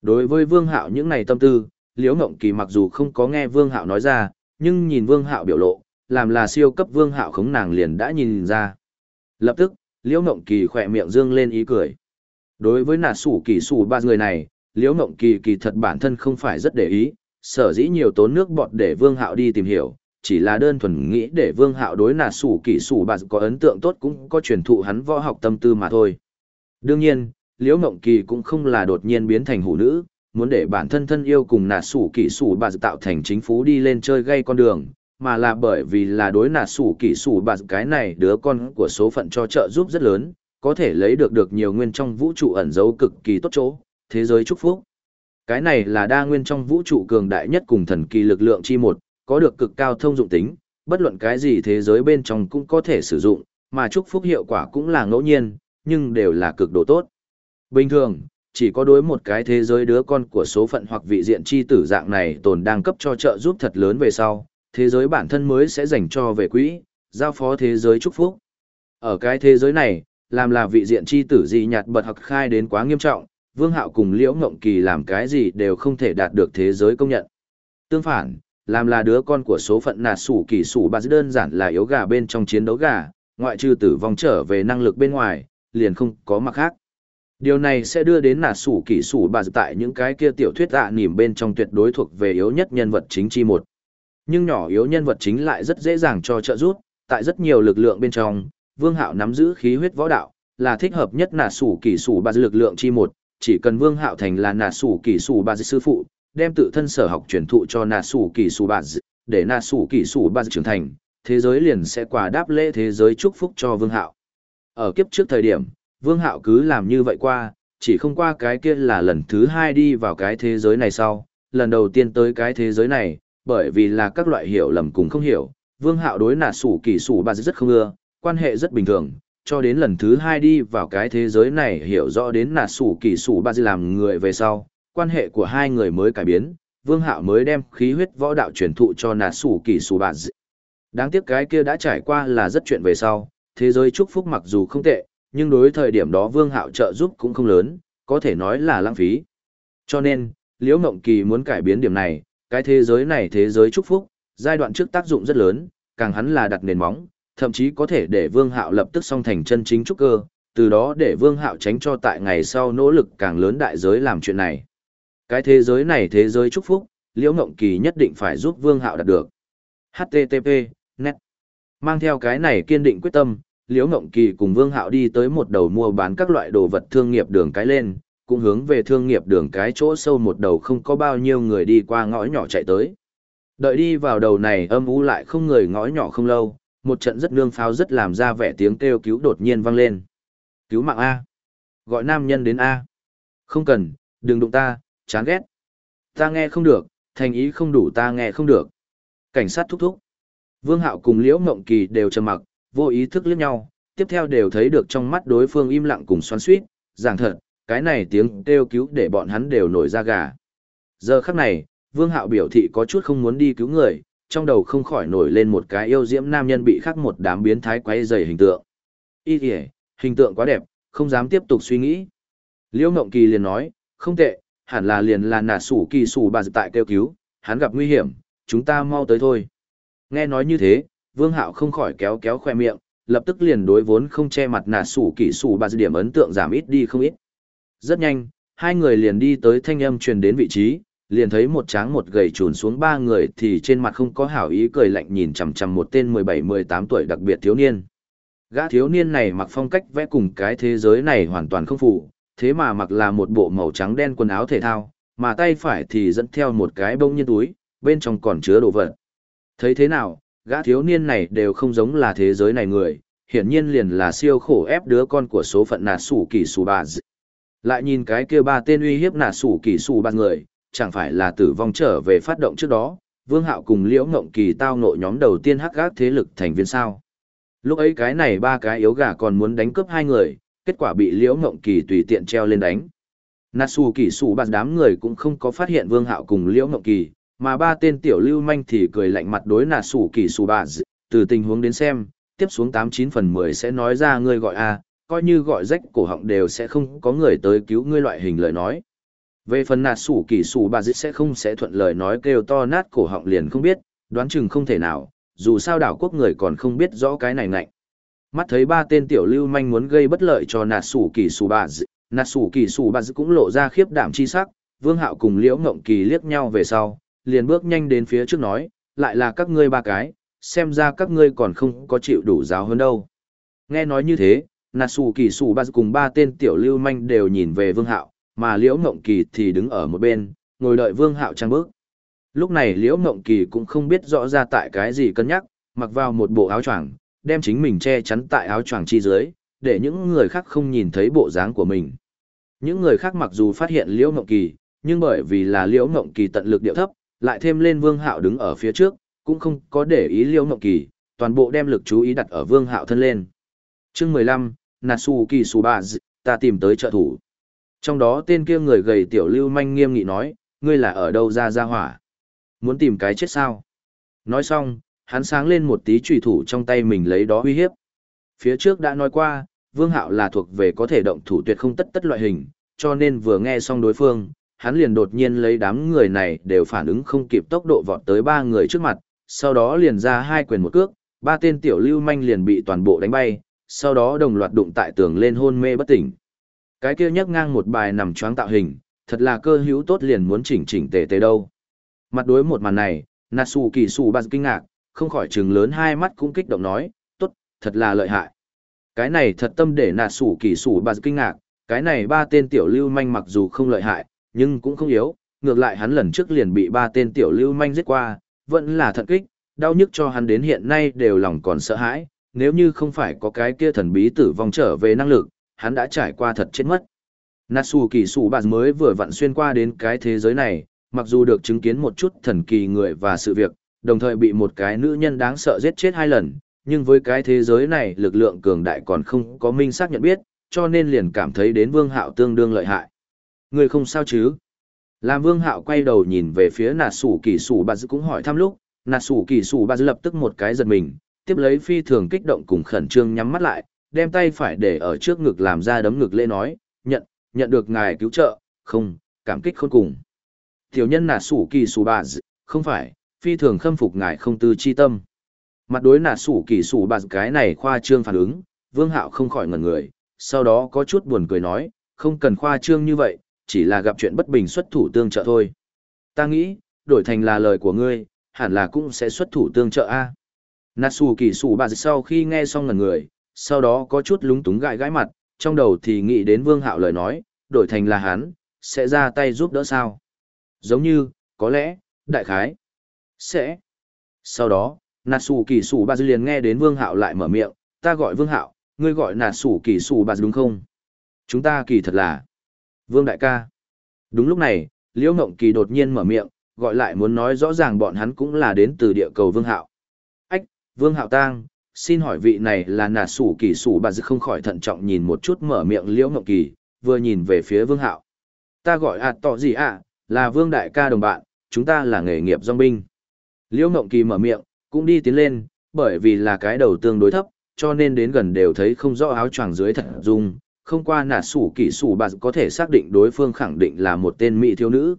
Đối với Vương Hạo những này tâm tư, Liễu Ngộng Kỳ mặc dù không có nghe Vương Hạo nói ra, nhưng nhìn Vương Hạo biểu lộ, làm là siêu cấp Vương Hạo khống nàng liền đã nhìn ra. Lập tức, Liễu Ngộng Kỳ khỏe miệng dương lên ý cười. Đối với nà sủ kỳ sủ ba người này, Liễu Ngộng Kỳ kỳ thật bản thân không phải rất để ý, sở dĩ nhiều tốn nước bọt để Vương Hạo đi tìm hiểu, chỉ là đơn thuần nghĩ để Vương Hạo đối nà sủ kỳ sủ ba có ấn tượng tốt cũng có truyền thụ hắn võ học tâm tư mà thôi. Đương nhiên, Liễu Ngộng Kỳ cũng không là đột nhiên biến thành hủ nữ, muốn để bản thân thân yêu cùng nà sủ kỳ sủ bà tạo thành chính phú đi lên chơi gây con đường, mà là bởi vì là đối nạt sủ kỷ sủ bạt cái này đứa con của số phận cho trợ giúp rất lớn, có thể lấy được được nhiều nguyên trong vũ trụ ẩn dấu cực kỳ tốt chỗ, thế giới chúc phúc. Cái này là đa nguyên trong vũ trụ cường đại nhất cùng thần kỳ lực lượng chi một, có được cực cao thông dụng tính, bất luận cái gì thế giới bên trong cũng có thể sử dụng, mà chúc phúc hiệu quả cũng là ngẫu nhiên, nhưng đều là cực độ tốt. Bình thường, chỉ có đối một cái thế giới đứa con của số phận hoặc vị diện chi tử dạng này tồn đang cấp cho trợ giúp thật lớn về sau, thế giới bản thân mới sẽ dành cho về quỹ, giao phó thế giới chúc phúc. Ở cái thế giới này, làm là vị diện chi tử gì nhạt bật học khai đến quá nghiêm trọng, Vương Hạo cùng Liễu Ngộng Kỳ làm cái gì đều không thể đạt được thế giới công nhận. Tương phản, làm là đứa con của số phận nạt sủ kỳ sủ bà đơn giản là yếu gà bên trong chiến đấu gà, ngoại trừ tử vong trở về năng lực bên ngoài, liền không có mặt khác. Điều này sẽ đưa đến nạt sủ kỳ sủ bà tại những cái kia tiểu thuyết ạ à nỉm bên trong tuyệt đối thuộc về yếu nhất nhân vật chính chi một. Nhưng nhỏ yếu nhân vật chính lại rất dễ dàng cho trợ giúp, tại rất nhiều lực lượng bên trong, Vương Hạo nắm giữ khí huyết võ đạo, là thích hợp nhất nà sủ kỳ sủ bà lực lượng chi một, chỉ cần Vương Hạo thành là nà sủ kỳ sủ bà sư phụ, đem tự thân sở học truyền thụ cho nà sủ kỳ sủ bà để nà sủ kỳ sủ bà trưởng thành, thế giới liền sẽ quả đáp lễ thế giới chúc phúc cho Vương Hạo. Ở kiếp trước thời điểm, Vương Hạo cứ làm như vậy qua, chỉ không qua cái kia là lần thứ hai đi vào cái thế giới này sau, lần đầu tiên tới cái thế giới này, bởi vì là các loại hiểu lầm cùng không hiểu, Vương Hạo đối nạt sủ kỳ sủ bà rất không ưa, quan hệ rất bình thường, cho đến lần thứ hai đi vào cái thế giới này hiểu rõ đến nạt sủ kỳ sủ bà làm người về sau, quan hệ của hai người mới cải biến, Vương Hạo mới đem khí huyết võ đạo truyền thụ cho nạt sủ kỳ sủ bà Đáng tiếc cái kia đã trải qua là rất chuyện về sau, thế giới chúc phúc mặc dù không tệ, nhưng đối thời điểm đó Vương Hạo trợ giúp cũng không lớn, có thể nói là lãng phí. Cho nên, Liễu Ngộng Kỳ muốn cải biến điểm này, cái thế giới này thế giới chúc phúc, giai đoạn trước tác dụng rất lớn, càng hắn là đặt nền móng, thậm chí có thể để Vương Hạo lập tức song thành chân chính trúc cơ, từ đó để Vương Hạo tránh cho tại ngày sau nỗ lực càng lớn đại giới làm chuyện này. Cái thế giới này thế giới chúc phúc, Liễu Ngộng Kỳ nhất định phải giúp Vương Hạo đạt được. HTTP, net. Mang theo cái này kiên định quyết tâm, Liễu Ngộng Kỳ cùng Vương Hạo đi tới một đầu mua bán các loại đồ vật thương nghiệp đường cái lên, cũng hướng về thương nghiệp đường cái chỗ sâu một đầu không có bao nhiêu người đi qua ngõ nhỏ chạy tới. Đợi đi vào đầu này âm u lại không người ngõ nhỏ không lâu, một trận rất nương pháo rất làm ra vẻ tiếng kêu cứu đột nhiên vang lên. Cứu mạng A. Gọi nam nhân đến A. Không cần, đừng đụng ta, chán ghét. Ta nghe không được, thành ý không đủ ta nghe không được. Cảnh sát thúc thúc. Vương Hạo cùng Liễu Mộng Kỳ đều trầm mặc, vô ý thức liếc nhau, tiếp theo đều thấy được trong mắt đối phương im lặng cùng xoắn xuýt, giảng thật, cái này tiếng kêu cứu để bọn hắn đều nổi da gà. Giờ khắc này, Vương Hạo biểu thị có chút không muốn đi cứu người, trong đầu không khỏi nổi lên một cái yêu diễm nam nhân bị khắc một đám biến thái quấy rầy hình tượng. Ý kìa, hình tượng quá đẹp, không dám tiếp tục suy nghĩ. Liễu Ngộng Kỳ liền nói, không tệ, hẳn là liền là nà sủ kỳ sủ bà tại kêu cứu, hắn gặp nguy hiểm, chúng ta mau tới thôi. Nghe nói như thế, Vương Hạo không khỏi kéo kéo khoe miệng, lập tức liền đối vốn không che mặt nà sủ kỳ sủ bà điểm ấn tượng giảm ít đi không ít. Rất nhanh, hai người liền đi tới thanh âm truyền đến vị trí, liền thấy một tráng một gầy trùn xuống ba người thì trên mặt không có hảo ý cười lạnh nhìn chằm chằm một tên 17-18 tuổi đặc biệt thiếu niên. Gã thiếu niên này mặc phong cách vẽ cùng cái thế giới này hoàn toàn không phụ, thế mà mặc là một bộ màu trắng đen quần áo thể thao, mà tay phải thì dẫn theo một cái bông nhiên túi, bên trong còn chứa đồ vật. Thấy thế nào, gã thiếu niên này đều không giống là thế giới này người, hiển nhiên liền là siêu khổ ép đứa con của số phận nà sủ kỳ sủ bà dị. Lại nhìn cái kia ba tên uy hiếp nà sủ kỳ sủ ba người, chẳng phải là tử vong trở về phát động trước đó, Vương Hạo cùng Liễu Ngộng Kỳ tao nội nhóm đầu tiên hắc gác thế lực thành viên sao. Lúc ấy cái này ba cái yếu gà còn muốn đánh cướp hai người, kết quả bị Liễu Ngộng Kỳ tùy tiện treo lên đánh. Natsu kỳ sủ bạt đám người cũng không có phát hiện Vương Hạo cùng Liễu Ngộng Kỳ, mà ba tên tiểu lưu manh thì cười lạnh mặt đối Natsu kỳ sủ bạt, từ tình huống đến xem, tiếp xuống 89 phần 10 sẽ nói ra ngươi gọi a, coi như gọi rách cổ họng đều sẽ không có người tới cứu ngươi loại hình lời nói. Về phần nạt sủ kỳ sủ bà dĩ sẽ không sẽ thuận lời nói kêu to nát cổ họng liền không biết, đoán chừng không thể nào, dù sao đảo quốc người còn không biết rõ cái này ngạnh. Mắt thấy ba tên tiểu lưu manh muốn gây bất lợi cho nạt sủ kỳ sủ bà dĩ, nạt sủ kỳ sủ bà dĩ cũng lộ ra khiếp đảm chi sắc, vương hạo cùng liễu ngộng kỳ liếc nhau về sau, liền bước nhanh đến phía trước nói, lại là các ngươi ba cái, xem ra các ngươi còn không có chịu đủ giáo hơn đâu. Nghe nói như thế, Nà sủ kỳ sủ ba cùng ba tên tiểu lưu manh đều nhìn về vương hạo, mà liễu ngộng kỳ thì đứng ở một bên, ngồi đợi vương hạo trang bước. Lúc này liễu ngộng kỳ cũng không biết rõ ra tại cái gì cân nhắc, mặc vào một bộ áo choàng, đem chính mình che chắn tại áo choàng chi dưới, để những người khác không nhìn thấy bộ dáng của mình. Những người khác mặc dù phát hiện liễu ngộng kỳ, nhưng bởi vì là liễu ngộng kỳ tận lực điệu thấp, lại thêm lên vương hạo đứng ở phía trước, cũng không có để ý liễu ngộng kỳ, toàn bộ đem lực chú ý đặt ở vương hạo thân lên. Chương mười lăm Natsuki Kỳ Bà ta tìm tới trợ thủ. Trong đó tên kia người gầy tiểu lưu manh nghiêm nghị nói, ngươi là ở đâu ra ra hỏa? Muốn tìm cái chết sao? Nói xong, hắn sáng lên một tí trùy thủ trong tay mình lấy đó uy hiếp. Phía trước đã nói qua, Vương Hạo là thuộc về có thể động thủ tuyệt không tất tất loại hình, cho nên vừa nghe xong đối phương, hắn liền đột nhiên lấy đám người này đều phản ứng không kịp tốc độ vọt tới ba người trước mặt, sau đó liền ra hai quyền một cước, ba tên tiểu lưu manh liền bị toàn bộ đánh bay, sau đó đồng loạt đụng tại tường lên hôn mê bất tỉnh. Cái kia nhấc ngang một bài nằm choáng tạo hình, thật là cơ hữu tốt liền muốn chỉnh chỉnh tề tề đâu. Mặt đối một màn này, Natsu Kỳ Sù Bạt kinh ngạc, không khỏi trừng lớn hai mắt cũng kích động nói, tốt, thật là lợi hại. Cái này thật tâm để Natsu Kỳ Sù Bạt kinh ngạc, cái này ba tên tiểu lưu manh mặc dù không lợi hại, nhưng cũng không yếu, ngược lại hắn lần trước liền bị ba tên tiểu lưu manh giết qua, vẫn là thật kích, đau nhức cho hắn đến hiện nay đều lòng còn sợ hãi, nếu như không phải có cái kia thần bí tử vong trở về năng lực, hắn đã trải qua thật chết mất. Natsu kỳ sủ bạn mới vừa vặn xuyên qua đến cái thế giới này, mặc dù được chứng kiến một chút thần kỳ người và sự việc, đồng thời bị một cái nữ nhân đáng sợ giết chết hai lần, nhưng với cái thế giới này lực lượng cường đại còn không có minh xác nhận biết, cho nên liền cảm thấy đến vương hạo tương đương lợi hại. Người không sao chứ? Làm vương hạo quay đầu nhìn về phía nà sủ kỳ sủ bà cũng hỏi thăm lúc, nà sủ kỳ sủ bà lập tức một cái giật mình, tiếp lấy phi thường kích động cùng khẩn trương nhắm mắt lại, đem tay phải để ở trước ngực làm ra đấm ngực lễ nói, nhận, nhận được ngài cứu trợ, không, cảm kích khôn cùng. Tiểu nhân nà sủ kỳ sủ bà không phải, phi thường khâm phục ngài không tư chi tâm. Mặt đối nà sủ kỳ sủ bà cái này khoa trương phản ứng, vương hạo không khỏi ngẩn người, sau đó có chút buồn cười nói, không cần khoa trương như vậy, chỉ là gặp chuyện bất bình xuất thủ tương trợ thôi. Ta nghĩ, đổi thành là lời của ngươi, hẳn là cũng sẽ xuất thủ tương trợ a. Natsu kỳ sủ bà sau khi nghe xong ngẩn người, sau đó có chút lúng túng gãi gãi mặt, trong đầu thì nghĩ đến Vương Hạo lời nói, đổi thành là hắn, sẽ ra tay giúp đỡ sao? Giống như, có lẽ, đại khái, sẽ. Sau đó, Natsu kỳ sủ bà liền nghe đến Vương Hạo lại mở miệng, ta gọi Vương Hạo, ngươi gọi Natsu kỳ sủ bà đúng không? Chúng ta kỳ thật là Vương Đại ca. Đúng lúc này, Liễu Ngộng Kỳ đột nhiên mở miệng, gọi lại muốn nói rõ ràng bọn hắn cũng là đến từ địa cầu Vương Hạo. Vương Hạo Tang, xin hỏi vị này là nà sủ kỳ sủ bà dư không khỏi thận trọng nhìn một chút mở miệng liễu ngọc kỳ vừa nhìn về phía vương hạo. Ta gọi ạt à, tỏ gì ạ? Là vương đại ca đồng bạn chúng ta là nghề nghiệp dong binh. Liễu ngọc kỳ mở miệng cũng đi tiến lên bởi vì là cái đầu tương đối thấp cho nên đến gần đều thấy không rõ áo choàng dưới thật dung. Không qua nà sủ kỳ sủ bà có thể xác định đối phương khẳng định là một tên mỹ thiếu nữ.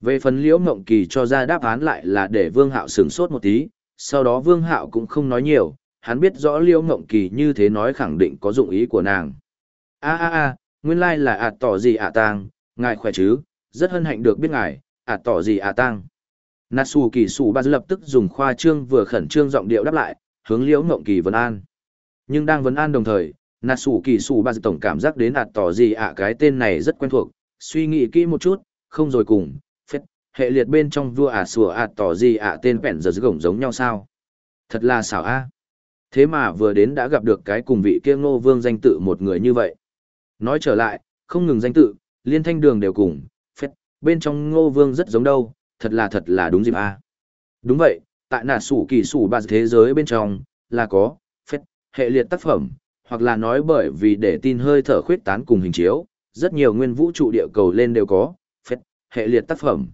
Về phần liễu ngộng kỳ cho ra đáp án lại là để vương hạo sửng sốt một tí sau đó vương hạo cũng không nói nhiều, hắn biết rõ liễu ngộng kỳ như thế nói khẳng định có dụng ý của nàng. A a a, nguyên lai là ạt tỏ gì ạ tang ngài khỏe chứ, rất hân hạnh được biết ngài, ạt tỏ gì ạ tang natsu kỳ sủ ba lập tức dùng khoa trương vừa khẩn trương giọng điệu đáp lại, hướng liễu ngộng kỳ vấn an. Nhưng đang vấn an đồng thời natsu kỳ sủ ba tổng cảm giác đến ạt tỏ gì ạ cái tên này rất quen thuộc, suy nghĩ kỹ một chút, không rồi cùng hệ liệt bên trong vua ả sủa ạt tỏ gì ạ tên vẹn giờ gổng giống nhau sao thật là xảo a Thế mà vừa đến đã gặp được cái cùng vị kia ngô vương danh tự một người như vậy. Nói trở lại, không ngừng danh tự, liên thanh đường đều cùng, phết, bên trong ngô vương rất giống đâu, thật là thật là đúng dịp a. Đúng vậy, tại nà sủ kỳ sủ ba thế giới bên trong, là có, phết, hệ liệt tác phẩm, hoặc là nói bởi vì để tin hơi thở khuyết tán cùng hình chiếu, rất nhiều nguyên vũ trụ địa cầu lên đều có, phết, hệ liệt tác phẩm.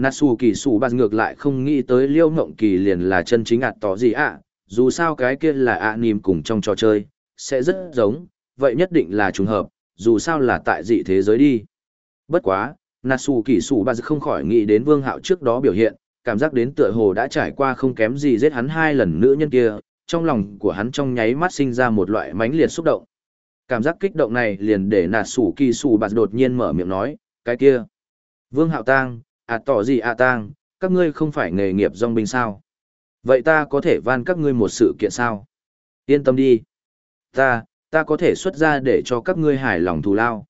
Natsu kỳ sủ bà ngược lại không nghĩ tới liêu ngộng kỳ liền là chân chính ạt tỏ gì ạ, dù sao cái kia là ạ à nìm cùng trong trò chơi, sẽ rất giống, vậy nhất định là trùng hợp, dù sao là tại dị thế giới đi. Bất quá, Natsu Kỳ Sủ Bà không khỏi nghĩ đến Vương Hạo trước đó biểu hiện, cảm giác đến tựa hồ đã trải qua không kém gì giết hắn hai lần nữ nhân kia, trong lòng của hắn trong nháy mắt sinh ra một loại mãnh liệt xúc động. Cảm giác kích động này liền để Natsu Kỳ Sủ Bà đột nhiên mở miệng nói, cái kia. Vương Hạo Tang, à tỏ gì à Tang, các ngươi không phải nghề nghiệp dòng binh sao? Vậy ta có thể van các ngươi một sự kiện sao? Yên tâm đi. Ta, ta có thể xuất ra để cho các ngươi hài lòng thù lao.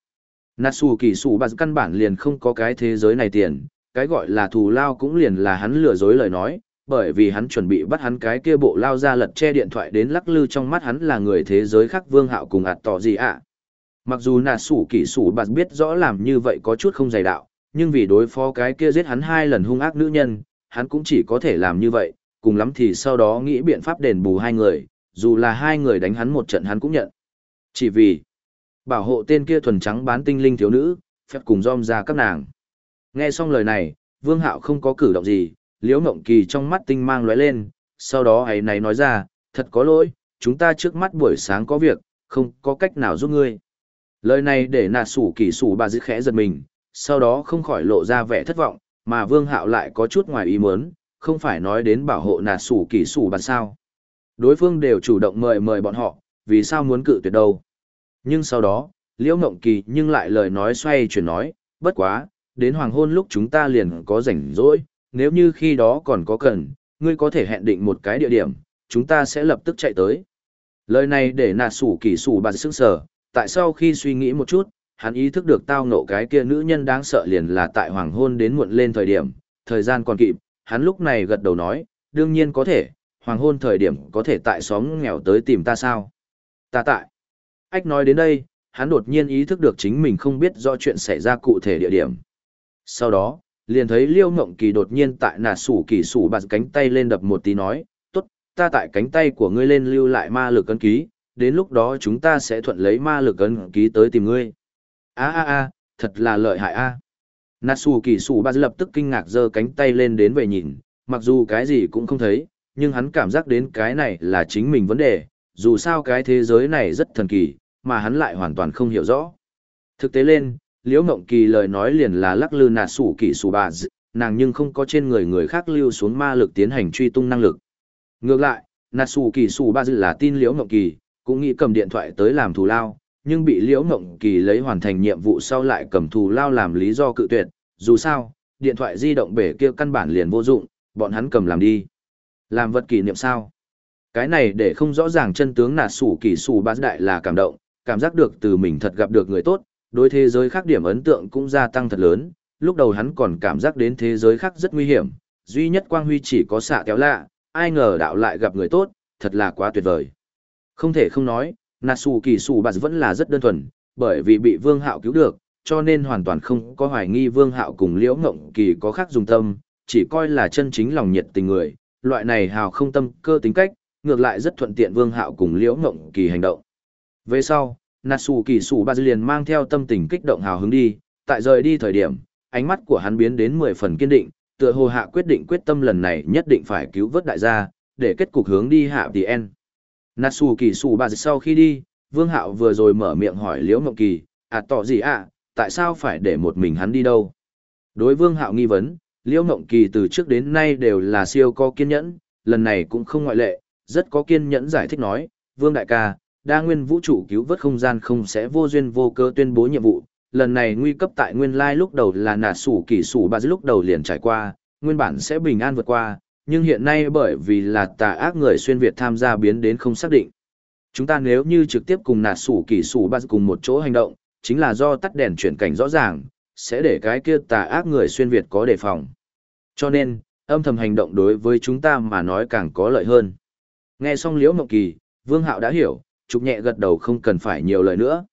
Natsu kỳ sủ bà căn bản liền không có cái thế giới này tiền, cái gọi là thù lao cũng liền là hắn lừa dối lời nói, bởi vì hắn chuẩn bị bắt hắn cái kia bộ lao ra lật che điện thoại đến lắc lư trong mắt hắn là người thế giới khác vương hạo cùng ạt tỏ gì ạ. Mặc dù Natsu kỳ sủ bạt biết rõ làm như vậy có chút không dày đạo, nhưng vì đối phó cái kia giết hắn hai lần hung ác nữ nhân, hắn cũng chỉ có thể làm như vậy, cùng lắm thì sau đó nghĩ biện pháp đền bù hai người, dù là hai người đánh hắn một trận hắn cũng nhận. Chỉ vì, bảo hộ tên kia thuần trắng bán tinh linh thiếu nữ, phép cùng dòm ra các nàng. Nghe xong lời này, Vương Hạo không có cử động gì, Liễu Mộng Kỳ trong mắt tinh mang lóe lên, sau đó ấy này nói ra, thật có lỗi, chúng ta trước mắt buổi sáng có việc, không có cách nào giúp ngươi. Lời này để nạt sủ kỳ sủ bà dứt khẽ giật mình, sau đó không khỏi lộ ra vẻ thất vọng, mà Vương Hạo lại có chút ngoài ý muốn, không phải nói đến bảo hộ nạt sủ kỳ sủ bàn sao. Đối phương đều chủ động mời mời bọn họ, vì sao muốn cự tuyệt đâu. Nhưng sau đó, Liễu Ngộng Kỳ nhưng lại lời nói xoay chuyển nói, bất quá, đến hoàng hôn lúc chúng ta liền có rảnh rỗi, nếu như khi đó còn có cần, ngươi có thể hẹn định một cái địa điểm, chúng ta sẽ lập tức chạy tới. Lời này để nạt sủ kỳ sủ bàn sức sở, tại sao khi suy nghĩ một chút, hắn ý thức được tao ngộ cái kia nữ nhân đáng sợ liền là tại hoàng hôn đến muộn lên thời điểm, thời gian còn kịp, hắn lúc này gật đầu nói, đương nhiên có thể, hoàng hôn thời điểm có thể tại xóm nghèo tới tìm ta sao? Ta tại. Ách nói đến đây, hắn đột nhiên ý thức được chính mình không biết do chuyện xảy ra cụ thể địa điểm. Sau đó, liền thấy Liêu Ngộng Kỳ đột nhiên tại nà sủ kỳ sủ bạt cánh tay lên đập một tí nói, tốt, ta tại cánh tay của ngươi lên lưu lại ma lực ấn ký, đến lúc đó chúng ta sẽ thuận lấy ma lực ấn ký tới tìm ngươi a a a thật là lợi hại a nà sủ kỳ sủ ba lập tức kinh ngạc giơ cánh tay lên đến về nhìn, mặc dù cái gì cũng không thấy, nhưng hắn cảm giác đến cái này là chính mình vấn đề, dù sao cái thế giới này rất thần kỳ, mà hắn lại hoàn toàn không hiểu rõ. Thực tế lên, Liễu Ngộng Kỳ lời nói liền là lắc lư nà sủ kỳ sủ bà nàng nhưng không có trên người người khác lưu xuống ma lực tiến hành truy tung năng lực. Ngược lại, nà sủ kỳ sủ bà dị là tin Liễu Ngộng Kỳ, cũng nghĩ cầm điện thoại tới làm thù lao, nhưng bị Liễu Ngộng Kỳ lấy hoàn thành nhiệm vụ sau lại cầm thù lao làm lý do cự tuyệt, dù sao, điện thoại di động bể kia căn bản liền vô dụng, bọn hắn cầm làm đi. Làm vật kỷ niệm sao? Cái này để không rõ ràng chân tướng nạt sủ kỳ sủ bát đại là cảm động, cảm giác được từ mình thật gặp được người tốt, đối thế giới khác điểm ấn tượng cũng gia tăng thật lớn, lúc đầu hắn còn cảm giác đến thế giới khác rất nguy hiểm, duy nhất quang huy chỉ có xạ kéo lạ, ai ngờ đạo lại gặp người tốt, thật là quá tuyệt vời. Không thể không nói, Natsu kỳ sủ bạt vẫn là rất đơn thuần, bởi vì bị Vương Hạo cứu được, cho nên hoàn toàn không có hoài nghi Vương Hạo cùng Liễu Ngộng Kỳ có khác dùng tâm, chỉ coi là chân chính lòng nhiệt tình người, loại này hào không tâm cơ tính cách, ngược lại rất thuận tiện Vương Hạo cùng Liễu Ngộng Kỳ hành động. Về sau, Natsu Kỳ Sủ bạt liền mang theo tâm tình kích động hào hứng đi, tại rời đi thời điểm, ánh mắt của hắn biến đến mười phần kiên định, tựa hồ hạ quyết định quyết tâm lần này nhất định phải cứu vớt đại gia, để kết cục hướng đi hạ tỷ en. Natsu Kỳ Sủ bà dịch sau khi đi, Vương Hạo vừa rồi mở miệng hỏi Liễu Mộng Kỳ, à tỏ gì ạ, tại sao phải để một mình hắn đi đâu? Đối Vương Hạo nghi vấn, Liễu Mộng Kỳ từ trước đến nay đều là siêu có kiên nhẫn, lần này cũng không ngoại lệ, rất có kiên nhẫn giải thích nói, Vương Đại ca, đa nguyên vũ trụ cứu vớt không gian không sẽ vô duyên vô cơ tuyên bố nhiệm vụ. Lần này nguy cấp tại nguyên lai lúc đầu là nà sủ kỷ sủ bà lúc đầu liền trải qua, nguyên bản sẽ bình an vượt qua, nhưng hiện nay bởi vì là tà ác người xuyên Việt tham gia biến đến không xác định. Chúng ta nếu như trực tiếp cùng nà sủ kỷ sủ bắt cùng một chỗ hành động, chính là do tắt đèn chuyển cảnh rõ ràng, sẽ để cái kia tà ác người xuyên Việt có đề phòng. Cho nên, âm thầm hành động đối với chúng ta mà nói càng có lợi hơn. Nghe xong Liễu Mộng Kỳ, Vương Hạo đã hiểu, trục nhẹ gật đầu không cần phải nhiều lời nữa.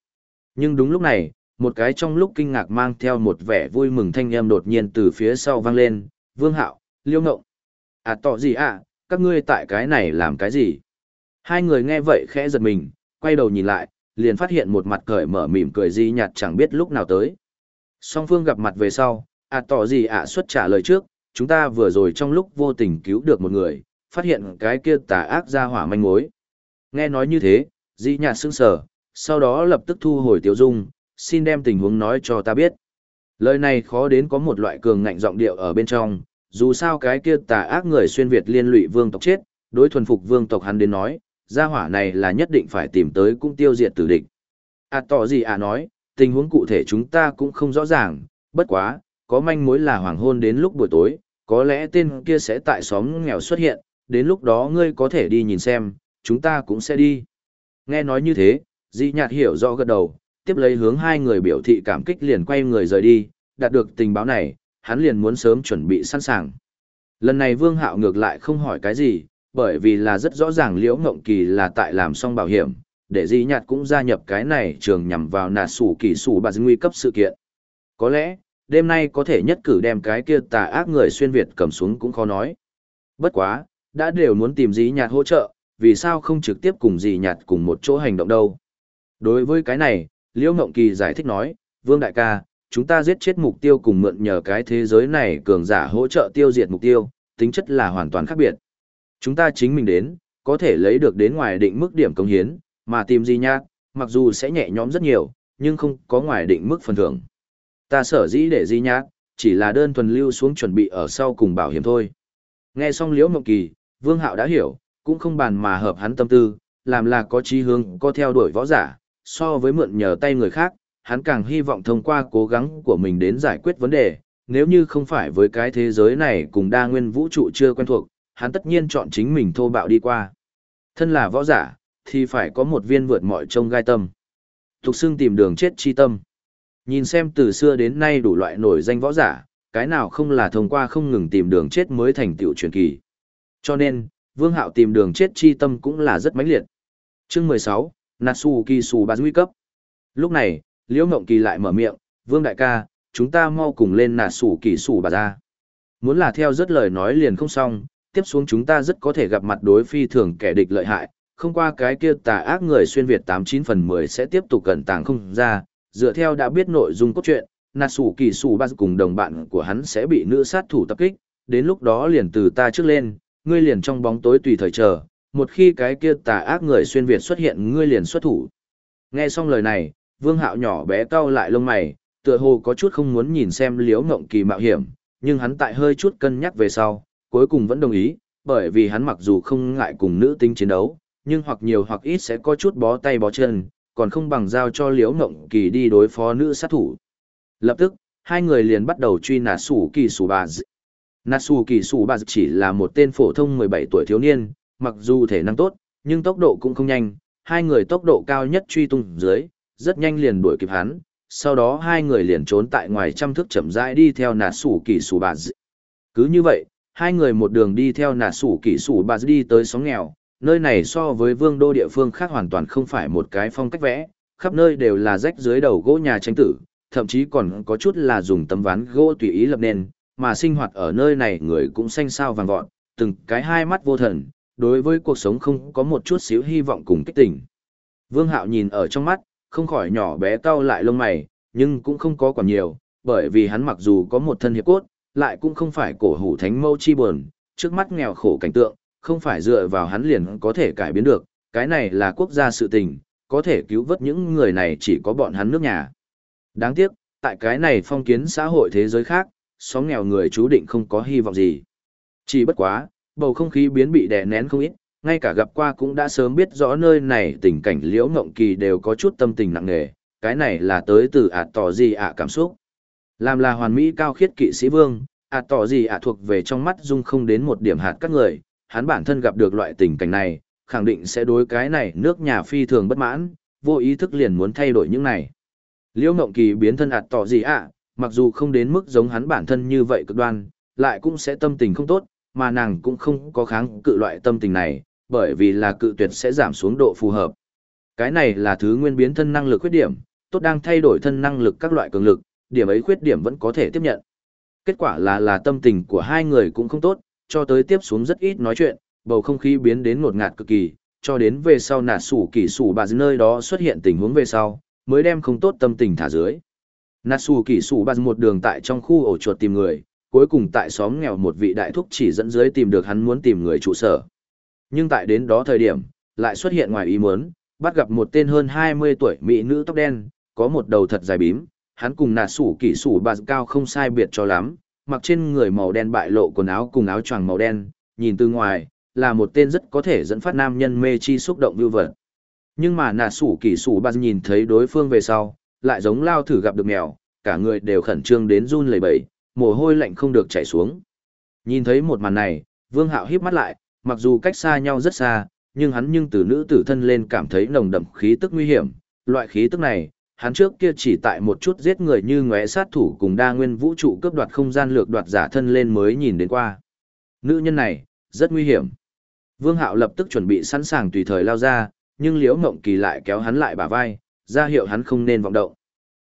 Nhưng đúng lúc này, một cái trong lúc kinh ngạc mang theo một vẻ vui mừng thanh âm đột nhiên từ phía sau vang lên, Vương Hạo, Liễu Ngộng. À tỏ gì à, các ngươi tại cái này làm cái gì? Hai người nghe vậy khẽ giật mình, quay đầu nhìn lại, liền phát hiện một mặt cởi mở mỉm cười di nhạt chẳng biết lúc nào tới. Song phương gặp mặt về sau, à tỏ gì ạ xuất trả lời trước, chúng ta vừa rồi trong lúc vô tình cứu được một người, phát hiện cái kia tà ác ra hỏa manh mối. Nghe nói như thế, di nhạt sững sờ, sau đó lập tức thu hồi tiêu dung, xin đem tình huống nói cho ta biết. Lời này khó đến có một loại cường ngạnh giọng điệu ở bên trong, dù sao cái kia tà ác người xuyên Việt liên lụy vương tộc chết, đối thuần phục vương tộc hắn đến nói, gia hỏa này là nhất định phải tìm tới cũng tiêu diệt tử địch. À tỏ gì à nói, tình huống cụ thể chúng ta cũng không rõ ràng, bất quá, có manh mối là hoàng hôn đến lúc buổi tối, có lẽ tên kia sẽ tại xóm nghèo xuất hiện, đến lúc đó ngươi có thể đi nhìn xem, chúng ta cũng sẽ đi. Nghe nói như thế, Di Nhạt hiểu rõ gật đầu, tiếp lấy hướng hai người biểu thị cảm kích liền quay người rời đi, đạt được tình báo này, hắn liền muốn sớm chuẩn bị sẵn sàng. Lần này Vương Hạo ngược lại không hỏi cái gì, bởi vì là rất rõ ràng Liễu Ngộng Kỳ là tại làm xong bảo hiểm, để Di Nhạt cũng gia nhập cái này trường nhằm vào nà sủ kỳ sủ bà nguy cấp sự kiện. Có lẽ, đêm nay có thể nhất cử đem cái kia tà ác người xuyên Việt cầm xuống cũng khó nói. Bất quá, đã đều muốn tìm Di Nhạt hỗ trợ, vì sao không trực tiếp cùng Di Nhạt cùng một chỗ hành động đâu. Đối với cái này, Liễu Ngộng Kỳ giải thích nói, Vương Đại ca, chúng ta giết chết mục tiêu cùng mượn nhờ cái thế giới này cường giả hỗ trợ tiêu diệt mục tiêu, tính chất là hoàn toàn khác biệt. Chúng ta chính mình đến, có thể lấy được đến ngoài định mức điểm công hiến, mà tìm gì nhạc, mặc dù sẽ nhẹ nhõm rất nhiều, nhưng không có ngoài định mức phần thưởng. Ta sở dĩ để di nhạc, chỉ là đơn thuần lưu xuống chuẩn bị ở sau cùng bảo hiểm thôi. Nghe xong Liễu Mộng Kỳ, Vương Hạo đã hiểu, cũng không bàn mà hợp hắn tâm tư, làm là có chí hướng, có theo đuổi võ giả, so với mượn nhờ tay người khác, hắn càng hy vọng thông qua cố gắng của mình đến giải quyết vấn đề, nếu như không phải với cái thế giới này cùng đa nguyên vũ trụ chưa quen thuộc, hắn tất nhiên chọn chính mình thô bạo đi qua. Thân là võ giả, thì phải có một viên vượt mọi trông gai tâm. Thục xưng tìm đường chết chi tâm. Nhìn xem từ xưa đến nay đủ loại nổi danh võ giả, cái nào không là thông qua không ngừng tìm đường chết mới thành tựu truyền kỳ. Cho nên, Vương Hạo tìm đường chết chi tâm cũng là rất mãnh liệt. Chương 16, Natsuki duy cấp. Lúc này, Liễu mộng Kỳ lại mở miệng, "Vương đại ca, chúng ta mau cùng lên nà sủ kỳ sủ bà ra. Muốn là theo rất lời nói liền không xong, tiếp xuống chúng ta rất có thể gặp mặt đối phi thường kẻ địch lợi hại, không qua cái kia tà ác người xuyên Việt 89 phần 10 sẽ tiếp tục cẩn tàng không ra, dựa theo đã biết nội dung cốt truyện, sủ ba cùng đồng bạn của hắn sẽ bị nữ sát thủ tập kích, đến lúc đó liền từ ta trước lên, ngươi liền trong bóng tối tùy thời chờ, một khi cái kia tà ác người xuyên Việt xuất hiện ngươi liền xuất thủ. Nghe xong lời này, Vương Hạo nhỏ bé cau lại lông mày, tựa hồ có chút không muốn nhìn xem Liễu Ngộng Kỳ mạo hiểm, nhưng hắn tại hơi chút cân nhắc về sau, cuối cùng vẫn đồng ý, bởi vì hắn mặc dù không ngại cùng nữ tính chiến đấu, nhưng hoặc nhiều hoặc ít sẽ có chút bó tay bó chân, còn không bằng giao cho Liễu Ngộng Kỳ đi đối phó nữ sát thủ. Lập tức, hai người liền bắt đầu truy nà sủ kỳ sủ bà dị. Nà sủ kỳ sủ bà dị chỉ là một tên phổ thông 17 tuổi thiếu niên, mặc dù thể năng tốt, nhưng tốc độ cũng không nhanh, hai người tốc độ cao nhất truy tung dưới, rất nhanh liền đuổi kịp hắn, sau đó hai người liền trốn tại ngoài trăm thước chậm rãi đi theo nà sủ kỳ sủ bà dị. Cứ như vậy, hai người một đường đi theo nà sủ kỳ sủ bà dị đi tới sóng nghèo, nơi này so với vương đô địa phương khác hoàn toàn không phải một cái phong cách vẽ, khắp nơi đều là rách dưới đầu gỗ nhà tranh tử, thậm chí còn có chút là dùng tấm ván gỗ tùy ý lập nên, mà sinh hoạt ở nơi này người cũng xanh sao vàng vọt, từng cái hai mắt vô thần, đối với cuộc sống không có một chút xíu hy vọng cùng kích tỉnh. Vương Hạo nhìn ở trong mắt, không khỏi nhỏ bé cau lại lông mày, nhưng cũng không có còn nhiều, bởi vì hắn mặc dù có một thân hiệp cốt, lại cũng không phải cổ hủ thánh mâu chi buồn, trước mắt nghèo khổ cảnh tượng, không phải dựa vào hắn liền có thể cải biến được, cái này là quốc gia sự tình, có thể cứu vớt những người này chỉ có bọn hắn nước nhà. Đáng tiếc, tại cái này phong kiến xã hội thế giới khác, xóm nghèo người chú định không có hy vọng gì. Chỉ bất quá, bầu không khí biến bị đè nén không ít, ngay cả gặp qua cũng đã sớm biết rõ nơi này tình cảnh liễu ngộng kỳ đều có chút tâm tình nặng nề, cái này là tới từ ạt tỏ gì ạ cảm xúc. Làm là hoàn mỹ cao khiết kỵ sĩ vương, ạt tỏ gì ạ thuộc về trong mắt dung không đến một điểm hạt các người, hắn bản thân gặp được loại tình cảnh này, khẳng định sẽ đối cái này nước nhà phi thường bất mãn, vô ý thức liền muốn thay đổi những này. Liễu Ngộng Kỳ biến thân ạt tỏ gì ạ, mặc dù không đến mức giống hắn bản thân như vậy cực đoan, lại cũng sẽ tâm tình không tốt, mà nàng cũng không có kháng cự loại tâm tình này, bởi vì là cự tuyệt sẽ giảm xuống độ phù hợp. Cái này là thứ nguyên biến thân năng lực khuyết điểm, tốt đang thay đổi thân năng lực các loại cường lực, điểm ấy khuyết điểm vẫn có thể tiếp nhận. Kết quả là là tâm tình của hai người cũng không tốt, cho tới tiếp xuống rất ít nói chuyện, bầu không khí biến đến ngột ngạt cực kỳ, cho đến về sau nạt sủ kỳ sủ bà nơi đó xuất hiện tình huống về sau, mới đem không tốt tâm tình thả dưới. Nạt sủ kỳ sủ bà một đường tại trong khu ổ chuột tìm người, cuối cùng tại xóm nghèo một vị đại thúc chỉ dẫn dưới tìm được hắn muốn tìm người trụ sở. Nhưng tại đến đó thời điểm, lại xuất hiện ngoài ý muốn, bắt gặp một tên hơn 20 tuổi mỹ nữ tóc đen, có một đầu thật dài bím, hắn cùng nà sủ kỷ sủ bà cao không sai biệt cho lắm, mặc trên người màu đen bại lộ quần áo cùng áo choàng màu đen, nhìn từ ngoài, là một tên rất có thể dẫn phát nam nhân mê chi xúc động vưu vật. Nhưng mà nà sủ kỷ sủ bà nhìn thấy đối phương về sau, lại giống lao thử gặp được mèo, cả người đều khẩn trương đến run lẩy bẩy, mồ hôi lạnh không được chảy xuống. Nhìn thấy một màn này, Vương Hạo híp mắt lại, mặc dù cách xa nhau rất xa, nhưng hắn nhưng từ nữ tử thân lên cảm thấy nồng đậm khí tức nguy hiểm, loại khí tức này, hắn trước kia chỉ tại một chút giết người như ngóe sát thủ cùng đa nguyên vũ trụ cướp đoạt không gian lược đoạt giả thân lên mới nhìn đến qua. Nữ nhân này, rất nguy hiểm. Vương Hạo lập tức chuẩn bị sẵn sàng tùy thời lao ra, nhưng Liễu Mộng Kỳ lại kéo hắn lại bả vai, ra hiệu hắn không nên vọng động.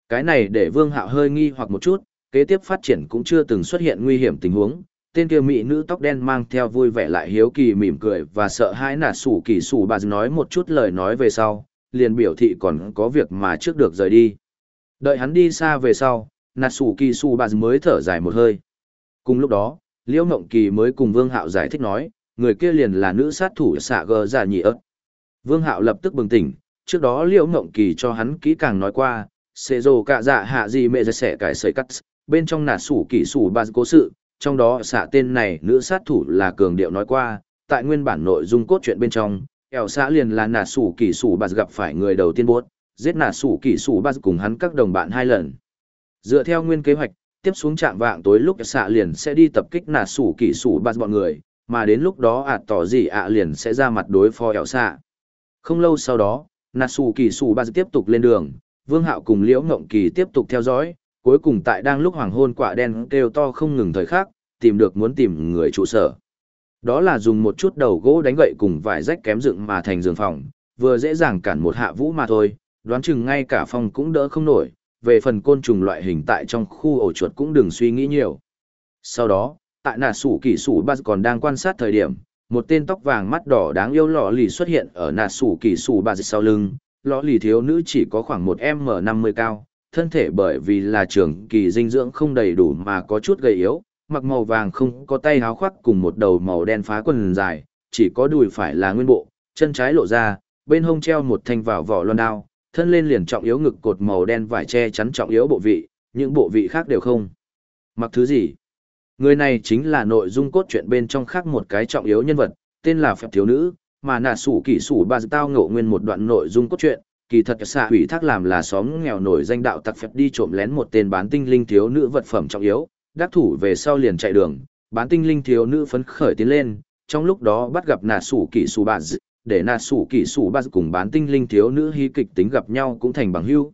Cái này để Vương Hạo hơi nghi hoặc một chút, kế tiếp phát triển cũng chưa từng xuất hiện nguy hiểm tình huống. Tên kia mỹ nữ tóc đen mang theo vui vẻ lại hiếu kỳ mỉm cười và sợ hãi nà sủ kỳ sủ bà nói một chút lời nói về sau, liền biểu thị còn có việc mà trước được rời đi. Đợi hắn đi xa về sau, nà sủ kỳ sủ bà mới thở dài một hơi. Cùng lúc đó, Liễu Ngộng Kỳ mới cùng Vương Hạo giải thích nói, người kia liền là nữ sát thủ xạ gờ giả nhị ớt. Vương Hạo lập tức bừng tỉnh, trước đó Liễu Ngộng Kỳ cho hắn kỹ càng nói qua, xê rồ cả dạ hạ gì mẹ dạ sẽ cải sợi cắt, bên trong nà sủ kỳ sủ bà cố sự, trong đó xạ tên này nữ sát thủ là cường điệu nói qua, tại nguyên bản nội dung cốt truyện bên trong, ẻo xã liền là nà sủ kỳ sủ bạt gặp phải người đầu tiên buốt, giết nà sủ kỳ sủ bạt cùng hắn các đồng bạn hai lần. Dựa theo nguyên kế hoạch, tiếp xuống trạm vạng tối lúc xạ liền sẽ đi tập kích nà sủ kỳ sủ bạt bọn người, mà đến lúc đó ạt tỏ gì ạ liền sẽ ra mặt đối phó ẻo xạ. Không lâu sau đó, nà sủ kỳ sủ bạt tiếp tục lên đường, Vương Hạo cùng Liễu Ngộng Kỳ tiếp tục theo dõi, cuối cùng tại đang lúc hoàng hôn quả đen kêu to không ngừng thời khắc, tìm được muốn tìm người trụ sở. Đó là dùng một chút đầu gỗ đánh gậy cùng vài rách kém dựng mà thành giường phòng, vừa dễ dàng cản một hạ vũ mà thôi, đoán chừng ngay cả phòng cũng đỡ không nổi, về phần côn trùng loại hình tại trong khu ổ chuột cũng đừng suy nghĩ nhiều. Sau đó, tại nà sủ kỳ sủ ba còn đang quan sát thời điểm, một tên tóc vàng mắt đỏ đáng yêu lọ lì xuất hiện ở nà sủ kỳ sủ ba sau lưng, lọ lì thiếu nữ chỉ có khoảng một m năm mươi cao, thân thể bởi vì là trường kỳ dinh dưỡng không đầy đủ mà có chút gầy yếu, mặc màu vàng không có tay háo khoác cùng một đầu màu đen phá quần dài, chỉ có đùi phải là nguyên bộ, chân trái lộ ra, bên hông treo một thanh vào vỏ loan đao, thân lên liền trọng yếu ngực cột màu đen vải che chắn trọng yếu bộ vị, những bộ vị khác đều không. Mặc thứ gì? Người này chính là nội dung cốt truyện bên trong khác một cái trọng yếu nhân vật, tên là Phép Thiếu Nữ, mà nà sủ kỷ sủ bà tao ngộ nguyên một đoạn nội dung cốt truyện, kỳ thật xạ hủy thác làm là xóm nghèo nổi danh đạo tặc phép đi trộm lén một tên bán tinh linh thiếu nữ vật phẩm trọng yếu, đắc thủ về sau liền chạy đường, bán tinh linh thiếu nữ phấn khởi tiến lên, trong lúc đó bắt gặp nà sủ kỷ sủ bà để nà sủ kỷ sủ bà cùng bán tinh linh thiếu nữ hy kịch tính gặp nhau cũng thành bằng hữu.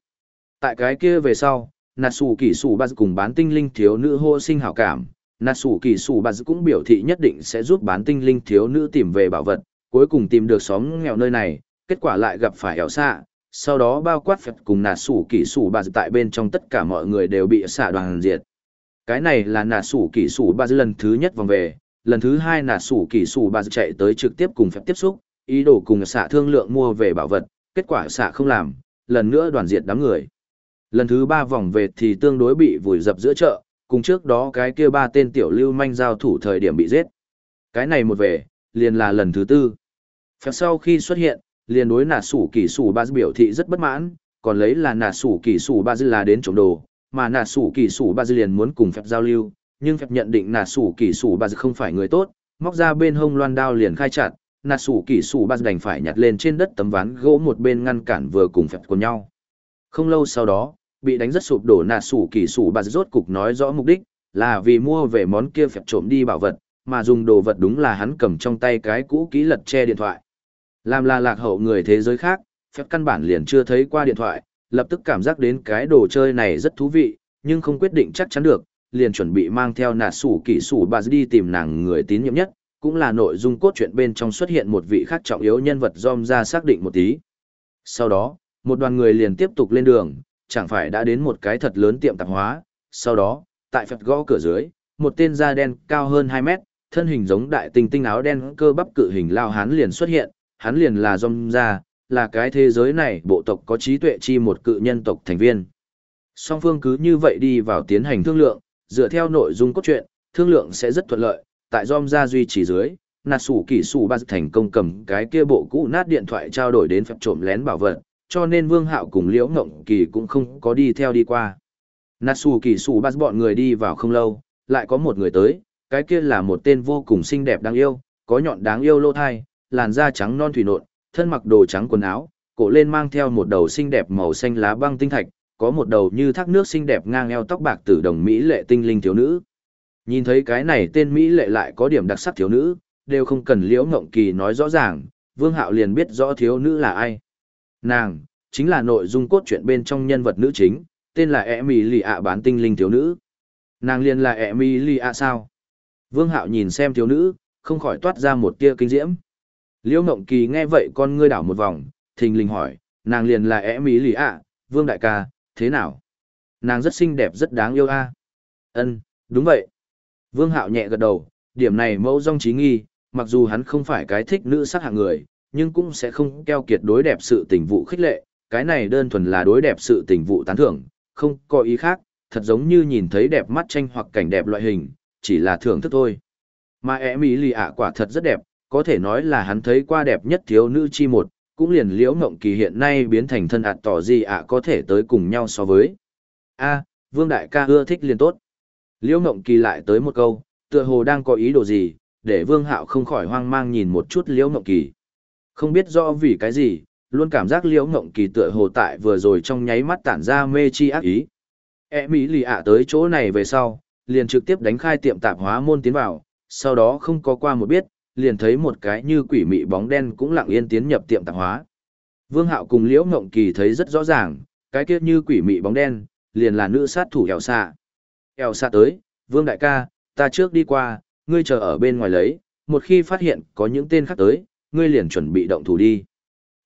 Tại cái kia về sau, nà sủ kỷ sủ bà cùng bán tinh linh thiếu nữ hô sinh hảo cảm, nà sủ kỷ sủ bà cũng biểu thị nhất định sẽ giúp bán tinh linh thiếu nữ tìm về bảo vật, cuối cùng tìm được xóm nghèo nơi này, kết quả lại gặp phải ẻo xạ, sau đó bao quát phật cùng nà sủ kỷ sủ bà tại bên trong tất cả mọi người đều bị xạ đoàn diệt. Cái này là nà sủ kỷ sủ bà lần thứ nhất vòng về, lần thứ hai nà sủ kỷ sủ bà chạy tới trực tiếp cùng phép tiếp xúc, ý đồ cùng xạ thương lượng mua về bảo vật, kết quả xạ không làm, lần nữa đoàn diệt đám người. Lần thứ ba vòng về thì tương đối bị vùi dập giữa chợ, cùng trước đó cái kia ba tên tiểu lưu manh giao thủ thời điểm bị giết. Cái này một về, liền là lần thứ tư. Phép sau khi xuất hiện, liền đối nà sủ kỳ sủ ba biểu thị rất bất mãn, còn lấy là nà sủ kỳ sủ ba là đến trộm đồ, mà nà sủ kỳ sủ ba liền muốn cùng phép giao lưu, nhưng phép nhận định nà sủ kỳ sủ ba không phải người tốt, móc ra bên hông loan đao liền khai chặt, nà sủ kỳ sủ ba đành phải nhặt lên trên đất tấm ván gỗ một bên ngăn cản vừa cùng phép của nhau. Không lâu sau đó, bị đánh rất sụp đổ nà sủ kỳ sủ ba rốt cục nói rõ mục đích, là vì mua về món kia phép trộm đi bảo vật, mà dùng đồ vật đúng là hắn cầm trong tay cái cũ kỹ lật che điện thoại. Làm là lạc hậu người thế giới khác, phép căn bản liền chưa thấy qua điện thoại, lập tức cảm giác đến cái đồ chơi này rất thú vị, nhưng không quyết định chắc chắn được, liền chuẩn bị mang theo nà sủ kỹ sủ bà đi tìm nàng người tín nhiệm nhất, cũng là nội dung cốt truyện bên trong xuất hiện một vị khác trọng yếu nhân vật dom ra xác định một tí. Sau đó, một đoàn người liền tiếp tục lên đường, chẳng phải đã đến một cái thật lớn tiệm tạp hóa, sau đó, tại phật gõ cửa dưới, một tên da đen cao hơn 2 mét, thân hình giống đại tinh tinh áo đen cơ bắp cự hình lao hán liền xuất hiện, hắn liền là dòng ra, là cái thế giới này bộ tộc có trí tuệ chi một cự nhân tộc thành viên. Song phương cứ như vậy đi vào tiến hành thương lượng, dựa theo nội dung cốt truyện, thương lượng sẽ rất thuận lợi, tại dòng ra duy trì dưới, nạt sủ kỷ sủ ba thành công cầm cái kia bộ cũ nát điện thoại trao đổi đến phép trộm lén bảo vật, cho nên Vương Hạo cùng Liễu Ngộng Kỳ cũng không có đi theo đi qua. Nạt sủ kỷ sủ ba bọn người đi vào không lâu, lại có một người tới, cái kia là một tên vô cùng xinh đẹp đáng yêu, có nhọn đáng yêu lô thai, làn da trắng non thủy nộn, thân mặc đồ trắng quần áo, cổ lên mang theo một đầu xinh đẹp màu xanh lá băng tinh thạch, có một đầu như thác nước xinh đẹp ngang eo tóc bạc tử đồng mỹ lệ tinh linh thiếu nữ. Nhìn thấy cái này tên mỹ lệ lại có điểm đặc sắc thiếu nữ, đều không cần Liễu Ngộng Kỳ nói rõ ràng, Vương Hạo liền biết rõ thiếu nữ là ai. Nàng, chính là nội dung cốt truyện bên trong nhân vật nữ chính, tên là Emilia bán tinh linh thiếu nữ. Nàng liền là Emilia sao? Vương Hạo nhìn xem thiếu nữ, không khỏi toát ra một tia kinh diễm. Liễu Ngộng Kỳ nghe vậy con ngươi đảo một vòng, thình lình hỏi, nàng liền là Emily ạ, Vương đại ca, thế nào? Nàng rất xinh đẹp rất đáng yêu a. Ân, đúng vậy. Vương Hạo nhẹ gật đầu, điểm này mẫu dòng trí nghi, mặc dù hắn không phải cái thích nữ sắc hạng người, nhưng cũng sẽ không keo kiệt đối đẹp sự tình vụ khích lệ, cái này đơn thuần là đối đẹp sự tình vụ tán thưởng, không có ý khác, thật giống như nhìn thấy đẹp mắt tranh hoặc cảnh đẹp loại hình, chỉ là thưởng thức thôi. Mà ẻ mỹ lì ạ quả thật rất đẹp, có thể nói là hắn thấy qua đẹp nhất thiếu nữ chi một, cũng liền liễu ngộng kỳ hiện nay biến thành thân ạt tỏ gì ạ có thể tới cùng nhau so với. a vương đại ca ưa thích liền tốt. Liễu ngộng kỳ lại tới một câu, tựa hồ đang có ý đồ gì, để vương hạo không khỏi hoang mang nhìn một chút liễu ngộng kỳ. Không biết rõ vì cái gì, luôn cảm giác liễu ngộng kỳ tựa hồ tại vừa rồi trong nháy mắt tản ra mê chi ác ý. E mỹ lì ạ tới chỗ này về sau, liền trực tiếp đánh khai tiệm tạp hóa môn tiến vào, sau đó không có qua một biết, liền thấy một cái như quỷ mị bóng đen cũng lặng yên tiến nhập tiệm tạp hóa. Vương Hạo cùng Liễu Ngộng Kỳ thấy rất rõ ràng, cái kia như quỷ mị bóng đen, liền là nữ sát thủ Eo Sa. Eo Sa tới, Vương đại ca, ta trước đi qua, ngươi chờ ở bên ngoài lấy, một khi phát hiện có những tên khác tới, ngươi liền chuẩn bị động thủ đi.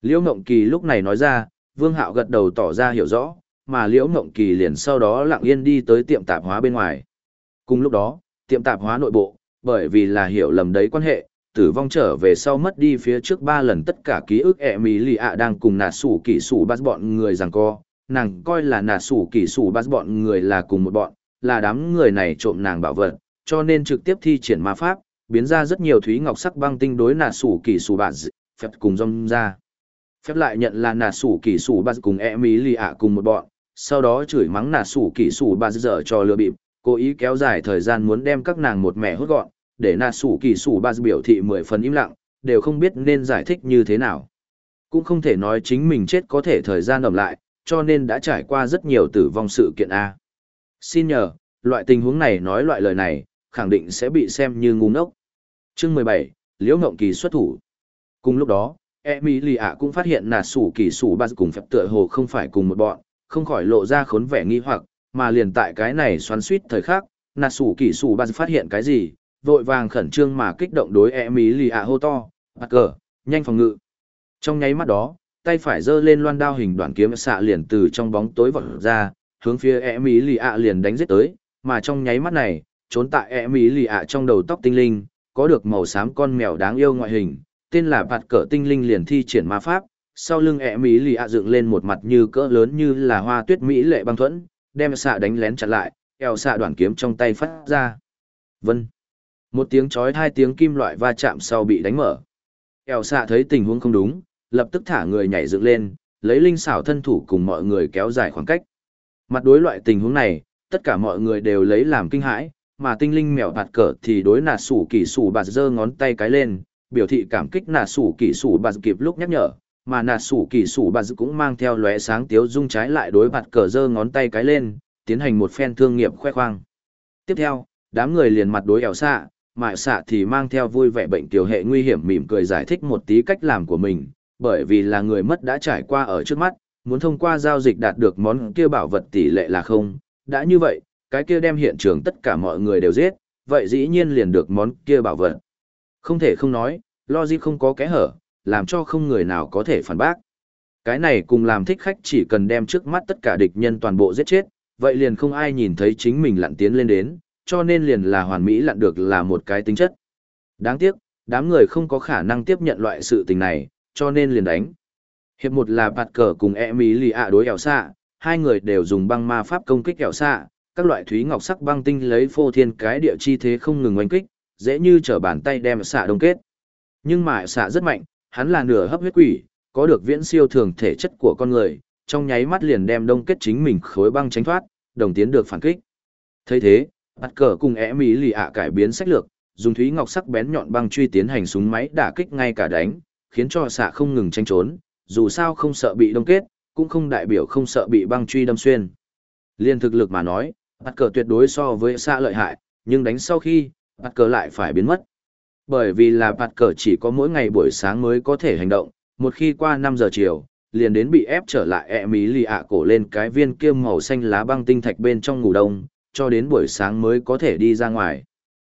Liễu Ngộng Kỳ lúc này nói ra, Vương Hạo gật đầu tỏ ra hiểu rõ, mà Liễu Ngộng Kỳ liền sau đó lặng yên đi tới tiệm tạp hóa bên ngoài. Cùng lúc đó, tiệm tạp hóa nội bộ, bởi vì là hiểu lầm đấy quan hệ, tử vong trở về sau mất đi phía trước ba lần tất cả ký ức ẹ mỹ lì ạ đang cùng nà sủ kỷ sủ bắt bọn người rằng co. Nàng coi là nà sủ kỷ sủ bắt bọn người là cùng một bọn, là đám người này trộm nàng bảo vật, cho nên trực tiếp thi triển ma pháp, biến ra rất nhiều thúy ngọc sắc băng tinh đối nà sủ kỷ sủ bạt phép cùng rong ra. Phép lại nhận là nà sủ kỷ sủ bạt cùng ẹ mỹ lì ạ cùng một bọn, sau đó chửi mắng nà sủ kỷ sủ bạt dở cho lừa bịp, cố ý kéo dài thời gian muốn đem các nàng một mẻ hốt gọn để nà sủ kỳ sủ ba biểu thị mười phần im lặng, đều không biết nên giải thích như thế nào. Cũng không thể nói chính mình chết có thể thời gian ẩm lại, cho nên đã trải qua rất nhiều tử vong sự kiện A. Xin nhờ, loại tình huống này nói loại lời này, khẳng định sẽ bị xem như ngu ngốc. Chương mười bảy Liễu Ngộng Kỳ xuất thủ. Cùng lúc đó, Emilia cũng phát hiện nà sủ kỳ sủ ba cùng phép tựa hồ không phải cùng một bọn, không khỏi lộ ra khốn vẻ nghi hoặc, mà liền tại cái này xoắn suýt thời khắc, nà sủ kỳ sủ ba phát hiện cái gì, vội vàng khẩn trương mà kích động đối e mỹ lì ạ hô to bắt cờ nhanh phòng ngự. Trong nháy mắt đó, tay phải giơ lên loan đao hình đoạn kiếm xạ liền từ trong bóng tối vọt ra, hướng phía e mỹ lì ạ liền đánh giết tới, mà trong nháy mắt này, trốn tại e mỹ lì ạ trong đầu tóc tinh linh, có được màu xám con mèo đáng yêu ngoại hình, tên là bạt cờ tinh linh liền thi triển ma pháp, sau lưng e mỹ lì ạ dựng lên một mặt như cỡ lớn như là hoa tuyết mỹ lệ băng thuẫn, đem xạ đánh lén chặn lại, eo xạ đoạn kiếm trong tay phát ra. Vân một tiếng chói hai tiếng kim loại va chạm sau bị đánh mở. Eo xạ thấy tình huống không đúng, lập tức thả người nhảy dựng lên, lấy linh xảo thân thủ cùng mọi người kéo dài khoảng cách. Mặt đối loại tình huống này, tất cả mọi người đều lấy làm kinh hãi, mà tinh linh mèo bạt cờ thì đối nà sủ kỳ sủ bạt giơ ngón tay cái lên, biểu thị cảm kích nà sủ kỳ sủ bạt kịp lúc nhắc nhở, mà nà sủ kỳ sủ bạt cũng mang theo lóe sáng tiếu dung trái lại đối bạt cờ giơ ngón tay cái lên, tiến hành một phen thương nghiệp khoe khoang. Tiếp theo, đám người liền mặt đối ẻo xạ, mại xạ thì mang theo vui vẻ bệnh tiểu hệ nguy hiểm mỉm cười giải thích một tí cách làm của mình, bởi vì là người mất đã trải qua ở trước mắt, muốn thông qua giao dịch đạt được món kia bảo vật tỷ lệ là không, đã như vậy, cái kia đem hiện trường tất cả mọi người đều giết, vậy dĩ nhiên liền được món kia bảo vật. Không thể không nói, logic không có kẽ hở, làm cho không người nào có thể phản bác. Cái này cùng làm thích khách chỉ cần đem trước mắt tất cả địch nhân toàn bộ giết chết, vậy liền không ai nhìn thấy chính mình lặn tiến lên đến, cho nên liền là hoàn mỹ lặn được là một cái tính chất. Đáng tiếc, đám người không có khả năng tiếp nhận loại sự tình này, cho nên liền đánh. Hiệp một là bạt cờ cùng e mí lì ạ đối ẻo xạ, hai người đều dùng băng ma pháp công kích ẻo xạ, các loại thúy ngọc sắc băng tinh lấy phô thiên cái địa chi thế không ngừng oanh kích, dễ như trở bàn tay đem xạ đông kết. Nhưng mà xạ rất mạnh, hắn là nửa hấp huyết quỷ, có được viễn siêu thường thể chất của con người, trong nháy mắt liền đem đông kết chính mình khối băng tránh thoát, đồng tiến được phản kích. thấy thế, bắt cờ cùng ẻ mỹ lì ạ cải biến sách lược, dùng thúy ngọc sắc bén nhọn băng truy tiến hành súng máy đả kích ngay cả đánh, khiến cho xạ không ngừng tranh trốn, dù sao không sợ bị đông kết, cũng không đại biểu không sợ bị băng truy đâm xuyên. Liên thực lực mà nói, bắt cờ tuyệt đối so với xạ lợi hại, nhưng đánh sau khi, bắt cờ lại phải biến mất. Bởi vì là bắt cờ chỉ có mỗi ngày buổi sáng mới có thể hành động, một khi qua 5 giờ chiều, liền đến bị ép trở lại ẹ mỹ lì ạ cổ lên cái viên kiêm màu xanh lá băng tinh thạch bên trong ngủ đông, cho đến buổi sáng mới có thể đi ra ngoài.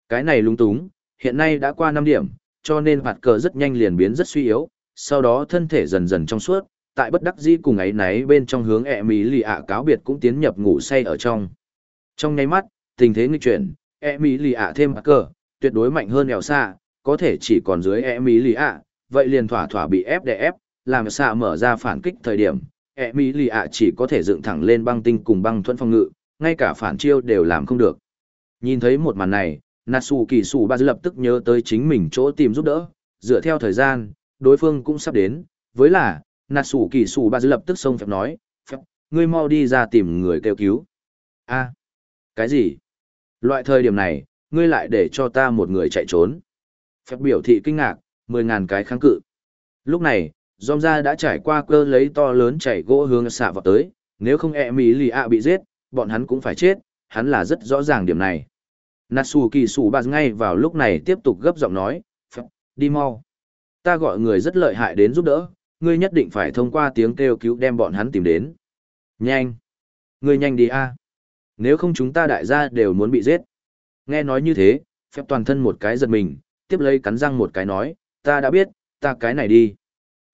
Cái này lung túng, hiện nay đã qua 5 điểm, cho nên hoạt cờ rất nhanh liền biến rất suy yếu, sau đó thân thể dần dần trong suốt, tại bất đắc dĩ cùng ấy náy bên trong hướng ẹ mí lì ạ cáo biệt cũng tiến nhập ngủ say ở trong. Trong nháy mắt, tình thế nghịch chuyển, ẹ mí lì ạ thêm hoạt cờ, tuyệt đối mạnh hơn ẻo xa, có thể chỉ còn dưới ẹ mí lì ạ, vậy liền thỏa thỏa bị ép để ép, làm xạ mở ra phản kích thời điểm, ẹ mí lì ạ chỉ có thể dựng thẳng lên băng tinh cùng băng thuẫn phong ngự, ngay cả phản chiêu đều làm không được. Nhìn thấy một màn này, Natsu kỳ sủ ba lập tức nhớ tới chính mình chỗ tìm giúp đỡ, dựa theo thời gian, đối phương cũng sắp đến, với là, Natsu kỳ sủ ba lập tức xông phép nói, phép, ngươi mau đi ra tìm người kêu cứu. a cái gì? Loại thời điểm này, ngươi lại để cho ta một người chạy trốn. Phép biểu thị kinh ngạc, mười ngàn cái kháng cự. Lúc này, Dom ra đã trải qua cơ lấy to lớn chảy gỗ hướng xạ vào tới, nếu không e mỹ lì ạ bị giết, bọn hắn cũng phải chết, hắn là rất rõ ràng điểm này. Natsu kỳ sủ bạt ngay vào lúc này tiếp tục gấp giọng nói, đi mau. Ta gọi người rất lợi hại đến giúp đỡ, ngươi nhất định phải thông qua tiếng kêu cứu đem bọn hắn tìm đến. Nhanh! Ngươi nhanh đi a. Nếu không chúng ta đại gia đều muốn bị giết. Nghe nói như thế, phép toàn thân một cái giật mình, tiếp lấy cắn răng một cái nói, ta đã biết, ta cái này đi.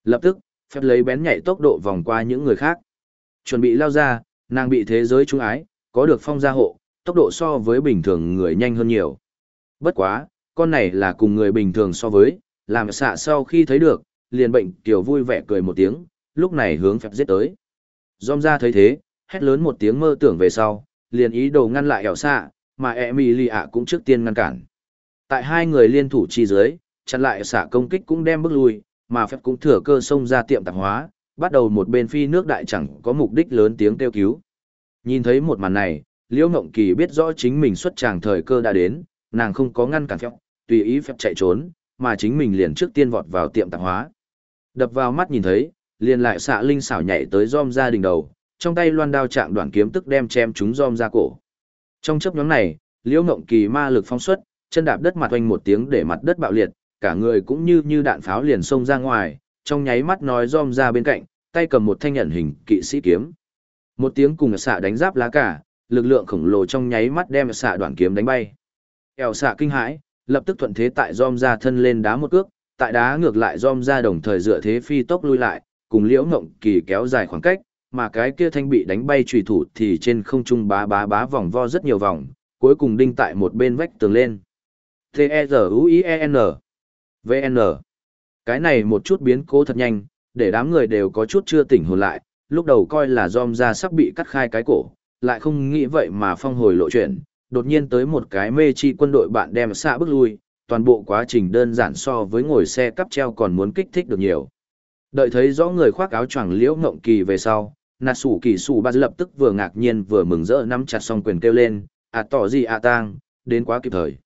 Lập tức, phép lấy bén nhảy tốc độ vòng qua những người khác. Chuẩn bị lao ra, nàng bị thế giới trung ái, có được phong gia hộ, tốc độ so với bình thường người nhanh hơn nhiều. Bất quá, con này là cùng người bình thường so với, làm xạ sau khi thấy được, liền bệnh tiểu vui vẻ cười một tiếng, lúc này hướng phép giết tới. Dòm ra thấy thế, hét lớn một tiếng mơ tưởng về sau, liền ý đồ ngăn lại ẻo xạ, mà Emilia cũng trước tiên ngăn cản. Tại hai người liên thủ chi dưới, chặn lại xạ công kích cũng đem bước lui, mà phép cũng thừa cơ xông ra tiệm tạp hóa, bắt đầu một bên phi nước đại chẳng có mục đích lớn tiếng kêu cứu. Nhìn thấy một màn này, Liễu Ngộng Kỳ biết rõ chính mình xuất tràng thời cơ đã đến, nàng không có ngăn cản phép, tùy ý phép chạy trốn, mà chính mình liền trước tiên vọt vào tiệm tạp hóa. Đập vào mắt nhìn thấy, liền lại xạ linh xảo nhảy tới giom ra đỉnh đầu, trong tay loan đao trạng đoạn kiếm tức đem chém chúng giom ra cổ. Trong chấp nhóm này, Liễu Ngộng Kỳ ma lực phong xuất, chân đạp đất mặt oanh một tiếng để mặt đất bạo liệt, cả người cũng như như đạn pháo liền xông ra ngoài, trong nháy mắt nói Dom ra bên cạnh, tay cầm một thanh nhận hình kỵ sĩ kiếm. Một tiếng cùng xạ đánh giáp lá cả, lực lượng khổng lồ trong nháy mắt đem xạ đoạn kiếm đánh bay. Eo xạ kinh hãi, lập tức thuận thế tại Dom ra thân lên đá một cước, tại đá ngược lại Dom ra đồng thời dựa thế phi tốc lui lại, cùng Liễu Ngộng Kỳ kéo dài khoảng cách, mà cái kia thanh bị đánh bay trùy thủ thì trên không trung bá bá bá vòng vo rất nhiều vòng, cuối cùng đinh tại một bên vách tường lên. T-E-Z-U-I-E-N V-N cái này một chút biến cố thật nhanh, để đám người đều có chút chưa tỉnh hồn lại, lúc đầu coi là Dom ra sắp bị cắt khai cái cổ, lại không nghĩ vậy mà phong hồi lộ chuyển, đột nhiên tới một cái mê chi quân đội bạn đem xạ bước lui, toàn bộ quá trình đơn giản so với ngồi xe cắp treo còn muốn kích thích được nhiều. Đợi thấy rõ người khoác áo choàng liễu ngộng kỳ về sau, nà sủ kỳ sủ ba lập tức vừa ngạc nhiên vừa mừng rỡ nắm chặt song quyền kêu lên, à tỏ gì à tang, đến quá kịp thời.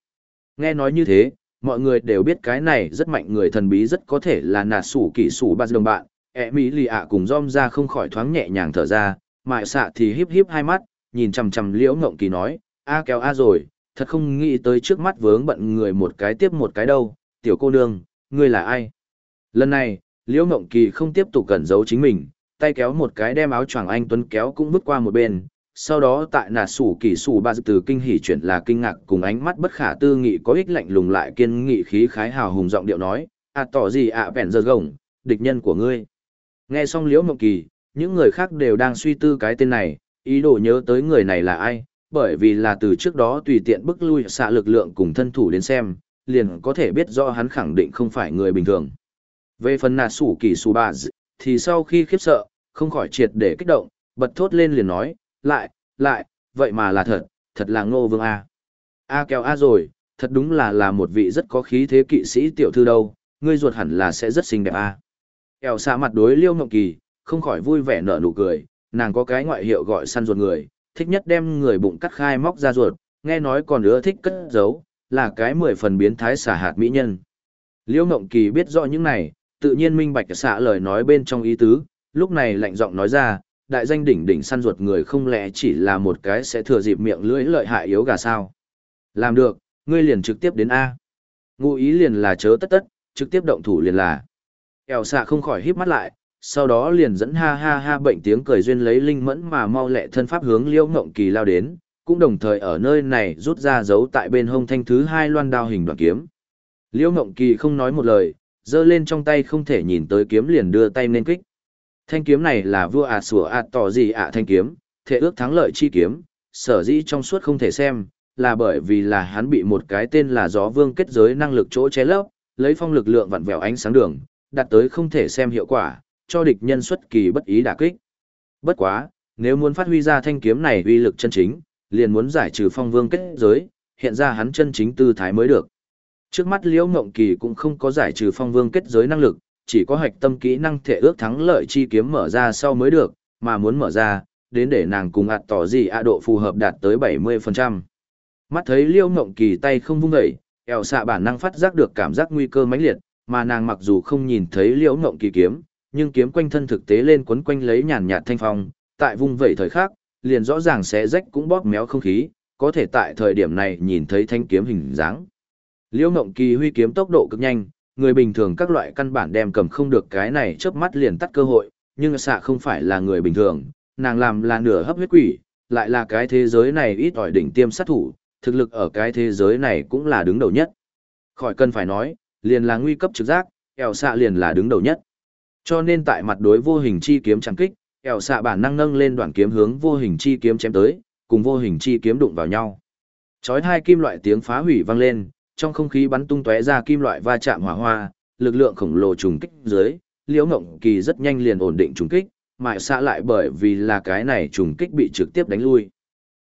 Nghe nói như thế, mọi người đều biết cái này rất mạnh người thần bí rất có thể là nà sủ kỳ sủ ba đồng bạn, ẹ mỹ lì ạ cùng dom ra không khỏi thoáng nhẹ nhàng thở ra, mại xạ thì híp híp hai mắt, nhìn chằm chằm liễu ngộng kỳ nói, a kéo a rồi, thật không nghĩ tới trước mắt vướng bận người một cái tiếp một cái đâu, tiểu cô nương, ngươi là ai? Lần này, liễu ngộng kỳ không tiếp tục cẩn giấu chính mình, tay kéo một cái đem áo choàng anh tuấn kéo cũng vứt qua một bên, sau đó tại nà sủ kỳ sủ ba từ kinh hỉ chuyển là kinh ngạc cùng ánh mắt bất khả tư nghị có ích lạnh lùng lại kiên nghị khí khái hào hùng giọng điệu nói, à tỏ gì ạ à vẹn giờ gồng, địch nhân của ngươi. Nghe xong liễu mộng kỳ, những người khác đều đang suy tư cái tên này, ý đồ nhớ tới người này là ai, bởi vì là từ trước đó tùy tiện bức lui xạ lực lượng cùng thân thủ đến xem, liền có thể biết rõ hắn khẳng định không phải người bình thường. Về phần nà sủ kỳ sủ bà thì sau khi khiếp sợ, không khỏi triệt để kích động, bật thốt lên liền nói, lại, lại, vậy mà là thật, thật là ngô vương A. A kéo A rồi, thật đúng là là một vị rất có khí thế kỵ sĩ tiểu thư đâu, ngươi ruột hẳn là sẽ rất xinh đẹp a. Kéo xa mặt đối liêu ngọc kỳ, không khỏi vui vẻ nở nụ cười, nàng có cái ngoại hiệu gọi săn ruột người, thích nhất đem người bụng cắt khai móc ra ruột, nghe nói còn ưa thích cất giấu, là cái mười phần biến thái xả hạt mỹ nhân. Liêu ngộng kỳ biết rõ những này, tự nhiên minh bạch xạ lời nói bên trong ý tứ, lúc này lạnh giọng nói ra, đại danh đỉnh đỉnh săn ruột người không lẽ chỉ là một cái sẽ thừa dịp miệng lưỡi lợi hại yếu gà sao. Làm được, ngươi liền trực tiếp đến A. Ngụ ý liền là chớ tất tất, trực tiếp động thủ liền là. Eo xạ không khỏi híp mắt lại, sau đó liền dẫn ha ha ha bệnh tiếng cười duyên lấy linh mẫn mà mau lẹ thân pháp hướng liễu ngộng kỳ lao đến, cũng đồng thời ở nơi này rút ra dấu tại bên hông thanh thứ hai loan đao hình đoạn kiếm. Liễu ngộng kỳ không nói một lời, giơ lên trong tay không thể nhìn tới kiếm liền đưa tay nên kích. Thanh kiếm này là vua ạt à sủa ạt tỏ gì ạ thanh kiếm, thể ước thắng lợi chi kiếm, sở dĩ trong suốt không thể xem, là bởi vì là hắn bị một cái tên là gió vương kết giới năng lực chỗ che lấp, lấy phong lực lượng vặn vẹo ánh sáng đường, đạt tới không thể xem hiệu quả, cho địch nhân xuất kỳ bất ý đả kích. Bất quá, nếu muốn phát huy ra thanh kiếm này uy lực chân chính, liền muốn giải trừ phong vương kết giới, hiện ra hắn chân chính tư thái mới được. Trước mắt Liễu Ngộng Kỳ cũng không có giải trừ phong vương kết giới năng lực, chỉ có hạch tâm kỹ năng thể ước thắng lợi chi kiếm mở ra sau mới được, mà muốn mở ra, đến để nàng cùng ạt tỏ gì ạ độ phù hợp đạt tới 70%. Mắt thấy liêu mộng Kỳ tay không vung dậy, eo xạ bản năng phát giác được cảm giác nguy cơ mãnh liệt, mà nàng mặc dù không nhìn thấy liêu mộng Kỳ kiếm, nhưng kiếm quanh thân thực tế lên quấn quanh lấy nhàn nhạt thanh phong, tại vung vẩy thời khắc, liền rõ ràng sẽ rách cũng bóp méo không khí, có thể tại thời điểm này nhìn thấy thanh kiếm hình dáng. liêu Ngộng Kỳ huy kiếm tốc độ cực nhanh, người bình thường các loại căn bản đem cầm không được cái này chớp mắt liền tắt cơ hội, nhưng xạ không phải là người bình thường, nàng làm là nửa hấp huyết quỷ, lại là cái thế giới này ít ỏi đỉnh tiêm sát thủ, thực lực ở cái thế giới này cũng là đứng đầu nhất. Khỏi cần phải nói, liền là nguy cấp trực giác, eo xạ liền là đứng đầu nhất. Cho nên tại mặt đối vô hình chi kiếm chẳng kích, eo xạ bản năng nâng lên đoạn kiếm hướng vô hình chi kiếm chém tới, cùng vô hình chi kiếm đụng vào nhau. Chói hai kim loại tiếng phá hủy vang lên, trong không khí bắn tung tóe ra kim loại va chạm hỏa hoa, lực lượng khổng lồ trùng kích dưới, Liễu Ngộng Kỳ rất nhanh liền ổn định trùng kích, mà xạ lại bởi vì là cái này trùng kích bị trực tiếp đánh lui.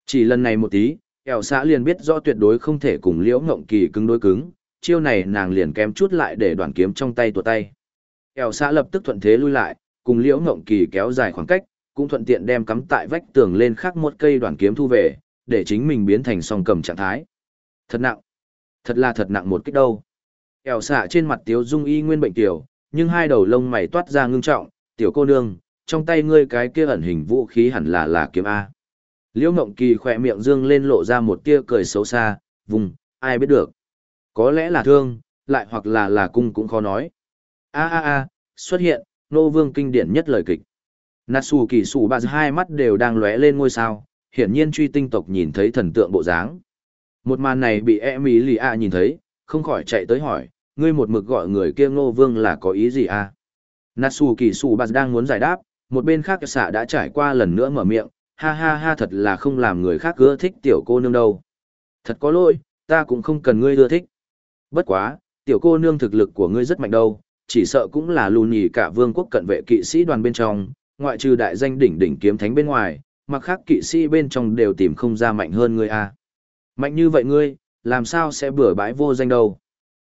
Chỉ lần này một tí, eo xã liền biết rõ tuyệt đối không thể cùng liễu ngộng kỳ cứng đối cứng chiêu này nàng liền kém chút lại để đoàn kiếm trong tay tuột tay. Eo xã lập tức thuận thế lui lại cùng liễu ngộng kỳ kéo dài khoảng cách cũng thuận tiện đem cắm tại vách tường lên khắc một cây đoàn kiếm thu về để chính mình biến thành song cầm trạng thái. Thật nặng thật là thật nặng một kích đâu Kẻo xạ trên mặt tiếu dung y nguyên bệnh tiểu nhưng hai đầu lông mày toát ra ngưng trọng tiểu cô nương trong tay ngươi cái kia ẩn hình vũ khí hẳn là là kiếm a Liễu Ngộng Kỳ khỏe miệng dương lên lộ ra một tia cười xấu xa, vùng, ai biết được. Có lẽ là thương, lại hoặc là là cung cũng khó nói. a a a xuất hiện, nô vương kinh điển nhất lời kịch. Natsu kỳ sủ bà hai mắt đều đang lóe lên ngôi sao, hiển nhiên truy tinh tộc nhìn thấy thần tượng bộ dáng. Một màn này bị Emilia nhìn thấy, không khỏi chạy tới hỏi, ngươi một mực gọi người kia ngô vương là có ý gì à? Natsu kỳ sủ bà đang muốn giải đáp, một bên khác xạ đã trải qua lần nữa mở miệng, ha ha ha thật là không làm người khác ưa thích tiểu cô nương đâu. Thật có lỗi, ta cũng không cần ngươi ưa thích. Bất quá, tiểu cô nương thực lực của ngươi rất mạnh đâu, chỉ sợ cũng là lù nhì cả vương quốc cận vệ kỵ sĩ đoàn bên trong, ngoại trừ đại danh đỉnh đỉnh kiếm thánh bên ngoài, mặc khác kỵ sĩ bên trong đều tìm không ra mạnh hơn ngươi à. Mạnh như vậy ngươi, làm sao sẽ bừa bãi vô danh đâu.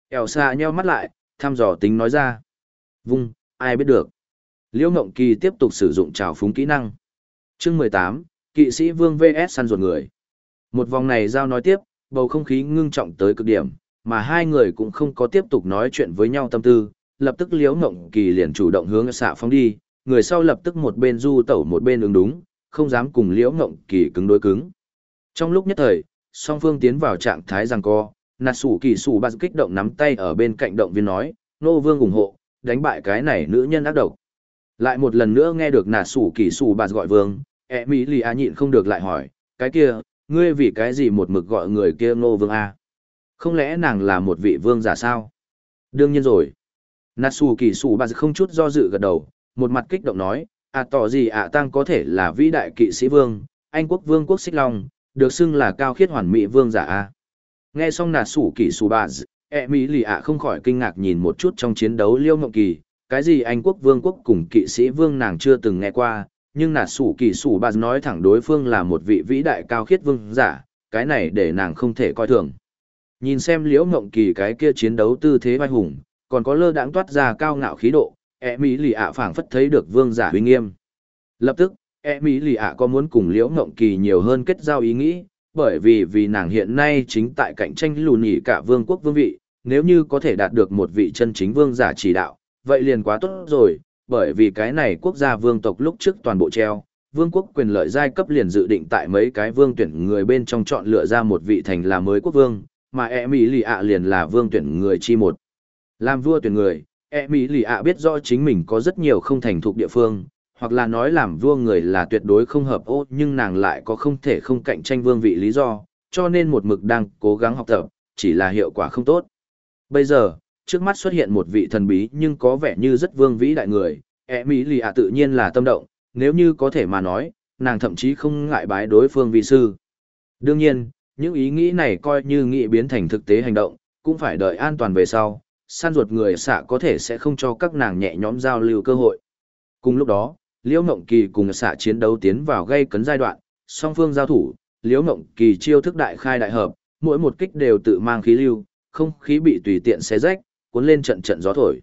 Eo xa nheo mắt lại, thăm dò tính nói ra. Vung, ai biết được. Liễu Ngộng Kỳ tiếp tục sử dụng trào phúng kỹ năng chương mười tám kỵ sĩ vương vs săn ruột người một vòng này giao nói tiếp bầu không khí ngưng trọng tới cực điểm mà hai người cũng không có tiếp tục nói chuyện với nhau tâm tư lập tức liễu ngộng kỳ liền chủ động hướng xạ phóng đi người sau lập tức một bên du tẩu một bên ứng đúng không dám cùng liễu ngộng kỳ cứng đối cứng trong lúc nhất thời song phương tiến vào trạng thái rằng co nạt sủ kỳ sủ bạt kích động nắm tay ở bên cạnh động viên nói, nô vương ủng hộ, đánh bại cái này nữ nhân ác độc. Lại một lần nữa nghe được nạt sủ kỳ sủ bạt gọi vương e mỹ lì a nhịn không được lại hỏi, cái kia, ngươi vì cái gì một mực gọi người kia nô vương a? Không lẽ nàng là một vị vương giả sao? Đương nhiên rồi. Natsu kỳ sủ bà không chút do dự gật đầu, một mặt kích động nói à tỏ gì ạ à tăng có thể là vĩ đại kỵ sĩ vương, anh quốc vương quốc xích long được xưng là cao khiết hoàn mỹ vương giả a nghe xong nà sủ kỷ sù bà e mỹ lì ạ không khỏi kinh ngạc nhìn một chút trong chiến đấu liêu ngộng kỳ cái gì anh quốc vương quốc cùng kỵ sĩ vương nàng chưa từng nghe qua nhưng nạt sủ kỷ sù bà nói thẳng đối phương là một vị vĩ đại cao khiết vương giả, cái này để nàng không thể coi thường. Nhìn xem liễu ngộng kỳ cái kia chiến đấu tư thế vai hùng, còn có lơ đãng toát ra cao ngạo khí độ, e mỹ lì ạ phảng phất thấy được vương giả uy nghiêm. Lập tức, e mỹ lì ạ có muốn cùng liễu ngộng kỳ nhiều hơn kết giao ý nghĩ, bởi vì vì nàng hiện nay chính tại cạnh tranh lùn nhỉ cả vương quốc vương vị, nếu như có thể đạt được một vị chân chính vương giả chỉ đạo, vậy liền quá tốt rồi, bởi vì cái này quốc gia vương tộc lúc trước toàn bộ treo, vương quốc quyền lợi giai cấp liền dự định tại mấy cái vương tuyển người bên trong chọn lựa ra một vị thành là mới quốc vương, mà e mỹ lì ạ liền là vương tuyển người chi một. Làm vua tuyển người, e mỹ lì ạ biết rõ chính mình có rất nhiều không thành thục địa phương, hoặc là nói làm vua người là tuyệt đối không hợp ô nhưng nàng lại có không thể không cạnh tranh vương vị lý do, cho nên một mực đang cố gắng học tập, chỉ là hiệu quả không tốt. Bây giờ, trước mắt xuất hiện một vị thần bí nhưng có vẻ như rất vương vĩ đại người, e mỹ lì ạ tự nhiên là tâm động, nếu như có thể mà nói, nàng thậm chí không ngại bái đối phương vị sư. Đương nhiên, những ý nghĩ này coi như nghĩ biến thành thực tế hành động, cũng phải đợi an toàn về sau, san ruột người xạ có thể sẽ không cho các nàng nhẹ nhõm giao lưu cơ hội. Cùng lúc đó, Liễu Mộng Kỳ cùng xạ chiến đấu tiến vào gây cấn giai đoạn, song phương giao thủ, Liễu Mộng Kỳ chiêu thức đại khai đại hợp, mỗi một kích đều tự mang khí lưu, không khí bị tùy tiện xé rách, cuốn lên trận trận gió thổi.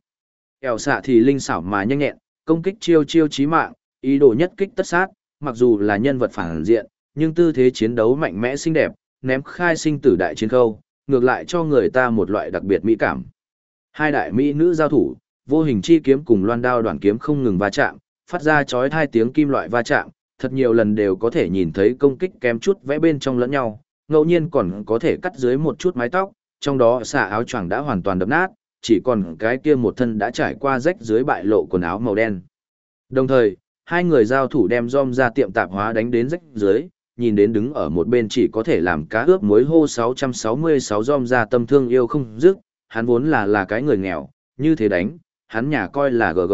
Kẻo xạ thì linh xảo mà nhanh nhẹn, công kích chiêu chiêu chí mạng, ý đồ nhất kích tất sát, mặc dù là nhân vật phản diện, nhưng tư thế chiến đấu mạnh mẽ xinh đẹp, ném khai sinh tử đại chiến khâu, ngược lại cho người ta một loại đặc biệt mỹ cảm. Hai đại mỹ nữ giao thủ, vô hình chi kiếm cùng loan đao đoạn kiếm không ngừng va chạm, phát ra chói hai tiếng kim loại va chạm, thật nhiều lần đều có thể nhìn thấy công kích kém chút vẽ bên trong lẫn nhau, ngẫu nhiên còn có thể cắt dưới một chút mái tóc, trong đó xả áo choàng đã hoàn toàn đập nát, chỉ còn cái kia một thân đã trải qua rách dưới bại lộ quần áo màu đen. Đồng thời, hai người giao thủ đem rom ra tiệm tạp hóa đánh đến rách dưới, nhìn đến đứng ở một bên chỉ có thể làm cá ướp muối hô 666 rom ra tâm thương yêu không dứt, hắn vốn là là cái người nghèo, như thế đánh, hắn nhà coi là gg.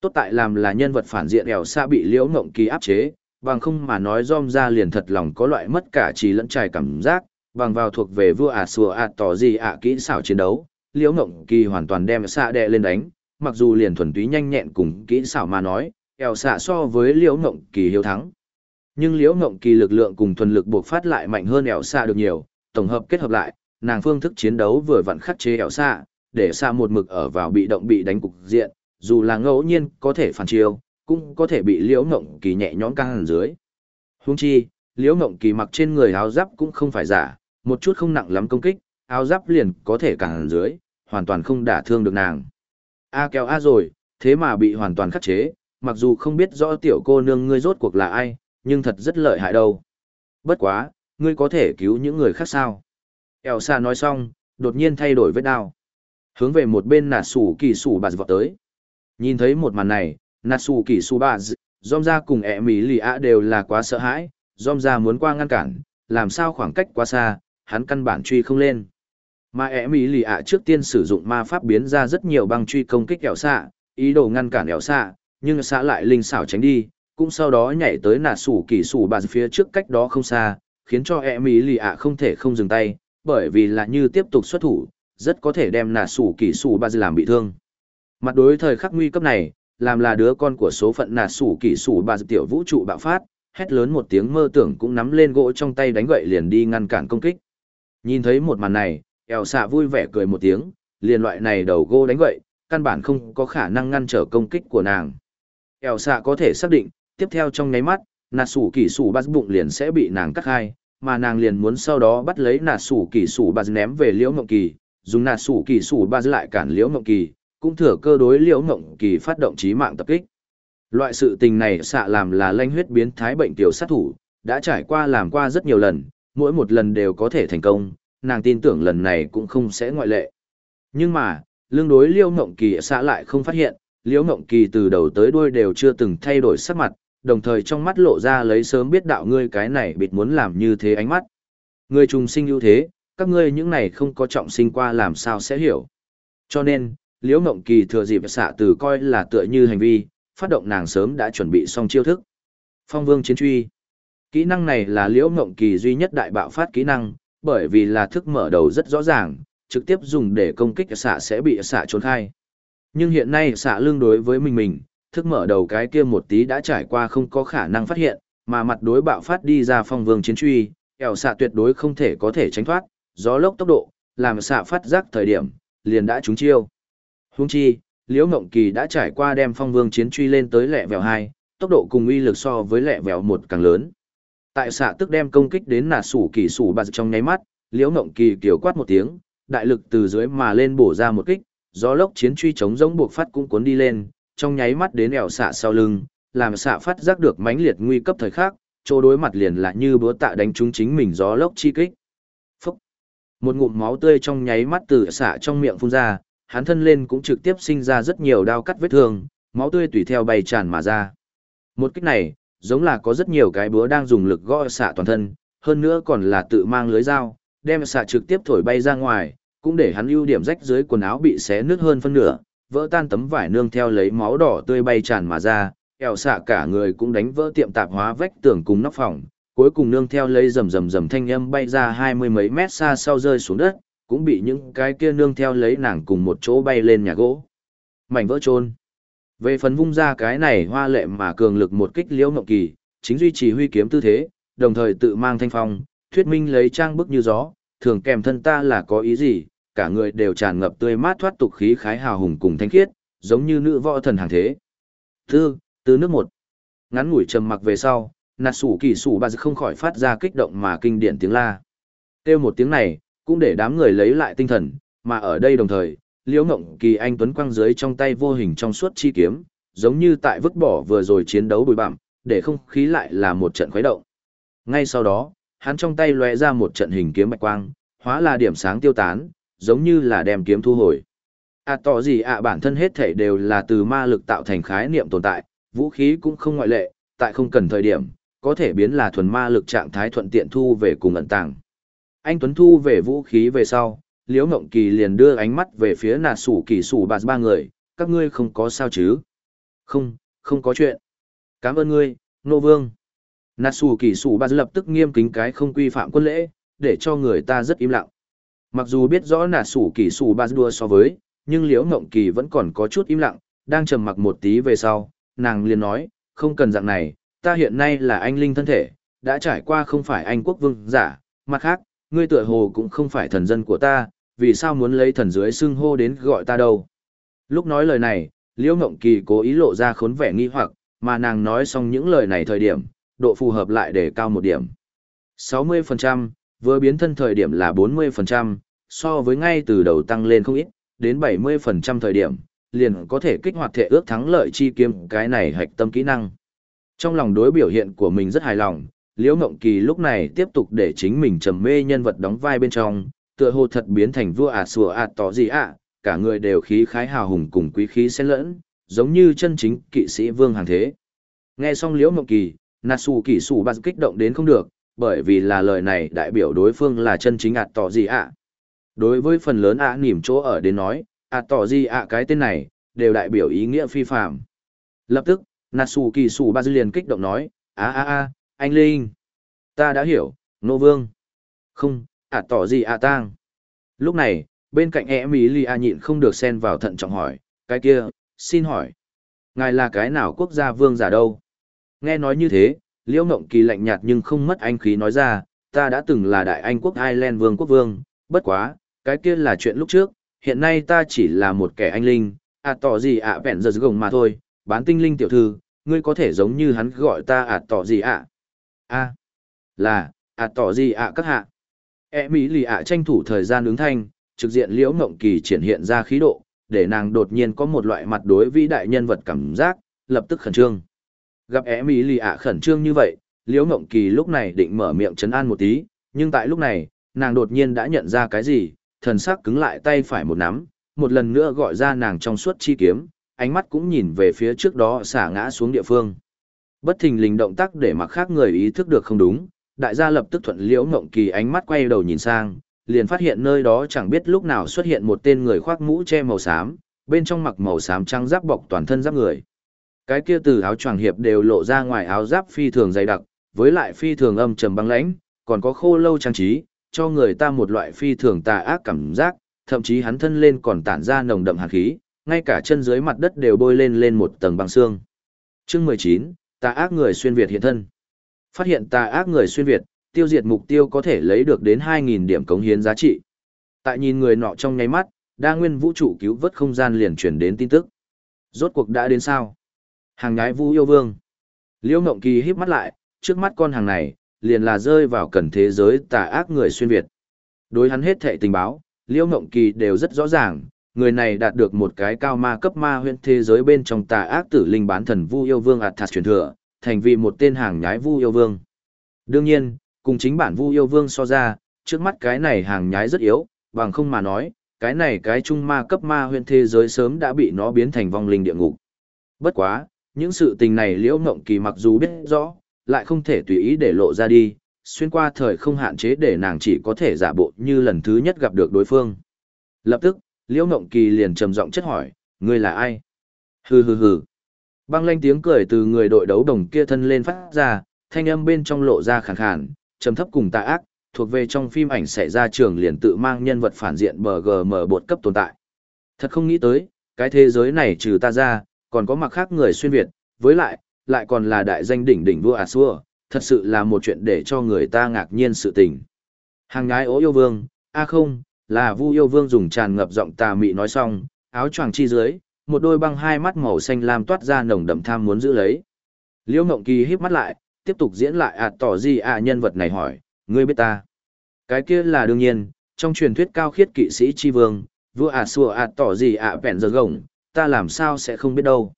Tốt tại làm là nhân vật phản diện ẻo xa bị liễu ngộng kỳ áp chế, bằng không mà nói Dom ra liền thật lòng có loại mất cả trí lẫn trải cảm giác, bằng vào thuộc về vua ả sùa ạt tỏ gì ạ kỹ xảo chiến đấu, liễu ngộng kỳ hoàn toàn đem xạ đệ lên đánh, mặc dù liền thuần túy nhanh nhẹn cùng kỹ xảo mà nói, ẻo xạ so với liễu ngộng kỳ hiếu thắng. Nhưng liễu ngộng kỳ lực lượng cùng thuần lực buộc phát lại mạnh hơn ẻo xạ được nhiều, tổng hợp kết hợp lại, nàng phương thức chiến đấu vừa vặn khắc chế ẻo xạ, để xạ một mực ở vào bị động bị đánh cục diện, dù là ngẫu nhiên có thể phản chiêu, cũng có thể bị liễu ngộng kỳ nhẹ nhõm căng hẳn dưới. Huống chi, liễu ngộng kỳ mặc trên người áo giáp cũng không phải giả, một chút không nặng lắm công kích, áo giáp liền có thể căng hẳn dưới, hoàn toàn không đả thương được nàng. A kéo A rồi, thế mà bị hoàn toàn khắc chế, mặc dù không biết rõ tiểu cô nương ngươi rốt cuộc là ai, nhưng thật rất lợi hại đâu. Bất quá, ngươi có thể cứu những người khác sao? Eo xa nói xong, đột nhiên thay đổi vết đao. Hướng về một bên nà sủ kỳ sủ bạt vọt tới. Nhìn thấy một màn này, nà sủ kỳ dom ra cùng ẹ mỹ lì ạ đều là quá sợ hãi, dom ra muốn qua ngăn cản, làm sao khoảng cách quá xa, hắn căn bản truy không lên. Mà ẹ mỹ lì ạ trước tiên sử dụng ma pháp biến ra rất nhiều băng truy công kích ẻo xạ, ý đồ ngăn cản ẻo xạ, nhưng xạ lại linh xảo tránh đi, cũng sau đó nhảy tới nà sủ kỳ sủ bạt phía trước cách đó không xa, khiến cho ẹ mỹ lì ạ không thể không dừng tay, bởi vì là như tiếp tục xuất thủ, rất có thể đem nà sủ kỳ sủ bạt làm bị thương. Mặt đối thời khắc nguy cấp này, làm là đứa con của số phận nà sủ kỳ sủ bà tiểu vũ trụ bạo phát, hét lớn một tiếng mơ tưởng cũng nắm lên gỗ trong tay đánh gậy liền đi ngăn cản công kích. Nhìn thấy một màn này, eo xạ vui vẻ cười một tiếng, liền loại này đầu gỗ đánh gậy, căn bản không có khả năng ngăn trở công kích của nàng. Eo xạ có thể xác định, tiếp theo trong nháy mắt, nà sủ kỳ sủ bắt bụng liền sẽ bị nàng cắt hai, mà nàng liền muốn sau đó bắt lấy nà sủ kỳ sủ bà ném về liễu mộng kỳ, dùng nà sủ kỳ sủ bắt lại cản liễu mộng kỳ, cũng thừa cơ đối liễu ngộng kỳ phát động trí mạng tập kích. Loại sự tình này xạ làm là lanh huyết biến thái bệnh tiểu sát thủ, đã trải qua làm qua rất nhiều lần, mỗi một lần đều có thể thành công, nàng tin tưởng lần này cũng không sẽ ngoại lệ. Nhưng mà, lương đối liễu ngộng kỳ xạ lại không phát hiện, liễu ngộng kỳ từ đầu tới đuôi đều chưa từng thay đổi sắc mặt, đồng thời trong mắt lộ ra lấy sớm biết đạo ngươi cái này bịt muốn làm như thế ánh mắt. Ngươi trùng sinh ưu thế, các ngươi những này không có trọng sinh qua làm sao sẽ hiểu. Cho nên, Liễu mộng Kỳ thừa dịp xạ từ coi là tựa như hành vi, phát động nàng sớm đã chuẩn bị xong chiêu thức. Phong Vương chiến truy. Kỹ năng này là Liễu mộng Kỳ duy nhất đại bạo phát kỹ năng, bởi vì là thức mở đầu rất rõ ràng, trực tiếp dùng để công kích xạ sẽ bị xạ trốn khai. Nhưng hiện nay xạ lương đối với mình mình, thức mở đầu cái kia một tí đã trải qua không có khả năng phát hiện, mà mặt đối bạo phát đi ra phong vương chiến truy, ẻo xạ tuyệt đối không thể có thể tránh thoát, gió lốc tốc độ, làm xạ phát giác thời điểm, liền đã trúng chiêu. Huống chi, Liễu Ngộng Kỳ đã trải qua đem phong vương chiến truy lên tới lẹ vèo 2, tốc độ cùng uy lực so với lẹ vèo một càng lớn. Tại xạ tức đem công kích đến nà sủ kỳ sủ bạt trong nháy mắt, Liễu Ngộng Kỳ kiểu quát một tiếng, đại lực từ dưới mà lên bổ ra một kích, gió lốc chiến truy chống giống buộc phát cũng cuốn đi lên, trong nháy mắt đến ẻo xạ sau lưng, làm xạ phát giác được mãnh liệt nguy cấp thời khắc, chỗ đối mặt liền là như búa tạ đánh trúng chính mình gió lốc chi kích. Phúc! Một ngụm máu tươi trong nháy mắt từ xạ trong miệng phun ra, hắn thân lên cũng trực tiếp sinh ra rất nhiều đao cắt vết thương, máu tươi tùy theo bay tràn mà ra. Một cách này, giống là có rất nhiều cái búa đang dùng lực gõ xạ toàn thân, hơn nữa còn là tự mang lưới dao, đem xạ trực tiếp thổi bay ra ngoài, cũng để hắn ưu điểm rách dưới quần áo bị xé nứt hơn phân nửa, vỡ tan tấm vải nương theo lấy máu đỏ tươi bay tràn mà ra, eo xạ cả người cũng đánh vỡ tiệm tạp hóa vách tường cùng nóc phòng, cuối cùng nương theo lấy rầm rầm rầm thanh âm bay ra hai mươi mấy mét xa sau rơi xuống đất, cũng bị những cái kia nương theo lấy nàng cùng một chỗ bay lên nhà gỗ. Mảnh vỡ trôn. Về phần vung ra cái này hoa lệ mà cường lực một kích liễu ngọc kỳ, chính duy trì huy kiếm tư thế, đồng thời tự mang thanh phong, thuyết minh lấy trang bức như gió, thường kèm thân ta là có ý gì, cả người đều tràn ngập tươi mát thoát tục khí khái hào hùng cùng thanh khiết, giống như nữ võ thần hàng thế. Tư, từ nước một. Ngắn ngủi trầm mặc về sau, nạt sủ kỳ sủ bà không khỏi phát ra kích động mà kinh điển tiếng la. Têu một tiếng này, cũng để đám người lấy lại tinh thần, mà ở đây đồng thời, liễu ngộng kỳ anh tuấn quang dưới trong tay vô hình trong suốt chi kiếm, giống như tại vứt bỏ vừa rồi chiến đấu bùi bặm, để không khí lại là một trận khuấy động. Ngay sau đó, hắn trong tay lóe ra một trận hình kiếm bạch quang, hóa là điểm sáng tiêu tán, giống như là đem kiếm thu hồi. À tỏ gì ạ bản thân hết thể đều là từ ma lực tạo thành khái niệm tồn tại, vũ khí cũng không ngoại lệ, tại không cần thời điểm, có thể biến là thuần ma lực trạng thái thuận tiện thu về cùng ẩn tàng. Anh Tuấn thu về vũ khí về sau, Liễu Ngộng Kỳ liền đưa ánh mắt về phía nà sủ kỳ sủ bạt ba người, các ngươi không có sao chứ? Không, không có chuyện. Cảm ơn ngươi, Nô Vương. Nà sủ kỳ sủ bạt lập tức nghiêm kính cái không quy phạm quân lễ, để cho người ta rất im lặng. Mặc dù biết rõ nà sủ kỳ sủ bạt đua so với, nhưng Liễu Ngộng Kỳ vẫn còn có chút im lặng, đang trầm mặc một tí về sau, nàng liền nói, không cần dạng này, ta hiện nay là anh linh thân thể, đã trải qua không phải anh quốc vương giả, mặt khác, ngươi tựa hồ cũng không phải thần dân của ta, vì sao muốn lấy thần dưới xưng hô đến gọi ta đâu. Lúc nói lời này, Liễu Ngộng Kỳ cố ý lộ ra khốn vẻ nghi hoặc, mà nàng nói xong những lời này thời điểm, độ phù hợp lại để cao một điểm. 60%, vừa biến thân thời điểm là 40%, so với ngay từ đầu tăng lên không ít, đến 70% thời điểm, liền có thể kích hoạt thể ước thắng lợi chi kiếm cái này hạch tâm kỹ năng. Trong lòng đối biểu hiện của mình rất hài lòng, Liễu Ngộng Kỳ lúc này tiếp tục để chính mình trầm mê nhân vật đóng vai bên trong, tựa hồ thật biến thành vua ạt sùa ạt tỏ gì ạ, cả người đều khí khái hào hùng cùng quý khí xen lẫn, giống như chân chính kỵ sĩ vương hàng thế. Nghe xong Liễu Ngộng Kỳ, Natsu Kỳ Sủ Bạt kích động đến không được, bởi vì là lời này đại biểu đối phương là chân chính ạt tỏ gì ạ. Đối với phần lớn ạ nỉm chỗ ở đến nói, ạt tỏ gì ạ cái tên này, đều đại biểu ý nghĩa phi phạm. Lập tức, Natsu Kỳ Sủ Bạt liền kích động nói, a a a, anh Linh. Ta đã hiểu, Nô Vương. Không, ạ tỏ gì ạ tang. Lúc này, bên cạnh e mỹ lì a nhịn không được xen vào thận trọng hỏi, cái kia, xin hỏi. Ngài là cái nào quốc gia vương giả đâu? Nghe nói như thế, liễu ngộng kỳ lạnh nhạt nhưng không mất anh khí nói ra, ta đã từng là đại anh quốc Ireland vương quốc vương, bất quá, cái kia là chuyện lúc trước, hiện nay ta chỉ là một kẻ anh linh, ạ tỏ gì ạ vẹn giật gồng mà thôi, bán tinh linh tiểu thư, ngươi có thể giống như hắn gọi ta ạ tỏ gì ạ a là ạ tỏ gì ạ các hạ? E mỹ lì ạ tranh thủ thời gian ứng thanh, trực diện liễu ngộng kỳ triển hiện ra khí độ, để nàng đột nhiên có một loại mặt đối vĩ đại nhân vật cảm giác, lập tức khẩn trương. Gặp e mỹ lì ạ khẩn trương như vậy, liễu ngộng kỳ lúc này định mở miệng chấn an một tí, nhưng tại lúc này, nàng đột nhiên đã nhận ra cái gì, thần sắc cứng lại tay phải một nắm, một lần nữa gọi ra nàng trong suốt chi kiếm, ánh mắt cũng nhìn về phía trước đó xả ngã xuống địa phương. Bất thình lình động tác để mặc khác người ý thức được không đúng, đại gia lập tức thuận liễu ngộng kỳ ánh mắt quay đầu nhìn sang, liền phát hiện nơi đó chẳng biết lúc nào xuất hiện một tên người khoác mũ che màu xám, bên trong mặc màu xám trắng giáp bọc toàn thân giáp người. Cái kia từ áo choàng hiệp đều lộ ra ngoài áo giáp phi thường dày đặc, với lại phi thường âm trầm băng lãnh, còn có khô lâu trang trí, cho người ta một loại phi thường tà ác cảm giác, thậm chí hắn thân lên còn tản ra nồng đậm hàn khí, ngay cả chân dưới mặt đất đều bôi lên lên một tầng băng xương. Chương 19, tà ác người xuyên Việt hiện thân. Phát hiện tà ác người xuyên Việt, tiêu diệt mục tiêu có thể lấy được đến 2.000 điểm cống hiến giá trị. Tại nhìn người nọ trong nháy mắt, đa nguyên vũ trụ cứu vớt không gian liền truyền đến tin tức. Rốt cuộc đã đến sao? Hàng nhái vũ yêu vương. Liễu Ngộng Kỳ híp mắt lại, trước mắt con hàng này, liền là rơi vào cần thế giới tà ác người xuyên Việt. Đối hắn hết thệ tình báo, Liễu Ngộng Kỳ đều rất rõ ràng, người này đạt được một cái cao ma cấp ma huyện thế giới bên trong tà ác tử linh bán thần vu yêu vương Athas truyền thừa, thành vì một tên hàng nhái vu yêu vương. Đương nhiên, cùng chính bản vu yêu vương so ra, trước mắt cái này hàng nhái rất yếu, bằng không mà nói, cái này cái trung ma cấp ma huyện thế giới sớm đã bị nó biến thành vong linh địa ngục. Bất quá, những sự tình này liễu ngộng kỳ mặc dù biết rõ, lại không thể tùy ý để lộ ra đi, xuyên qua thời không hạn chế để nàng chỉ có thể giả bộ như lần thứ nhất gặp được đối phương. Lập tức, liễu ngộng kỳ liền trầm giọng chất hỏi, ngươi là ai? Hừ hừ hừ. Băng lanh tiếng cười từ người đội đấu đồng kia thân lên phát ra, thanh âm bên trong lộ ra khàn khàn, trầm thấp cùng tà ác, thuộc về trong phim ảnh xảy ra trường liền tự mang nhân vật phản diện bờ BGM bột cấp tồn tại. Thật không nghĩ tới, cái thế giới này trừ ta ra, còn có mặc khác người xuyên Việt, với lại, lại còn là đại danh đỉnh đỉnh vua Asua, thật sự là một chuyện để cho người ta ngạc nhiên sự tình. Hàng ngái ố yêu vương, a không, là vu yêu vương dùng tràn ngập giọng tà mị nói xong, áo choàng chi dưới, một đôi băng hai mắt màu xanh lam toát ra nồng đậm tham muốn giữ lấy. Liễu Ngộng Kỳ híp mắt lại, tiếp tục diễn lại ạt tỏ gì à nhân vật này hỏi, ngươi biết ta? Cái kia là đương nhiên, trong truyền thuyết cao khiết kỵ sĩ chi vương, vua ạt xua ạt tỏ gì ạ vẹn giờ gồng, ta làm sao sẽ không biết đâu.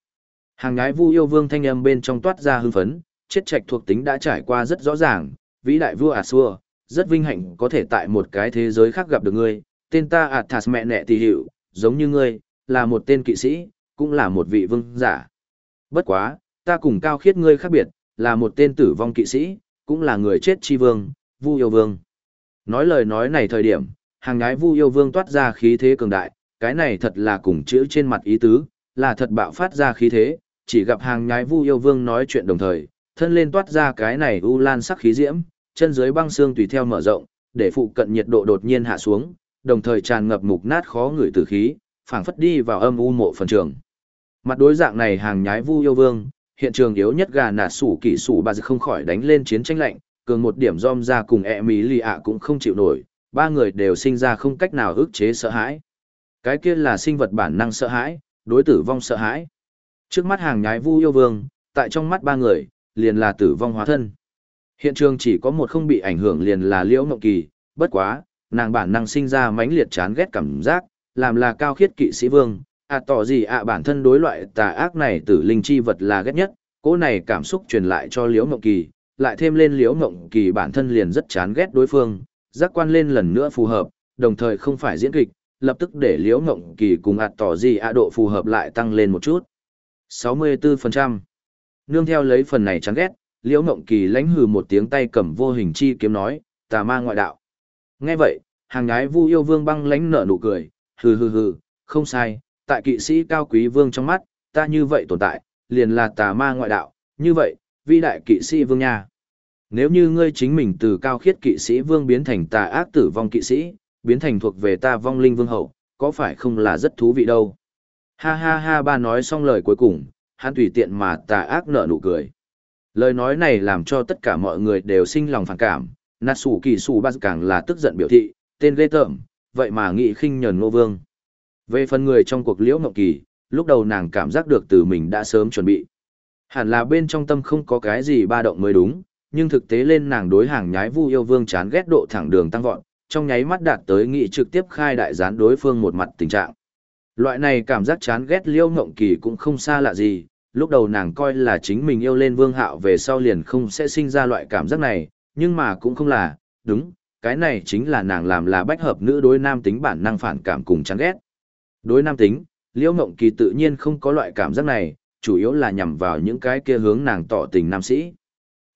Hàng ngái vu yêu vương thanh âm bên trong toát ra hưng phấn, chết trạch thuộc tính đã trải qua rất rõ ràng, vĩ đại vua ạt xua, rất vinh hạnh có thể tại một cái thế giới khác gặp được ngươi, tên ta ạt mẹ nẹ tỷ hiệu, giống như ngươi, là một tên kỵ sĩ, cũng là một vị vương giả. Bất quá, ta cùng cao khiết ngươi khác biệt, là một tên tử vong kỵ sĩ, cũng là người chết chi vương, vu yêu vương. Nói lời nói này thời điểm, hàng ngái vu yêu vương toát ra khí thế cường đại, cái này thật là cùng chữ trên mặt ý tứ, là thật bạo phát ra khí thế, chỉ gặp hàng nhái vu yêu vương nói chuyện đồng thời, thân lên toát ra cái này u lan sắc khí diễm, chân dưới băng xương tùy theo mở rộng, để phụ cận nhiệt độ đột nhiên hạ xuống, đồng thời tràn ngập mục nát khó ngửi tử khí, phảng phất đi vào âm u mộ phần trường. Mặt đối dạng này hàng nhái vu yêu vương, hiện trường yếu nhất gà nạt sủ kỵ sủ bà không khỏi đánh lên chiến tranh lạnh, cường một điểm dom ra cùng e mí lì ạ cũng không chịu nổi, ba người đều sinh ra không cách nào ức chế sợ hãi. Cái kia là sinh vật bản năng sợ hãi, đối tử vong sợ hãi. Trước mắt hàng nhái vu yêu vương, tại trong mắt ba người, liền là tử vong hóa thân. Hiện trường chỉ có một không bị ảnh hưởng liền là liễu ngọc kỳ, bất quá, nàng bản năng sinh ra mãnh liệt chán ghét cảm giác, làm là cao khiết kỵ sĩ vương, à tỏ gì ạ bản thân đối loại tà ác này tử linh chi vật là ghét nhất, cỗ này cảm xúc truyền lại cho liễu ngọc kỳ, lại thêm lên liễu ngộng kỳ bản thân liền rất chán ghét đối phương, giác quan lên lần nữa phù hợp, đồng thời không phải diễn kịch, lập tức để liễu ngộng kỳ cùng ạt tỏ gì ạ độ phù hợp lại tăng lên một chút. 64%. Nương theo lấy phần này chán ghét, liễu ngộng kỳ lãnh hừ một tiếng tay cầm vô hình chi kiếm nói, tà ma ngoại đạo. Nghe vậy, hàng gái vu yêu vương băng lãnh nở nụ cười, hừ hừ hừ, không sai, tại kỵ sĩ cao quý vương trong mắt, ta như vậy tồn tại, liền là tà ma ngoại đạo, như vậy, vi đại kỵ sĩ vương nha. Nếu như ngươi chính mình từ cao khiết kỵ sĩ vương biến thành tà ác tử vong kỵ sĩ, biến thành thuộc về ta vong linh vương hậu, có phải không là rất thú vị đâu. Ha ha ha ba nói xong lời cuối cùng, hắn tùy tiện mà tà ác nở nụ cười. Lời nói này làm cho tất cả mọi người đều sinh lòng phản cảm, nạt sủ kỳ sủ ba càng là tức giận biểu thị, tên ghê tởm, vậy mà nghị khinh nhờn ngô vương. Về phần người trong cuộc liễu ngọc kỳ, lúc đầu nàng cảm giác được từ mình đã sớm chuẩn bị. Hẳn là bên trong tâm không có cái gì ba động mới đúng, nhưng thực tế lên nàng đối hàng nhái vu yêu vương chán ghét độ thẳng đường tăng vọt, trong nháy mắt đạt tới nghị trực tiếp khai đại gián đối phương một mặt tình trạng. Loại này cảm giác chán ghét liêu ngộng kỳ cũng không xa lạ gì, lúc đầu nàng coi là chính mình yêu lên vương hạo về sau liền không sẽ sinh ra loại cảm giác này, nhưng mà cũng không là, đúng, cái này chính là nàng làm là bách hợp nữ đối nam tính bản năng phản cảm cùng chán ghét. Đối nam tính, Liễu ngộng kỳ tự nhiên không có loại cảm giác này, chủ yếu là nhằm vào những cái kia hướng nàng tỏ tình nam sĩ.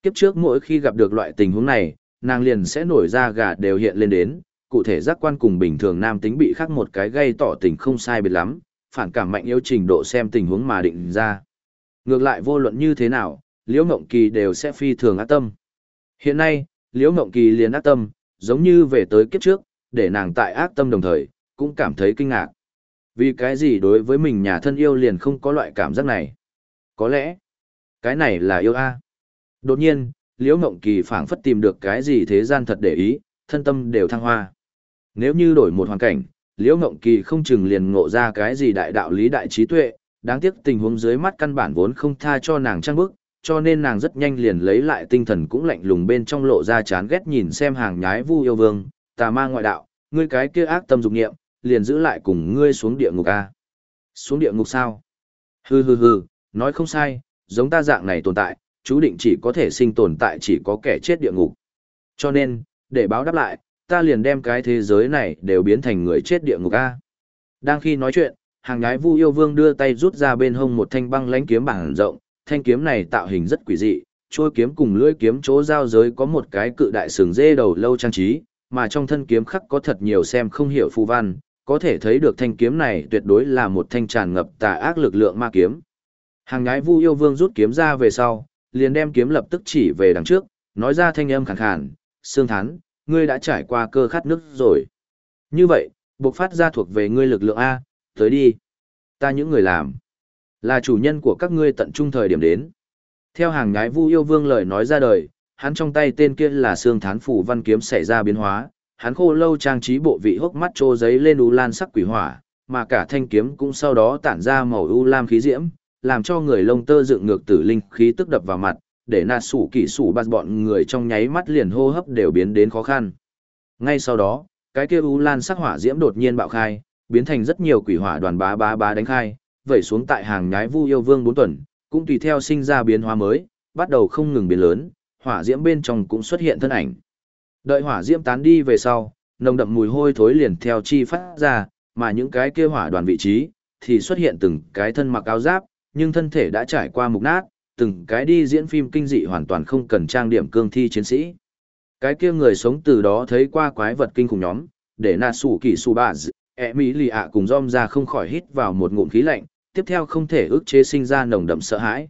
Kiếp trước mỗi khi gặp được loại tình huống này, nàng liền sẽ nổi ra gà đều hiện lên đến, cụ thể giác quan cùng bình thường nam tính bị khác một cái gây tỏ tình không sai biệt lắm, phản cảm mạnh yếu trình độ xem tình huống mà định ra. Ngược lại vô luận như thế nào, Liễu Ngộng Kỳ đều sẽ phi thường ác tâm. Hiện nay, Liễu Ngộng Kỳ liền ác tâm, giống như về tới kiếp trước, để nàng tại ác tâm đồng thời, cũng cảm thấy kinh ngạc. Vì cái gì đối với mình nhà thân yêu liền không có loại cảm giác này? Có lẽ, cái này là yêu a. Đột nhiên, Liễu Ngộng Kỳ phảng phất tìm được cái gì thế gian thật để ý, thân tâm đều thăng hoa. Nếu như đổi một hoàn cảnh, Liễu Ngộng Kỳ không chừng liền ngộ ra cái gì đại đạo lý đại trí tuệ, đáng tiếc tình huống dưới mắt căn bản vốn không tha cho nàng trang bức, cho nên nàng rất nhanh liền lấy lại tinh thần cũng lạnh lùng bên trong lộ ra chán ghét nhìn xem hàng nhái vu yêu vương, tà ma ngoại đạo, ngươi cái kia ác tâm dục nghiệm, liền giữ lại cùng ngươi xuống địa ngục a. Xuống địa ngục sao? Hừ hừ hừ, nói không sai, giống ta dạng này tồn tại, chú định chỉ có thể sinh tồn tại chỉ có kẻ chết địa ngục. Cho nên, để báo đáp lại, ta liền đem cái thế giới này đều biến thành người chết địa ngục a. Đang khi nói chuyện, hàng nhái vu yêu vương đưa tay rút ra bên hông một thanh băng lãnh kiếm bảng rộng, thanh kiếm này tạo hình rất quỷ dị, trôi kiếm cùng lưỡi kiếm chỗ giao giới có một cái cự đại sừng dê đầu lâu trang trí, mà trong thân kiếm khắc có thật nhiều xem không hiểu phù văn, có thể thấy được thanh kiếm này tuyệt đối là một thanh tràn ngập tà ác lực lượng ma kiếm. Hàng nhái vu yêu vương rút kiếm ra về sau, liền đem kiếm lập tức chỉ về đằng trước, nói ra thanh âm khàn khàn, xương thán, ngươi đã trải qua cơ khát nước rồi. Như vậy, buộc phát ra thuộc về ngươi lực lượng A, tới đi. Ta những người làm, là chủ nhân của các ngươi tận trung thời điểm đến. Theo hàng nhái vu yêu vương lời nói ra đời, hắn trong tay tên kia là xương thán phủ văn kiếm xảy ra biến hóa, hắn khô lâu trang trí bộ vị hốc mắt trô giấy lên u lan sắc quỷ hỏa, mà cả thanh kiếm cũng sau đó tản ra màu u lam khí diễm, làm cho người lông tơ dựng ngược tử linh khí tức đập vào mặt, để nạt sủ kỷ sủ bắt bọn người trong nháy mắt liền hô hấp đều biến đến khó khăn. Ngay sau đó, cái kia u lan sắc hỏa diễm đột nhiên bạo khai, biến thành rất nhiều quỷ hỏa đoàn bá bá bá đánh khai, vẩy xuống tại hàng nhái vu yêu vương bốn tuần, cũng tùy theo sinh ra biến hóa mới, bắt đầu không ngừng biến lớn, hỏa diễm bên trong cũng xuất hiện thân ảnh. Đợi hỏa diễm tán đi về sau, nồng đậm mùi hôi thối liền theo chi phát ra, mà những cái kia hỏa đoàn vị trí, thì xuất hiện từng cái thân mặc áo giáp, nhưng thân thể đã trải qua mục nát, từng cái đi diễn phim kinh dị hoàn toàn không cần trang điểm cương thi chiến sĩ. Cái kia người sống từ đó thấy qua quái vật kinh khủng nhóm, để nà sủ kỳ su bà E mỹ lì ạ cùng Dom ra không khỏi hít vào một ngụm khí lạnh, tiếp theo không thể ức chế sinh ra nồng đậm sợ hãi.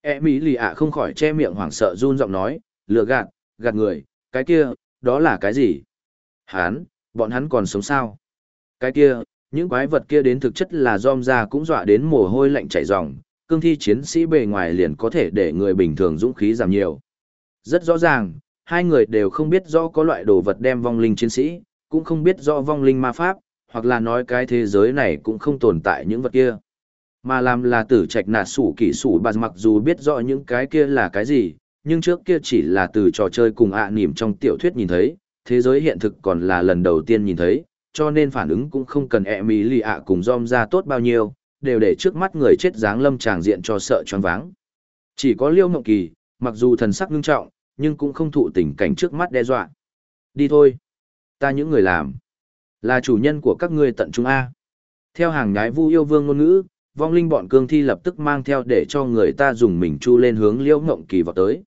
E mỹ lì ạ không khỏi che miệng hoảng sợ run giọng nói, lừa gạt, gạt người, cái kia, đó là cái gì? Hán, bọn hắn còn sống sao? Cái kia, những quái vật kia đến thực chất là Dom ra cũng dọa đến mồ hôi lạnh chảy ròng, cương thi chiến sĩ bề ngoài liền có thể để người bình thường dũng khí giảm nhiều. Rất rõ ràng, hai người đều không biết rõ có loại đồ vật đem vong linh chiến sĩ, cũng không biết rõ vong linh ma pháp, hoặc là nói cái thế giới này cũng không tồn tại những vật kia. Mà làm là tử trạch nạt sủ kỷ sủ bạt mặc dù biết rõ những cái kia là cái gì, nhưng trước kia chỉ là từ trò chơi cùng ạ à nỉm trong tiểu thuyết nhìn thấy, thế giới hiện thực còn là lần đầu tiên nhìn thấy, cho nên phản ứng cũng không cần ẹ mì lì ạ cùng dom ra tốt bao nhiêu, đều để trước mắt người chết dáng lâm tràng diện cho sợ choáng váng. Chỉ có Liêu mộng Kỳ, mặc dù thần sắc ngưng trọng, nhưng cũng không thụ tình cảnh trước mắt đe dọa. Đi thôi. Ta những người làm. Là chủ nhân của các ngươi tận trung A. Theo hàng nhái vu yêu vương ngôn ngữ, vong linh bọn cương thi lập tức mang theo để cho người ta dùng mình chu lên hướng Liễu Ngộng Kỳ vào tới.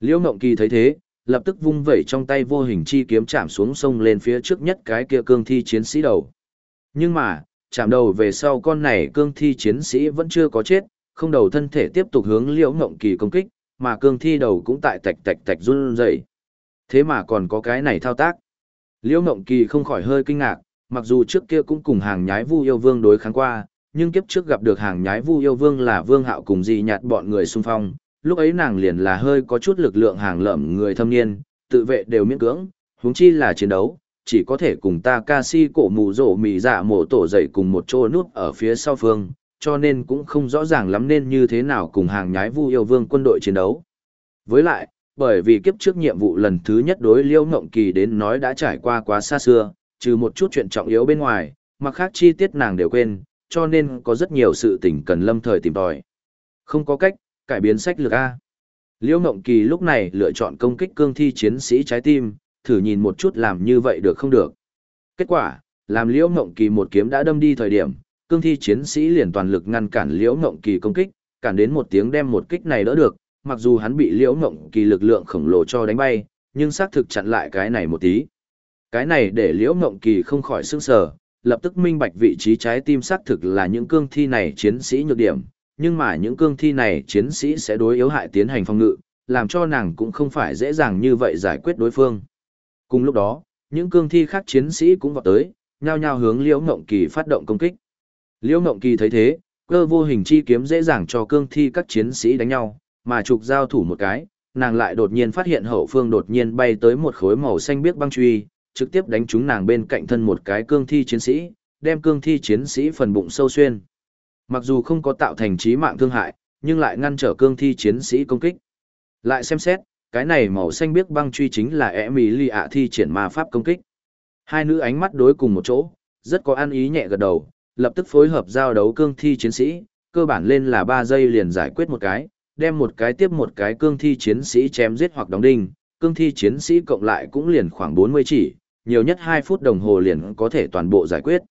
Liễu Ngộng Kỳ thấy thế, lập tức vung vẩy trong tay vô hình chi kiếm chạm xuống sông lên phía trước nhất cái kia cương thi chiến sĩ đầu. Nhưng mà, chạm đầu về sau con này cương thi chiến sĩ vẫn chưa có chết, không đầu thân thể tiếp tục hướng Liễu Ngộng Kỳ công kích, mà cương thi đầu cũng tại tạch tạch tạch run rẩy. Thế mà còn có cái này thao tác. Liễu Ngộng Kỳ không khỏi hơi kinh ngạc, mặc dù trước kia cũng cùng hàng nhái Vu Yêu Vương đối kháng qua, nhưng kiếp trước gặp được hàng nhái Vu Yêu Vương là Vương Hạo cùng dị nhạt bọn người xung phong, lúc ấy nàng liền là hơi có chút lực lượng hàng lợm người thâm niên, tự vệ đều miễn cưỡng, huống chi là chiến đấu, chỉ có thể cùng ta ca si cổ mù rổ mì dạ mổ tổ dậy cùng một chỗ nút ở phía sau phương, cho nên cũng không rõ ràng lắm nên như thế nào cùng hàng nhái vu yêu vương quân đội chiến đấu. Với lại, bởi vì kiếp trước nhiệm vụ lần thứ nhất đối liêu ngộng kỳ đến nói đã trải qua quá xa xưa, trừ một chút chuyện trọng yếu bên ngoài, mà khác chi tiết nàng đều quên, cho nên có rất nhiều sự tình cần lâm thời tìm tòi. Không có cách, cải biến sách lược A. Liễu Ngộng Kỳ lúc này lựa chọn công kích cương thi chiến sĩ trái tim, thử nhìn một chút làm như vậy được không được. Kết quả, làm Liễu Ngộng Kỳ một kiếm đã đâm đi thời điểm, cương thi chiến sĩ liền toàn lực ngăn cản Liễu Ngộng Kỳ công kích, cản đến một tiếng đem một kích này đỡ được, mặc dù hắn bị Liễu Ngộng Kỳ lực lượng khổng lồ cho đánh bay, nhưng xác thực chặn lại cái này một tí. Cái này để Liễu Ngộng Kỳ không khỏi sững sờ, lập tức minh bạch vị trí trái tim xác thực là những cương thi này chiến sĩ nhược điểm, nhưng mà những cương thi này chiến sĩ sẽ đối yếu hại tiến hành phòng ngự, làm cho nàng cũng không phải dễ dàng như vậy giải quyết đối phương. Cùng lúc đó, những cương thi khác chiến sĩ cũng vào tới, nhao nhao hướng Liễu Ngộng Kỳ phát động công kích. Liễu Ngộng Kỳ thấy thế, cơ vô hình chi kiếm dễ dàng cho cương thi các chiến sĩ đánh nhau, mà trục giao thủ một cái, nàng lại đột nhiên phát hiện hậu phương đột nhiên bay tới một khối màu xanh biếc băng truy, trực tiếp đánh trúng nàng bên cạnh thân một cái cương thi chiến sĩ, đem cương thi chiến sĩ phần bụng sâu xuyên. Mặc dù không có tạo thành trí mạng thương hại, nhưng lại ngăn trở cương thi chiến sĩ công kích. Lại xem xét, cái này màu xanh biếc băng truy chính là Emilia thi triển ma pháp công kích. Hai nữ ánh mắt đối cùng một chỗ, rất có ăn ý nhẹ gật đầu, lập tức phối hợp giao đấu cương thi chiến sĩ, cơ bản lên là 3 giây liền giải quyết một cái, đem một cái tiếp một cái cương thi chiến sĩ chém giết hoặc đóng đinh, cương thi chiến sĩ cộng lại cũng liền khoảng 40 chỉ, nhiều nhất 2 phút đồng hồ liền có thể toàn bộ giải quyết.